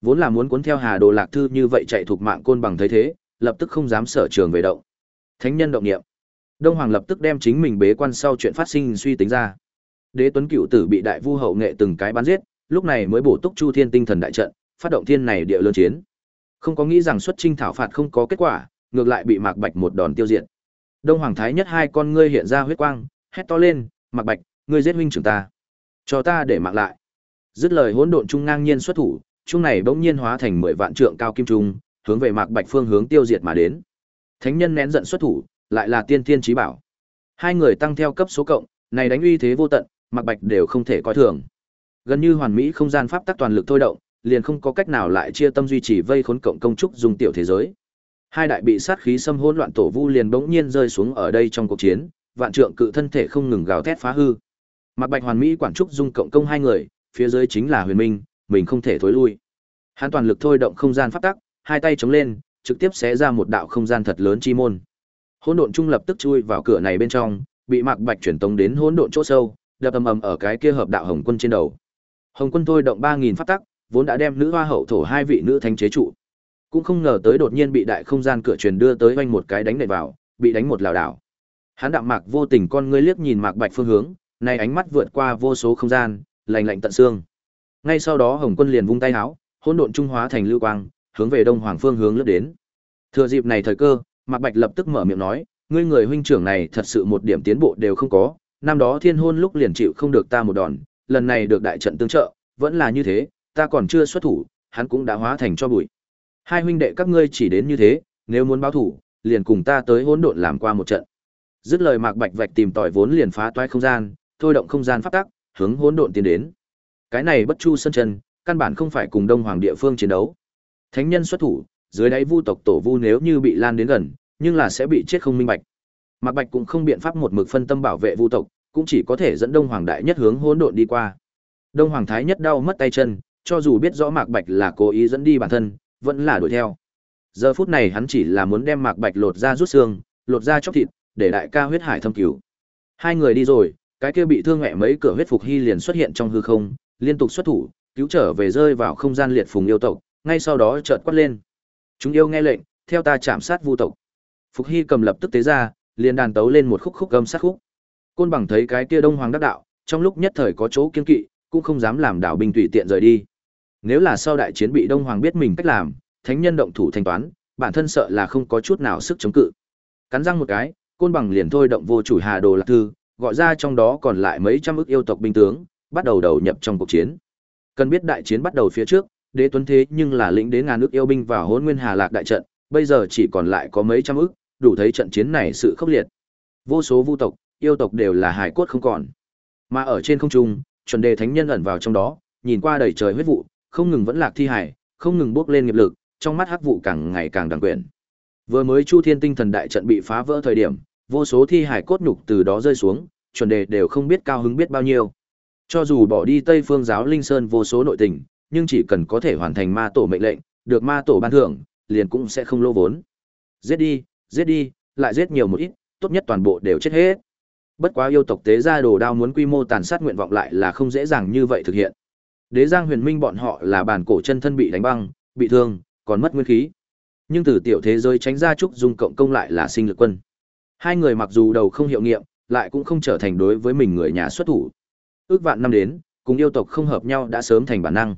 Vốn là muốn cuốn theo Hà Đồ Lạc Thư như vậy chạy thuộc mạng côn bằng thấy thế, lập tức không dám sở trường về động. Thánh nhân động niệm. Đông Hoàng lập tức đem chính mình bế quan sau chuyện phát sinh suy tính ra. Đế Tuấn Cựu Tử bị Đại Vu hậu nghệ từng cái bắn giết, lúc này mới bổ túc Chu Thiên tinh thần đại trận, phát động thiên này địa lớn chiến. Không có nghĩ rằng xuất chinh thảo phạt không có kết quả, ngược lại bị Mạc Bạch một đòn tiêu diệt. Đông Hoàng Thái nhất hai con ngươi hiện ra huyết quang, hét to lên, "Mạc Bạch, ngươi giết huynh trưởng ta, cho ta để mạng lại." Dứt lời hỗn độn trung ngang nhiên xuất thủ, trung này bỗng nhiên hóa thành mười vạn trượng cao kim trung, hướng về Mạc Bạch phương hướng tiêu diệt mà đến. Thánh nhân nén giận xuất thủ, lại là tiên thiên chí bảo. Hai người tăng theo cấp số cộng, này đánh uy thế vô tận, Mạc Bạch đều không thể coi thường. Gần như hoàn mỹ không gian pháp tắc toàn lực thôi động, liền không có cách nào lại chia tâm duy trì vây khốn cộng công trúc dùng tiểu thế giới. Hai đại bị sát khí xâm hỗn loạn tổ vu liền bỗng nhiên rơi xuống ở đây trong cuộc chiến, vạn trượng cự thân thể không ngừng gào thét phá hư. Mạc Bạch hoàn mỹ quản trúc dung cộng công hai người, phía dưới chính là Huyền Minh, mình không thể thối lui. Hắn toàn lực thôi động không gian pháp tắc, hai tay chống lên, trực tiếp xé ra một đạo không gian thật lớn chi môn. Hỗn độn trung lập tức chui vào cửa này bên trong, bị Mạc Bạch chuyển tống đến hỗn độn chỗ sâu, đập ầm ầm ở cái kia hợp đạo Hồng Quân trên đầu. Hồng Quân thôi động 3000 pháp tắc, vốn đã đem nữ hoa hậu thổ hai vị nữ thánh chế trụ. Cũng không ngờ tới đột nhiên bị đại không gian cửa truyền đưa tới oanh một cái đánh nện vào, bị đánh một lảo đảo. Hắn đạm mạc vô tình con ngươi liếc nhìn Mạc Bạch phương hướng, nay ánh mắt vượt qua vô số không gian, lạnh lạnh tận xương. Ngay sau đó Hồng Quân liền vung tay háo hỗn độn trung hóa thành lưu quang, hướng về đông hoàng phương hướng lướt đến. Thừa dịp này thời cơ, Mạc Bạch lập tức mở miệng nói, ngươi người huynh trưởng này thật sự một điểm tiến bộ đều không có, năm đó thiên hôn lúc liền chịu không được ta một đòn, lần này được đại trận tương trợ, vẫn là như thế, ta còn chưa xuất thủ, hắn cũng đã hóa thành cho bụi. Hai huynh đệ các ngươi chỉ đến như thế, nếu muốn báo thủ, liền cùng ta tới hỗn độn làm qua một trận. Dứt lời Mạc Bạch vạch tìm tỏi vốn liền phá toái không gian, thôi động không gian pháp tắc, hướng hỗn độn tiến đến. Cái này bất chu sân chân, căn bản không phải cùng Đông Hoàng địa phương chiến đấu. Thánh nhân xuất thủ, dưới đáy vu tộc tổ vu nếu như bị lan đến gần, nhưng là sẽ bị chết không minh bạch. Mạc Bạch cũng không biện pháp một mực phân tâm bảo vệ vu tộc, cũng chỉ có thể dẫn Đông Hoàng đại nhất hướng hỗn độn đi qua. Đông Hoàng thái nhất đau mất tay chân, cho dù biết rõ Mạc Bạch là cố ý dẫn đi bản thân, vẫn là đuổi theo. Giờ phút này hắn chỉ là muốn đem Mạc Bạch lột ra rút xương, lột ra chóc thịt, để đại ca huyết hải thâm cứu. Hai người đi rồi, cái kia bị thương mẹ mấy cửa huyết phục hy liền xuất hiện trong hư không, liên tục xuất thủ, cứu trở về rơi vào không gian liệt phùng yêu tộc, ngay sau đó chợt quát lên. Chúng yêu nghe lệnh, theo ta chạm sát vu tộc. Phục Hy cầm lập tức tế ra, liền đàn tấu lên một khúc khúc gầm sát khúc. Côn bằng thấy cái kia Đông Hoàng đắc đạo, trong lúc nhất thời có chỗ kiên kỵ, cũng không dám làm đảo binh tùy tiện rời đi. Nếu là sau đại chiến bị Đông Hoàng biết mình cách làm, thánh nhân động thủ thanh toán, bản thân sợ là không có chút nào sức chống cự. Cắn răng một cái, côn bằng liền thôi động vô chủ Hà Đồ Lạc Thư, gọi ra trong đó còn lại mấy trăm ức yêu tộc binh tướng, bắt đầu đầu nhập trong cuộc chiến. Cần biết đại chiến bắt đầu phía trước, đế tuấn thế nhưng là lĩnh đến ngàn nước yêu binh vào hôn nguyên hà lạc đại trận bây giờ chỉ còn lại có mấy trăm ức đủ thấy trận chiến này sự khốc liệt vô số vu tộc yêu tộc đều là hải cốt không còn mà ở trên không trung chuẩn đề thánh nhân ẩn vào trong đó nhìn qua đầy trời huyết vụ không ngừng vẫn lạc thi hải không ngừng bước lên nghiệp lực trong mắt hắc vụ càng ngày càng đằng quyển vừa mới chu thiên tinh thần đại trận bị phá vỡ thời điểm vô số thi hải cốt nhục từ đó rơi xuống chuẩn đề đều không biết cao hứng biết bao nhiêu cho dù bỏ đi tây phương giáo linh sơn vô số nội tình nhưng chỉ cần có thể hoàn thành ma tổ mệnh lệnh, được ma tổ ban thưởng, liền cũng sẽ không lỗ vốn. Giết đi, giết đi, lại giết nhiều một ít, tốt nhất toàn bộ đều chết hết. Bất quá yêu tộc tế gia đồ đao muốn quy mô tàn sát nguyện vọng lại là không dễ dàng như vậy thực hiện. Đế Giang Huyền Minh bọn họ là bản cổ chân thân bị đánh băng, bị thương, còn mất nguyên khí. Nhưng từ tiểu thế giới tránh ra trúc dung cộng công lại là sinh lực quân. Hai người mặc dù đầu không hiệu nghiệm, lại cũng không trở thành đối với mình người nhà xuất thủ. Ước vạn năm đến, cùng yêu tộc không hợp nhau đã sớm thành bản năng.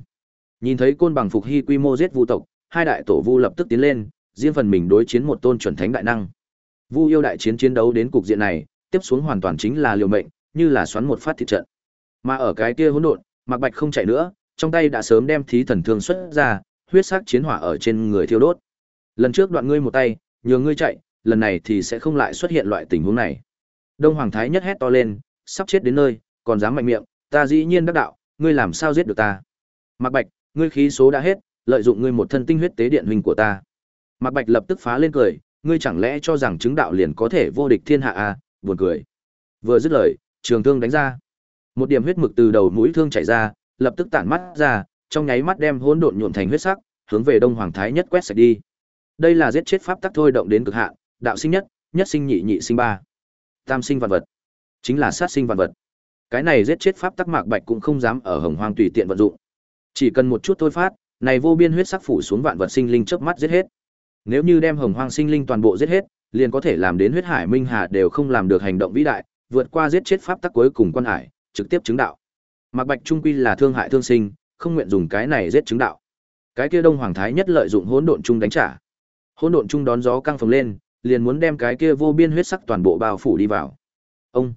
Nhìn thấy côn bằng phục hy quy mô giết vu tộc, hai đại tổ vu lập tức tiến lên, riêng phần mình đối chiến một tôn chuẩn thánh đại năng. Vu yêu đại chiến chiến đấu đến cục diện này, tiếp xuống hoàn toàn chính là liều mệnh, như là xoắn một phát thịt trận. Mà ở cái kia hỗn độn, Mạc Bạch không chạy nữa, trong tay đã sớm đem thí thần thương xuất ra, huyết sắc chiến hỏa ở trên người thiêu đốt. Lần trước đoạn ngươi một tay, nhường ngươi chạy, lần này thì sẽ không lại xuất hiện loại tình huống này. Đông Hoàng Thái nhất hét to lên, sắp chết đến nơi, còn dám mạnh miệng, ta dĩ nhiên đắc đạo, ngươi làm sao giết được ta? Mạc Bạch, ngươi khí số đã hết, lợi dụng ngươi một thân tinh huyết tế điện huynh của ta. Mạc Bạch lập tức phá lên cười, ngươi chẳng lẽ cho rằng chứng đạo liền có thể vô địch thiên hạ à? Buồn cười. Vừa dứt lời, trường thương đánh ra. Một điểm huyết mực từ đầu mũi thương chảy ra, lập tức tản mắt ra, trong nháy mắt đem hỗn độn nhuộm thành huyết sắc, hướng về Đông Hoàng Thái nhất quét sạch đi. Đây là giết chết pháp tắc thôi động đến cực hạn, đạo sinh nhất, nhất sinh nhị nhị sinh ba. Tam sinh vạn vật, chính là sát sinh vạn vật. Cái này giết chết pháp tắc Mạc Bạch cũng không dám ở Hồng Hoang tùy tiện vận dụng. Chỉ cần một chút thôi phát, này vô biên huyết sắc phủ xuống vạn vật sinh linh chớp mắt giết hết. Nếu như đem Hồng Hoang sinh linh toàn bộ giết hết, liền có thể làm đến huyết hải minh hà đều không làm được hành động vĩ đại, vượt qua giết chết pháp tắc cuối cùng quan hải, trực tiếp chứng đạo. Mạc Bạch trung quy là thương hại thương sinh, không nguyện dùng cái này giết chứng đạo. Cái kia Đông Hoàng Thái nhất lợi dụng hỗn độn trung đánh trả. Hỗn độn trung đón gió căng phồng lên, liền muốn đem cái kia vô biên huyết sắc toàn bộ bao phủ đi vào. Ông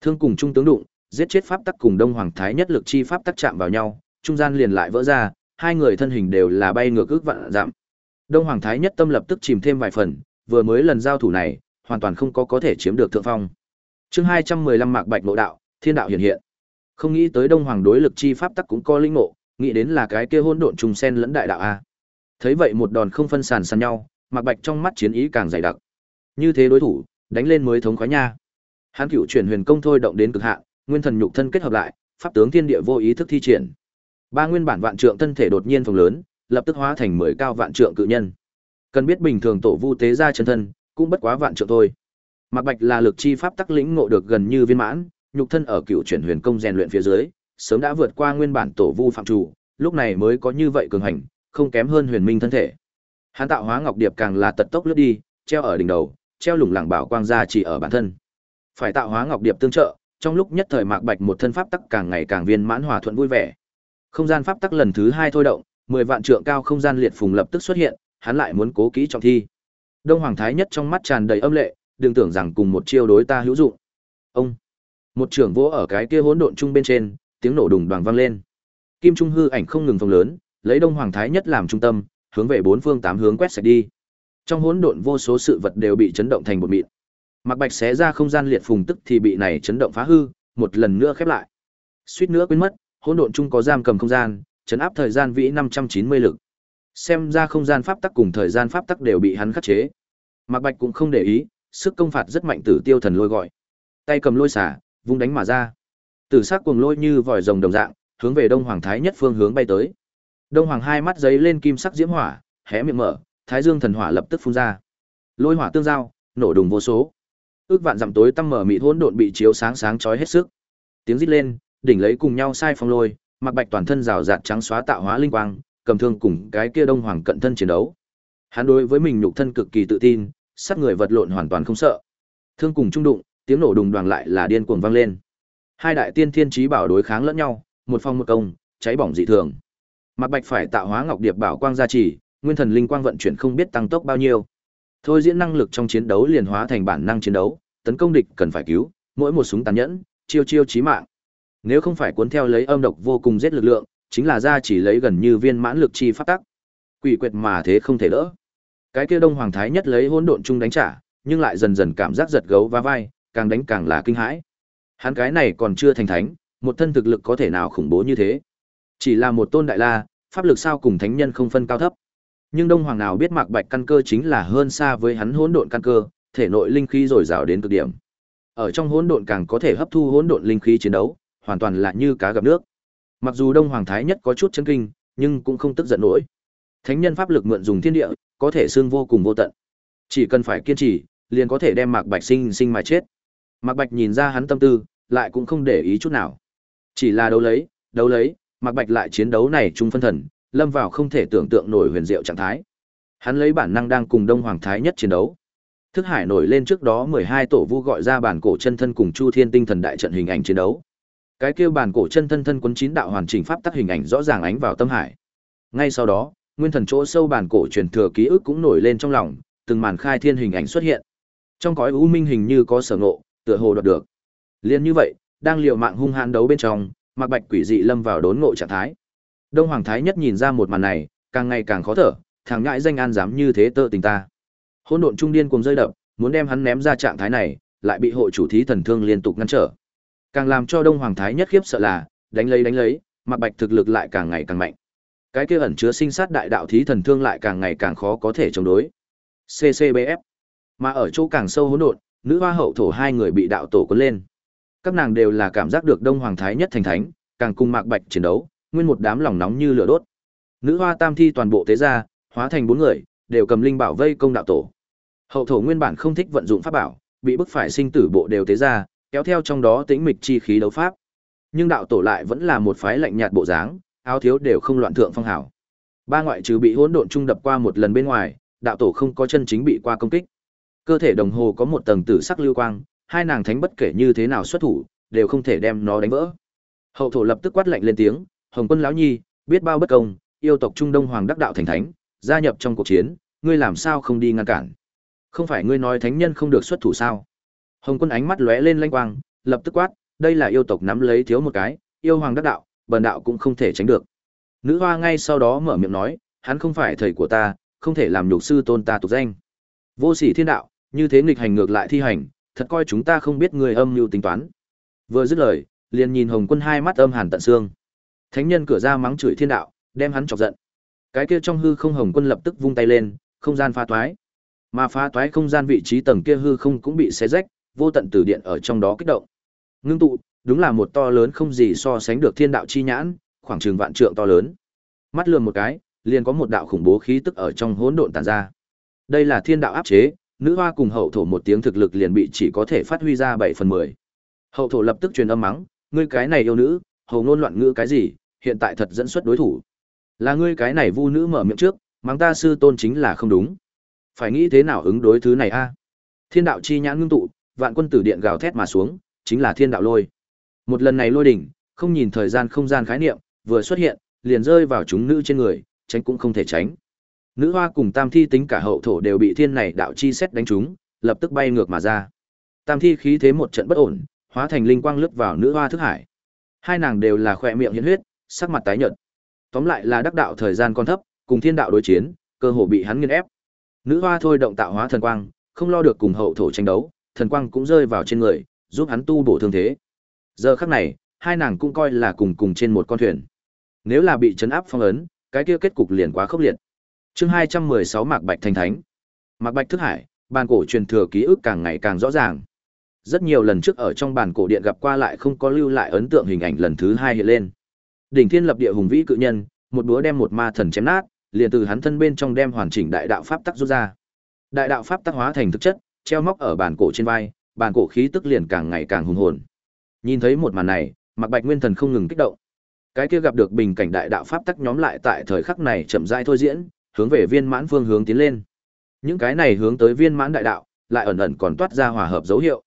thương cùng trung tướng đụng, giết chết pháp tắc cùng Đông Hoàng Thái nhất lực chi pháp tắc chạm vào nhau, trung gian liền lại vỡ ra, hai người thân hình đều là bay ngược ước vạn dặm. Đông Hoàng Thái nhất tâm lập tức chìm thêm vài phần, vừa mới lần giao thủ này, hoàn toàn không có có thể chiếm được thượng phong. Chương 215 Mạc Bạch nội đạo, thiên đạo hiện hiện. Không nghĩ tới Đông Hoàng đối lực chi pháp tắc cũng có linh ngộ, nghĩ đến là cái kia hỗn độn trùng sen lẫn đại đạo a. Thấy vậy một đòn không phân sàn sàn nhau, Mạc Bạch trong mắt chiến ý càng dày đặc. Như thế đối thủ, đánh lên mới thống khoái nha. Hắn cựu chuyển huyền công thôi động đến cực hạn, nguyên thần nhục thân kết hợp lại, pháp tướng thiên địa vô ý thức thi triển. Ba nguyên bản vạn trượng thân thể đột nhiên phồng lớn, lập tức hóa thành mười cao vạn trượng cự nhân. Cần biết bình thường tổ vu tế ra chân thân, cũng bất quá vạn trượng thôi. Mạc Bạch là lực chi pháp tắc lĩnh ngộ được gần như viên mãn, nhục thân ở cựu chuyển huyền công rèn luyện phía dưới, sớm đã vượt qua nguyên bản tổ vu phạm chủ, lúc này mới có như vậy cường hành, không kém hơn huyền minh thân thể. Hắn tạo hóa ngọc điệp càng là tật tốc lướt đi, treo ở đỉnh đầu, treo lủng lẳng bảo quang ra chỉ ở bản thân. Phải tạo hóa ngọc điệp tương trợ, trong lúc nhất thời Mạc Bạch một thân pháp tắc càng ngày càng viên mãn hòa thuận vui vẻ. Không gian pháp tắc lần thứ hai thôi động, mười vạn trượng cao không gian liệt phùng lập tức xuất hiện, hắn lại muốn cố kỹ trọng thi. Đông Hoàng Thái nhất trong mắt tràn đầy âm lệ, đừng tưởng rằng cùng một chiêu đối ta hữu dụng. Ông một trưởng vỗ ở cái kia hỗn độn trung bên trên, tiếng nổ đùng đoàng vang lên. Kim trung hư ảnh không ngừng phồng lớn, lấy Đông Hoàng Thái nhất làm trung tâm, hướng về bốn phương tám hướng quét sạch đi. Trong hỗn độn vô số sự vật đều bị chấn động thành một mịn. Mạc Bạch xé ra không gian liệt phùng tức thì bị này chấn động phá hư, một lần nữa khép lại. Suýt nữa quên mất, hỗn độn chung có giam cầm không gian, chấn áp thời gian vĩ 590 lực. Xem ra không gian pháp tắc cùng thời gian pháp tắc đều bị hắn khắc chế. Mạc Bạch cũng không để ý, sức công phạt rất mạnh tử tiêu thần lôi gọi. Tay cầm lôi xả, vung đánh mà ra. Tử sắc cuồng lôi như vòi rồng đồng dạng, hướng về Đông Hoàng Thái nhất phương hướng bay tới. Đông Hoàng hai mắt giấy lên kim sắc diễm hỏa, hé miệng mở, Thái Dương thần hỏa lập tức phun ra. Lôi hỏa tương giao, nổ đùng vô số. Ước vạn dặm tối tăm mở mịt hỗn độn bị chiếu sáng sáng chói hết sức. Tiếng rít lên, đỉnh lấy cùng nhau sai phong lôi, mặc bạch toàn thân rào rạt trắng xóa tạo hóa linh quang, cầm thương cùng cái kia Đông Hoàng cận thân chiến đấu. Hắn đối với mình nhục thân cực kỳ tự tin, sát người vật lộn hoàn toàn không sợ. Thương cùng trung đụng, tiếng nổ đùng đoàn lại là điên cuồng vang lên. Hai đại tiên thiên trí bảo đối kháng lẫn nhau, một phong một công, cháy bỏng dị thường. mặc Bạch phải tạo hóa ngọc điệp bảo quang gia trì, nguyên thần linh quang vận chuyển không biết tăng tốc bao nhiêu. Thôi diễn năng lực trong chiến đấu liền hóa thành bản năng chiến đấu, tấn công địch cần phải cứu, mỗi một súng tàn nhẫn, chiêu chiêu chí mạng. Nếu không phải cuốn theo lấy âm độc vô cùng giết lực lượng, chính là gia chỉ lấy gần như viên mãn lực chi pháp tắc. Quỷ quyệt mà thế không thể đỡ. Cái kia Đông Hoàng Thái nhất lấy hỗn độn chung đánh trả, nhưng lại dần dần cảm giác giật gấu và vai, càng đánh càng là kinh hãi. Hắn cái này còn chưa thành thánh, một thân thực lực có thể nào khủng bố như thế? Chỉ là một tôn đại la, pháp lực sao cùng thánh nhân không phân cao thấp. Nhưng Đông Hoàng nào biết Mạc Bạch căn cơ chính là hơn xa với hắn hỗn độn căn cơ, thể nội linh khí dồi dào đến cực điểm. Ở trong hỗn độn càng có thể hấp thu hỗn độn linh khí chiến đấu, hoàn toàn là như cá gặp nước. Mặc dù Đông Hoàng Thái nhất có chút chấn kinh, nhưng cũng không tức giận nổi. Thánh nhân pháp lực mượn dùng thiên địa, có thể xương vô cùng vô tận. Chỉ cần phải kiên trì, liền có thể đem Mạc Bạch sinh sinh mà chết. Mạc Bạch nhìn ra hắn tâm tư, lại cũng không để ý chút nào. Chỉ là đấu lấy, đấu lấy, Mạc Bạch lại chiến đấu này trung phân thần, lâm vào không thể tưởng tượng nổi huyền diệu trạng thái. Hắn lấy bản năng đang cùng Đông Hoàng Thái nhất chiến đấu. Thức Hải nổi lên trước đó 12 tổ vu gọi ra bản cổ chân thân cùng Chu Thiên tinh thần đại trận hình ảnh chiến đấu. Cái kia bản cổ chân thân thân quấn chín đạo hoàn chỉnh pháp tắc hình ảnh rõ ràng ánh vào tâm hải. Ngay sau đó, nguyên thần chỗ sâu bản cổ truyền thừa ký ức cũng nổi lên trong lòng, từng màn khai thiên hình ảnh xuất hiện. Trong cõi u minh hình như có sở ngộ, tựa hồ đoạt được. Liên như vậy, đang liều mạng hung hãn đấu bên trong, Mạc Bạch quỷ dị lâm vào đốn ngộ trạng thái. Đông Hoàng Thái nhất nhìn ra một màn này, càng ngày càng khó thở, thằng ngại danh an dám như thế tơ tình ta. Hỗn độn trung điên cùng rơi đập, muốn đem hắn ném ra trạng thái này, lại bị hội chủ thí thần thương liên tục ngăn trở. Càng làm cho Đông Hoàng Thái nhất khiếp sợ là, đánh lấy đánh lấy, Mạc Bạch thực lực lại càng ngày càng mạnh. Cái kia ẩn chứa sinh sát đại đạo thí thần thương lại càng ngày càng khó có thể chống đối. CCBF. Mà ở chỗ càng sâu hỗn độn, nữ hoa hậu thổ hai người bị đạo tổ cuốn lên. Các nàng đều là cảm giác được Đông Hoàng Thái nhất thành thánh, càng cùng Mạc Bạch chiến đấu, nguyên một đám lòng nóng như lửa đốt. Nữ hoa tam thi toàn bộ tế ra, hóa thành bốn người, đều cầm linh bảo vây công đạo tổ. Hậu thổ nguyên bản không thích vận dụng pháp bảo, bị bức phải sinh tử bộ đều tế ra, kéo theo trong đó tĩnh mịch chi khí đấu pháp. Nhưng đạo tổ lại vẫn là một phái lạnh nhạt bộ dáng, áo thiếu đều không loạn thượng phong hảo. Ba ngoại trừ bị hỗn độn trung đập qua một lần bên ngoài, đạo tổ không có chân chính bị qua công kích. Cơ thể đồng hồ có một tầng tử sắc lưu quang, hai nàng thánh bất kể như thế nào xuất thủ, đều không thể đem nó đánh vỡ. Hậu thổ lập tức quát lạnh lên tiếng, "Hồng Quân lão nhi, biết bao bất công, yêu tộc Trung Đông Hoàng đắc đạo thành thánh, gia nhập trong cuộc chiến, ngươi làm sao không đi ngăn cản? Không phải ngươi nói thánh nhân không được xuất thủ sao?" Hồng Quân ánh mắt lóe lên lanh quang, lập tức quát, "Đây là yêu tộc nắm lấy thiếu một cái, yêu hoàng đắc đạo, bần đạo cũng không thể tránh được." Nữ hoa ngay sau đó mở miệng nói, "Hắn không phải thầy của ta, không thể làm nhục sư tôn ta tục danh." Vô sỉ thiên đạo, như thế nghịch hành ngược lại thi hành, thật coi chúng ta không biết người âm mưu tính toán. Vừa dứt lời, liền nhìn Hồng Quân hai mắt âm hàn tận xương. Thánh nhân cửa ra mắng chửi thiên đạo, đem hắn chọc giận. Cái kia trong hư không Hồng Quân lập tức vung tay lên, không gian phá toái. Mà phá toái không gian vị trí tầng kia hư không cũng bị xé rách, vô tận tử điện ở trong đó kích động. Ngưng tụ, đúng là một to lớn không gì so sánh được thiên đạo chi nhãn, khoảng chừng vạn trượng to lớn. Mắt lườm một cái, liền có một đạo khủng bố khí tức ở trong hỗn độn tản ra. Đây là thiên đạo áp chế, nữ hoa cùng hậu thổ một tiếng thực lực liền bị chỉ có thể phát huy ra bảy phần mười hậu thổ lập tức truyền âm mắng ngươi cái này yêu nữ hầu ngôn loạn ngữ cái gì hiện tại thật dẫn xuất đối thủ là ngươi cái này vu nữ mở miệng trước mắng ta sư tôn chính là không đúng phải nghĩ thế nào ứng đối thứ này a thiên đạo chi nhãn ngưng tụ vạn quân tử điện gào thét mà xuống chính là thiên đạo lôi một lần này lôi đỉnh không nhìn thời gian không gian khái niệm vừa xuất hiện liền rơi vào chúng nữ trên người tránh cũng không thể tránh Nữ hoa cùng tam thi tính cả hậu thổ đều bị thiên này đạo chi xét đánh trúng, lập tức bay ngược mà ra. Tam thi khí thế một trận bất ổn, hóa thành linh quang lướt vào nữ hoa thức hải. Hai nàng đều là khỏe miệng hiện huyết, sắc mặt tái nhợt. Tóm lại là đắc đạo thời gian còn thấp, cùng thiên đạo đối chiến, cơ hồ bị hắn nghiền ép. Nữ hoa thôi động tạo hóa thần quang, không lo được cùng hậu thổ tranh đấu, thần quang cũng rơi vào trên người, giúp hắn tu bổ thương thế. Giờ khắc này, hai nàng cũng coi là cùng cùng trên một con thuyền. Nếu là bị chấn áp phong ấn, cái kia kết cục liền quá khốc liệt. Chương hai trăm mười sáu mạc bạch thành thánh. Mạc bạch thức hải bàn cổ truyền thừa ký ức càng ngày càng rõ ràng. Rất nhiều lần trước ở trong bàn cổ điện gặp qua lại không có lưu lại ấn tượng hình ảnh lần thứ hai hiện lên. Đỉnh thiên lập địa hùng vĩ cự nhân một búa đem một ma thần chém nát liền từ hắn thân bên trong đem hoàn chỉnh đại đạo pháp tắc rút ra. Đại đạo pháp tắc hóa thành thực chất treo móc ở bàn cổ trên vai bàn cổ khí tức liền càng ngày càng hùng hồn nhìn thấy một màn này mạc bạch nguyên thần không ngừng kích động cái kia gặp được bình cảnh đại đạo pháp tắc nhóm lại tại thời khắc này chậm rãi thôi diễn hướng về viên mãn phương hướng tiến lên. Những cái này hướng tới viên mãn đại đạo, lại ẩn ẩn còn toát ra hòa hợp dấu hiệu.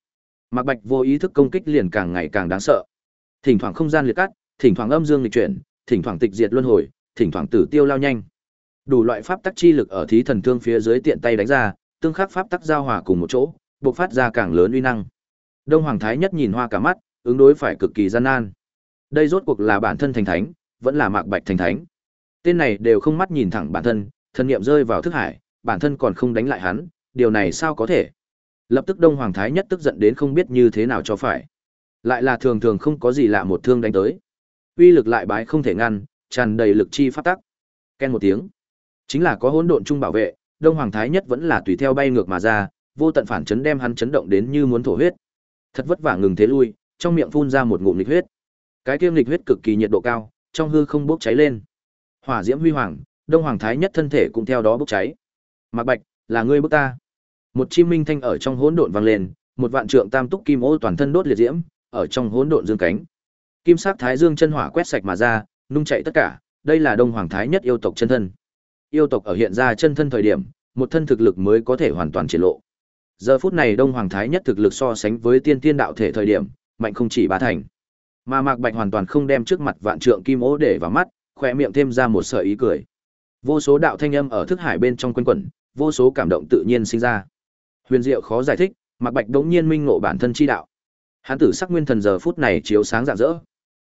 Mạc Bạch vô ý thức công kích liền càng ngày càng đáng sợ. Thỉnh thoảng không gian liệt cắt, thỉnh thoảng âm dương nghịch chuyển, thỉnh thoảng tịch diệt luân hồi, thỉnh thoảng tử tiêu lao nhanh. Đủ loại pháp tắc chi lực ở thí thần thương phía dưới tiện tay đánh ra, tương khắc pháp tắc giao hòa cùng một chỗ, bộc phát ra càng lớn uy năng. Đông Hoàng Thái nhất nhìn hoa cả mắt, ứng đối phải cực kỳ gian nan. Đây rốt cuộc là bản thân thành thánh, vẫn là Mạc Bạch thành thánh. Tên này đều không mắt nhìn thẳng bản thân, thân niệm rơi vào thức hải, bản thân còn không đánh lại hắn, điều này sao có thể? Lập tức Đông Hoàng Thái nhất tức giận đến không biết như thế nào cho phải. Lại là thường thường không có gì lạ một thương đánh tới. Uy lực lại bái không thể ngăn, tràn đầy lực chi pháp tắc. Ken một tiếng. Chính là có hỗn độn chung bảo vệ, Đông Hoàng Thái nhất vẫn là tùy theo bay ngược mà ra, vô tận phản chấn đem hắn chấn động đến như muốn thổ huyết. Thật vất vả ngừng thế lui, trong miệng phun ra một ngụm nghịch huyết. Cái kia nghịch huyết cực kỳ nhiệt độ cao, trong hư không bốc cháy lên. Hỏa diễm huy hoàng, Đông Hoàng Thái Nhất thân thể cũng theo đó bốc cháy. Mạc Bạch, là ngươi bức ta. Một chim minh thanh ở trong hỗn độn vang lên, một vạn trượng tam túc kim ô toàn thân đốt liệt diễm, ở trong hỗn độn dương cánh. Kim sắc thái dương chân hỏa quét sạch mà ra, nung chạy tất cả, đây là Đông Hoàng Thái Nhất yêu tộc chân thân. Yêu tộc ở hiện ra chân thân thời điểm, một thân thực lực mới có thể hoàn toàn triển lộ. Giờ phút này Đông Hoàng Thái Nhất thực lực so sánh với tiên tiên đạo thể thời điểm, mạnh không chỉ ba thành. Mà Mạc Bạch hoàn toàn không đem trước mặt vạn trượng kim ố để vào mắt, khỏe miệng thêm ra một sợi ý cười. Vô số đạo thanh âm ở thức hải bên trong quanh quẩn, vô số cảm động tự nhiên sinh ra. Huyền diệu khó giải thích, Mạc Bạch đống nhiên minh ngộ bản thân chi đạo. Hán tử sắc nguyên thần giờ phút này chiếu sáng rạng rỡ.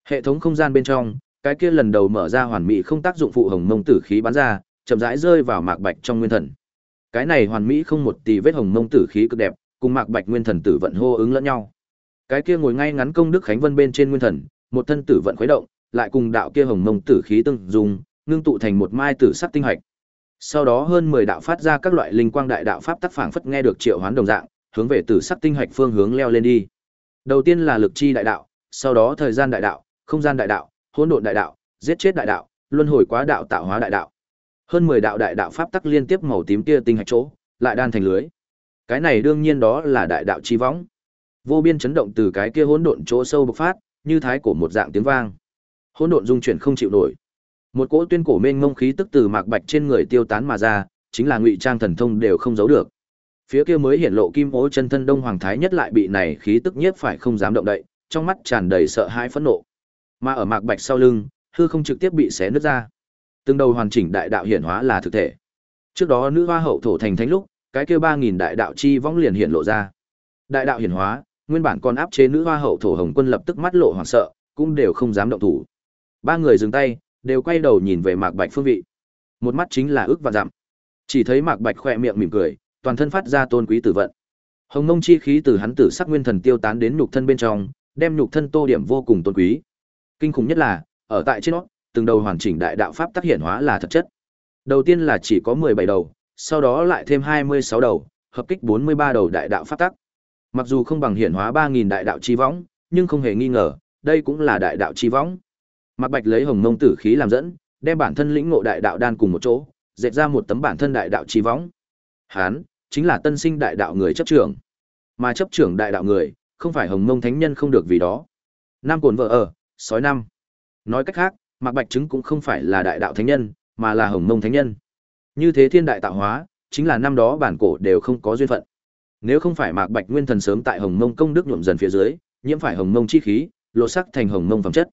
Hệ thống không gian bên trong, cái kia lần đầu mở ra hoàn mỹ không tác dụng phụ hồng mông tử khí bắn ra, chậm rãi rơi vào Mạc Bạch trong nguyên thần. Cái này hoàn mỹ không một tì vết hồng mông tử khí cực đẹp, cùng Mạc Bạch nguyên thần tử vận hô ứng lẫn nhau. Cái kia ngồi ngay ngắn công đức khánh vân bên trên nguyên thần, một thân tử vận khuấy động, lại cùng đạo kia hồng mông tử khí tương dùng, ngưng tụ thành một mai tử sắc tinh hạch. Sau đó hơn 10 đạo phát ra các loại linh quang đại đạo pháp tác phảng phất nghe được triệu hoán đồng dạng, hướng về tử sắc tinh hạch phương hướng leo lên đi. Đầu tiên là lực chi đại đạo, sau đó thời gian đại đạo, không gian đại đạo, hỗn độn đại đạo, giết chết đại đạo, luân hồi quá đạo tạo hóa đại đạo. Hơn 10 đạo đại đạo pháp tắc liên tiếp màu tím kia tinh hạch chỗ, lại đan thành lưới. Cái này đương nhiên đó là đại đạo chi võng. Vô biên chấn động từ cái kia hỗn độn chỗ sâu bộc phát, như thái cổ một dạng tiếng vang. Hỗn độn dung chuyển không chịu nổi. Một cỗ tuyên cổ mênh mông khí tức từ mạc bạch trên người tiêu tán mà ra, chính là ngụy trang thần thông đều không giấu được. Phía kia mới hiện lộ kim ố chân thân Đông Hoàng Thái nhất lại bị này khí tức nhiếp phải không dám động đậy, trong mắt tràn đầy sợ hãi phẫn nộ. Mà ở mạc bạch sau lưng, hư không trực tiếp bị xé nứt ra. Từng đầu hoàn chỉnh đại đạo hiển hóa là thực thể. Trước đó nữ hoa hậu thổ thành thánh lúc, cái kia 3000 đại đạo chi vong liền hiện lộ ra. Đại đạo hiển hóa, nguyên bản còn áp chế nữ hoa hậu thổ hồng quân lập tức mắt lộ hoảng sợ, cũng đều không dám động thủ. Ba người dừng tay, đều quay đầu nhìn về Mạc Bạch phương vị. Một mắt chính là ước và dặm. Chỉ thấy Mạc Bạch khỏe miệng mỉm cười, toàn thân phát ra tôn quý tử vận. Hồng Mông chi khí từ hắn tử sắc nguyên thần tiêu tán đến nhục thân bên trong, đem nhục thân tô điểm vô cùng tôn quý. Kinh khủng nhất là, ở tại trên nó, từng đầu hoàn chỉnh đại đạo pháp tác hiện hóa là thật chất. Đầu tiên là chỉ có 17 đầu, sau đó lại thêm 26 đầu, hợp kích 43 đầu đại đạo pháp tắc. Mặc dù không bằng hiện hóa 3000 đại đạo chi võng, nhưng không hề nghi ngờ, đây cũng là đại đạo chi võng. Mạc Bạch lấy hồng mông tử khí làm dẫn, đem bản thân lĩnh ngộ đại đạo đan cùng một chỗ, dệt ra một tấm bản thân đại đạo chi võng. Hán, chính là tân sinh đại đạo người chấp trưởng. Mà chấp trưởng đại đạo người, không phải hồng mông thánh nhân không được vì đó. Nam cồn vợ ở, sói năm. Nói cách khác, Mạc Bạch chứng cũng không phải là đại đạo thánh nhân, mà là hồng mông thánh nhân. Như thế thiên đại tạo hóa, chính là năm đó bản cổ đều không có duyên phận. Nếu không phải Mạc Bạch Nguyên Thần sớm tại Hồng Mông công đức nhuộm dần phía dưới, nhiễm phải Hồng Mông chi khí, lộ sắc thành Hồng Mông phẩm chất.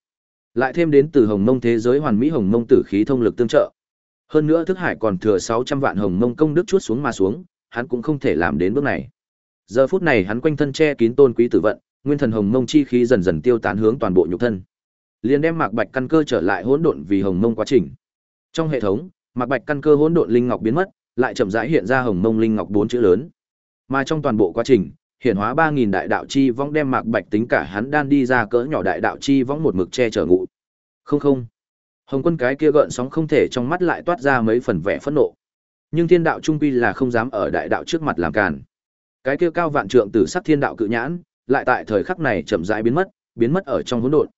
Lại thêm đến từ Hồng Mông thế giới hoàn mỹ Hồng Mông tử khí thông lực tương trợ. Hơn nữa thức hải còn thừa 600 vạn Hồng Mông công đức chuốt xuống mà xuống, hắn cũng không thể làm đến bước này. Giờ phút này hắn quanh thân che kín tôn quý tử vận, nguyên thần Hồng Mông chi khí dần dần tiêu tán hướng toàn bộ nhục thân. Liền đem Mạc Bạch căn cơ trở lại hỗn độn vì Hồng Mông quá trình. Trong hệ thống, Mạc Bạch căn cơ hỗn độn linh ngọc biến mất, lại chậm rãi hiện ra Hồng Mông linh ngọc bốn chữ lớn. Mà trong toàn bộ quá trình, hiển hóa 3000 đại đạo chi võng đem Mạc Bạch tính cả hắn đan đi ra cỡ nhỏ đại đạo chi võng một mực che chở ngụ. Không không. Hồng Quân cái kia gợn sóng không thể trong mắt lại toát ra mấy phần vẻ phẫn nộ. Nhưng thiên đạo trung quy là không dám ở đại đạo trước mặt làm càn. Cái kia cao vạn trượng tử sắc thiên đạo cự nhãn, lại tại thời khắc này chậm rãi biến mất, biến mất ở trong hỗn độn.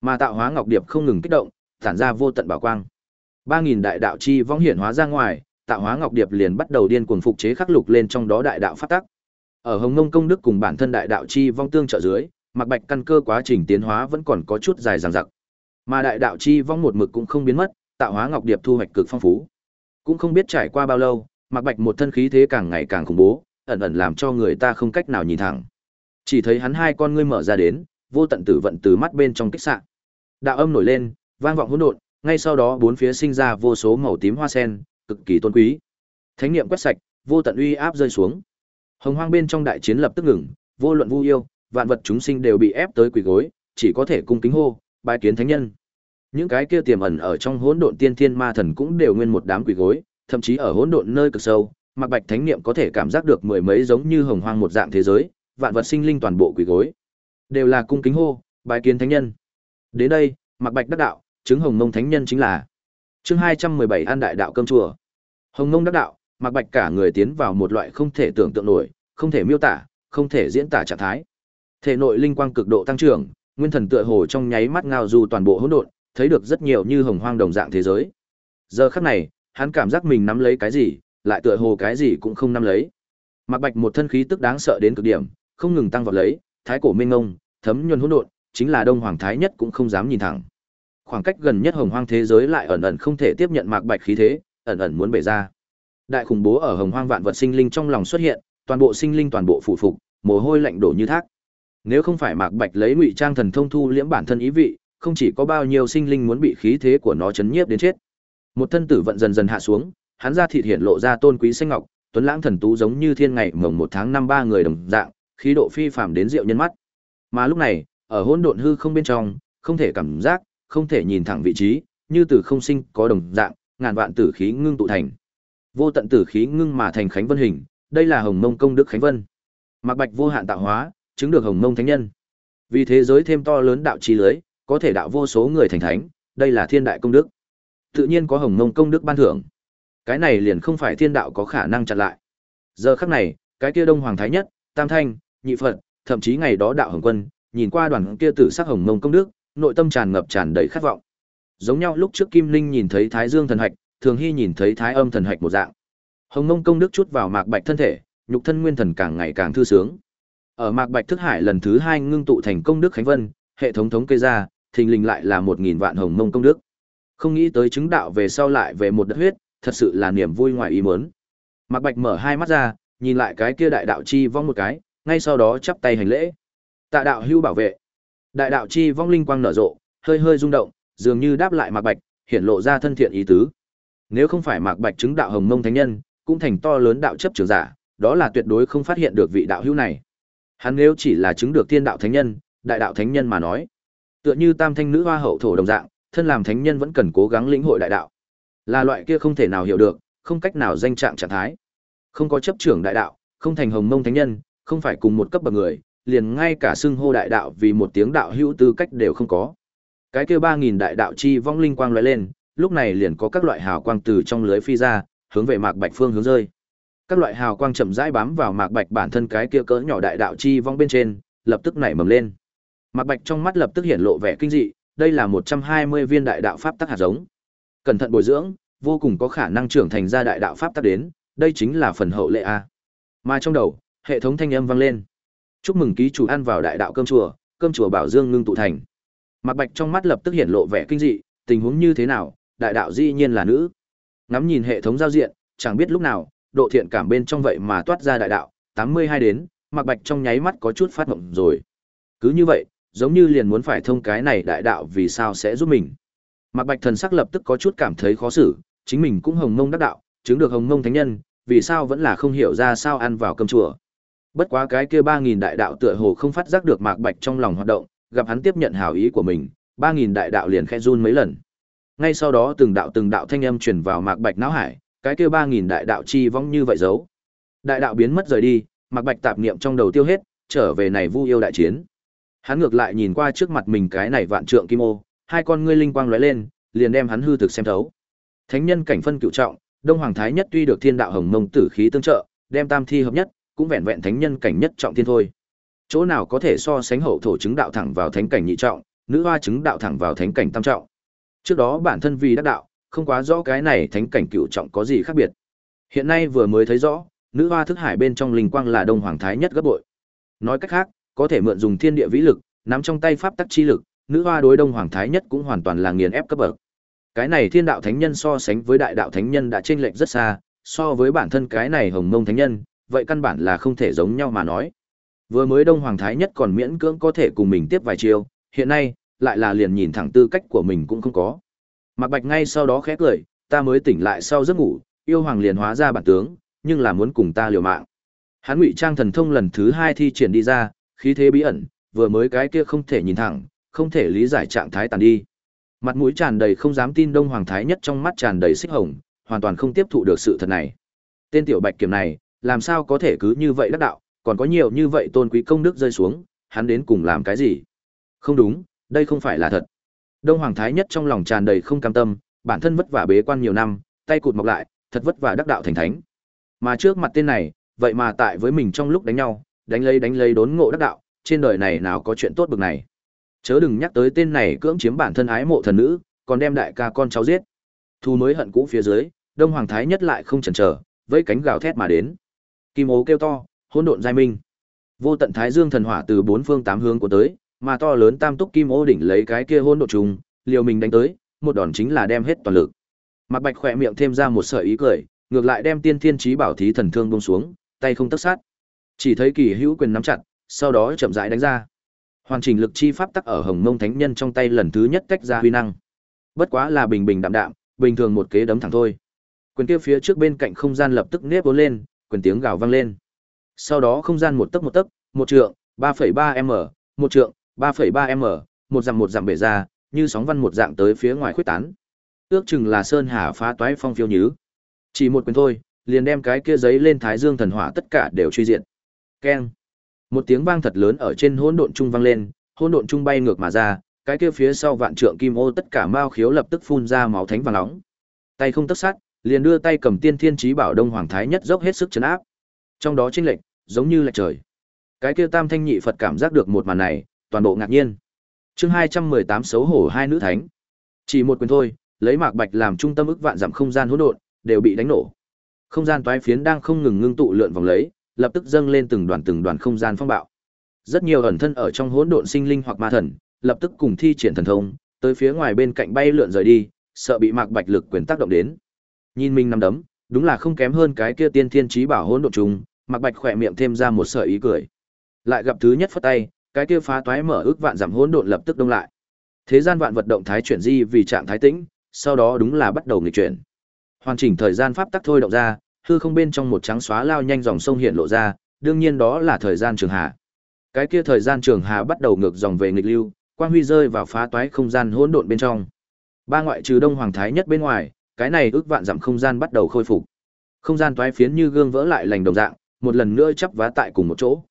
Mà tạo hóa ngọc điệp không ngừng kích động, tản ra vô tận bảo quang. 3000 đại đạo chi vong hiển hóa ra ngoài, tạo hóa ngọc điệp liền bắt đầu điên cuồng phục chế khắc lục lên trong đó đại đạo phát tắc. Ở Hồng Ngông công đức cùng bản thân đại đạo chi vong tương trợ dưới, mặc Bạch căn cơ quá trình tiến hóa vẫn còn có chút dài dằng dặc. Mà đại đạo chi vong một mực cũng không biến mất, tạo hóa ngọc điệp thu hoạch cực phong phú. Cũng không biết trải qua bao lâu, mặc Bạch một thân khí thế càng ngày càng khủng bố, ẩn ẩn làm cho người ta không cách nào nhìn thẳng. Chỉ thấy hắn hai con ngươi mở ra đến, vô tận tử vận từ mắt bên trong kích xạ. Đạo âm nổi lên, vang vọng hỗn độn, ngay sau đó bốn phía sinh ra vô số màu tím hoa sen, cực kỳ tôn quý. Thánh niệm quét sạch, vô tận uy áp rơi xuống. Hồng Hoang bên trong đại chiến lập tức ngừng, vô luận vu yêu, vạn vật chúng sinh đều bị ép tới quỳ gối, chỉ có thể cung kính hô, bái kiến thánh nhân. Những cái kia tiềm ẩn ở trong hỗn độn tiên thiên ma thần cũng đều nguyên một đám quỳ gối, thậm chí ở hỗn độn nơi cực sâu, Mạc Bạch Thánh niệm có thể cảm giác được mười mấy giống như hồng hoang một dạng thế giới, vạn vật sinh linh toàn bộ quỳ gối, đều là cung kính hô, bái kiến thánh nhân. Đến đây, Mạc Bạch đắc đạo, chứng hồng mông thánh nhân chính là. Chương hai trăm mười bảy an đại đạo cơm chùa. Hồng mông đắc đạo mặc bạch cả người tiến vào một loại không thể tưởng tượng nổi không thể miêu tả không thể diễn tả trạng thái. Thể nội linh quang cực độ tăng trưởng nguyên thần tựa hồ trong nháy mắt ngao du toàn bộ hỗn độn thấy được rất nhiều như hồng hoang đồng dạng thế giới. Giờ khắc này hắn cảm giác mình nắm lấy cái gì, lại tựa hồ cái gì cũng không nắm lấy. Mạc Bạch một thân khí tức đáng sợ đến cực điểm, không ngừng tăng vọt lấy, thái cổ minh ngông, thấm nhuần hỗn độn, chính là Đông Hoàng Thái nhất cũng không dám nhìn thẳng. Khoảng cách gần nhất Hồng Hoang thế giới lại ẩn ẩn không thể tiếp nhận Mạc Bạch khí thế, ẩn ẩn muốn bể ra. Đại khủng bố ở Hồng Hoang vạn vật sinh linh trong lòng xuất hiện, toàn bộ sinh linh toàn bộ phụ phục, mồ hôi lạnh đổ như thác. Nếu không phải Mạc Bạch lấy ngụy trang thần thông thu liễm bản thân ý vị, không chỉ có bao nhiêu sinh linh muốn bị khí thế của nó chấn nhiếp đến chết. Một thân tử vận dần dần hạ xuống, hắn ra thịt hiện lộ ra tôn quý xanh ngọc, tuấn lãng thần tú giống như thiên ngày mồng một tháng năm ba người đồng dạng, khí độ phi phàm đến rượu nhân mắt. Mà lúc này, ở hỗn độn hư không bên trong, không thể cảm giác, không thể nhìn thẳng vị trí, như từ không sinh có đồng dạng, ngàn vạn tử khí ngưng tụ thành. Vô tận tử khí ngưng mà thành Khánh Vân hình, đây là Hồng Mông công đức Khánh Vân. Mạc Bạch vô hạn tạo hóa, chứng được Hồng Mông thánh nhân. Vì thế giới thêm to lớn đạo trí lưới, có thể đạo vô số người thành thánh, đây là thiên đại công đức. Tự nhiên có Hồng Mông công đức ban thưởng. Cái này liền không phải thiên đạo có khả năng chặn lại. Giờ khắc này, cái kia Đông Hoàng Thái Nhất, Tam Thanh, Nhị Phật, thậm chí ngày đó đạo Hồng Quân, nhìn qua đoàn kia tử sắc hồng mông công đức, nội tâm tràn ngập tràn đầy khát vọng. Giống nhau lúc trước Kim Linh nhìn thấy Thái Dương thần hạch, Thường Hy nhìn thấy Thái Âm thần hạch một dạng. Hồng mông công đức chút vào mạc bạch thân thể, nhục thân nguyên thần càng ngày càng thư sướng. Ở mạc bạch thức hải lần thứ hai ngưng tụ thành công đức khánh vân, hệ thống thống kê ra, thình lình lại là một nghìn vạn hồng mông công đức. Không nghĩ tới chứng đạo về sau lại về một đất huyết, thật sự là niềm vui ngoài ý muốn. Mạc Bạch mở hai mắt ra, nhìn lại cái kia đại đạo chi vong một cái, ngay sau đó chắp tay hành lễ. Tạ đạo hưu bảo vệ. Đại đạo chi vong linh quang nở rộ, hơi hơi rung động, dường như đáp lại Mạc Bạch, hiển lộ ra thân thiện ý tứ. Nếu không phải Mạc Bạch chứng đạo hồng mông thánh nhân, cũng thành to lớn đạo chấp trưởng giả, đó là tuyệt đối không phát hiện được vị đạo hữu này. Hắn nếu chỉ là chứng được tiên đạo thánh nhân, đại đạo thánh nhân mà nói, tựa như tam thanh nữ hoa hậu thổ đồng dạng, thân làm thánh nhân vẫn cần cố gắng lĩnh hội đại đạo. Là loại kia không thể nào hiểu được, không cách nào danh trạng trạng thái. Không có chấp trưởng đại đạo, không thành hồng mông thánh nhân, không phải cùng một cấp bậc người, liền ngay cả xưng hô đại đạo vì một tiếng đạo hữu tư cách đều không có. Cái kia ba nghìn đại đạo chi vong linh quang lóe lên, lúc này liền có các loại hào quang từ trong lưới phi ra, hướng về Mạc Bạch phương hướng rơi. Các loại hào quang chậm rãi bám vào Mạc Bạch bản thân cái kia cỡ nhỏ đại đạo chi vong bên trên, lập tức nảy mầm lên. Mạc Bạch trong mắt lập tức hiện lộ vẻ kinh dị, đây là một trăm hai mươi viên đại đạo pháp tắc hạt giống. Cẩn thận bồi dưỡng, vô cùng có khả năng trưởng thành ra đại đạo pháp tắc đến, đây chính là phần hậu lệ a. Mà trong đầu, hệ thống thanh âm vang lên chúc mừng ký chủ ăn vào đại đạo cơm chùa cơm chùa bảo dương ngưng tụ thành. Mặc bạch trong mắt lập tức hiện lộ vẻ kinh dị, tình huống như thế nào, đại đạo dĩ nhiên là nữ. Ngắm nhìn hệ thống giao diện, chẳng biết lúc nào, độ thiện cảm bên trong vậy mà toát ra đại đạo, tám mươi hai đến mặc bạch trong nháy mắt có chút phát mộng rồi. Cứ như vậy, giống như liền muốn phải thông cái này đại đạo vì sao sẽ giúp mình. Mặc bạch thần sắc lập tức có chút cảm thấy khó xử, chính mình cũng hồng mông đắc đạo, chứng được hồng mông thánh nhân, vì sao vẫn là không hiểu ra sao ăn vào cơm chùa. Bất quá cái kia 3000 đại đạo tựa hồ không phát giác được Mạc Bạch trong lòng hoạt động, gặp hắn tiếp nhận hảo ý của mình, 3000 đại đạo liền khẽ run mấy lần. Ngay sau đó từng đạo từng đạo thanh âm truyền vào Mạc Bạch não hải, cái kia 3000 đại đạo chi vong như vậy giấu. Đại đạo biến mất rời đi, Mạc Bạch tạp niệm trong đầu tiêu hết, trở về này vu yêu đại chiến. Hắn ngược lại nhìn qua trước mặt mình cái này vạn trượng kim ô, hai con ngươi linh quang lóe lên, liền đem hắn hư thực xem thấu. Thánh nhân cảnh phân cựu trọng, Đông Hoàng Thái nhất tuy được Thiên Đạo Hồng Mông tử khí tương trợ, đem tam thi hợp nhất, cũng vẹn vẹn thánh nhân cảnh nhất trọng thiên thôi. Chỗ nào có thể so sánh hậu thổ chứng đạo thẳng vào thánh cảnh nhị trọng, nữ hoa chứng đạo thẳng vào thánh cảnh tam trọng. Trước đó bản thân vì đắc đạo, không quá rõ cái này thánh cảnh cửu trọng có gì khác biệt. Hiện nay vừa mới thấy rõ, nữ hoa thức hải bên trong linh quang là đông hoàng thái nhất gấp bội. Nói cách khác, có thể mượn dùng thiên địa vĩ lực, nắm trong tay pháp tắc chi lực, nữ hoa đối đông hoàng thái nhất cũng hoàn toàn là nghiền ép cấp bậc. Cái này thiên đạo thánh nhân so sánh với đại đạo thánh nhân đã chênh lệch rất xa, so với bản thân cái này hồng mông thánh nhân, vậy căn bản là không thể giống nhau mà nói. Vừa mới Đông Hoàng Thái nhất còn miễn cưỡng có thể cùng mình tiếp vài chiêu, hiện nay, lại là liền nhìn thẳng tư cách của mình cũng không có. Mạc Bạch ngay sau đó khẽ cười, ta mới tỉnh lại sau giấc ngủ, yêu hoàng liền hóa ra bản tướng, nhưng là muốn cùng ta liều mạng. Hắn ngụy trang thần thông lần thứ hai thi triển đi ra, khí thế bí ẩn, vừa mới cái kia không thể nhìn thẳng, không thể lý giải trạng thái tàn đi. Mặt mũi tràn đầy không dám tin Đông Hoàng Thái nhất trong mắt tràn đầy xích hồng, hoàn toàn không tiếp thụ được sự thật này. Tên tiểu Bạch Kiểm này, làm sao có thể cứ như vậy đắc đạo, còn có nhiều như vậy tôn quý công đức rơi xuống, hắn đến cùng làm cái gì? Không đúng, đây không phải là thật. Đông Hoàng Thái nhất trong lòng tràn đầy không cam tâm, bản thân vất vả bế quan nhiều năm, tay cụt mọc lại, thật vất vả đắc đạo thành thánh. Mà trước mặt tên này, vậy mà tại với mình trong lúc đánh nhau, đánh lấy đánh lấy đốn ngộ đắc đạo, trên đời này nào có chuyện tốt bực này. Chớ đừng nhắc tới tên này cưỡng chiếm bản thân ái mộ thần nữ, còn đem đại ca con cháu giết. Thu mới hận cũ phía dưới, Đông Hoàng Thái nhất lại không chần chờ, với cánh gào thét mà đến. Kim ố kêu to, hỗn độn giai minh. Vô tận Thái Dương thần hỏa từ bốn phương tám hướng của tới, mà to lớn tam túc kim ô đỉnh lấy cái kia hỗn độn trùng, liều mình đánh tới, một đòn chính là đem hết toàn lực. Mạc Bạch khỏe miệng thêm ra một sợi ý cười, ngược lại đem tiên thiên chí bảo thí thần thương buông xuống, tay không tấc sát. Chỉ thấy kỳ hữu quyền nắm chặt, sau đó chậm rãi đánh ra. Hoàn chỉnh lực chi pháp tắc ở Hồng Mông Thánh Nhân trong tay lần thứ nhất tách ra huy năng. Bất quá là bình bình đạm đạm, bình thường một kế đấm thẳng thôi. Quyền kia phía trước bên cạnh không gian lập tức nếp vốn lên, quyền tiếng gào vang lên. Sau đó không gian một tấc một tấc, một trượng, 3,3m, một trượng, 3,3m, một dặm một dặm bể ra, như sóng văn một dạng tới phía ngoài khuếch tán. Ước chừng là sơn hà phá toái phong phiêu nhứ. Chỉ một quyền thôi, liền đem cái kia giấy lên thái dương thần hỏa tất cả đều truy diện. Keng. Một tiếng vang thật lớn ở trên hỗn độn trung vang lên, hỗn độn trung bay ngược mà ra, cái kia phía sau vạn trượng kim ô tất cả mao khiếu lập tức phun ra máu thánh vàng nóng. Tay không tấc sát, liền đưa tay cầm tiên thiên trí bảo đông hoàng thái nhất dốc hết sức chấn áp. Trong đó chênh lệch, giống như lệch trời. Cái kia tam thanh nhị Phật cảm giác được một màn này, toàn bộ ngạc nhiên. Chương hai trăm mười tám xấu hổ hai nữ thánh. Chỉ một quyền thôi, lấy Mạc Bạch làm trung tâm ức vạn dặm không gian hỗn độn, đều bị đánh nổ. Không gian toái phiến đang không ngừng ngưng tụ lượn vòng lấy, lập tức dâng lên từng đoàn từng đoàn không gian phong bạo. Rất nhiều ẩn thân ở trong hỗn độn sinh linh hoặc ma thần, lập tức cùng thi triển thần thông, tới phía ngoài bên cạnh bay lượn rời đi, sợ bị Mạc Bạch lực quyền tác động đến. Nhìn mình nằm đấm, đúng là không kém hơn cái kia tiên thiên trí bảo hỗn độn trùng, Mạc Bạch khỏe miệng thêm ra một sợi ý cười. Lại gặp thứ nhất phất tay, cái kia phá toái mở ước vạn giảm hỗn độn lập tức đông lại. Thế gian vạn vật động thái chuyển di vì trạng thái tĩnh, sau đó đúng là bắt đầu nghịch chuyển. Hoàn chỉnh thời gian pháp tắc thôi động ra, hư không bên trong một trắng xóa lao nhanh dòng sông hiện lộ ra, đương nhiên đó là thời gian trường hạ. Cái kia thời gian trường hạ bắt đầu ngược dòng về nghịch lưu, quang huy rơi vào phá toái không gian hỗn độn bên trong. Ba ngoại trừ Đông Hoàng Thái nhất bên ngoài, cái này ước vạn dặm không gian bắt đầu khôi phục. Không gian toái phiến như gương vỡ lại lành đồng dạng, một lần nữa chắp vá tại cùng một chỗ.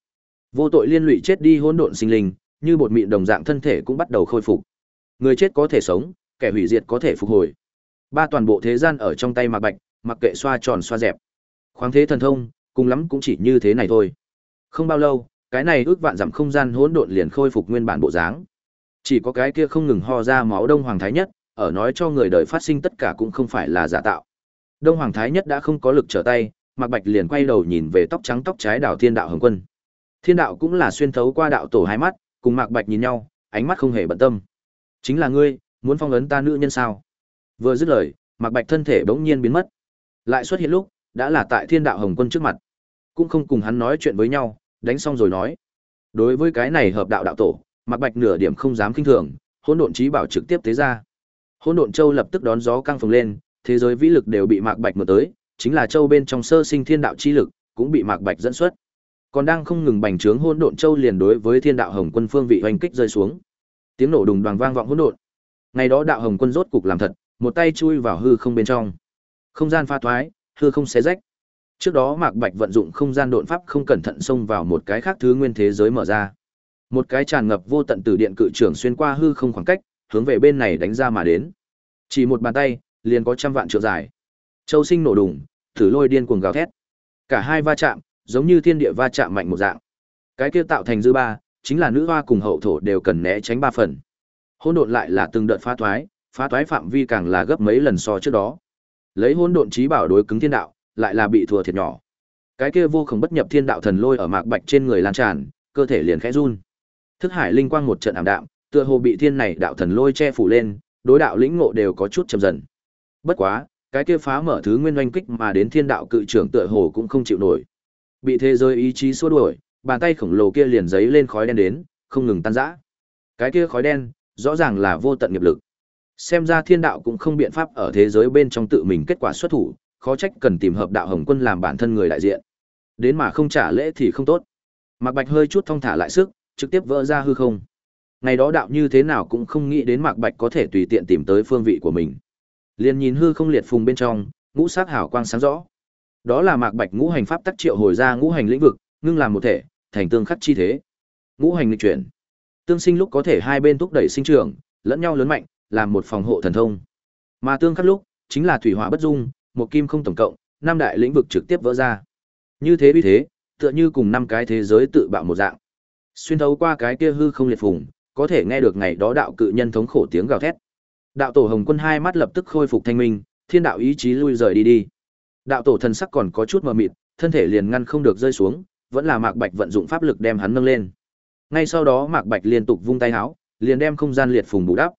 Vô tội liên lụy chết đi hỗn độn sinh linh, như bột mịn đồng dạng thân thể cũng bắt đầu khôi phục. Người chết có thể sống, kẻ hủy diệt có thể phục hồi. Ba toàn bộ thế gian ở trong tay Mạc Bạch, mặc kệ xoa tròn xoa dẹp. Khoáng thế thần thông, cùng lắm cũng chỉ như thế này thôi. Không bao lâu, cái này ước vạn dặm không gian hỗn độn liền khôi phục nguyên bản bộ dáng. Chỉ có cái kia không ngừng ho ra máu Đông Hoàng Thái Nhất, ở nói cho người đời phát sinh tất cả cũng không phải là giả tạo. Đông Hoàng Thái Nhất đã không có lực trở tay, Mạc Bạch liền quay đầu nhìn về tóc trắng tóc trái đảo Thiên Đạo Hồng Quân. Thiên Đạo cũng là xuyên thấu qua đạo tổ hai mắt, cùng Mạc Bạch nhìn nhau, ánh mắt không hề bận tâm. Chính là ngươi, muốn phong ấn ta nữ nhân sao? Vừa dứt lời, Mạc Bạch thân thể bỗng nhiên biến mất. Lại xuất hiện lúc, đã là tại Thiên Đạo Hồng Quân trước mặt. Cũng không cùng hắn nói chuyện với nhau, đánh xong rồi nói. Đối với cái này hợp đạo đạo tổ, Mạc Bạch nửa điểm không dám kinh thường, hỗn độn trí bảo trực tiếp tế ra. Hỗn độn châu lập tức đón gió căng phồng lên, thế giới vĩ lực đều bị Mạc Bạch mượn tới, chính là châu bên trong sơ sinh thiên đạo chi lực, cũng bị Mạc Bạch dẫn xuất. Còn đang không ngừng bành trướng hỗn độn châu liền đối với thiên đạo hồng quân phương vị hoành kích rơi xuống. Tiếng nổ đùng đoàng vang vọng hỗn độn. Ngày đó đạo hồng quân rốt cục làm thật, một tay chui vào hư không bên trong. Không gian pha thoái, hư không xé rách. Trước đó Mạc Bạch vận dụng không gian độn pháp không cẩn thận xông vào một cái khác thứ nguyên thế giới mở ra. Một cái tràn ngập vô tận từ điện cự trưởng xuyên qua hư không khoảng cách, hướng về bên này đánh ra mà đến. Chỉ một bàn tay, liền có trăm vạn trượng dài. Châu sinh nổ đùng, thử lôi điên cuồng gào thét. Cả hai va chạm, giống như thiên địa va chạm mạnh một dạng. Cái kia tạo thành dư ba, chính là nữ hoa cùng hậu thổ đều cần né tránh ba phần. Hỗn độn lại là từng đợt phá thoái, phá thoái phạm vi càng là gấp mấy lần so trước đó. Lấy hỗn độn trí bảo đối cứng thiên đạo, lại là bị thua thiệt nhỏ. Cái kia vô cùng bất nhập thiên đạo thần lôi ở mạc bạch trên người lan tràn, cơ thể liền khẽ run. Thức hải linh quang một trận ảm đạm, tựa hồ bị thiên này đạo thần lôi che phủ lên, đối đạo lĩnh ngộ đều có chút chậm dần. Bất quá, cái kia phá mở thứ nguyên oanh kích mà đến thiên đạo cự trưởng tựa hồ cũng không chịu nổi. Bị thế giới ý chí xua đuổi, bàn tay khổng lồ kia liền giấy lên khói đen đến, không ngừng tan rã. Cái kia khói đen, rõ ràng là vô tận nghiệp lực. Xem ra thiên đạo cũng không biện pháp ở thế giới bên trong tự mình kết quả xuất thủ, khó trách cần tìm hợp đạo hồng quân làm bản thân người đại diện. Đến mà không trả lễ thì không tốt. Mạc Bạch hơi chút thong thả lại sức, trực tiếp vỡ ra hư không. Ngày đó đạo như thế nào cũng không nghĩ đến Mạc Bạch có thể tùy tiện tìm tới phương vị của mình. Liền nhìn hư không liệt phùng bên trong, ngũ sắc hào quang sáng rõ. Đó là Mạc Bạch ngũ hành pháp tắc triệu hồi ra ngũ hành lĩnh vực, ngưng làm một thể, thành tương khắc chi thế. Ngũ hành lịch chuyển. Tương sinh lúc có thể hai bên thúc đẩy sinh trưởng, lẫn nhau lớn mạnh, làm một phòng hộ thần thông. Mà tương khắc lúc, chính là thủy hỏa bất dung, một kim không tổng cộng, năm đại lĩnh vực trực tiếp vỡ ra. Như thế vì thế, tựa như cùng năm cái thế giới tự bạo một dạng. Xuyên thấu qua cái kia hư không liệt phùng, có thể nghe được ngày đó đạo cự nhân thống khổ tiếng gào thét. Đạo tổ Hồng Quân hai mắt lập tức khôi phục thanh minh, thiên đạo ý chí lui rời đi đi. Đạo tổ thần sắc còn có chút mờ mịt, thân thể liền ngăn không được rơi xuống, vẫn là Mạc Bạch vận dụng pháp lực đem hắn nâng lên. Ngay sau đó Mạc Bạch liên tục vung tay áo, liền đem không gian liệt phùng bù đắp.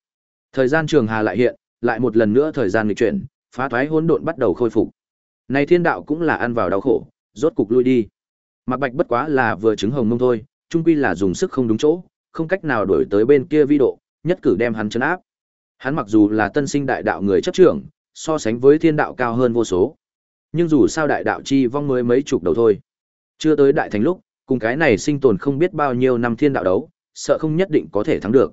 Thời gian trường hà lại hiện, lại một lần nữa thời gian nghịch chuyển, phá thoái hỗn độn bắt đầu khôi phục. Này thiên đạo cũng là ăn vào đau khổ, rốt cục lui đi. Mạc Bạch bất quá là vừa chứng hồng mông thôi, chung quy là dùng sức không đúng chỗ, không cách nào đổi tới bên kia vi độ, nhất cử đem hắn chấn áp. Hắn mặc dù là tân sinh đại đạo người chấp trưởng, so sánh với thiên đạo cao hơn vô số. Nhưng dù sao đại đạo chi vong mới mấy chục đầu thôi. Chưa tới đại thành lúc, cùng cái này sinh tồn không biết bao nhiêu năm thiên đạo đấu, sợ không nhất định có thể thắng được.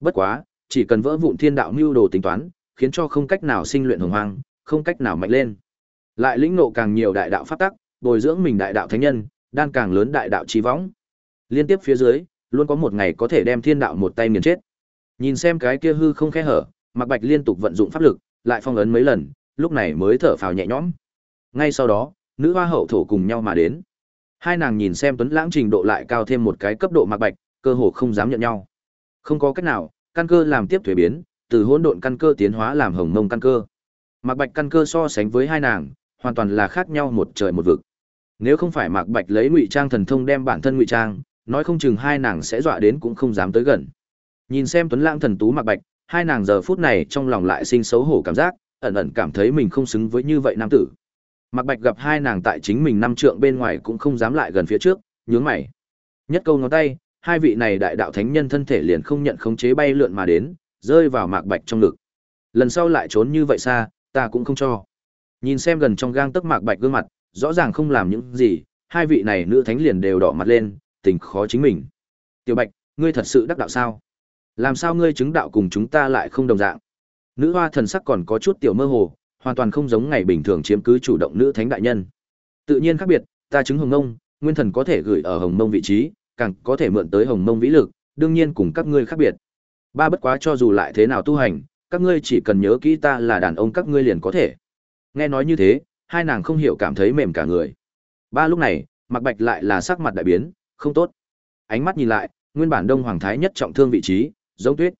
Bất quá, chỉ cần vỡ vụn thiên đạo mưu đồ tính toán, khiến cho không cách nào sinh luyện hồng hoang, không cách nào mạnh lên. Lại lĩnh ngộ càng nhiều đại đạo pháp tắc, bồi dưỡng mình đại đạo thánh nhân, đang càng lớn đại đạo chi võng. Liên tiếp phía dưới, luôn có một ngày có thể đem thiên đạo một tay nghiền chết. Nhìn xem cái kia hư không khe hở, Mạc Bạch liên tục vận dụng pháp lực, lại phong ấn mấy lần, lúc này mới thở phào nhẹ nhõm. Ngay sau đó, nữ hoa hậu thổ cùng nhau mà đến. Hai nàng nhìn xem Tuấn Lãng trình độ lại cao thêm một cái cấp độ Mạc Bạch, cơ hồ không dám nhận nhau. Không có cách nào, căn cơ làm tiếp thuế biến, từ hỗn độn căn cơ tiến hóa làm hồng mông căn cơ. Mạc Bạch căn cơ so sánh với hai nàng, hoàn toàn là khác nhau một trời một vực. Nếu không phải Mạc Bạch lấy ngụy trang thần thông đem bản thân ngụy trang, nói không chừng hai nàng sẽ dọa đến cũng không dám tới gần. Nhìn xem Tuấn Lãng thần tú mặc Bạch, hai nàng giờ phút này trong lòng lại sinh xấu hổ cảm giác, ẩn ẩn cảm thấy mình không xứng với như vậy nam tử. mặc Bạch gặp hai nàng tại chính mình năm trượng bên ngoài cũng không dám lại gần phía trước, nhướng mày. Nhất câu ngón tay, hai vị này đại đạo thánh nhân thân thể liền không nhận khống chế bay lượn mà đến, rơi vào Mạc Bạch trong ngực. Lần sau lại trốn như vậy xa, ta cũng không cho. Nhìn xem gần trong gang tấc Mạc Bạch gương mặt, rõ ràng không làm những gì, hai vị này nữ thánh liền đều đỏ mặt lên, tình khó chính mình. Tiểu Bạch, ngươi thật sự đắc đạo sao? Làm sao ngươi chứng đạo cùng chúng ta lại không đồng dạng? Nữ hoa thần sắc còn có chút tiểu mơ hồ, hoàn toàn không giống ngày bình thường chiếm cứ chủ động nữ thánh đại nhân. Tự nhiên khác biệt, ta chứng hồng mông, nguyên thần có thể gửi ở hồng mông vị trí, càng có thể mượn tới hồng mông vĩ lực, đương nhiên cùng các ngươi khác biệt. Ba bất quá cho dù lại thế nào tu hành, các ngươi chỉ cần nhớ kỹ ta là đàn ông các ngươi liền có thể. Nghe nói như thế, hai nàng không hiểu cảm thấy mềm cả người. Ba lúc này, Mặc Bạch lại là sắc mặt đại biến, không tốt. Ánh mắt nhìn lại, nguyên bản Đông Hoàng Thái nhất trọng thương vị trí, giống tuyết.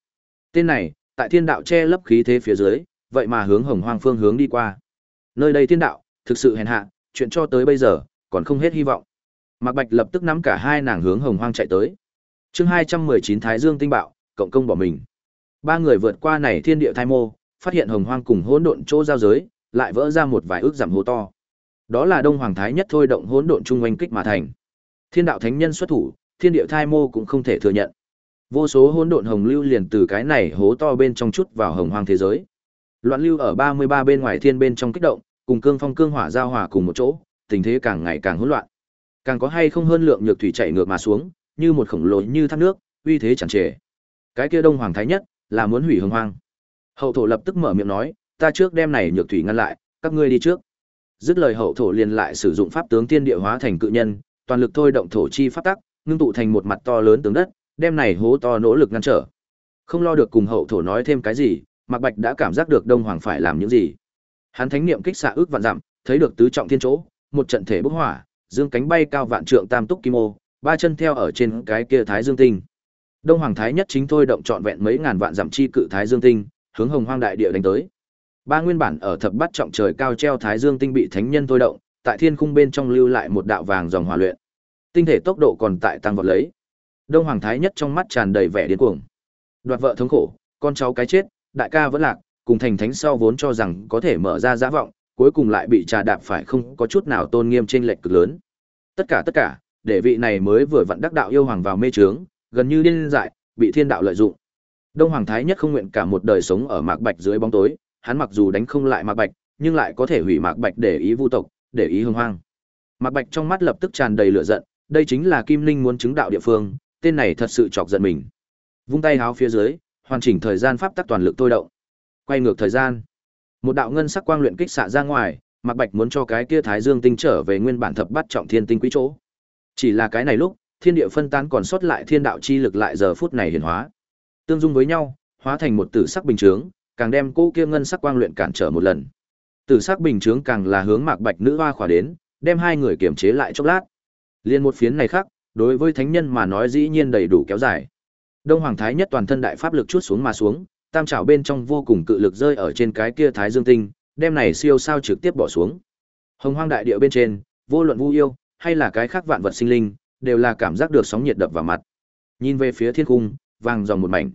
Tên này, tại thiên đạo che lấp khí thế phía dưới, vậy mà hướng hồng hoang phương hướng đi qua. Nơi đây thiên đạo, thực sự hèn hạ, chuyện cho tới bây giờ, còn không hết hy vọng. Mạc Bạch lập tức nắm cả hai nàng hướng hồng hoang chạy tới. chương hai trăm mười chín Thái Dương tinh bạo, cộng công bỏ mình. Ba người vượt qua này thiên địa thai mô, phát hiện hồng hoang cùng hỗn độn chỗ giao giới, lại vỡ ra một vài ước giảm hố to. Đó là Đông Hoàng Thái nhất thôi động hỗn độn trung quanh kích mà thành. Thiên đạo thánh nhân xuất thủ, thiên địa thai mô cũng không thể thừa nhận. Vô số hỗn độn hồng lưu liền từ cái này hố to bên trong chút vào hồng hoang thế giới. Loạn lưu ở 33 bên ngoài thiên bên trong kích động, cùng cương phong cương hỏa giao hòa cùng một chỗ, tình thế càng ngày càng hỗn loạn. Càng có hay không hơn lượng nhược thủy chảy ngược mà xuống, như một khổng lồ như thác nước, uy thế chẳng trề. Cái kia Đông Hoàng Thái nhất là muốn hủy hồng hoang. Hậu thổ lập tức mở miệng nói, ta trước đem này nhược thủy ngăn lại, các ngươi đi trước. Dứt lời hậu thổ liền lại sử dụng pháp tướng tiên địa hóa thành cự nhân, toàn lực thôi động thổ chi pháp tắc, ngưng tụ thành một mặt to lớn tướng đất, đem này hố to nỗ lực ngăn trở. Không lo được cùng hậu thổ nói thêm cái gì, Mạc Bạch đã cảm giác được Đông Hoàng phải làm những gì. Hắn thánh niệm kích xạ ước vạn dặm, thấy được tứ trọng thiên chỗ, một trận thể bốc hỏa, dương cánh bay cao vạn trượng tam túc kim ô, ba chân theo ở trên cái kia Thái Dương tinh. Đông Hoàng Thái nhất chính thôi động trọn vẹn mấy ngàn vạn dặm chi cự Thái Dương tinh, hướng Hồng Hoang đại địa đánh tới. Ba nguyên bản ở thập bát trọng trời cao treo Thái Dương tinh bị thánh nhân thôi động, tại thiên khung bên trong lưu lại một đạo vàng dòng hỏa luyện. Tinh thể tốc độ còn tại tăng vọt lấy. Đông Hoàng Thái nhất trong mắt tràn đầy vẻ điên cuồng. Đoạt vợ thống khổ, con cháu cái chết, đại ca vẫn lạc, cùng thành thánh sau vốn cho rằng có thể mở ra giả vọng, cuối cùng lại bị trà đạp phải không có chút nào tôn nghiêm trên lệch cực lớn. Tất cả tất cả, để vị này mới vừa vặn đắc đạo yêu hoàng vào mê trướng, gần như điên dại, bị thiên đạo lợi dụng. Đông Hoàng Thái nhất không nguyện cả một đời sống ở Mạc Bạch dưới bóng tối, hắn mặc dù đánh không lại Mạc Bạch, nhưng lại có thể hủy Mạc Bạch để ý vu tộc, để ý hưng hoang. Mạc Bạch trong mắt lập tức tràn đầy lửa giận, đây chính là Kim Linh muốn chứng đạo địa phương, tên này thật sự chọc giận mình. Vung tay háo phía dưới, hoàn chỉnh thời gian pháp tắc toàn lực tôi động. Quay ngược thời gian, một đạo ngân sắc quang luyện kích xạ ra ngoài, Mạc Bạch muốn cho cái kia Thái Dương tinh trở về nguyên bản thập bát trọng thiên tinh quý chỗ. Chỉ là cái này lúc, thiên địa phân tán còn sót lại thiên đạo chi lực lại giờ phút này hiển hóa. Tương dung với nhau, hóa thành một tử sắc bình chướng, càng đem cô kia ngân sắc quang luyện cản trở một lần. Tử sắc bình chướng càng là hướng Mạc Bạch nữ hoa khỏa đến, đem hai người kiềm chế lại chốc lát. Liên một phiến này khác, đối với thánh nhân mà nói dĩ nhiên đầy đủ kéo dài. Đông Hoàng Thái nhất toàn thân đại pháp lực chút xuống mà xuống, tam trảo bên trong vô cùng cự lực rơi ở trên cái kia Thái Dương tinh, đem này siêu sao trực tiếp bỏ xuống. Hồng hoang đại địa bên trên, vô luận vu yêu, hay là cái khác vạn vật sinh linh, đều là cảm giác được sóng nhiệt đập vào mặt. Nhìn về phía thiên cung, vàng dòng một mảnh.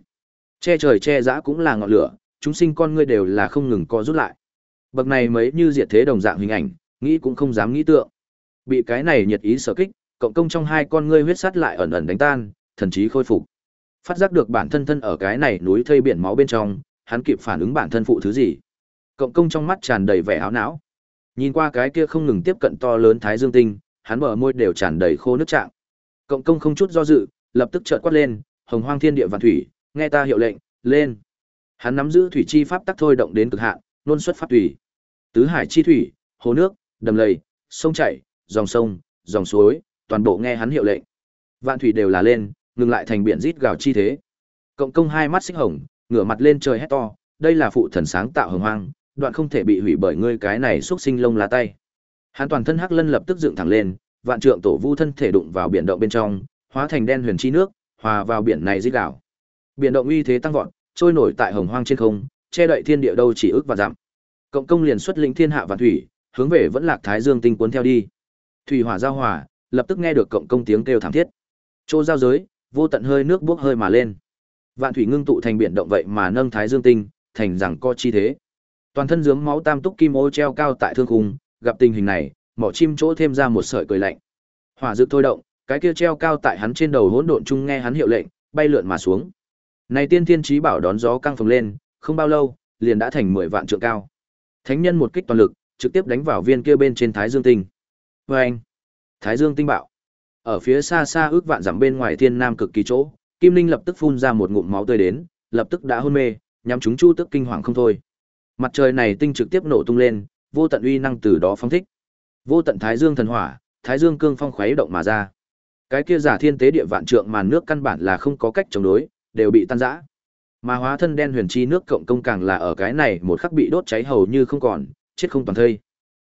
Che trời che dã cũng là ngọn lửa, chúng sinh con ngươi đều là không ngừng co rút lại. Bậc này mấy như diệt thế đồng dạng hình ảnh, nghĩ cũng không dám nghĩ tượng. Bị cái này nhiệt ý sở kích, cộng công trong hai con ngươi huyết sắt lại ẩn ẩn đánh tan, thần trí khôi phục. Phát giác được bản thân thân ở cái này núi thây biển máu bên trong, hắn kịp phản ứng bản thân phụ thứ gì. Cộng công trong mắt tràn đầy vẻ áo não. Nhìn qua cái kia không ngừng tiếp cận to lớn thái dương tinh, hắn bờ môi đều tràn đầy khô nước trạng. Cộng công không chút do dự, lập tức chợt quát lên, "Hồng Hoang Thiên Địa Vạn Thủy, nghe ta hiệu lệnh, lên!" Hắn nắm giữ thủy chi pháp tắc thôi động đến cực hạn, luôn xuất pháp thủy. Tứ hải chi thủy, hồ nước, đầm lầy, sông chảy, dòng sông, dòng suối, toàn bộ nghe hắn hiệu lệnh. Vạn thủy đều là lên, ngừng lại thành biển rít gào chi thế. Cộng công hai mắt xích hồng, ngửa mặt lên trời hét to, đây là phụ thần sáng tạo hồng hoang, đoạn không thể bị hủy bởi ngươi cái này xuất sinh lông lá tay. Hắn toàn thân hắc lân lập tức dựng thẳng lên, vạn trượng tổ vu thân thể đụng vào biển động bên trong, hóa thành đen huyền chi nước, hòa vào biển này rít gào. Biển động uy thế tăng vọt, trôi nổi tại hồng hoang trên không, che đậy thiên địa đâu chỉ ước và giảm. Cộng công liền xuất lĩnh thiên hạ và thủy, hướng về vẫn lạc thái dương tinh cuốn theo đi. Thủy hỏa giao hòa, lập tức nghe được cộng công tiếng kêu thảm thiết. Chỗ giao giới, vô tận hơi nước bốc hơi mà lên. Vạn thủy ngưng tụ thành biển động vậy mà nâng thái dương tinh, thành rằng co chi thế. Toàn thân dướng máu tam túc kim ô treo cao tại thương khung, gặp tình hình này, mỏ chim chỗ thêm ra một sợi cười lạnh. Hỏa dược thôi động, cái kia treo cao tại hắn trên đầu hỗn độn chung nghe hắn hiệu lệnh, bay lượn mà xuống. Này tiên thiên trí bảo đón gió căng phồng lên, không bao lâu, liền đã thành 10 vạn trượng cao. Thánh nhân một kích toàn lực, trực tiếp đánh vào viên kia bên trên Thái Dương tinh. Oeng! Thái Dương tinh bạo. Ở phía xa xa ước vạn dặm bên ngoài thiên nam cực kỳ chỗ, Kim Linh lập tức phun ra một ngụm máu tươi đến, lập tức đã hôn mê, nhắm chúng chu tức kinh hoàng không thôi. Mặt trời này tinh trực tiếp nổ tung lên, vô tận uy năng từ đó phóng thích. Vô tận Thái Dương thần hỏa, Thái Dương cương phong khuấy động mà ra. Cái kia giả thiên tế địa vạn trượng màn nước căn bản là không có cách chống đối, đều bị tan rã. Mà hóa thân đen huyền chi nước cộng công càng là ở cái này một khắc bị đốt cháy hầu như không còn, chết không toàn thây.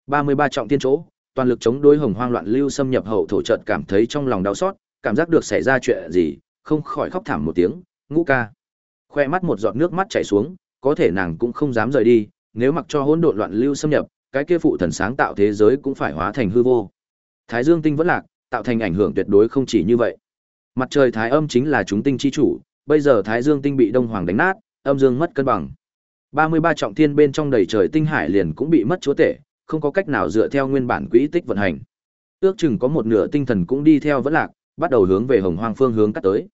33 trọng thiên chỗ, toàn lực chống đối hồng hoang loạn lưu xâm nhập hậu thổ chợt cảm thấy trong lòng đau xót, cảm giác được xảy ra chuyện gì, không khỏi khóc thảm một tiếng, ngũ ca. Khoe mắt một giọt nước mắt chảy xuống, có thể nàng cũng không dám rời đi, nếu mặc cho hỗn độn loạn lưu xâm nhập, cái kia phụ thần sáng tạo thế giới cũng phải hóa thành hư vô. Thái Dương tinh vẫn lạc, tạo thành ảnh hưởng tuyệt đối không chỉ như vậy. Mặt trời thái âm chính là chúng tinh chi chủ, bây giờ thái dương tinh bị đông hoàng đánh nát, âm dương mất cân bằng. 33 trọng thiên bên trong đầy trời tinh hải liền cũng bị mất chúa tể, không có cách nào dựa theo nguyên bản quỹ tích vận hành. Ước chừng có một nửa tinh thần cũng đi theo vẫn lạc, bắt đầu hướng về hồng hoang phương hướng cắt tới.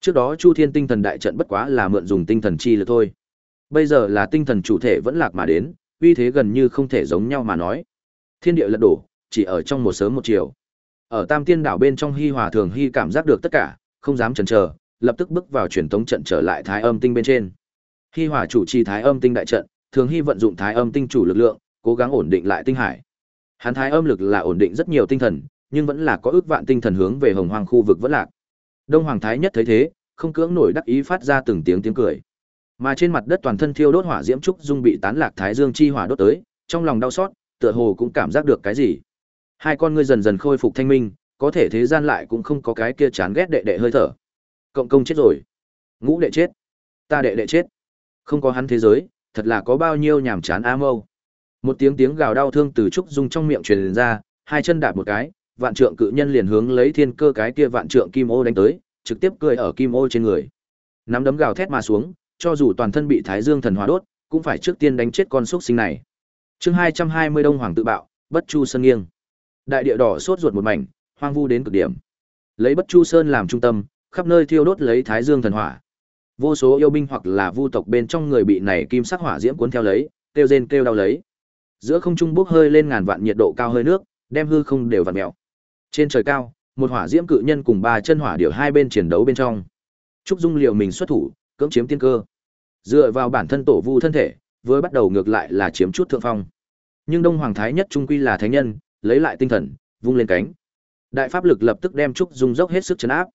Trước đó Chu Thiên tinh thần đại trận bất quá là mượn dùng tinh thần chi lực thôi. Bây giờ là tinh thần chủ thể vẫn lạc mà đến, uy thế gần như không thể giống nhau mà nói. Thiên địa lật đổ, chỉ ở trong một sớm một chiều. Ở Tam Tiên đảo bên trong Hi Hòa thường Hi cảm giác được tất cả, không dám chần chờ, lập tức bước vào truyền tống trận trở lại Thái Âm tinh bên trên. Hi Hòa chủ trì Thái Âm tinh đại trận, thường hy vận dụng Thái Âm tinh chủ lực lượng, cố gắng ổn định lại tinh hải. Hắn Thái Âm lực là ổn định rất nhiều tinh thần, nhưng vẫn là có ước vạn tinh thần hướng về Hồng Hoang khu vực vẫn lạc. Đông Hoàng Thái nhất thấy thế, không cưỡng nổi đắc ý phát ra từng tiếng tiếng cười. Mà trên mặt đất toàn thân thiêu đốt hỏa diễm trúc dung bị tán lạc Thái Dương chi hỏa đốt tới, trong lòng đau xót, tựa hồ cũng cảm giác được cái gì. Hai con ngươi dần dần khôi phục thanh minh, có thể thế gian lại cũng không có cái kia chán ghét đệ đệ hơi thở. Cộng công chết rồi. Ngũ đệ chết. Ta đệ đệ chết. Không có hắn thế giới, thật là có bao nhiêu nhàm chán a mâu. Một tiếng tiếng gào đau thương từ trúc dung trong miệng truyền ra, hai chân đạp một cái, vạn trượng cự nhân liền hướng lấy thiên cơ cái kia vạn trượng kim ô đánh tới, trực tiếp cười ở kim ô trên người. Nắm đấm gào thét mà xuống, cho dù toàn thân bị Thái Dương thần hóa đốt, cũng phải trước tiên đánh chết con xúc sinh này. Chương hai hai mươi Đông Hoàng tự bạo, Bất Chu Sơn nghiêng. Đại địa đỏ sốt ruột một mảnh, hoang vu đến cực điểm. Lấy Bất Chu Sơn làm trung tâm, khắp nơi thiêu đốt lấy Thái Dương thần hỏa. Vô số yêu binh hoặc là vu tộc bên trong người bị này kim sắc hỏa diễm cuốn theo lấy, kêu rên kêu đau lấy. Giữa không trung bốc hơi lên ngàn vạn nhiệt độ cao hơi nước, đem hư không đều vặn mèo. Trên trời cao, một hỏa diễm cự nhân cùng ba chân hỏa điểu hai bên chiến đấu bên trong. Trúc Dung liều mình xuất thủ, cưỡng chiếm tiên cơ. Dựa vào bản thân tổ vu thân thể, vừa bắt đầu ngược lại là chiếm chút thượng phong. Nhưng Đông Hoàng Thái nhất trung quy là thánh nhân, lấy lại tinh thần, vung lên cánh. Đại pháp lực lập tức đem Trúc Dung dốc hết sức chấn áp.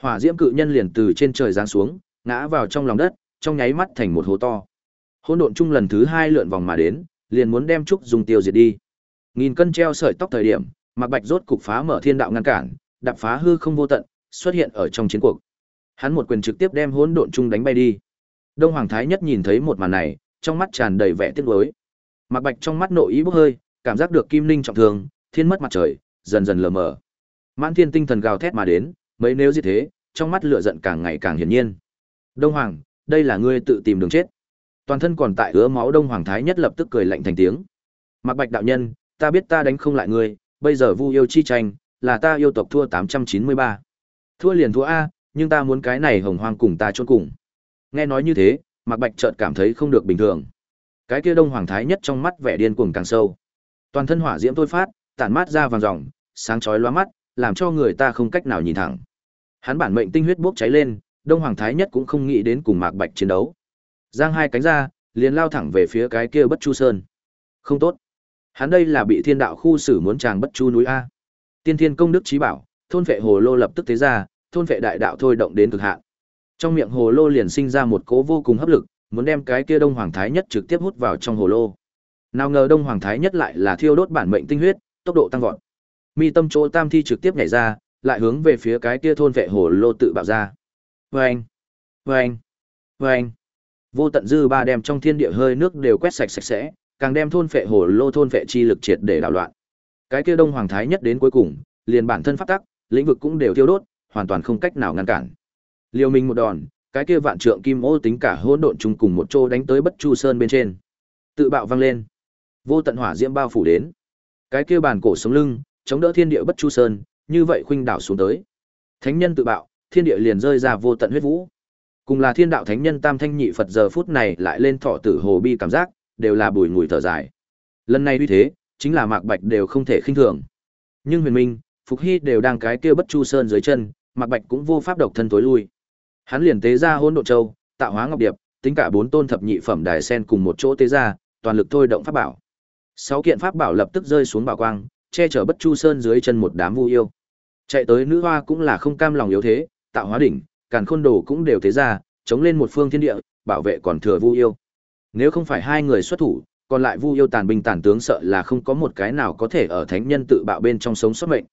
Hỏa diễm cự nhân liền từ trên trời giáng xuống, ngã vào trong lòng đất, trong nháy mắt thành một hố to. Hỗn độn chung lần thứ hai lượn vòng mà đến, liền muốn đem Trúc Dung tiêu diệt đi. Nghìn cân treo sợi tóc thời điểm, Mạc Bạch rốt cục phá mở thiên đạo ngăn cản, đạp phá hư không vô tận, xuất hiện ở trong chiến cuộc. Hắn một quyền trực tiếp đem hỗn độn chung đánh bay đi. Đông Hoàng Thái Nhất nhìn thấy một màn này, trong mắt tràn đầy vẻ tiếc nuối. Mạc Bạch trong mắt nội ý bốc hơi, cảm giác được kim linh trọng thương, thiên mất mặt trời, dần dần lờ mờ. Mãn Thiên tinh thần gào thét mà đến, mấy nếu như thế, trong mắt lửa giận càng ngày càng hiển nhiên. Đông Hoàng, đây là ngươi tự tìm đường chết. Toàn thân còn tại ứa máu Đông Hoàng Thái nhất lập tức cười lạnh thành tiếng. Mạc Bạch đạo nhân, ta biết ta đánh không lại ngươi, bây giờ Vu yêu chi tranh, là ta yêu tộc thua 893. Thua liền thua a, nhưng ta muốn cái này hồng hoang cùng ta chôn cùng. Nghe nói như thế, Mạc Bạch chợt cảm thấy không được bình thường. Cái kia Đông Hoàng Thái nhất trong mắt vẻ điên cuồng càng sâu. Toàn thân hỏa diễm thôi phát, tản mát ra vàng ròng, sáng chói lóa mắt, làm cho người ta không cách nào nhìn thẳng. Hắn bản mệnh tinh huyết bốc cháy lên, Đông Hoàng Thái nhất cũng không nghĩ đến cùng Mạc Bạch chiến đấu. Giang hai cánh ra, liền lao thẳng về phía cái kia Bất Chu Sơn. Không tốt. Hắn đây là bị Thiên Đạo khu xử muốn tràng Bất Chu núi a. Tiên Thiên công đức trí bảo, thôn vệ hồ lô lập tức thế ra, thôn vệ đại đạo thôi động đến cực hạn. Trong miệng hồ lô liền sinh ra một cỗ vô cùng hấp lực, muốn đem cái kia Đông Hoàng Thái nhất trực tiếp hút vào trong hồ lô. Nào ngờ Đông Hoàng Thái nhất lại là thiêu đốt bản mệnh tinh huyết, tốc độ tăng vọt. Mi tâm chỗ tam thi trực tiếp nhảy ra, lại hướng về phía cái kia thôn vệ hồ lô tự bạo ra. Vâng, vâng, vâng. Vô tận dư ba đem trong thiên địa hơi nước đều quét sạch sạch sẽ, càng đem thôn vệ hồ lô thôn vệ chi lực triệt để đảo loạn. Cái kia Đông Hoàng Thái nhất đến cuối cùng, liền bản thân pháp tắc, lĩnh vực cũng đều thiêu đốt, hoàn toàn không cách nào ngăn cản. Liều mình một đòn, cái kia vạn trượng kim ô tính cả hỗn độn chung cùng một chỗ đánh tới Bất Chu Sơn bên trên. Tự bạo vang lên. Vô tận hỏa diễm bao phủ đến. Cái kia bàn cổ sống lưng, chống đỡ thiên địa Bất Chu Sơn, như vậy khuynh đảo xuống tới. Thánh nhân tự bạo, thiên địa liền rơi ra vô tận huyết vũ. Cùng là thiên đạo thánh nhân Tam Thanh Nhị Phật giờ phút này lại lên thọ tử hồ bi cảm giác, đều là bùi ngùi thở dài. Lần này uy thế, chính là Mạc Bạch đều không thể khinh thường. Nhưng Huyền Minh, Phục Hy đều đang cái kia Bất Chu Sơn dưới chân, Mạc Bạch cũng vô pháp độc thân tối lui. Hắn liền tế ra hỗn độn châu, tạo hóa ngọc điệp, tính cả bốn tôn thập nhị phẩm đài sen cùng một chỗ tế ra, toàn lực thôi động pháp bảo. Sáu kiện pháp bảo lập tức rơi xuống bảo quang, che chở Bất Chu Sơn dưới chân một đám vu yêu. Chạy tới nữ hoa cũng là không cam lòng yếu thế, tạo hóa đỉnh, càn khôn đồ cũng đều thế ra, chống lên một phương thiên địa, bảo vệ còn thừa vu yêu. Nếu không phải hai người xuất thủ, còn lại vu yêu tàn binh tàn tướng sợ là không có một cái nào có thể ở thánh nhân tự bạo bên trong sống sót mệnh.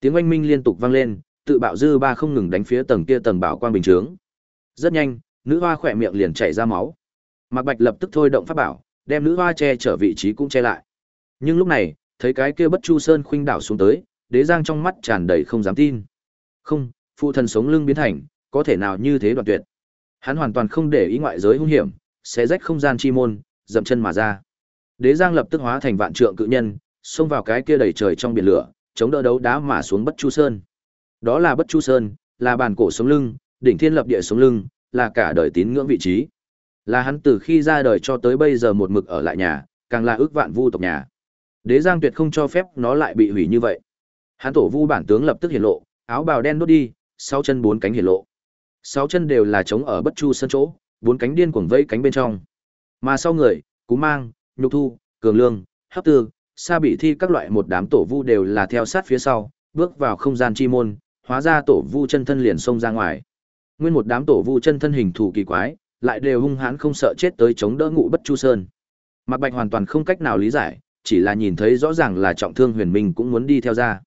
Tiếng oanh minh liên tục vang lên, tự bạo dư ba không ngừng đánh phía tầng kia tầng bảo quang bình chướng. Rất nhanh, nữ hoa khỏe miệng liền chảy ra máu. Mạc Bạch lập tức thôi động pháp bảo, đem nữ hoa che chở vị trí cũng che lại. Nhưng lúc này, thấy cái kia Bất Chu Sơn khuynh đảo xuống tới, Đế Giang trong mắt tràn đầy không dám tin. Không, phụ thần sống lưng biến thành, có thể nào như thế đoạn tuyệt. Hắn hoàn toàn không để ý ngoại giới hung hiểm, xé rách không gian chi môn, dậm chân mà ra. Đế Giang lập tức hóa thành vạn trượng cự nhân, xông vào cái kia đầy trời trong biển lửa, chống đỡ đấu đá mà xuống Bất Chu Sơn. Đó là Bất Chu Sơn, là bản cổ sống lưng, đỉnh thiên lập địa sống lưng, là cả đời tín ngưỡng vị trí. Là hắn từ khi ra đời cho tới bây giờ một mực ở lại nhà, càng là ước vạn vu tộc nhà. Đế Giang tuyệt không cho phép nó lại bị hủy như vậy. Hắn tổ vu bản tướng lập tức hiển lộ, áo bào đen đốt đi, sáu chân bốn cánh hiển lộ. Sáu chân đều là trống ở Bất Chu Sơn chỗ, bốn cánh điên cuồng vây cánh bên trong. Mà sau người, Cú Mang, Nhục Thu, Cường Lương, Hấp Tư, Sa Bị Thi các loại một đám tổ vu đều là theo sát phía sau, bước vào không gian chi môn, hóa ra tổ vu chân thân liền xông ra ngoài. Nguyên một đám tổ vu chân thân hình thù kỳ quái, lại đều hung hãn không sợ chết tới chống đỡ ngụ Bất Chu Sơn. Mạc Bạch hoàn toàn không cách nào lý giải, chỉ là nhìn thấy rõ ràng là trọng thương Huyền Minh cũng muốn đi theo ra.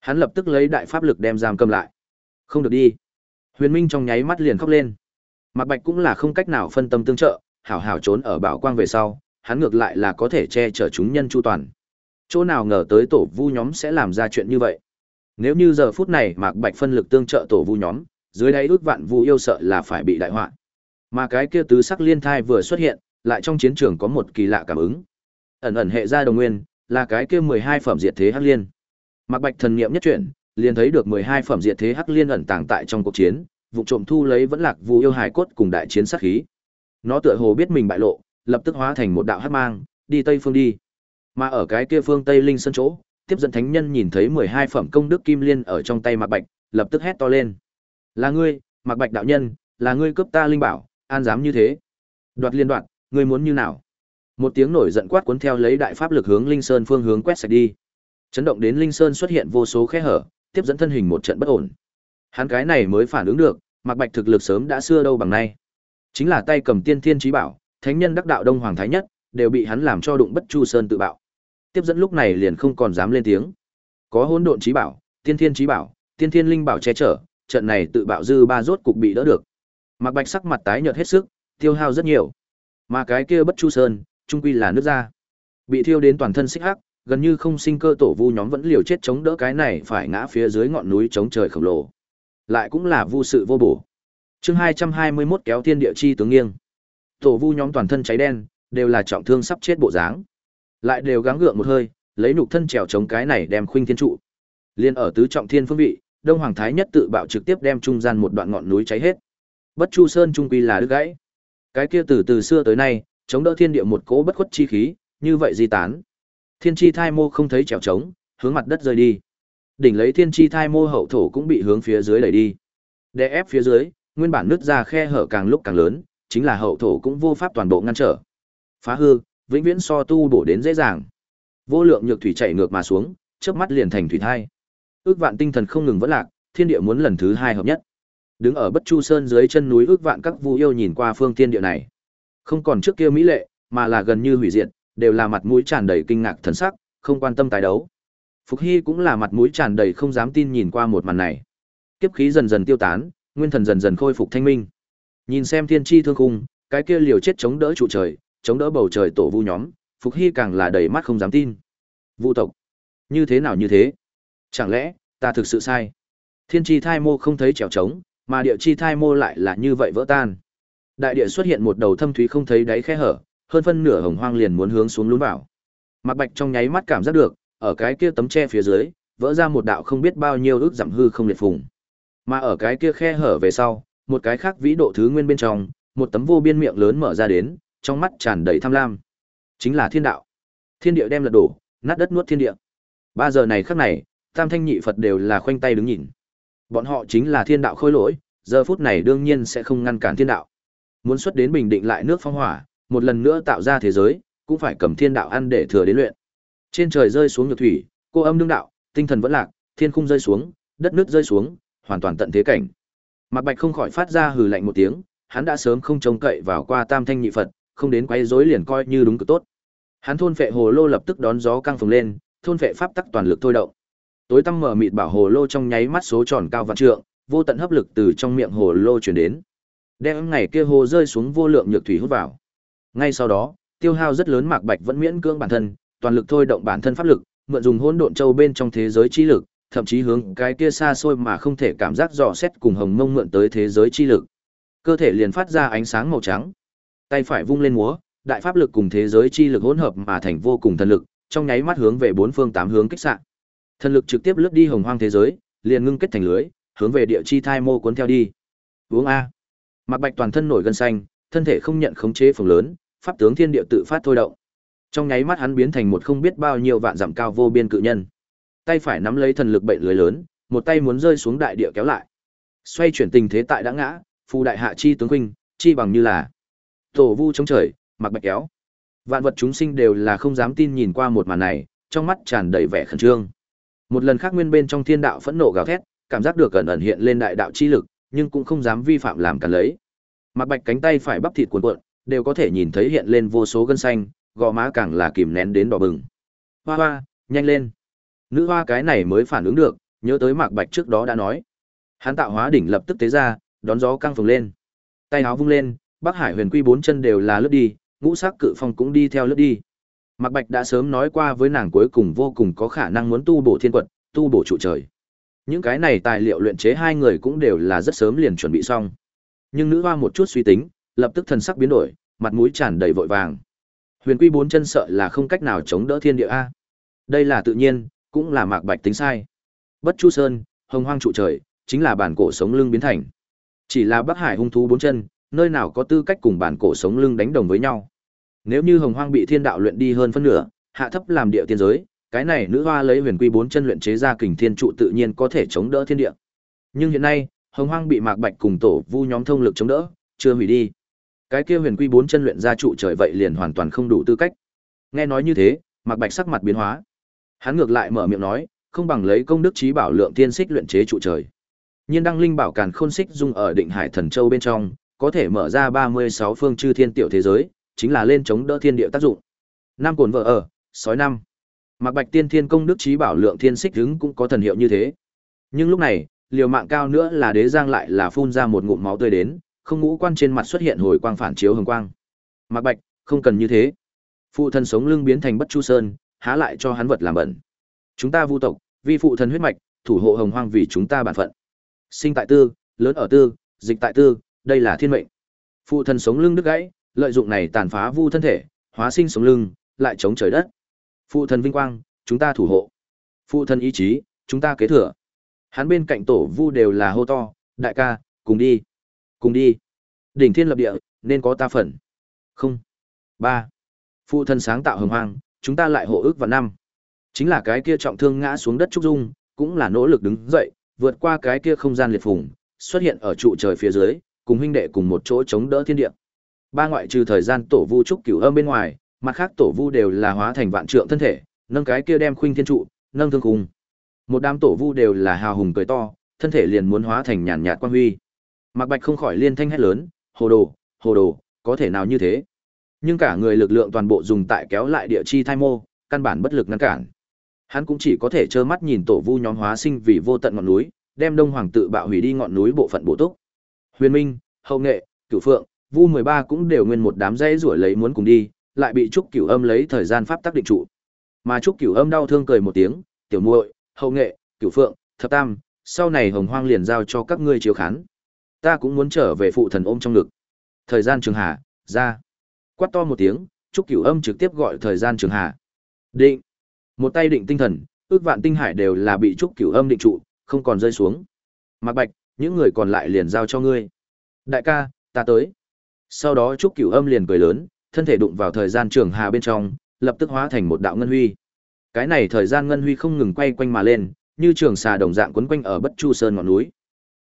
Hắn lập tức lấy đại pháp lực đem giam cầm lại. Không được đi. Huyền Minh trong nháy mắt liền khóc lên. Mạc Bạch cũng là không cách nào phân tâm tương trợ, hảo hảo trốn ở bảo quang về sau, hắn ngược lại là có thể che chở chúng nhân chu toàn. Chỗ nào ngờ tới tổ vu nhóm sẽ làm ra chuyện như vậy. Nếu như giờ phút này Mạc Bạch phân lực tương trợ tổ vu nhóm, dưới đáy ước vạn vu yêu sợ là phải bị đại họa. Mà cái kia tứ sắc liên thai vừa xuất hiện, lại trong chiến trường có một kỳ lạ cảm ứng. Ẩn ẩn hệ ra đồng nguyên, là cái kia 12 phẩm diệt thế hắc liên. Mạc Bạch thần niệm nhất chuyển, liền thấy được 12 phẩm diệt thế hắc liên ẩn tàng tại trong cuộc chiến, vụ trộm thu lấy vẫn lạc vu yêu hài cốt cùng đại chiến sát khí. Nó tựa hồ biết mình bại lộ, lập tức hóa thành một đạo hắc mang, đi tây phương đi. Mà ở cái kia phương Tây Linh Sơn chỗ, tiếp dẫn thánh nhân nhìn thấy 12 phẩm công đức kim liên ở trong tay Mạc Bạch, lập tức hét to lên. Là ngươi, Mạc Bạch đạo nhân, là ngươi cướp ta linh bảo, an dám như thế. Đoạt liên đoạn, ngươi muốn như nào? Một tiếng nổi giận quát cuốn theo lấy đại pháp lực hướng Linh Sơn phương hướng quét sạch đi. Chấn động đến Linh Sơn xuất hiện vô số khe hở, tiếp dẫn thân hình một trận bất ổn. Hắn cái này mới phản ứng được, Mạc Bạch thực lực sớm đã xưa đâu bằng nay. Chính là tay cầm tiên thiên chí bảo, thánh nhân đắc đạo đông hoàng thái nhất, đều bị hắn làm cho đụng bất chu sơn tự bạo. Tiếp dẫn lúc này liền không còn dám lên tiếng. Có hỗn độn chí bảo, tiên thiên chí bảo, tiên thiên linh bảo che chở, trận này tự bạo dư ba rốt cục bị đỡ được. Mạc Bạch sắc mặt tái nhợt hết sức, tiêu hao rất nhiều. Mà cái kia bất chu sơn, trung quy là nước ra. Bị thiêu đến toàn thân xích hắc, gần như không sinh cơ tổ vu nhóm vẫn liều chết chống đỡ cái này phải ngã phía dưới ngọn núi chống trời khổng lồ. Lại cũng là vu sự vô bổ. Chương 221 kéo thiên địa chi tướng nghiêng. Tổ vu nhóm toàn thân cháy đen, đều là trọng thương sắp chết bộ dáng. Lại đều gắng gượng một hơi, lấy nục thân trèo chống cái này đem khuynh thiên trụ. Liên ở tứ trọng thiên phương vị, Đông Hoàng Thái nhất tự bạo trực tiếp đem trung gian một đoạn ngọn núi cháy hết. Bất Chu Sơn trung quy là đứt gãy. Cái kia từ từ xưa tới nay, chống đỡ thiên địa một cỗ bất khuất chi khí, như vậy di tán. Thiên chi thai mô không thấy trèo trống, hướng mặt đất rơi đi. Đỉnh lấy thiên chi thai mô hậu thổ cũng bị hướng phía dưới đẩy đi. Đè ép phía dưới, nguyên bản nứt ra khe hở càng lúc càng lớn, chính là hậu thổ cũng vô pháp toàn bộ ngăn trở. Phá hư, vĩnh viễn so tu bổ đến dễ dàng. Vô lượng nhược thủy chảy ngược mà xuống, chớp mắt liền thành thủy thai. Ước vạn tinh thần không ngừng vẫn lạc, thiên địa muốn lần thứ hai hợp nhất. Đứng ở Bất Chu Sơn dưới chân núi ước vạn các vu yêu nhìn qua phương thiên địa này. Không còn trước kia mỹ lệ, mà là gần như hủy diệt, đều là mặt mũi tràn đầy kinh ngạc thần sắc, không quan tâm tài đấu. Phục Hy cũng là mặt mũi tràn đầy không dám tin nhìn qua một màn này. Kiếp khí dần dần tiêu tán, nguyên thần dần dần khôi phục thanh minh. Nhìn xem thiên chi thương khung, cái kia liều chết chống đỡ trụ trời, chống đỡ bầu trời tổ vu nhóm, Phục Hy càng là đầy mắt không dám tin. Vu tộc, như thế nào như thế? Chẳng lẽ ta thực sự sai? Thiên chi thai mô không thấy trèo trống, mà địa chi thai mô lại là như vậy vỡ tan. Đại địa xuất hiện một đầu thâm thúy không thấy đáy khe hở, hơn phân nửa hồng hoang liền muốn hướng xuống lún vào. Mạc Bạch trong nháy mắt cảm giác được, ở cái kia tấm tre phía dưới, vỡ ra một đạo không biết bao nhiêu ước giảm hư không liệt phùng. Mà ở cái kia khe hở về sau, một cái khác vĩ độ thứ nguyên bên trong, một tấm vô biên miệng lớn mở ra đến, trong mắt tràn đầy tham lam. Chính là thiên đạo. Thiên địa đem lật đổ, nát đất nuốt thiên địa. Ba giờ này khắc này, Tam Thanh Nhị Phật đều là khoanh tay đứng nhìn. Bọn họ chính là thiên đạo khôi lỗi, giờ phút này đương nhiên sẽ không ngăn cản thiên đạo. Muốn xuất đến bình định lại nước phong hỏa, một lần nữa tạo ra thế giới, cũng phải cầm thiên đạo ăn để thừa đến luyện. Trên trời rơi xuống nhược thủy, cô âm đương đạo, tinh thần vẫn lạc, thiên khung rơi xuống, đất nước rơi xuống, hoàn toàn tận thế cảnh. Mạc Bạch không khỏi phát ra hừ lạnh một tiếng, hắn đã sớm không trông cậy vào qua Tam Thanh Nhị Phật, không đến quấy rối liền coi như đúng cực tốt. Hắn thôn phệ hồ lô lập tức đón gió căng phồng lên, thôn phệ pháp tắc toàn lực thôi động. Tối tăm mở mịt bảo hồ lô trong nháy mắt số tròn cao vạn trượng, vô tận hấp lực từ trong miệng hồ lô truyền đến. Đem ngày kia hồ rơi xuống vô lượng nhược thủy hút vào. Ngay sau đó, tiêu hao rất lớn Mạc Bạch vẫn miễn cưỡng bản thân, toàn lực thôi động bản thân pháp lực, mượn dùng hỗn độn châu bên trong thế giới chi lực, thậm chí hướng cái kia xa xôi mà không thể cảm giác dò xét cùng hồng mông mượn tới thế giới chi lực. Cơ thể liền phát ra ánh sáng màu trắng. Tay phải vung lên múa, đại pháp lực cùng thế giới chi lực hỗn hợp mà thành vô cùng thần lực, trong nháy mắt hướng về bốn phương tám hướng kích sạn Thần lực trực tiếp lướt đi hồng hoang thế giới, liền ngưng kết thành lưới, hướng về địa chi thai mô cuốn theo đi. Uống a. Mạc Bạch toàn thân nổi gân xanh, thân thể không nhận khống chế phồng lớn, pháp tướng thiên địa tự phát thôi động. Trong nháy mắt hắn biến thành một không biết bao nhiêu vạn dặm cao vô biên cự nhân. Tay phải nắm lấy thần lực bệnh lưới lớn, một tay muốn rơi xuống đại địa kéo lại. Xoay chuyển tình thế tại đã ngã, phù đại hạ chi tướng huynh, chi bằng như là tổ vu chống trời, mặc bạch kéo. Vạn vật chúng sinh đều là không dám tin nhìn qua một màn này, trong mắt tràn đầy vẻ khẩn trương. Một lần khác nguyên bên trong thiên đạo phẫn nộ gào thét, cảm giác được ẩn ẩn hiện lên đại đạo chi lực, nhưng cũng không dám vi phạm làm cản lấy. Mặc bạch cánh tay phải bắp thịt cuộn cuộn, đều có thể nhìn thấy hiện lên vô số gân xanh, gò má càng là kìm nén đến đỏ bừng. Hoa hoa, nhanh lên. Nữ hoa cái này mới phản ứng được, nhớ tới Mạc Bạch trước đó đã nói. Hắn tạo hóa đỉnh lập tức tế ra, đón gió căng phồng lên. Tay áo vung lên, Bắc Hải Huyền Quy bốn chân đều là lướt đi, ngũ sắc cự phong cũng đi theo lướt đi. Mạc Bạch đã sớm nói qua với nàng cuối cùng vô cùng có khả năng muốn tu bổ thiên quật, tu bổ trụ trời. Những cái này tài liệu luyện chế hai người cũng đều là rất sớm liền chuẩn bị xong. Nhưng nữ hoa một chút suy tính, lập tức thần sắc biến đổi, mặt mũi tràn đầy vội vàng. Huyền Quy bốn chân sợ là không cách nào chống đỡ thiên địa a. Đây là tự nhiên, cũng là Mạc Bạch tính sai. Bất Chu Sơn, Hồng Hoang trụ trời, chính là bản cổ sống lưng biến thành. Chỉ là Bắc Hải hung thú bốn chân, nơi nào có tư cách cùng bản cổ sống lưng đánh đồng với nhau. Nếu như Hồng Hoang bị thiên đạo luyện đi hơn phân nửa, hạ thấp làm địa tiên giới, cái này nữ hoa lấy huyền quy bốn chân luyện chế ra kình thiên trụ tự nhiên có thể chống đỡ thiên địa. Nhưng hiện nay, Hồng Hoang bị Mạc Bạch cùng tổ vu nhóm thông lực chống đỡ, chưa hủy đi. Cái kia huyền quy bốn chân luyện ra trụ trời vậy liền hoàn toàn không đủ tư cách. Nghe nói như thế, mặc Bạch sắc mặt biến hóa. Hắn ngược lại mở miệng nói, không bằng lấy công đức trí bảo lượng tiên xích luyện chế trụ trời. Nhiên đăng linh bảo càn khôn xích dung ở Định Hải Thần Châu bên trong, có thể mở ra 36 phương chư thiên tiểu thế giới, chính là lên chống đỡ thiên địa tác dụng. Nam cồn vợ ở, sói năm. mặc Bạch Tiên Thiên công đức trí bảo lượng thiên xích hứng cũng có thần hiệu như thế. Nhưng lúc này, liều mạng cao nữa là đế giang lại là phun ra một ngụm máu tươi đến, không ngũ quan trên mặt xuất hiện hồi quang phản chiếu hồng quang. Mạc Bạch, không cần như thế. Phụ thân sống lưng biến thành Bất Chu Sơn, há lại cho hắn vật làm bẩn. Chúng ta vu tộc, vi phụ thân huyết mạch, thủ hộ hồng hoang vì chúng ta bản phận. Sinh tại tư, lớn ở tư, dịch tại tư, đây là thiên mệnh. Phụ thân sống lưng đứt gãy, lợi dụng này tàn phá vu thân thể, hóa sinh sống lưng, lại chống trời đất. Phụ thân vinh quang, chúng ta thủ hộ. Phụ thân ý chí, chúng ta kế thừa. Hắn bên cạnh tổ vu đều là hô to, đại ca, cùng đi. Cùng đi. Đỉnh thiên lập địa, nên có ta phần. Không. ba Phụ thân sáng tạo hồng hoang, chúng ta lại hộ ước vào năm. Chính là cái kia trọng thương ngã xuống đất trúc dung, cũng là nỗ lực đứng dậy, vượt qua cái kia không gian liệt phùng, xuất hiện ở trụ trời phía dưới, cùng huynh đệ cùng một chỗ chống đỡ thiên địa. Ba ngoại trừ thời gian tổ vu trúc cửu âm bên ngoài, mặt khác tổ vu đều là hóa thành vạn trượng thân thể, nâng cái kia đem khuynh thiên trụ, nâng thương cùng. Một đám tổ vu đều là hào hùng cười to, thân thể liền muốn hóa thành nhàn nhạt quan huy. Mạc Bạch không khỏi liên thanh hét lớn, "Hồ đồ, hồ đồ, có thể nào như thế?" Nhưng cả người lực lượng toàn bộ dùng tại kéo lại địa chi thai mô, căn bản bất lực ngăn cản. Hắn cũng chỉ có thể trơ mắt nhìn tổ vu nhóm hóa sinh vì vô tận ngọn núi, đem Đông Hoàng tự bạo hủy đi ngọn núi bộ phận bổ túc. Huyền Minh, Hậu Nghệ, Cửu Phượng, Vu 13 cũng đều nguyên một đám dây rủa lấy muốn cùng đi, lại bị Trúc Cửu Âm lấy thời gian pháp tắc định trụ. Mà Trúc Cửu Âm đau thương cười một tiếng, "Tiểu muội, Hậu Nghệ, Cửu Phượng, Thập Tam, sau này Hồng Hoang liền giao cho các ngươi chiếu khán. Ta cũng muốn trở về phụ thần ôm trong ngực." Thời gian Trường Hà, ra. Quát to một tiếng, Trúc Cửu Âm trực tiếp gọi thời gian Trường Hà. Định. Một tay định tinh thần, ước vạn tinh hải đều là bị Trúc Cửu Âm định trụ, không còn rơi xuống. Mạc Bạch, những người còn lại liền giao cho ngươi. Đại ca, ta tới. Sau đó Trúc Cửu Âm liền cười lớn, thân thể đụng vào thời gian trường hà bên trong, lập tức hóa thành một đạo ngân huy. Cái này thời gian ngân huy không ngừng quay quanh mà lên, như trường xà đồng dạng quấn quanh ở Bất Chu Sơn ngọn núi.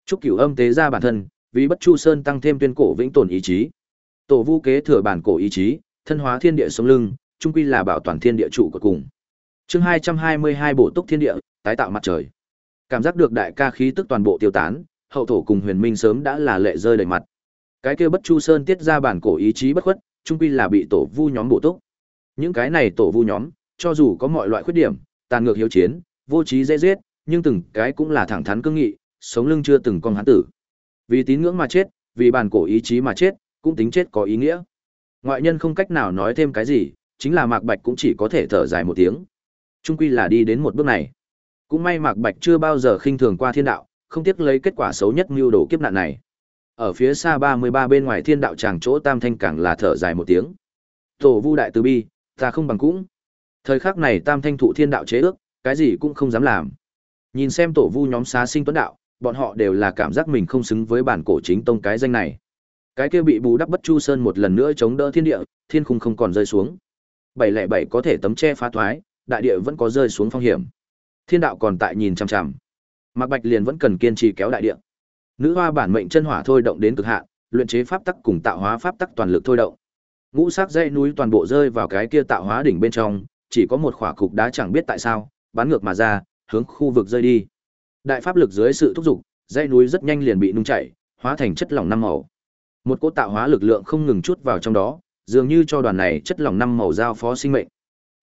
Trúc Cửu Âm tế ra bản thân, vì Bất Chu Sơn tăng thêm tuyên cổ vĩnh tồn ý chí. Tổ Vu kế thừa bản cổ ý chí, thân hóa thiên địa sống lưng, trung quy là bảo toàn thiên địa trụ của cùng. Chương 222 bổ túc thiên địa, tái tạo mặt trời. Cảm giác được đại ca khí tức toàn bộ tiêu tán, hậu thổ cùng Huyền Minh sớm đã là lệ rơi đầy mặt. Cái kia Bất Chu Sơn tiết ra bản cổ ý chí bất khuất, trung quy là bị tổ vu nhóm bổ túc. Những cái này tổ vu nhóm, cho dù có mọi loại khuyết điểm, tàn ngược hiếu chiến, vô trí dễ giết, nhưng từng cái cũng là thẳng thắn cương nghị, sống lưng chưa từng con hán tử. Vì tín ngưỡng mà chết, vì bản cổ ý chí mà chết, cũng tính chết có ý nghĩa. Ngoại nhân không cách nào nói thêm cái gì, chính là Mạc Bạch cũng chỉ có thể thở dài một tiếng. Trung quy là đi đến một bước này. Cũng may Mạc Bạch chưa bao giờ khinh thường qua thiên đạo, không tiếc lấy kết quả xấu nhất mưu đồ kiếp nạn này. Ở phía xa 33 bên ngoài thiên đạo tràng chỗ Tam Thanh càng là thở dài một tiếng. Tổ Vu đại từ bi, ta không bằng cũng. Thời khắc này Tam Thanh thụ thiên đạo chế ước, cái gì cũng không dám làm. Nhìn xem tổ Vu nhóm xá sinh tuấn đạo, bọn họ đều là cảm giác mình không xứng với bản cổ chính tông cái danh này. Cái kia bị bù đắp bất chu sơn một lần nữa chống đỡ thiên địa, thiên khung không còn rơi xuống. 707 có thể tấm che phá thoái, đại địa vẫn có rơi xuống phong hiểm. Thiên đạo còn tại nhìn chằm chằm. Mạc Bạch liền vẫn cần kiên trì kéo đại địa. Nữ hoa bản mệnh chân hỏa thôi động đến cực hạn, luyện chế pháp tắc cùng tạo hóa pháp tắc toàn lực thôi động. Ngũ sắc dãy núi toàn bộ rơi vào cái kia tạo hóa đỉnh bên trong, chỉ có một khỏa cục đá chẳng biết tại sao, bắn ngược mà ra, hướng khu vực rơi đi. Đại pháp lực dưới sự thúc giục, dãy núi rất nhanh liền bị nung chảy, hóa thành chất lỏng năm màu. Một cỗ tạo hóa lực lượng không ngừng chút vào trong đó, dường như cho đoàn này chất lỏng năm màu giao phó sinh mệnh.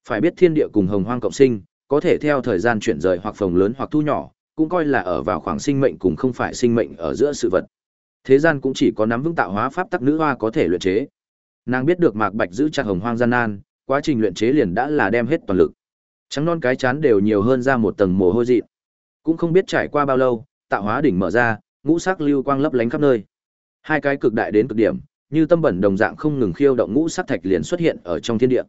Phải biết thiên địa cùng hồng hoang cộng sinh, có thể theo thời gian chuyển rời hoặc phồng lớn hoặc thu nhỏ, cũng coi là ở vào khoảng sinh mệnh cùng không phải sinh mệnh ở giữa sự vật. Thế gian cũng chỉ có nắm vững tạo hóa pháp tắc nữ hoa có thể luyện chế. Nàng biết được Mạc Bạch giữ chặt hồng hoang gian nan, quá trình luyện chế liền đã là đem hết toàn lực. Trắng non cái chán đều nhiều hơn ra một tầng mồ hôi dị. Cũng không biết trải qua bao lâu, tạo hóa đỉnh mở ra, ngũ sắc lưu quang lấp lánh khắp nơi. Hai cái cực đại đến cực điểm, như tâm bẩn đồng dạng không ngừng khiêu động ngũ sắc thạch liền xuất hiện ở trong thiên địa.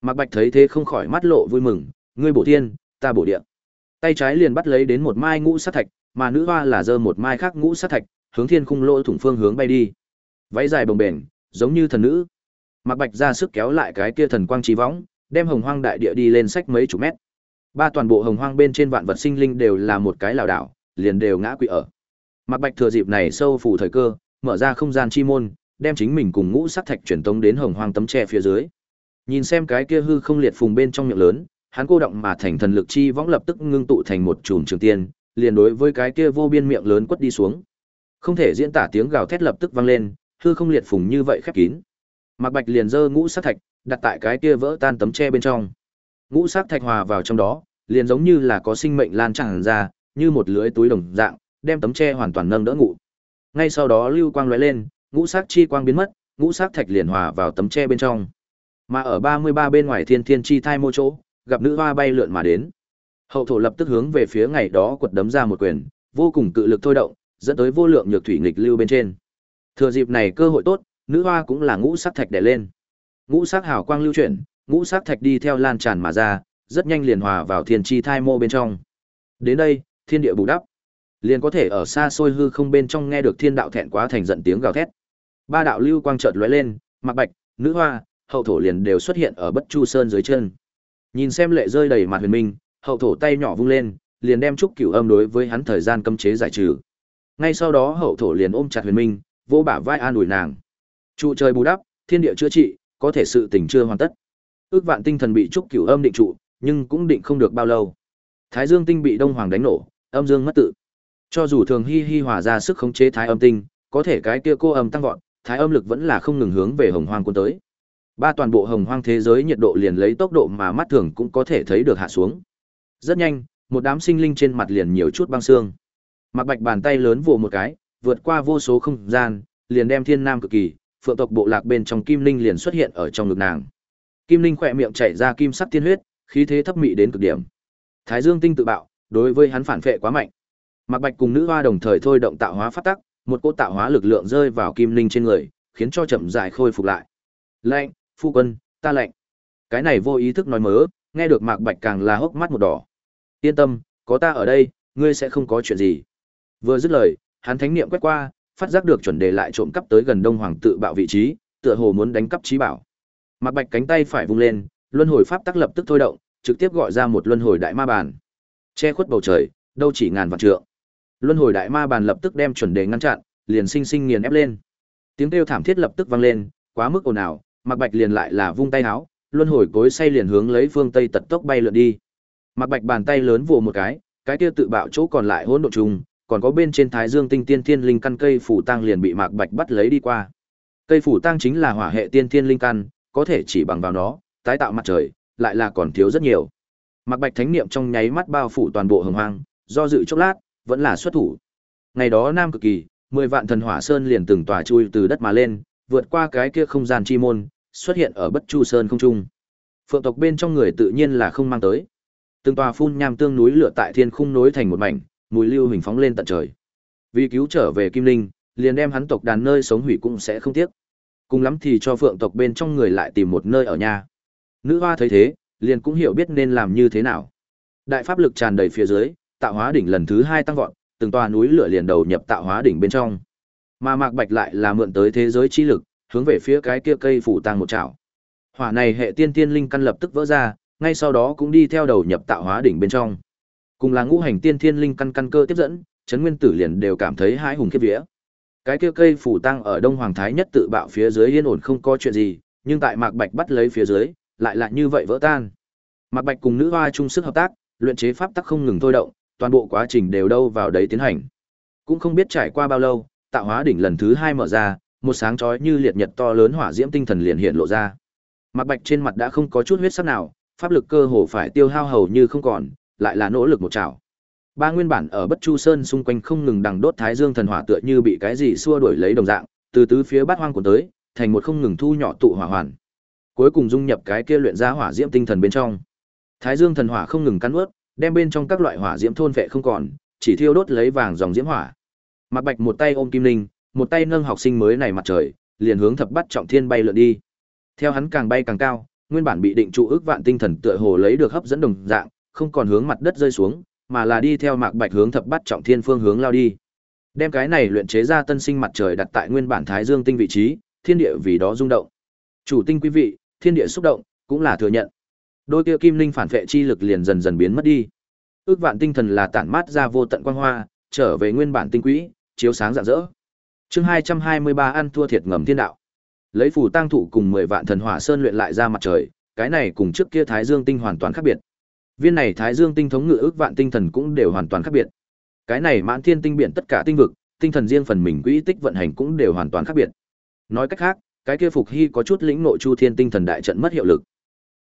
Mạc Bạch thấy thế không khỏi mắt lộ vui mừng, ngươi bổ thiên, ta bổ địa. Tay trái liền bắt lấy đến một mai ngũ sắc thạch, mà nữ hoa là giơ một mai khác ngũ sắc thạch, hướng thiên khung lỗ thủng phương hướng bay đi. Váy dài bồng bềnh, giống như thần nữ. Mạc Bạch ra sức kéo lại cái kia thần quang trí võng, đem hồng hoang đại địa đi lên sách mấy chục mét. Ba toàn bộ hồng hoang bên trên vạn vật sinh linh đều là một cái lảo đảo, liền đều ngã quỵ ở. mặc Bạch thừa dịp này sâu phủ thời cơ, mở ra không gian chi môn, đem chính mình cùng ngũ sắc thạch truyền tống đến hồng hoang tấm tre phía dưới. Nhìn xem cái kia hư không liệt phùng bên trong miệng lớn, hắn cô động mà thành thần lực chi võng lập tức ngưng tụ thành một chùm trường tiên, liền đối với cái kia vô biên miệng lớn quất đi xuống. Không thể diễn tả tiếng gào thét lập tức vang lên, hư không liệt phùng như vậy khép kín. mặc Bạch liền giơ ngũ sắc thạch, đặt tại cái kia vỡ tan tấm tre bên trong. Ngũ sắc thạch hòa vào trong đó, liền giống như là có sinh mệnh lan tràn ra, như một lưới túi đồng dạng, đem tấm tre hoàn toàn nâng đỡ ngụ. Ngay sau đó lưu quang lóe lên, ngũ sắc chi quang biến mất, ngũ sắc thạch liền hòa vào tấm tre bên trong. Mà ở 33 bên ngoài thiên thiên chi thai mô chỗ, gặp nữ hoa bay lượn mà đến. Hậu thổ lập tức hướng về phía ngày đó quật đấm ra một quyền, vô cùng cự lực thôi động, dẫn tới vô lượng nhược thủy nghịch lưu bên trên. Thừa dịp này cơ hội tốt, nữ hoa cũng là ngũ sắc thạch đè lên. Ngũ sắc hào quang lưu chuyển, ngũ sắc thạch đi theo lan tràn mà ra, rất nhanh liền hòa vào thiên chi thai mô bên trong. Đến đây, thiên địa bù đắp, liền có thể ở xa xôi hư không bên trong nghe được thiên đạo thẹn quá thành giận tiếng gào thét. Ba đạo lưu quang chợt lóe lên, Mặc Bạch, Nữ Hoa, Hậu thổ liền đều xuất hiện ở Bất Chu Sơn dưới chân. Nhìn xem lệ rơi đầy mặt huyền minh, Hậu thổ tay nhỏ vung lên, liền đem trúc cửu âm đối với hắn thời gian cấm chế giải trừ. Ngay sau đó Hậu thổ liền ôm chặt huyền minh, vô bả vai an ủi nàng. Trụ trời bù đắp, thiên địa chữa trị, có thể sự tình chưa hoàn tất. Ước vạn tinh thần bị trúc cửu âm định trụ, nhưng cũng định không được bao lâu. Thái Dương tinh bị Đông Hoàng đánh nổ, âm dương mất tự. Cho dù thường hi hi hòa ra sức khống chế thái âm tinh, có thể cái kia cô âm tăng vọt, thái âm lực vẫn là không ngừng hướng về hồng hoang quân tới. Ba toàn bộ hồng hoang thế giới nhiệt độ liền lấy tốc độ mà mắt thường cũng có thể thấy được hạ xuống. Rất nhanh, một đám sinh linh trên mặt liền nhiều chút băng xương. mặt Bạch bàn tay lớn vồ một cái, vượt qua vô số không gian, liền đem Thiên Nam cực kỳ, phượng tộc bộ lạc bên trong Kim Linh liền xuất hiện ở trong ngực nàng. Kim Linh khỏe miệng chảy ra kim sắc tiên huyết, khí thế thấp mị đến cực điểm. Thái Dương tinh tự bạo, đối với hắn phản phệ quá mạnh. Mạc Bạch cùng nữ hoa đồng thời thôi động tạo hóa phát tắc, một cỗ tạo hóa lực lượng rơi vào Kim Linh trên người, khiến cho chậm rãi khôi phục lại. Lệnh, phu quân, ta lệnh. Cái này vô ý thức nói mớ, nghe được Mạc Bạch càng là hốc mắt một đỏ. Yên tâm, có ta ở đây, ngươi sẽ không có chuyện gì. Vừa dứt lời, hắn thánh niệm quét qua, phát giác được chuẩn đề lại trộm cắp tới gần Đông Hoàng tự bạo vị trí, tựa hồ muốn đánh cắp trí bảo. Mạc Bạch cánh tay phải vung lên, luân hồi pháp tắc lập tức thôi động, trực tiếp gọi ra một luân hồi đại ma bàn. Che khuất bầu trời, đâu chỉ ngàn vạn trượng. Luân hồi đại ma bàn lập tức đem chuẩn đề ngăn chặn, liền sinh sinh nghiền ép lên. Tiếng kêu thảm thiết lập tức vang lên, quá mức ồn ào, Mạc Bạch liền lại là vung tay áo, luân hồi cối say liền hướng lấy phương tây tật tốc bay lượn đi. Mạc Bạch bàn tay lớn vồ một cái, cái kia tự bạo chỗ còn lại hỗn độn trùng, còn có bên trên Thái Dương tinh tiên thiên linh căn cây phủ tăng liền bị Mạc Bạch bắt lấy đi qua. Cây phủ tăng chính là hỏa hệ tiên thiên linh căn, có thể chỉ bằng vào nó, tái tạo mặt trời, lại là còn thiếu rất nhiều. Mạc Bạch thánh niệm trong nháy mắt bao phủ toàn bộ hồng hoang, do dự chốc lát, vẫn là xuất thủ. Ngày đó nam cực kỳ, mười vạn thần hỏa sơn liền từng tòa chui từ đất mà lên, vượt qua cái kia không gian chi môn, xuất hiện ở Bất Chu Sơn không trung. Phượng tộc bên trong người tự nhiên là không mang tới. Từng tòa phun nham tương núi lửa tại thiên khung nối thành một mảnh, mùi lưu hình phóng lên tận trời. Vì cứu trở về Kim Linh, liền đem hắn tộc đàn nơi sống hủy cũng sẽ không tiếc. Cùng lắm thì cho Phượng tộc bên trong người lại tìm một nơi ở nhà. Nữ hoa thấy thế, liền cũng hiểu biết nên làm như thế nào. Đại pháp lực tràn đầy phía dưới, tạo hóa đỉnh lần thứ hai tăng vọt, từng tòa núi lửa liền đầu nhập tạo hóa đỉnh bên trong. Mà Mạc Bạch lại là mượn tới thế giới chi lực, hướng về phía cái kia cây phủ tăng một chảo. Hỏa này hệ tiên tiên linh căn lập tức vỡ ra, ngay sau đó cũng đi theo đầu nhập tạo hóa đỉnh bên trong. Cùng là ngũ hành tiên thiên linh căn căn cơ tiếp dẫn, chấn nguyên tử liền đều cảm thấy hãi hùng khiếp vía. Cái kia cây phủ tăng ở Đông Hoàng Thái nhất tự bạo phía dưới yên ổn không có chuyện gì, nhưng tại Mạc Bạch bắt lấy phía dưới, lại lại như vậy vỡ tan. Mạc Bạch cùng nữ hoa chung sức hợp tác, luyện chế pháp tắc không ngừng thôi động, toàn bộ quá trình đều đâu vào đấy tiến hành. Cũng không biết trải qua bao lâu, tạo hóa đỉnh lần thứ hai mở ra, một sáng chói như liệt nhật to lớn hỏa diễm tinh thần liền hiện lộ ra. Mạc Bạch trên mặt đã không có chút huyết sắc nào, pháp lực cơ hồ phải tiêu hao hầu như không còn, lại là nỗ lực một chảo. Ba nguyên bản ở Bất Chu Sơn xung quanh không ngừng đằng đốt Thái Dương thần hỏa tựa như bị cái gì xua đuổi lấy đồng dạng, từ tứ phía bát hoang cuốn tới, thành một không ngừng thu nhỏ tụ hỏa hoàn. Cuối cùng dung nhập cái kia luyện ra hỏa diễm tinh thần bên trong. Thái Dương thần hỏa không ngừng cắn nuốt, đem bên trong các loại hỏa diễm thôn vệ không còn, chỉ thiêu đốt lấy vàng dòng diễm hỏa. Mạc Bạch một tay ôm kim linh, một tay nâng học sinh mới này mặt trời, liền hướng thập bắt trọng thiên bay lượn đi. Theo hắn càng bay càng cao, nguyên bản bị định trụ ước vạn tinh thần tựa hồ lấy được hấp dẫn đồng dạng, không còn hướng mặt đất rơi xuống, mà là đi theo Mạc Bạch hướng thập bắt trọng thiên phương hướng lao đi. Đem cái này luyện chế ra tân sinh mặt trời đặt tại nguyên bản Thái Dương tinh vị trí, thiên địa vì đó rung động. Chủ tinh quý vị, thiên địa xúc động, cũng là thừa nhận. Đôi kia kim linh phản vệ chi lực liền dần dần biến mất đi. Ước vạn tinh thần là tản mát ra vô tận quang hoa, trở về nguyên bản tinh quỹ, chiếu sáng rạng rỡ. Chương 223 ăn thua thiệt ngầm thiên đạo. Lấy phù tăng thủ cùng 10 vạn thần hỏa sơn luyện lại ra mặt trời, cái này cùng trước kia Thái Dương tinh hoàn toàn khác biệt. Viên này Thái Dương tinh thống ngự ước vạn tinh thần cũng đều hoàn toàn khác biệt. Cái này Mãn Thiên tinh biển tất cả tinh vực, tinh thần riêng phần mình quỹ tích vận hành cũng đều hoàn toàn khác biệt. Nói cách khác, cái kia phục hy có chút lĩnh nội chu thiên tinh thần đại trận mất hiệu lực.